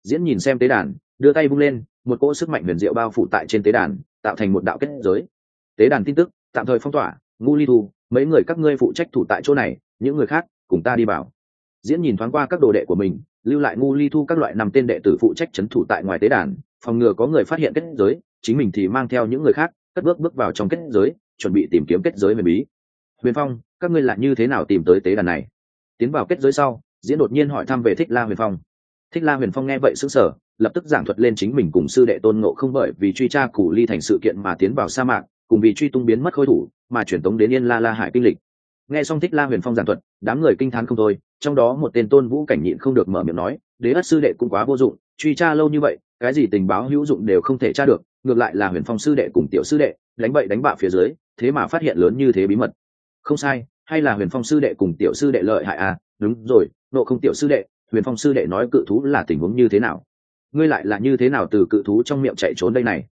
Diễn nhìn xem tế đàn đưa tay vung lên, một cỗ sức mạnh huyền diệu bao phủ tại trên tế đàn, tạo thành một đạo kết giới. Tế đàn tin tức, tạm thời phong tỏa, ngu ly thu, mấy người các ngươi phụ trách thủ tại chỗ này, những người khác, cùng ta đi vào. Diễn nhìn thoáng qua các đồ đệ của mình, lưu lại ngu ly thu các loại nằm tên đệ tử phụ trách c h ấ n thủ tại ngoài tế đàn, phòng ngừa có người phát hiện kết giới, chính mình thì mang theo những người khác, cất bước bước vào trong kết giới, chuẩn bị tìm kiếm kết giới huyền bí. Huyền phong, các ngươi lại như thế nào tìm tới tế đàn này? Tiến vào kết giới sau, diễn đột nhiên hỏi thăm về thích la huyền phong. Thích la huyền phong nghe vậy xứng sở lập tức giảng thuật lên chính mình cùng sư đệ tôn ngộ không bởi vì truy tra củ ly thành sự kiện mà tiến vào sa mạc, cùng vì truy tung biến mất khôi thủ, mà chuyển tống đến yên la la hải kinh lịch. Nghe xong thích la huyền phong giảng thuật, đám người kinh thán không thôi, trong đó một tên tôn vũ cảnh nhịn không được mở miệng nói, đế ất sư đệ cũng quá vô dụng, truy tra lâu như vậy, cái gì tình báo hữu dụng đều không thể tra được, ngược lại là huyền phong sư đệ cùng tiểu sư đệ, đánh bậy đánh bạ phía dưới, thế mà phát hiện lớn như thế bí mật. Không sai, hay là huyền phong sư đệ cùng tiểu sư đệ lợi hại à? Đúng rồi nộ không tiểu sư đệ, huyền phong sư đệ nói cự thú là tình huống như thế nào? Ngươi lại là như thế nào từ cự thú trong miệng chạy trốn đây này?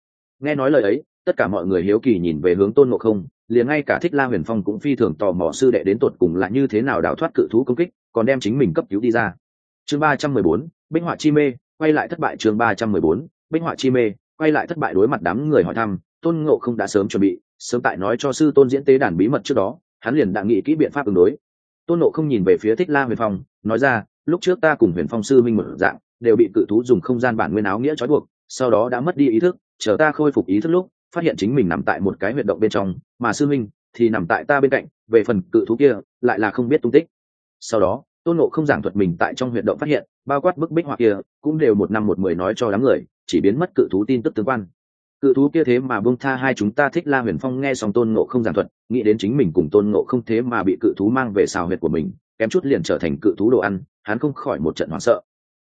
Nghe nói lời ấy, tất cả mọi người hiếu kỳ nhìn về hướng tôn ngộ không, liền ngay cả thích la huyền phong cũng phi thường tò mò sư đệ đến tột cùng là như thế nào đào thoát cự thú công kích, còn đem chính mình cấp cứu đi ra. Chương ba trăm mười bốn binh họa chi mê, quay lại thất bại chương ba trăm mười bốn binh họa chi mê, quay lại thất bại đối mặt đám người hỏi thăm, tôn ngộ không đã sớm chuẩn bị, sớm tại nói cho sư tôn diễn tế đàn bí mật trước đó, hắn liền đã nghĩ kỹ biện pháp ứng đối. Tôn ngộ không nhìn về phía thích la huyền phong, nói ra, lúc trước ta cùng huyền phong sư minh một dạng đều bị cự thú dùng không gian bản nguyên áo nghĩa trói buộc, sau đó đã mất đi ý thức, chờ ta khôi phục ý thức lúc, phát hiện chính mình nằm tại một cái huyệt động bên trong, mà sư minh thì nằm tại ta bên cạnh, về phần cự thú kia, lại là không biết tung tích. Sau đó, tôn nộ không giảng thuật mình tại trong huyệt động phát hiện, bao quát bức bích họa kia, cũng đều một năm một mười nói cho đám người, chỉ biến mất cự thú tin tức tương quan. Cự thú kia thế mà bông tha hai chúng ta thích la huyền phong nghe xong tôn nộ không giảng thuật, nghĩ đến chính mình cùng tôn nộ không thế mà bị cự thú mang về xào huyệt của mình, kém chút liền trở thành cự thú đồ ăn, hắn không khỏi một trận hoảng sợ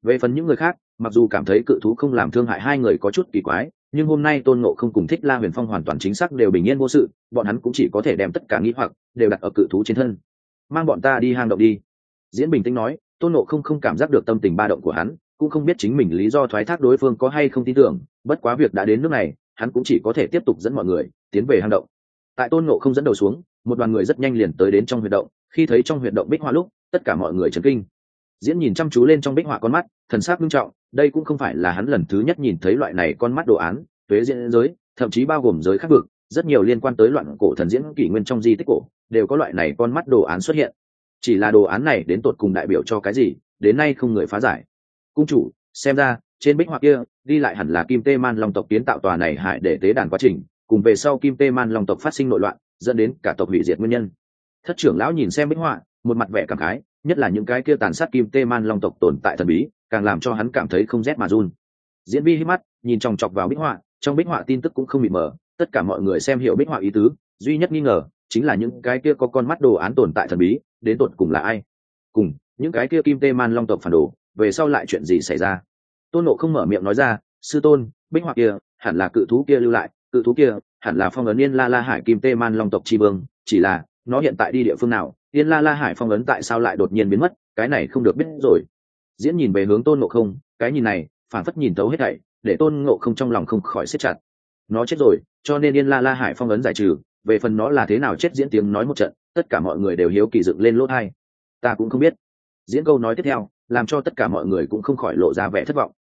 về phần những người khác, mặc dù cảm thấy cự thú không làm thương hại hai người có chút kỳ quái, nhưng hôm nay tôn ngộ không cùng thích la huyền phong hoàn toàn chính xác đều bình yên vô sự, bọn hắn cũng chỉ có thể đem tất cả nghĩ hoặc đều đặt ở cự thú trên thân. Mang bọn ta đi hang động đi. Diễn bình tĩnh nói, tôn ngộ không không cảm giác được tâm tình ba động của hắn, cũng không biết chính mình lý do thoái thác đối phương có hay không tin tưởng, bất quá việc đã đến nước này, hắn cũng chỉ có thể tiếp tục dẫn mọi người tiến về hang động. Tại tôn ngộ không dẫn đầu xuống, một đoàn người rất nhanh liền tới đến trong huyệt động, khi thấy trong huyệt động bích hoa lúc, tất cả mọi người chấn kinh diễn nhìn chăm chú lên trong bích họa con mắt, thần sắc nghiêm trọng, đây cũng không phải là hắn lần thứ nhất nhìn thấy loại này con mắt đồ án, tuế diễn giới, thậm chí bao gồm giới khác vực, rất nhiều liên quan tới loạn cổ thần diễn kỷ nguyên trong di tích cổ, đều có loại này con mắt đồ án xuất hiện. Chỉ là đồ án này đến tột cùng đại biểu cho cái gì, đến nay không người phá giải. Cung chủ, xem ra, trên bích họa kia, đi lại hẳn là kim tê man long tộc kiến tạo tòa này hại để tế đàn quá trình, cùng về sau kim tê man long tộc phát sinh nội loạn, dẫn đến cả tộc hủy diệt nguyên nhân. Thất trưởng lão nhìn xem bích họa, một mặt vẻ cảm khái nhất là những cái kia tàn sát kim tê man long tộc tồn tại thần bí, càng làm cho hắn cảm thấy không rét mà run. Diễn vi hít mắt, nhìn chòng chọc vào bích họa, trong bích họa tin tức cũng không bị mờ, tất cả mọi người xem hiểu bích họa ý tứ, duy nhất nghi ngờ chính là những cái kia có con mắt đồ án tồn tại thần bí, đến tột cùng là ai? Cùng, những cái kia kim tê man long tộc phản đồ, về sau lại chuyện gì xảy ra? Tôn nộ không mở miệng nói ra, sư tôn, bích họa kia, hẳn là cự thú kia lưu lại, cự thú kia, hẳn là phong ấn yên la la hải kim tê man long tộc tri vương, chỉ là, nó hiện tại đi địa phương nào yên la la hải phong ấn tại sao lại đột nhiên biến mất, cái này không được biết rồi. Diễn nhìn về hướng tôn ngộ không, cái nhìn này, phản phất nhìn thấu hết thảy, để tôn ngộ không trong lòng không khỏi xếp chặt. Nó chết rồi, cho nên yên la la hải phong ấn giải trừ, về phần nó là thế nào chết diễn tiếng nói một trận, tất cả mọi người đều hiếu kỳ dựng lên lốt hai. Ta cũng không biết. Diễn câu nói tiếp theo, làm cho tất cả mọi người cũng không khỏi lộ ra vẻ thất vọng.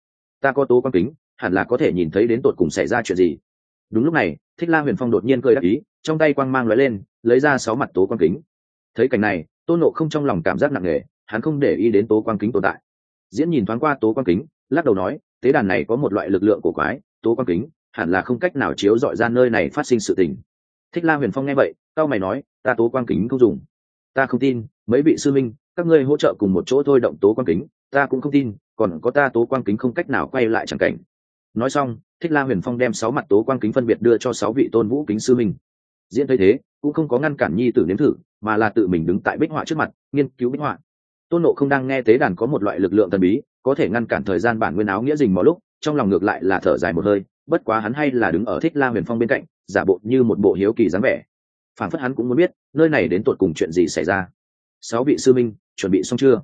Ta có tố quan kính, hẳn là có thể nhìn thấy đến tột cùng xảy ra chuyện gì. Đúng lúc này, thích la huyền phong đột nhiên cười đắc ý, trong tay quang mang lóe lên, lấy ra sáu mặt tố quan kính thấy cảnh này tôn nộ không trong lòng cảm giác nặng nề, hắn không để ý đến tố quang kính tồn tại. Diễn nhìn thoáng qua tố quang kính, lắc đầu nói, tế đàn này có một loại lực lượng của quái, tố quang kính, hẳn là không cách nào chiếu dọi ra nơi này phát sinh sự tình. Thích la huyền phong nghe vậy tao mày nói, ta tố quang kính không dùng. Ta không tin, mấy vị sư minh, các ngươi hỗ trợ cùng một chỗ thôi động tố quang kính, ta cũng không tin, còn có ta tố quang kính không cách nào quay lại chẳng cảnh. Nói xong, thích la huyền phong đem sáu mặt tố quang kính phân biệt đưa cho sáu vị tôn vũ kính sư minh. Diễn thấy thế, cũng không có ngăn cản nhi tử nếm thử mà là tự mình đứng tại bích họa trước mặt, nghiên cứu bích họa. Tôn nộ không đang nghe tế đàn có một loại lực lượng thần bí, có thể ngăn cản thời gian bản nguyên áo nghĩa dình mọi lúc, trong lòng ngược lại là thở dài một hơi, bất quá hắn hay là đứng ở thích la huyền phong bên cạnh, giả bộ như một bộ hiếu kỳ dáng vẻ. Phản phất hắn cũng muốn biết, nơi này đến tột cùng chuyện gì xảy ra. Sáu vị sư minh, chuẩn bị xong chưa?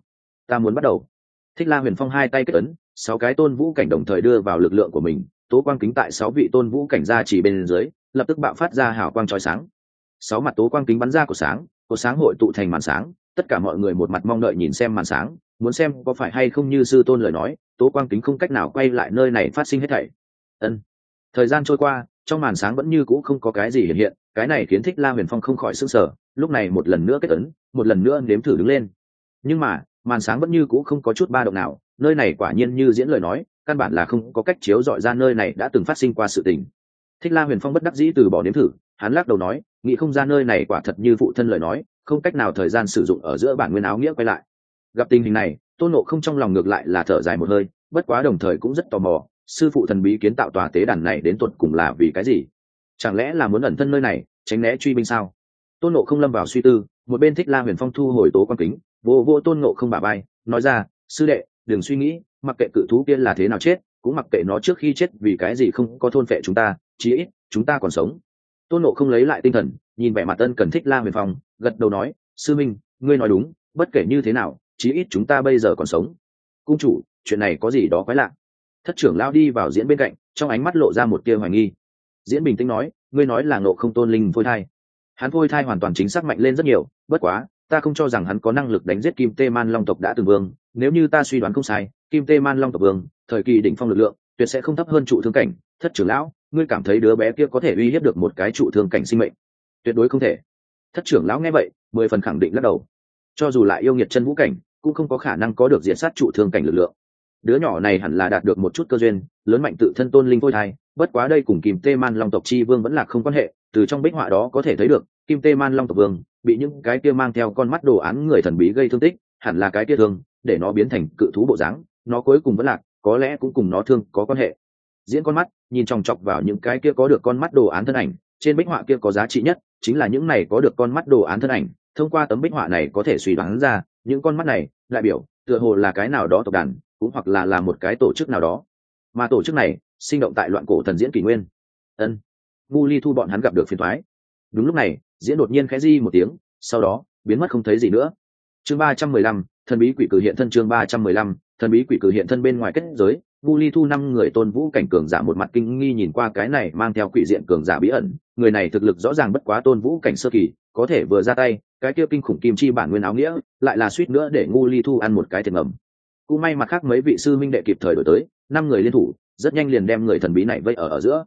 Ta muốn bắt đầu. Thích la huyền phong hai tay kết ấn, sáu cái tôn vũ cảnh đồng thời đưa vào lực lượng của mình, tố quang kính tại sáu vị tôn vũ cảnh ra chỉ bên dưới, lập tức bạo phát ra hào quang trói sáng. Sáu mặt tố quang kính bắn ra của sáng cột sáng hội tụ thành màn sáng, tất cả mọi người một mặt mong đợi nhìn xem màn sáng, muốn xem có phải hay không như sư tôn lời nói, tố quang kính không cách nào quay lại nơi này phát sinh hết thảy. Ân. Thời gian trôi qua, trong màn sáng vẫn như cũ không có cái gì hiện hiện, cái này khiến thích la huyền phong không khỏi s ư n g sở lúc này một lần nữa kết ấn, một lần nữa nếm thử đứng lên. Nhưng mà, màn sáng vẫn như cũ không có chút ba động nào, nơi này quả nhiên như diễn lời nói, căn bản là không có cách chiếu dọi ra nơi này đã từng phát sinh qua sự tình. Thích la huyền phong bất đắc dĩ từ bỏ nếm thử, hắn lắc đầu nói nghĩ không ra nơi này quả thật như phụ thân lời nói, không cách nào thời gian sử dụng ở giữa bản nguyên áo nghĩa quay lại. Gặp tình hình này, tôn nộ không trong lòng ngược lại là thở dài một hơi, bất quá đồng thời cũng rất tò mò, sư phụ thần bí kiến tạo tòa tế đàn này đến tuột cùng là vì cái gì? Chẳng lẽ là muốn ẩn thân nơi này, tránh né truy binh sao? Tôn nộ không lâm vào suy tư, một bên thích la huyền phong thu hồi tố quan kính, vô vô tôn nộ không bà bay nói ra, sư đệ, đừng suy nghĩ, mặc kệ cự thú kia là thế nào chết, cũng mặc kệ nó trước khi chết vì cái gì không có thôn phệ chúng ta, chí ít chúng ta còn sống tôn nộ không lấy lại tinh thần, nhìn vẻ mặt tân cần thích la huyền phong, gật đầu nói, sư minh, ngươi nói đúng, bất kể như thế nào, chí ít chúng ta bây giờ còn sống. Cung chủ, chuyện này có gì đó quái lạ. Thất trưởng lao đi vào diễn bên cạnh, trong ánh mắt lộ ra một tia hoài nghi. Diễn bình tĩnh nói, ngươi nói là nộ không tôn linh phôi thai. Hắn phôi thai hoàn toàn chính xác mạnh lên rất nhiều, bất quá, ta không cho rằng hắn có năng lực đánh giết kim tê man long tộc đã từng vương. Nếu như ta suy đoán không sai, kim tê man long tộc vương, thời kỳ đỉnh phong lực lượng, tuyệt sẽ không thấp hơn trụ thương cảnh. Thất trưởng lão ngươi cảm thấy đứa bé kia có thể uy hiếp được một cái trụ thương cảnh sinh mệnh? Tuyệt đối không thể. Thất trưởng lão nghe vậy, mười phần khẳng định lắc đầu. Cho dù lại yêu nghiệt chân vũ cảnh, cũng không có khả năng có được diện sát trụ thương cảnh lực lượng. Đứa nhỏ này hẳn là đạt được một chút cơ duyên, lớn mạnh tự thân tôn linh phôi thai, bất quá đây cùng kim tê man long tộc chi vương vẫn là không quan hệ, từ trong bích họa đó có thể thấy được, kim tê man long tộc vương bị những cái kia mang theo con mắt đồ án người thần bí gây thương tích, hẳn là cái kia thương, để nó biến thành cự thú bộ dáng, nó cuối cùng vẫn lạc, có lẽ cũng cùng nó thương có quan hệ diễn con mắt, nhìn chòng chọc vào những cái kia có được con mắt đồ án thân ảnh, trên bích họa kia có giá trị nhất chính là những này có được con mắt đồ án thân ảnh, thông qua tấm bích họa này có thể suy đoán ra, những con mắt này, đại biểu, tựa hồ là cái nào đó tộc đàn, cũng hoặc là là một cái tổ chức nào đó. Mà tổ chức này, sinh động tại loạn cổ thần diễn kỷ nguyên. Ân. Ngu ly thu bọn hắn gặp được phiền thoái đúng lúc này, diễn đột nhiên khẽ di một tiếng, sau đó, biến mất không thấy gì nữa. Chương ba trăm mười lăm, thần bí quỷ cử hiện thân chương ba trăm mười lăm, thần bí quỷ cử hiện thân bên ngoài kết giới vu ly thu năm người tôn vũ cảnh cường giả một mặt kinh nghi nhìn qua cái này mang theo quỷ diện cường giả bí ẩn. Người này thực lực rõ ràng bất quá tôn vũ cảnh sơ kỳ, có thể vừa ra tay, cái kia kinh khủng kim chi bản nguyên áo nghĩa, lại là suýt nữa để ngu ly thu ăn một cái thiệt ngầm. Cũng may mặt khác mấy vị sư minh đệ kịp thời đổi tới, năm người liên thủ, rất nhanh liền đem người thần bí này vây ở ở giữa.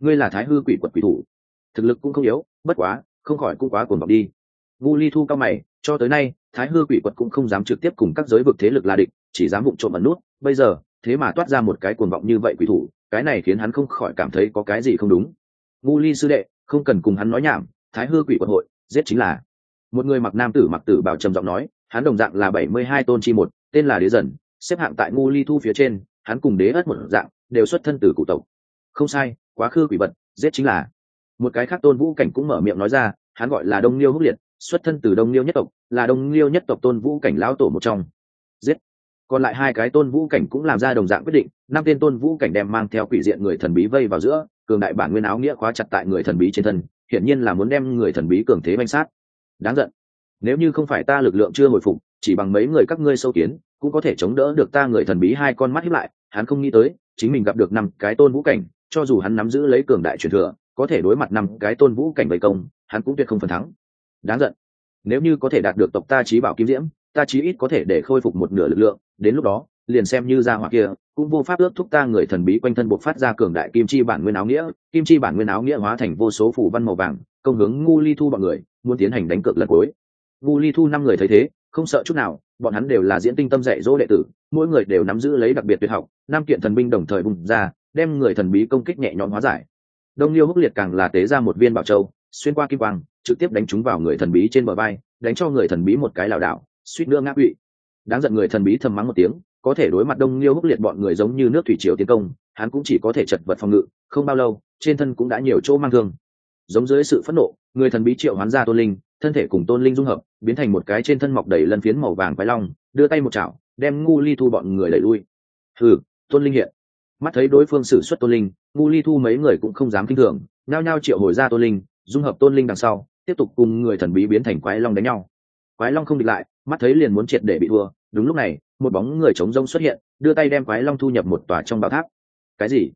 Ngươi là thái hư quỷ quật quỷ thủ. Thực lực cũng không yếu, bất quá, không khỏi cũng quá cuồng vọng đi. Ngu ly thu cao mày, cho tới nay, thái hư quỷ quật cũng không dám trực tiếp cùng các giới vực thế lực là địch, chỉ dám vụng trộm ẩn nút. Bây giờ thế mà toát ra một cái cuồng vọng như vậy quỷ thủ, cái này khiến hắn không khỏi cảm thấy có cái gì không đúng. Ngu ly sư đệ, không cần cùng hắn nói nhảm, thái hư quỷ quật hội, giết chính là. Một người mặc nam tử mặc tử bảo trầm giọng nói, hắn đồng dạng là bảy mươi hai tôn chi một, tên là đế dần, xếp hạng tại ngu ly thu phía trên, hắn cùng đế ất một dạng, đều xuất thân từ cụ tộc. Không sai, quá khứ quỷ vật, giết chính là. Một cái khác tôn vũ cảnh cũng mở miệng nói ra, hắn gọi là đông liêu húc liệt, xuất thân từ đông liêu nhất tộc, là đông liêu nhất tộc tôn vũ cảnh lão tổ một trong. Giết còn lại hai cái tôn vũ cảnh cũng làm ra đồng dạng quyết định, năm tên tôn vũ cảnh đem mang theo quỷ diện người thần bí vây vào giữa, cường đại bản nguyên áo nghĩa khóa chặt tại người thần bí trên thân, hiển nhiên là muốn đem người thần bí cường thế banh sát. Đáng giận. Nếu như không phải ta lực lượng chưa hồi phục, chỉ bằng mấy người các ngươi sâu kiến, cũng có thể chống đỡ được ta người thần bí hai con mắt hiếp lại, hắn không nghĩ tới, chính mình gặp được năm cái tôn vũ cảnh, cho dù hắn nắm giữ lấy cường đại truyền thừa, có thể đối mặt năm cái tôn vũ cảnh bày công, hắn cũng tuyệt không phần thắng. Đáng giận. Nếu như có thể đạt được tộc ta trí bảo kim diễm ta chí ít có thể để khôi phục một nửa lực lượng, đến lúc đó, liền xem như ra hỏa kia, cũng vô pháp ước thúc ta người thần bí quanh thân buộc phát ra cường đại kim chi bản nguyên áo nghĩa, kim chi bản nguyên áo nghĩa hóa thành vô số phủ văn màu vàng, công hướng ngu ly thu bọn người, muốn tiến hành đánh cược lần cuối. Ngu ly thu năm người thấy thế, không sợ chút nào, bọn hắn đều là diễn tinh tâm dạy dỗ đệ tử, mỗi người đều nắm giữ lấy đặc biệt tuyệt học, năm kiện thần binh đồng thời bùng ra, đem người thần bí công kích nhẹ nhõm hóa giải. Đông liêu húc liệt càng là tế ra một viên bảo châu, xuyên qua kim quang, trực tiếp đánh trúng vào người thần bí trên bờ vai, đánh cho người thần bí một cái lảo đảo suýt nữa ngã quỵ. Đáng giận người thần bí thầm mắng một tiếng, có thể đối mặt đông liêu húc liệt bọn người giống như nước thủy triều tiến công, hắn cũng chỉ có thể chật vật phòng ngự, không bao lâu, trên thân cũng đã nhiều chỗ mang thương. Giống dưới sự phẫn nộ, người thần bí triệu hoán ra tôn linh, thân thể cùng tôn linh dung hợp, biến thành một cái trên thân mọc đầy lân phiến màu vàng quái long, đưa tay một chảo, đem ngu ly thu bọn người đẩy lui. Hừ, tôn linh hiện. Mắt thấy đối phương xử xuất tôn linh, ngu ly thu mấy người cũng không dám kinh thường, nhao nhao triệu hồi ra tôn linh, dung hợp tôn linh đằng sau, tiếp tục cùng người thần bí biến thành quái long đánh nhau quái long không địch lại, mắt thấy liền muốn triệt để bị thua. Đúng lúc này, một bóng người chống rông xuất hiện, đưa tay đem quái long thu nhập một tòa trong bảo tháp. Cái gì?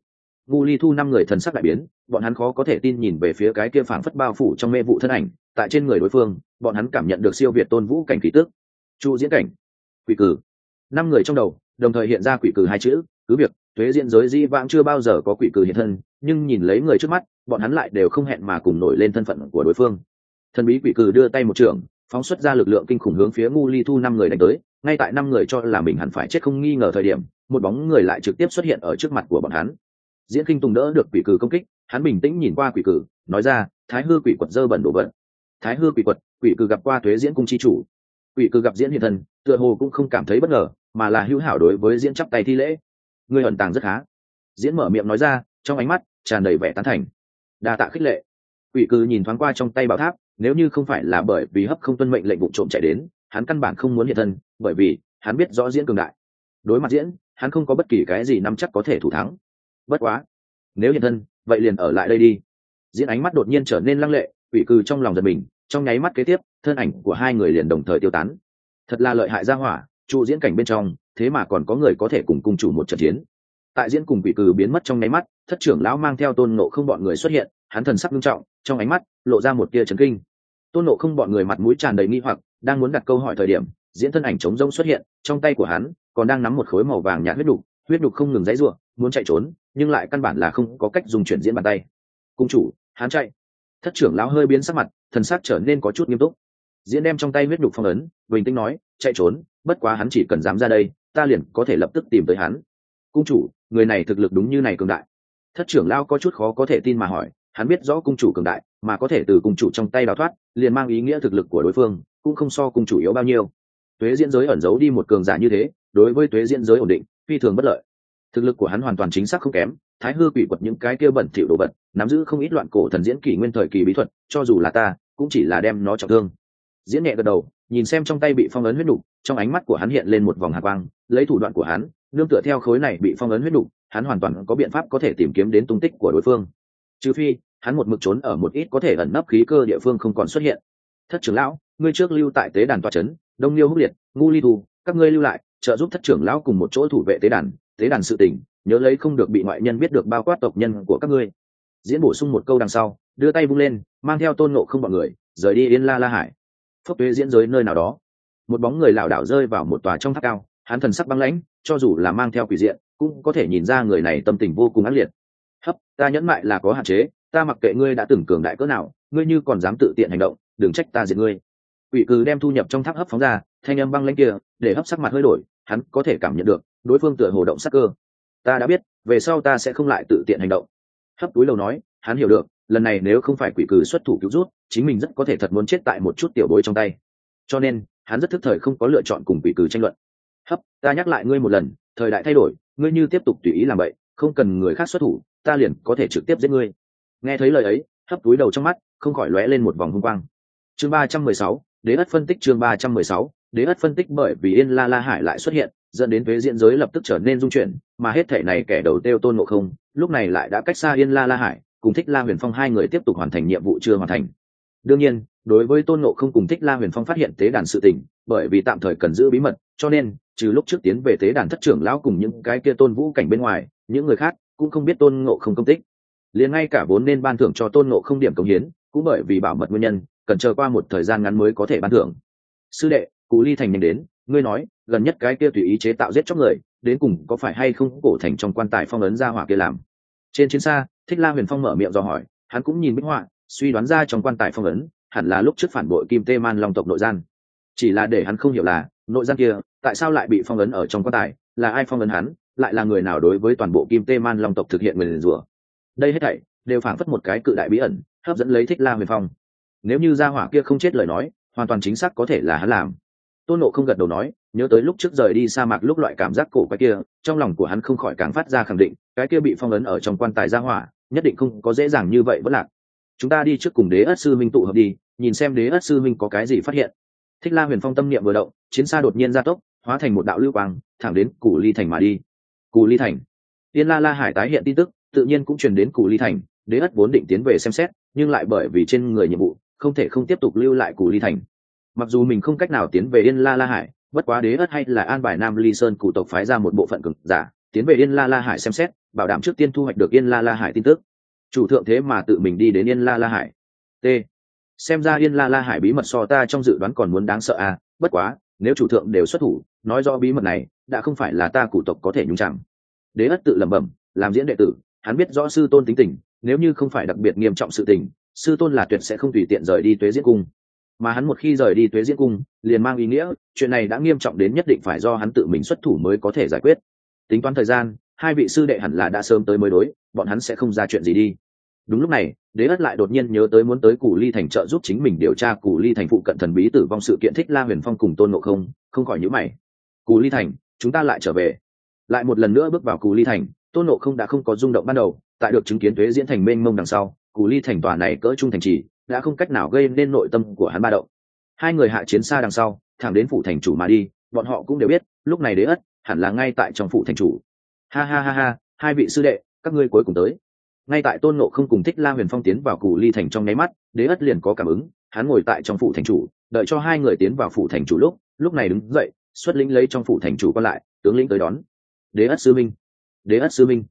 Ngu ly thu năm người thần sắc đại biến, bọn hắn khó có thể tin nhìn về phía cái kia phảng phất bao phủ trong mê vụ thân ảnh, tại trên người đối phương, bọn hắn cảm nhận được siêu việt tôn vũ cảnh khí tước. Chu diễn cảnh, quỷ cử. Năm người trong đầu, đồng thời hiện ra quỷ cử hai chữ, cứ việc thuế diễn giới di vãng chưa bao giờ có quỷ cử hiện thân, nhưng nhìn lấy người trước mắt, bọn hắn lại đều không hẹn mà cùng nổi lên thân phận của đối phương. Thần bí quỷ cử đưa tay một trường phóng xuất ra lực lượng kinh khủng hướng phía ngu ly thu năm người đánh tới, ngay tại năm người cho là mình hẳn phải chết không nghi ngờ thời điểm, một bóng người lại trực tiếp xuất hiện ở trước mặt của bọn hắn. Diễn kinh tùng đỡ được quỷ cử công kích, hắn bình tĩnh nhìn qua quỷ cử, nói ra, thái hư quỷ quật dơ bẩn đổ bẩn thái hư quỷ quật, quỷ cử gặp qua thuế diễn cung chi chủ. Quỷ cử gặp diễn hiện thân, tựa hồ cũng không cảm thấy bất ngờ, mà là hữu hảo đối với diễn chắp tay thi lễ. Người ẩn tàng rất khá. Diễn mở miệng nói ra, trong ánh mắt tràn đầy vẻ tán thành. Đa tạ khích lệ. Quỷ cử nhìn thoáng qua trong tay bảo tháp nếu như không phải là bởi vì hấp không tuân mệnh lệnh vụ trộm chạy đến, hắn căn bản không muốn hiện thân, bởi vì hắn biết rõ diễn cường đại. Đối mặt diễn, hắn không có bất kỳ cái gì nắm chắc có thể thủ thắng. Bất quá, nếu hiện thân, vậy liền ở lại đây đi. Diễn ánh mắt đột nhiên trở nên lăng lệ, ủy cư trong lòng giật mình, trong nháy mắt kế tiếp, thân ảnh của hai người liền đồng thời tiêu tán. Thật là lợi hại ra hỏa, trụ diễn cảnh bên trong, thế mà còn có người có thể cùng cung chủ một trận chiến. Tại diễn cùng quỷ cừ biến mất trong nháy mắt, thất trưởng lão mang theo tôn nộ không bọn người xuất hiện, hắn thần sắc nghiêm trọng trong ánh mắt lộ ra một tia trấn kinh. Tôn nộ không bọn người mặt mũi tràn đầy nghi hoặc, đang muốn đặt câu hỏi thời điểm, diễn thân ảnh trống rông xuất hiện, trong tay của hắn còn đang nắm một khối màu vàng nhạt huyết đục huyết đục không ngừng dãy ruộng muốn chạy trốn, nhưng lại căn bản là không có cách dùng chuyển diễn bàn tay. Cung chủ, hắn chạy. Thất trưởng lão hơi biến sắc mặt, thần sắc trở nên có chút nghiêm túc. Diễn đem trong tay huyết đục phong ấn, bình tĩnh nói, chạy trốn, bất quá hắn chỉ cần dám ra đây, ta liền có thể lập tức tìm tới hắn. Cung chủ, người này thực lực đúng như này cường đại. Thất trưởng lão có chút khó có thể tin mà hỏi hắn biết rõ cung chủ cường đại mà có thể từ cung chủ trong tay đào thoát liền mang ý nghĩa thực lực của đối phương cũng không so cung chủ yếu bao nhiêu. Tuế diễn giới ẩn giấu đi một cường giả như thế đối với tuế diễn giới ổn định phi thường bất lợi. Thực lực của hắn hoàn toàn chính xác không kém thái hư quỷ quật những cái kia bẩn thỉu đồ vật nắm giữ không ít loạn cổ thần diễn kỷ nguyên thời kỳ bí thuật cho dù là ta cũng chỉ là đem nó trọng thương. Diễn nhẹ gật đầu nhìn xem trong tay bị phong ấn huyết đủ, trong ánh mắt của hắn hiện lên một vòng hạ quang lấy thủ đoạn của hắn nương tựa theo khối này bị phong ấn huyết đủ, hắn hoàn toàn có biện pháp có thể tìm kiếm đến tung tích của đối phương trừ phi hắn một mực trốn ở một ít có thể ẩn nấp khí cơ địa phương không còn xuất hiện. Thất trưởng lão, ngươi trước lưu tại tế đàn toa trấn đông liêu húc liệt, ngu ly thu, các ngươi lưu lại, trợ giúp thất trưởng lão cùng một chỗ thủ vệ tế đàn tế đàn sự tỉnh nhớ lấy không được bị ngoại nhân biết được bao quát tộc nhân của các ngươi. Diễn bổ sung một câu đằng sau, đưa tay vung lên, mang theo tôn nộ không bọn người, rời đi yên la la hải. Phốc tuế diễn giới nơi nào đó. Một bóng người lảo đảo rơi vào một tòa trong tháp cao, hắn thần sắc băng lãnh, cho dù là mang theo quỷ diện, cũng có thể nhìn ra người này tâm tình vô cùng ác liệt hấp, ta nhẫn mại là có hạn chế, ta mặc kệ ngươi đã từng cường đại cỡ nào, ngươi như còn dám tự tiện hành động, đừng trách ta diệt ngươi. Quỷ cừ đem thu nhập trong tháp hấp phóng ra, thanh âm băng lãnh kia, để hấp sắc mặt hơi đổi, hắn có thể cảm nhận được, đối phương tựa hồ động sắc cơ. Ta đã biết, về sau ta sẽ không lại tự tiện hành động. Hấp túi lầu nói, hắn hiểu được, lần này nếu không phải quỷ cừ xuất thủ cứu rút, chính mình rất có thể thật muốn chết tại một chút tiểu bối trong tay. Cho nên, hắn rất thức thời không có lựa chọn cùng quỷ cừ tranh luận. Hấp, ta nhắc lại ngươi một lần, thời đại thay đổi, ngươi như tiếp tục tùy ý làm vậy, không cần người khác xuất thủ ta liền có thể trực tiếp giết ngươi. Nghe thấy lời ấy, hấp túi đầu trong mắt, không khỏi lóe lên một vòng hung quang. Chương ba trăm mười sáu, đế ất phân tích chương ba trăm mười sáu, đế ất phân tích bởi vì yên la la hải lại xuất hiện, dẫn đến thuế diễn giới lập tức trở nên dung chuyển, mà hết thể này kẻ đầu têu tôn ngộ không, lúc này lại đã cách xa yên la la hải, cùng thích la huyền phong hai người tiếp tục hoàn thành nhiệm vụ chưa hoàn thành. Đương nhiên, đối với tôn ngộ không cùng thích la huyền phong phát hiện tế đàn sự tình, bởi vì tạm thời cần giữ bí mật, cho nên, trừ lúc trước tiến về tế đàn thất trưởng lão cùng những cái kia tôn vũ cảnh bên ngoài, những người khác cũng không biết tôn ngộ không công tích. Liền ngay cả vốn nên ban thưởng cho tôn ngộ không điểm công hiến, cũng bởi vì bảo mật nguyên nhân, cần chờ qua một thời gian ngắn mới có thể ban thưởng. Sư đệ, cụ ly thành nhanh đến, ngươi nói, gần nhất cái kia tùy ý chế tạo giết chóc người, đến cùng có phải hay không cổ thành trong quan tài phong ấn ra hỏa kia làm? Trên chiến xa, thích la huyền phong mở miệng do hỏi, hắn cũng nhìn bích họa, suy đoán ra trong quan tài phong ấn, hẳn là lúc trước phản bội kim tê man long tộc nội gian. Chỉ là để hắn không hiểu là, nội gian kia, tại sao lại bị phong ấn ở trong quan tài, là ai phong ấn hắn? Lại là người nào đối với toàn bộ kim tê man long tộc thực hiện người liền rủa. Đây hết thảy đều phảng phất một cái cự đại bí ẩn, hấp dẫn lấy thích la huyền phong. Nếu như gia hỏa kia không chết lời nói, hoàn toàn chính xác có thể là hắn làm. Tôn nộ không gật đầu nói, nhớ tới lúc trước rời đi sa mạc lúc loại cảm giác cổ quái kia, trong lòng của hắn không khỏi càng phát ra khẳng định, cái kia bị phong ấn ở trong quan tài gia hỏa, nhất định không có dễ dàng như vậy vẫn lạc. Chúng ta đi trước cùng đế ất sư minh tụ hợp đi, nhìn xem đế ất sư minh có cái gì phát hiện. Thích la huyền phong tâm niệm vừa động, chiến xa đột nhiên gia tốc, hóa thành một đạo lưu quang, thẳng đến củ ly thành mà đi cù ly thành. Tiên la la hải tái hiện tin tức, tự nhiên cũng truyền đến cù ly thành, đế ất vốn định tiến về xem xét, nhưng lại bởi vì trên người nhiệm vụ, không thể không tiếp tục lưu lại cù ly thành. Mặc dù mình không cách nào tiến về yên la la hải, bất quá đế ất hay là an bài nam ly sơn cụ tộc phái ra một bộ phận cực giả, tiến về yên la la hải xem xét, bảo đảm trước tiên thu hoạch được yên la la hải tin tức. Chủ thượng thế mà tự mình đi đến yên la la hải. T. Xem ra yên la la hải bí mật so ta trong dự đoán còn muốn đáng sợ à bất quá, nếu chủ thượng đều xuất thủ, nói do bí mật này đã không phải là ta cụ tộc có thể nhung chẳng đế ất tự lẩm bẩm, làm diễn đệ tử, hắn biết rõ sư tôn tính tình, nếu như không phải đặc biệt nghiêm trọng sự tình, sư tôn là tuyệt sẽ không tùy tiện rời đi tuế diễn cung. Mà hắn một khi rời đi tuế diễn cung, liền mang ý nghĩa, chuyện này đã nghiêm trọng đến nhất định phải do hắn tự mình xuất thủ mới có thể giải quyết. Tính toán thời gian, hai vị sư đệ hẳn là đã sớm tới mới đối, bọn hắn sẽ không ra chuyện gì đi. Đúng lúc này, đế ất lại đột nhiên nhớ tới muốn tới cù ly thành trợ giúp chính mình điều tra cù ly thành phụ cận thần bí tử vong sự kiện thích la huyền phong cùng tôn ngộ không không khỏi nhữ mày. Cù ly thành chúng ta lại trở về. Lại một lần nữa bước vào cù ly thành, tôn Nộ không đã không có rung động ban đầu, tại được chứng kiến thuế diễn thành mênh mông đằng sau, cù ly thành tòa này cỡ trung thành trì đã không cách nào gây nên nội tâm của hắn ba động. Hai người hạ chiến xa đằng sau, thẳng đến phủ thành chủ mà đi, bọn họ cũng đều biết, lúc này đế ất hẳn là ngay tại trong phủ thành chủ. Ha ha ha ha, hai vị sư đệ, các ngươi cuối cùng tới. Ngay tại tôn nộ không cùng thích la huyền phong tiến vào cù ly thành trong nháy mắt, đế ất liền có cảm ứng, hắn ngồi tại trong phủ thành chủ, đợi cho hai người tiến vào phủ thành chủ lúc lúc này đứng dậy xuất lĩnh lấy trong phủ thành chủ còn lại, tướng lĩnh tới đón. Đế ất sư minh. Đế ất sư minh.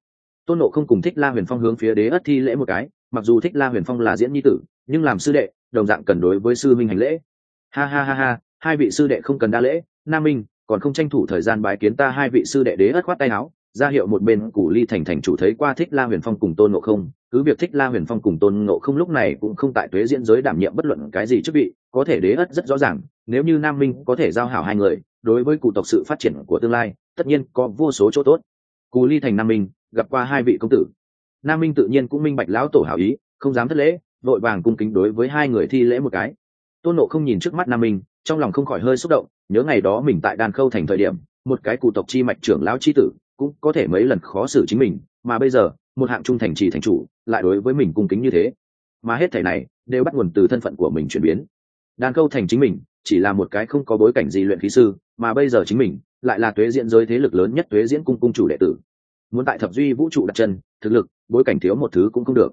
Tôn nộ không cùng thích la huyền phong hướng phía đế ất thi lễ một cái, mặc dù thích la huyền phong là diễn nhi tử, nhưng làm sư đệ, đồng dạng cần đối với sư minh hành lễ. Ha ha ha ha, hai vị sư đệ không cần đa lễ nam minh, còn không tranh thủ thời gian bái kiến ta hai vị sư đệ đế ất khoát tay áo, ra hiệu một bên củ ly thành thành chủ thấy qua thích la huyền phong cùng tôn ngộ không, cứ việc thích la huyền phong cùng tôn ngộ không lúc này cũng không tại tuế diễn giới đảm nhiệm bất luận cái gì chức vị, có thể đế ất rất rõ ràng, nếu như nam minh có thể giao hảo hai người đối với cụ tộc sự phát triển của tương lai, tất nhiên có vô số chỗ tốt. Cù ly thành nam minh, gặp qua hai vị công tử. Nam minh tự nhiên cũng minh bạch lão tổ hảo ý, không dám thất lễ, vội vàng cung kính đối với hai người thi lễ một cái. Tôn nộ không nhìn trước mắt nam minh, trong lòng không khỏi hơi xúc động, nhớ ngày đó mình tại đan khâu thành thời điểm, một cái cụ tộc chi mạch trưởng lão chi tử, cũng có thể mấy lần khó xử chính mình, mà bây giờ, một hạng trung thành trì thành chủ, lại đối với mình cung kính như thế. Mà hết thảy này, đều bắt nguồn từ thân phận của mình chuyển biến. Đan khâu thành chính mình chỉ là một cái không có bối cảnh gì luyện khí sư, mà bây giờ chính mình lại là tuế diễn giới thế lực lớn nhất tuế diễn cung cung chủ đệ tử. Muốn tại thập duy vũ trụ đặt chân, thực lực, bối cảnh thiếu một thứ cũng không được.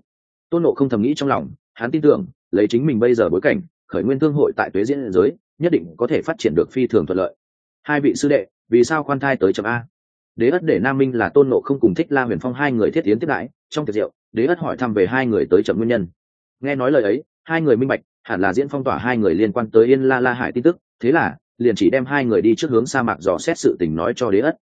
Tôn nộ không thầm nghĩ trong lòng, hắn tin tưởng, lấy chính mình bây giờ bối cảnh, khởi nguyên thương hội tại tuế diễn giới, nhất định có thể phát triển được phi thường thuận lợi. Hai vị sư đệ, vì sao khoan thai tới chậm a? Đế ất để nam minh là tôn nộ không cùng thích la huyền phong hai người thiết tiến tiếp đãi, trong tiệc rượu, đế ất hỏi thăm về hai người tới chậm nguyên nhân. Nghe nói lời ấy, hai người minh bạch hẳn là diễn phong tỏa hai người liên quan tới yên la la hải tin tức, thế là, liền chỉ đem hai người đi trước hướng sa mạc dò xét sự tình nói cho đế ất.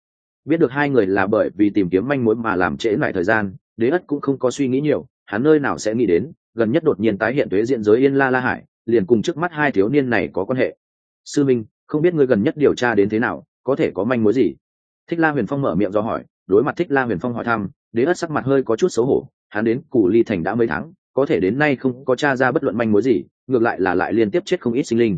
Biết được hai người là bởi vì tìm kiếm manh mối mà làm trễ lại thời gian, đế ất cũng không có suy nghĩ nhiều, hắn nơi nào sẽ nghĩ đến, gần nhất đột nhiên tái hiện thuế diện giới yên la la hải, liền cùng trước mắt hai thiếu niên này có quan hệ. Sư minh, không biết ngươi gần nhất điều tra đến thế nào, có thể có manh mối gì? Thích la huyền phong mở miệng do hỏi, đối mặt thích la huyền phong hỏi thăm, đế ất sắc mặt hơi có chút xấu hổ, hắn đến cù ly thành đã mấy tháng, có thể đến nay không có t r a ra bất luận manh mối gì ngược lại là lại liên tiếp chết không ít sinh linh.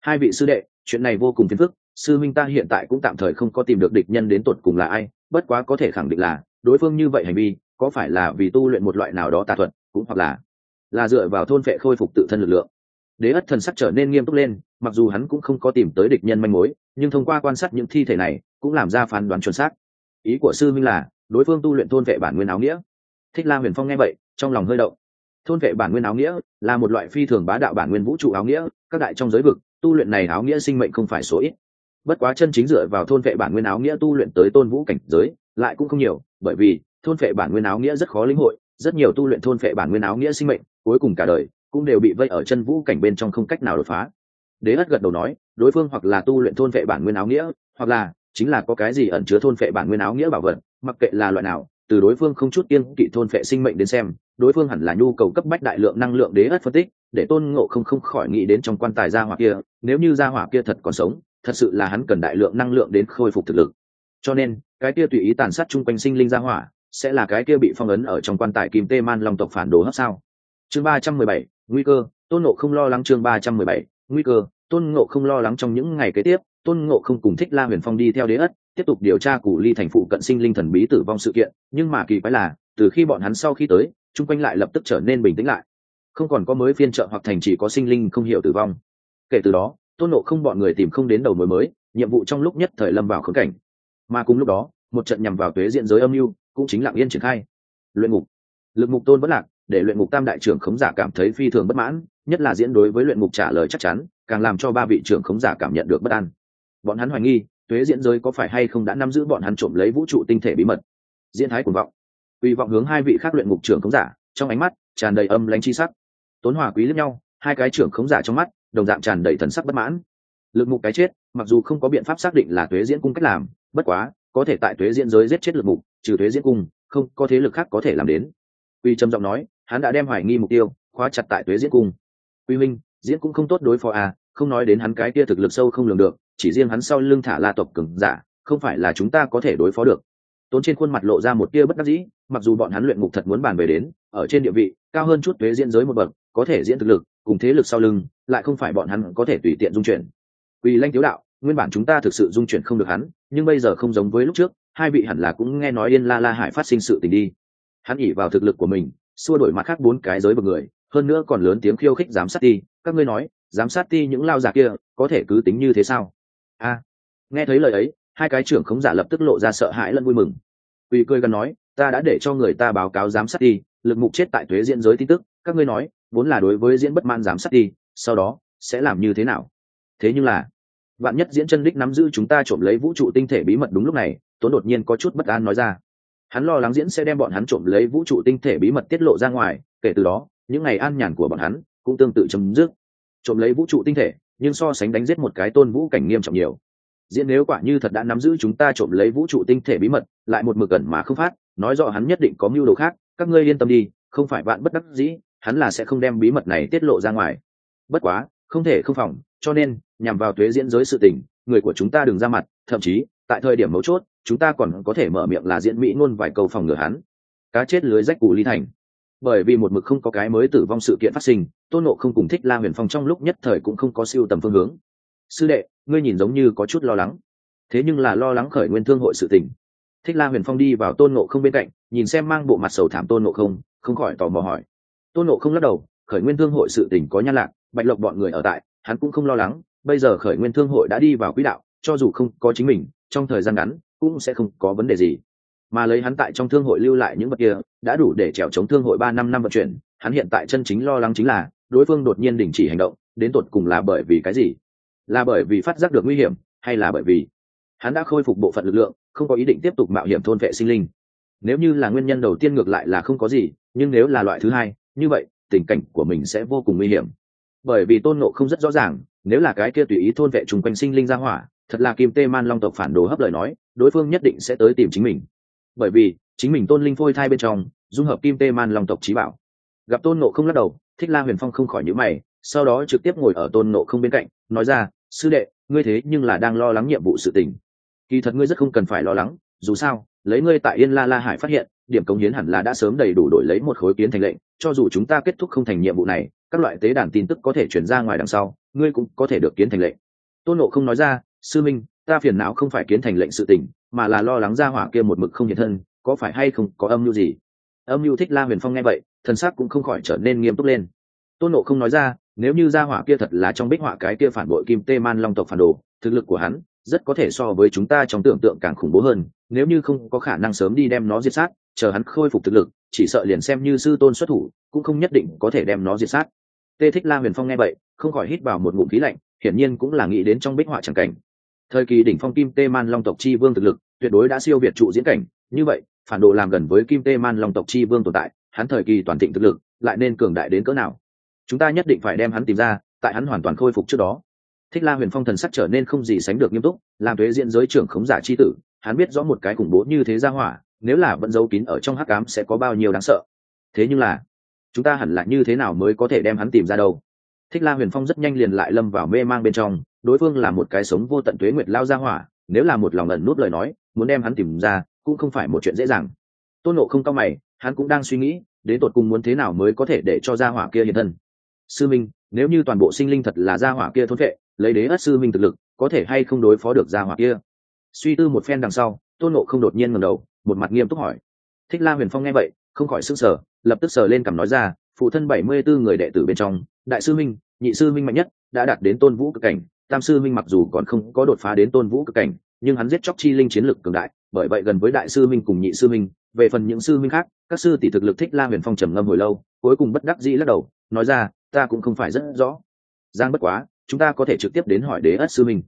Hai vị sư đệ, chuyện này vô cùng phiền phức, sư minh ta hiện tại cũng tạm thời không có tìm được địch nhân đến tột cùng là ai, bất quá có thể khẳng định là, đối phương như vậy hành vi, có phải là vì tu luyện một loại nào đó tà thuật, cũng hoặc là là dựa vào thôn phệ khôi phục tự thân lực lượng. Đế ất thần sắc trở nên nghiêm túc lên, mặc dù hắn cũng không có tìm tới địch nhân manh mối, nhưng thông qua quan sát những thi thể này, cũng làm ra phán đoán chuẩn xác. Ý của sư minh là, đối phương tu luyện thôn vệ bản nguyên áo nghĩa. Thích la huyền phong nghe vậy, trong lòng hơi động thôn vệ bản nguyên áo nghĩa, là một loại phi thường bá đạo bản nguyên vũ trụ áo nghĩa, các đại trong giới vực, tu luyện này áo nghĩa sinh mệnh không phải số ít. Bất quá chân chính dựa vào thôn vệ bản nguyên áo nghĩa tu luyện tới tôn vũ cảnh giới, lại cũng không nhiều, bởi vì thôn vệ bản nguyên áo nghĩa rất khó lĩnh hội, rất nhiều tu luyện thôn vệ bản nguyên áo nghĩa sinh mệnh, cuối cùng cả đời cũng đều bị vây ở chân vũ cảnh bên trong không cách nào đột phá. Đế ất gật đầu nói, đối phương hoặc là tu luyện thôn vệ bản nguyên áo nghĩa, hoặc là chính là có cái gì ẩn chứa thôn vệ bản nguyên áo nghĩa bảo vật, mặc kệ là loại nào, từ đối phương không chút tiên kỵ thôn vệ sinh mệnh đến xem đối phương hẳn là nhu cầu cấp bách đại lượng năng lượng đế ất phân tích, để tôn ngộ không không khỏi nghĩ đến trong quan tài gia hỏa kia, nếu như gia hỏa kia thật còn sống, thật sự là hắn cần đại lượng năng lượng đến khôi phục thực lực. Cho nên, cái kia tùy ý tàn sát chung quanh sinh linh gia hỏa, sẽ là cái kia bị phong ấn ở trong quan tài kim tê man long tộc phản đồ hấp sao? Chương ba trăm mười bảy, nguy cơ, tôn ngộ không lo lắng chương ba trăm mười bảy, nguy cơ, tôn ngộ không lo lắng trong những ngày kế tiếp, tôn ngộ không cùng thích la huyền phong đi theo đế ất, tiếp tục điều tra củ ly thành phụ cận sinh linh thần bí tử vong sự kiện, nhưng mà kỳ quái là, từ khi bọn hắn sau khi tới chung quanh lại lập tức trở nên bình tĩnh lại. Không còn có mới phiên trợ hoặc thành chỉ có sinh linh không hiểu tử vong. Kể từ đó, tôn nộ không bọn người tìm không đến đầu mối mới, nhiệm vụ trong lúc nhất thời lâm vào khống cảnh. Mà cùng lúc đó, một trận nhằm vào tuế diện giới âm mưu cũng chính lặng yên triển khai. Luyện ngục. Lực mục tôn vẫn lạc, để luyện ngục tam đại trưởng khống giả cảm thấy phi thường bất mãn, nhất là diễn đối với luyện ngục trả lời chắc chắn, càng làm cho ba vị trưởng khống giả cảm nhận được bất an. Bọn hắn hoài nghi, tuế diễn giới có phải hay không đã nắm giữ bọn hắn trộm lấy vũ trụ tinh thể bí mật. Diễn thái cuồng vọng uy vọng hướng hai vị khác luyện ngục trưởng khống giả, trong ánh mắt tràn đầy âm lãnh chi sắc. Tốn hòa quý lẫn nhau, hai cái trưởng khống giả trong mắt, đồng dạng tràn đầy thần sắc bất mãn. Lực mục cái chết, mặc dù không có biện pháp xác định là tuế diễn cung cách làm, bất quá, có thể tại tuế diễn giới giết chết lực mục, trừ tuế diễn cung, không, có thế lực khác có thể làm đến. Uy trầm giọng nói, hắn đã đem hoài nghi mục tiêu, khóa chặt tại tuế diễn cung. Uy minh, diễn cũng không tốt đối phó à không nói đến hắn cái kia thực lực sâu không lường được, chỉ riêng hắn sau lưng thả la tộc cường giả, không phải là chúng ta có thể đối phó được tốn trên khuôn mặt lộ ra một tia bất đắc dĩ, mặc dù bọn hắn luyện ngục thật muốn bàn về đến, ở trên địa vị, cao hơn chút thuế diễn giới một bậc, có thể diễn thực lực, cùng thế lực sau lưng, lại không phải bọn hắn có thể tùy tiện dung chuyển. Vì lanh thiếu đạo, nguyên bản chúng ta thực sự dung chuyển không được hắn, nhưng bây giờ không giống với lúc trước, hai vị hẳn là cũng nghe nói yên la la hải phát sinh sự tình đi. Hắn ỉ vào thực lực của mình, xua đổi mặt khác bốn cái giới bậc người, hơn nữa còn lớn tiếng khiêu khích giám sát ti. Các ngươi nói, giám sát ti những lao giả kia, có thể cứ tính như thế sao? A. Nghe thấy lời ấy, hai cái trưởng khống giả lập tức lộ ra sợ hãi lẫn vui mừng. Quỳ cười gần nói, ta đã để cho người ta báo cáo giám sát đi, lực mục chết tại thuế diễn giới tin tức, các ngươi nói, vốn là đối với diễn bất man giám sát đi, sau đó sẽ làm như thế nào? Thế nhưng là, vạn nhất diễn chân đích nắm giữ chúng ta trộm lấy vũ trụ tinh thể bí mật đúng lúc này tốn đột nhiên có chút bất an nói ra. Hắn lo lắng diễn sẽ đem bọn hắn trộm lấy vũ trụ tinh thể bí mật tiết lộ ra ngoài kể từ đó những ngày an nhàn của bọn hắn cũng tương tự chấm dứt. Trộm lấy vũ trụ tinh thể nhưng so sánh đánh giết một cái tôn vũ cảnh nghiêm trọng nhiều diễn nếu quả như thật đã nắm giữ chúng ta trộm lấy vũ trụ tinh thể bí mật, lại một mực gần mà không phát, nói rõ hắn nhất định có mưu đồ khác, các ngươi yên tâm đi, không phải bạn bất đắc dĩ, hắn là sẽ không đem bí mật này tiết lộ ra ngoài. Bất quá, không thể không phòng, cho nên, nhằm vào thuế diễn giới sự tình, người của chúng ta đừng ra mặt, thậm chí, tại thời điểm mấu chốt, chúng ta còn có thể mở miệng là diễn mỹ ngôn vài câu phòng ngừa hắn. Cá chết lưới rách cù ly thành. Bởi vì một mực không có cái mới tử vong sự kiện phát sinh, tôn nộ không cùng thích la huyền phong trong lúc nhất thời cũng không có siêu tầm phương hướng. Sư đệ ngươi nhìn giống như có chút lo lắng. Thế nhưng là lo lắng khởi nguyên thương hội sự tình. Thích la huyền phong đi vào tôn nộ không bên cạnh, nhìn xem mang bộ mặt sầu thảm tôn nộ không không khỏi tò mò hỏi. Tôn nộ không lắc đầu, khởi nguyên thương hội sự tình có nhan lạc, bạch lộc bọn người ở tại, hắn cũng không lo lắng, bây giờ khởi nguyên thương hội đã đi vào quỹ đạo, cho dù không có chính mình, trong thời gian ngắn, cũng sẽ không có vấn đề gì. Mà lấy hắn tại trong thương hội lưu lại những vật kia, đã đủ để trèo chống thương hội ba năm năm vận chuyển, hắn hiện tại chân chính lo lắng chính là, đối phương đột nhiên đình chỉ hành động, đến tột cùng là bởi vì cái gì? Là bởi vì phát giác được nguy hiểm, hay là bởi vì hắn đã khôi phục bộ phận lực lượng, không có ý định tiếp tục mạo hiểm thôn vệ sinh linh. Nếu như là nguyên nhân đầu tiên ngược lại là không có gì, nhưng nếu là loại thứ hai, như vậy, tình cảnh của mình sẽ vô cùng nguy hiểm. Bởi vì tôn nộ không rất rõ ràng, nếu là cái kia tùy ý thôn vệ chung quanh sinh linh ra hỏa, thật là kim tê man long tộc phản đồ hấp lời nói, đối phương nhất định sẽ tới tìm chính mình. Bởi vì, chính mình tôn linh phôi thai bên trong, dung hợp kim tê man long tộc trí bảo. Gặp tôn nộ không lắc đầu, thích la huyền phong không khỏi nhữ mày, sau đó trực tiếp ngồi ở tôn nộ không bên cạnh, nói ra sư đệ, ngươi thế nhưng là đang lo lắng nhiệm vụ sự tình. Kỳ thật ngươi rất không cần phải lo lắng, dù sao, lấy ngươi tại yên la la hải phát hiện, điểm cống hiến hẳn là đã sớm đầy đủ đổi lấy một khối kiến thành lệnh, cho dù chúng ta kết thúc không thành nhiệm vụ này, các loại tế đàn tin tức có thể chuyển ra ngoài đằng sau, ngươi cũng có thể được kiến thành lệnh. Tôn nộ không nói ra, sư minh, ta phiền não không phải kiến thành lệnh sự tình, mà là lo lắng ra hỏa kia một mực không hiện thân, có phải hay không, có âm mưu gì? Âm mưu thích la huyền phong nghe vậy, thần sắc cũng không khỏi trở nên nghiêm túc lên. Tôn nộ không nói ra nếu như gia hỏa kia thật là trong bích họa cái kia phản bội kim tê man long tộc phản đồ, thực lực của hắn rất có thể so với chúng ta trong tưởng tượng càng khủng bố hơn, nếu như không có khả năng sớm đi đem nó diệt sát, chờ hắn khôi phục thực lực, chỉ sợ liền xem như sư tôn xuất thủ, cũng không nhất định có thể đem nó diệt sát. Tê thích la huyền phong nghe vậy, không khỏi hít vào một ngụm khí lạnh, hiển nhiên cũng là nghĩ đến trong bích họa chẳng cảnh. Thời kỳ đỉnh phong kim tê man long tộc chi vương thực lực, tuyệt đối đã siêu việt trụ diễn cảnh, như vậy, phản đồ làm gần với kim tê man long tộc chi vương tồn tại, hắn thời kỳ toàn thịnh thực lực, lại nên cường đại đến cỡ nào? Chúng ta nhất định phải đem hắn tìm ra, tại hắn hoàn toàn khôi phục trước đó. Thích la huyền phong thần sắc trở nên không gì sánh được nghiêm túc, làm thuế diễn giới trưởng khống giả chi tử, hắn biết rõ một cái khủng bố như thế ra hỏa, nếu là vẫn giấu kín ở trong hắc cám sẽ có bao nhiêu đáng sợ. Thế nhưng là, chúng ta hẳn là như thế nào mới có thể đem hắn tìm ra đâu? Thích la huyền phong rất nhanh liền lại lâm vào mê mang bên trong, đối phương là một cái sống vô tận tuế nguyệt lao ra hỏa, nếu là một lòng ẩn nút lời nói, muốn đem hắn tìm ra, cũng không phải một chuyện dễ dàng. Tôn nộ không cao mày, hắn cũng đang suy nghĩ, đến tột cùng muốn thế nào mới có thể để cho gia hỏa kia hiện thân sư minh, nếu như toàn bộ sinh linh thật là gia hỏa kia thốn vệ lấy đế ất sư minh thực lực, có thể hay không đối phó được gia hỏa kia? Suy tư một phen đằng sau, tôn nộ không đột nhiên ngầm đầu, một mặt nghiêm túc hỏi. Thích la huyền phong nghe vậy, không khỏi s ư n g sở lập tức sờ lên cằm nói ra, phụ thân bảy mươi b ố người đệ tử bên trong, đại sư minh, nhị sư minh mạnh nhất, đã đạt đến tôn vũ cực cảnh. Tam sư minh mặc dù còn không có đột phá đến tôn vũ cực cảnh, nhưng hắn giết chóc chi linh chiến lực cường đại, bởi vậy gần với đại sư minh cùng nhị sư minh, về phần những sư minh khác, các sư tỷ thực lực thích la huyền phong trầm ngâm hồi lâu, cuối cùng bất đắc dĩ lắc đầu, nói ra ta cũng không phải rất rõ. Giang bất quá, chúng ta có thể trực tiếp đến hỏi đế ất sư minh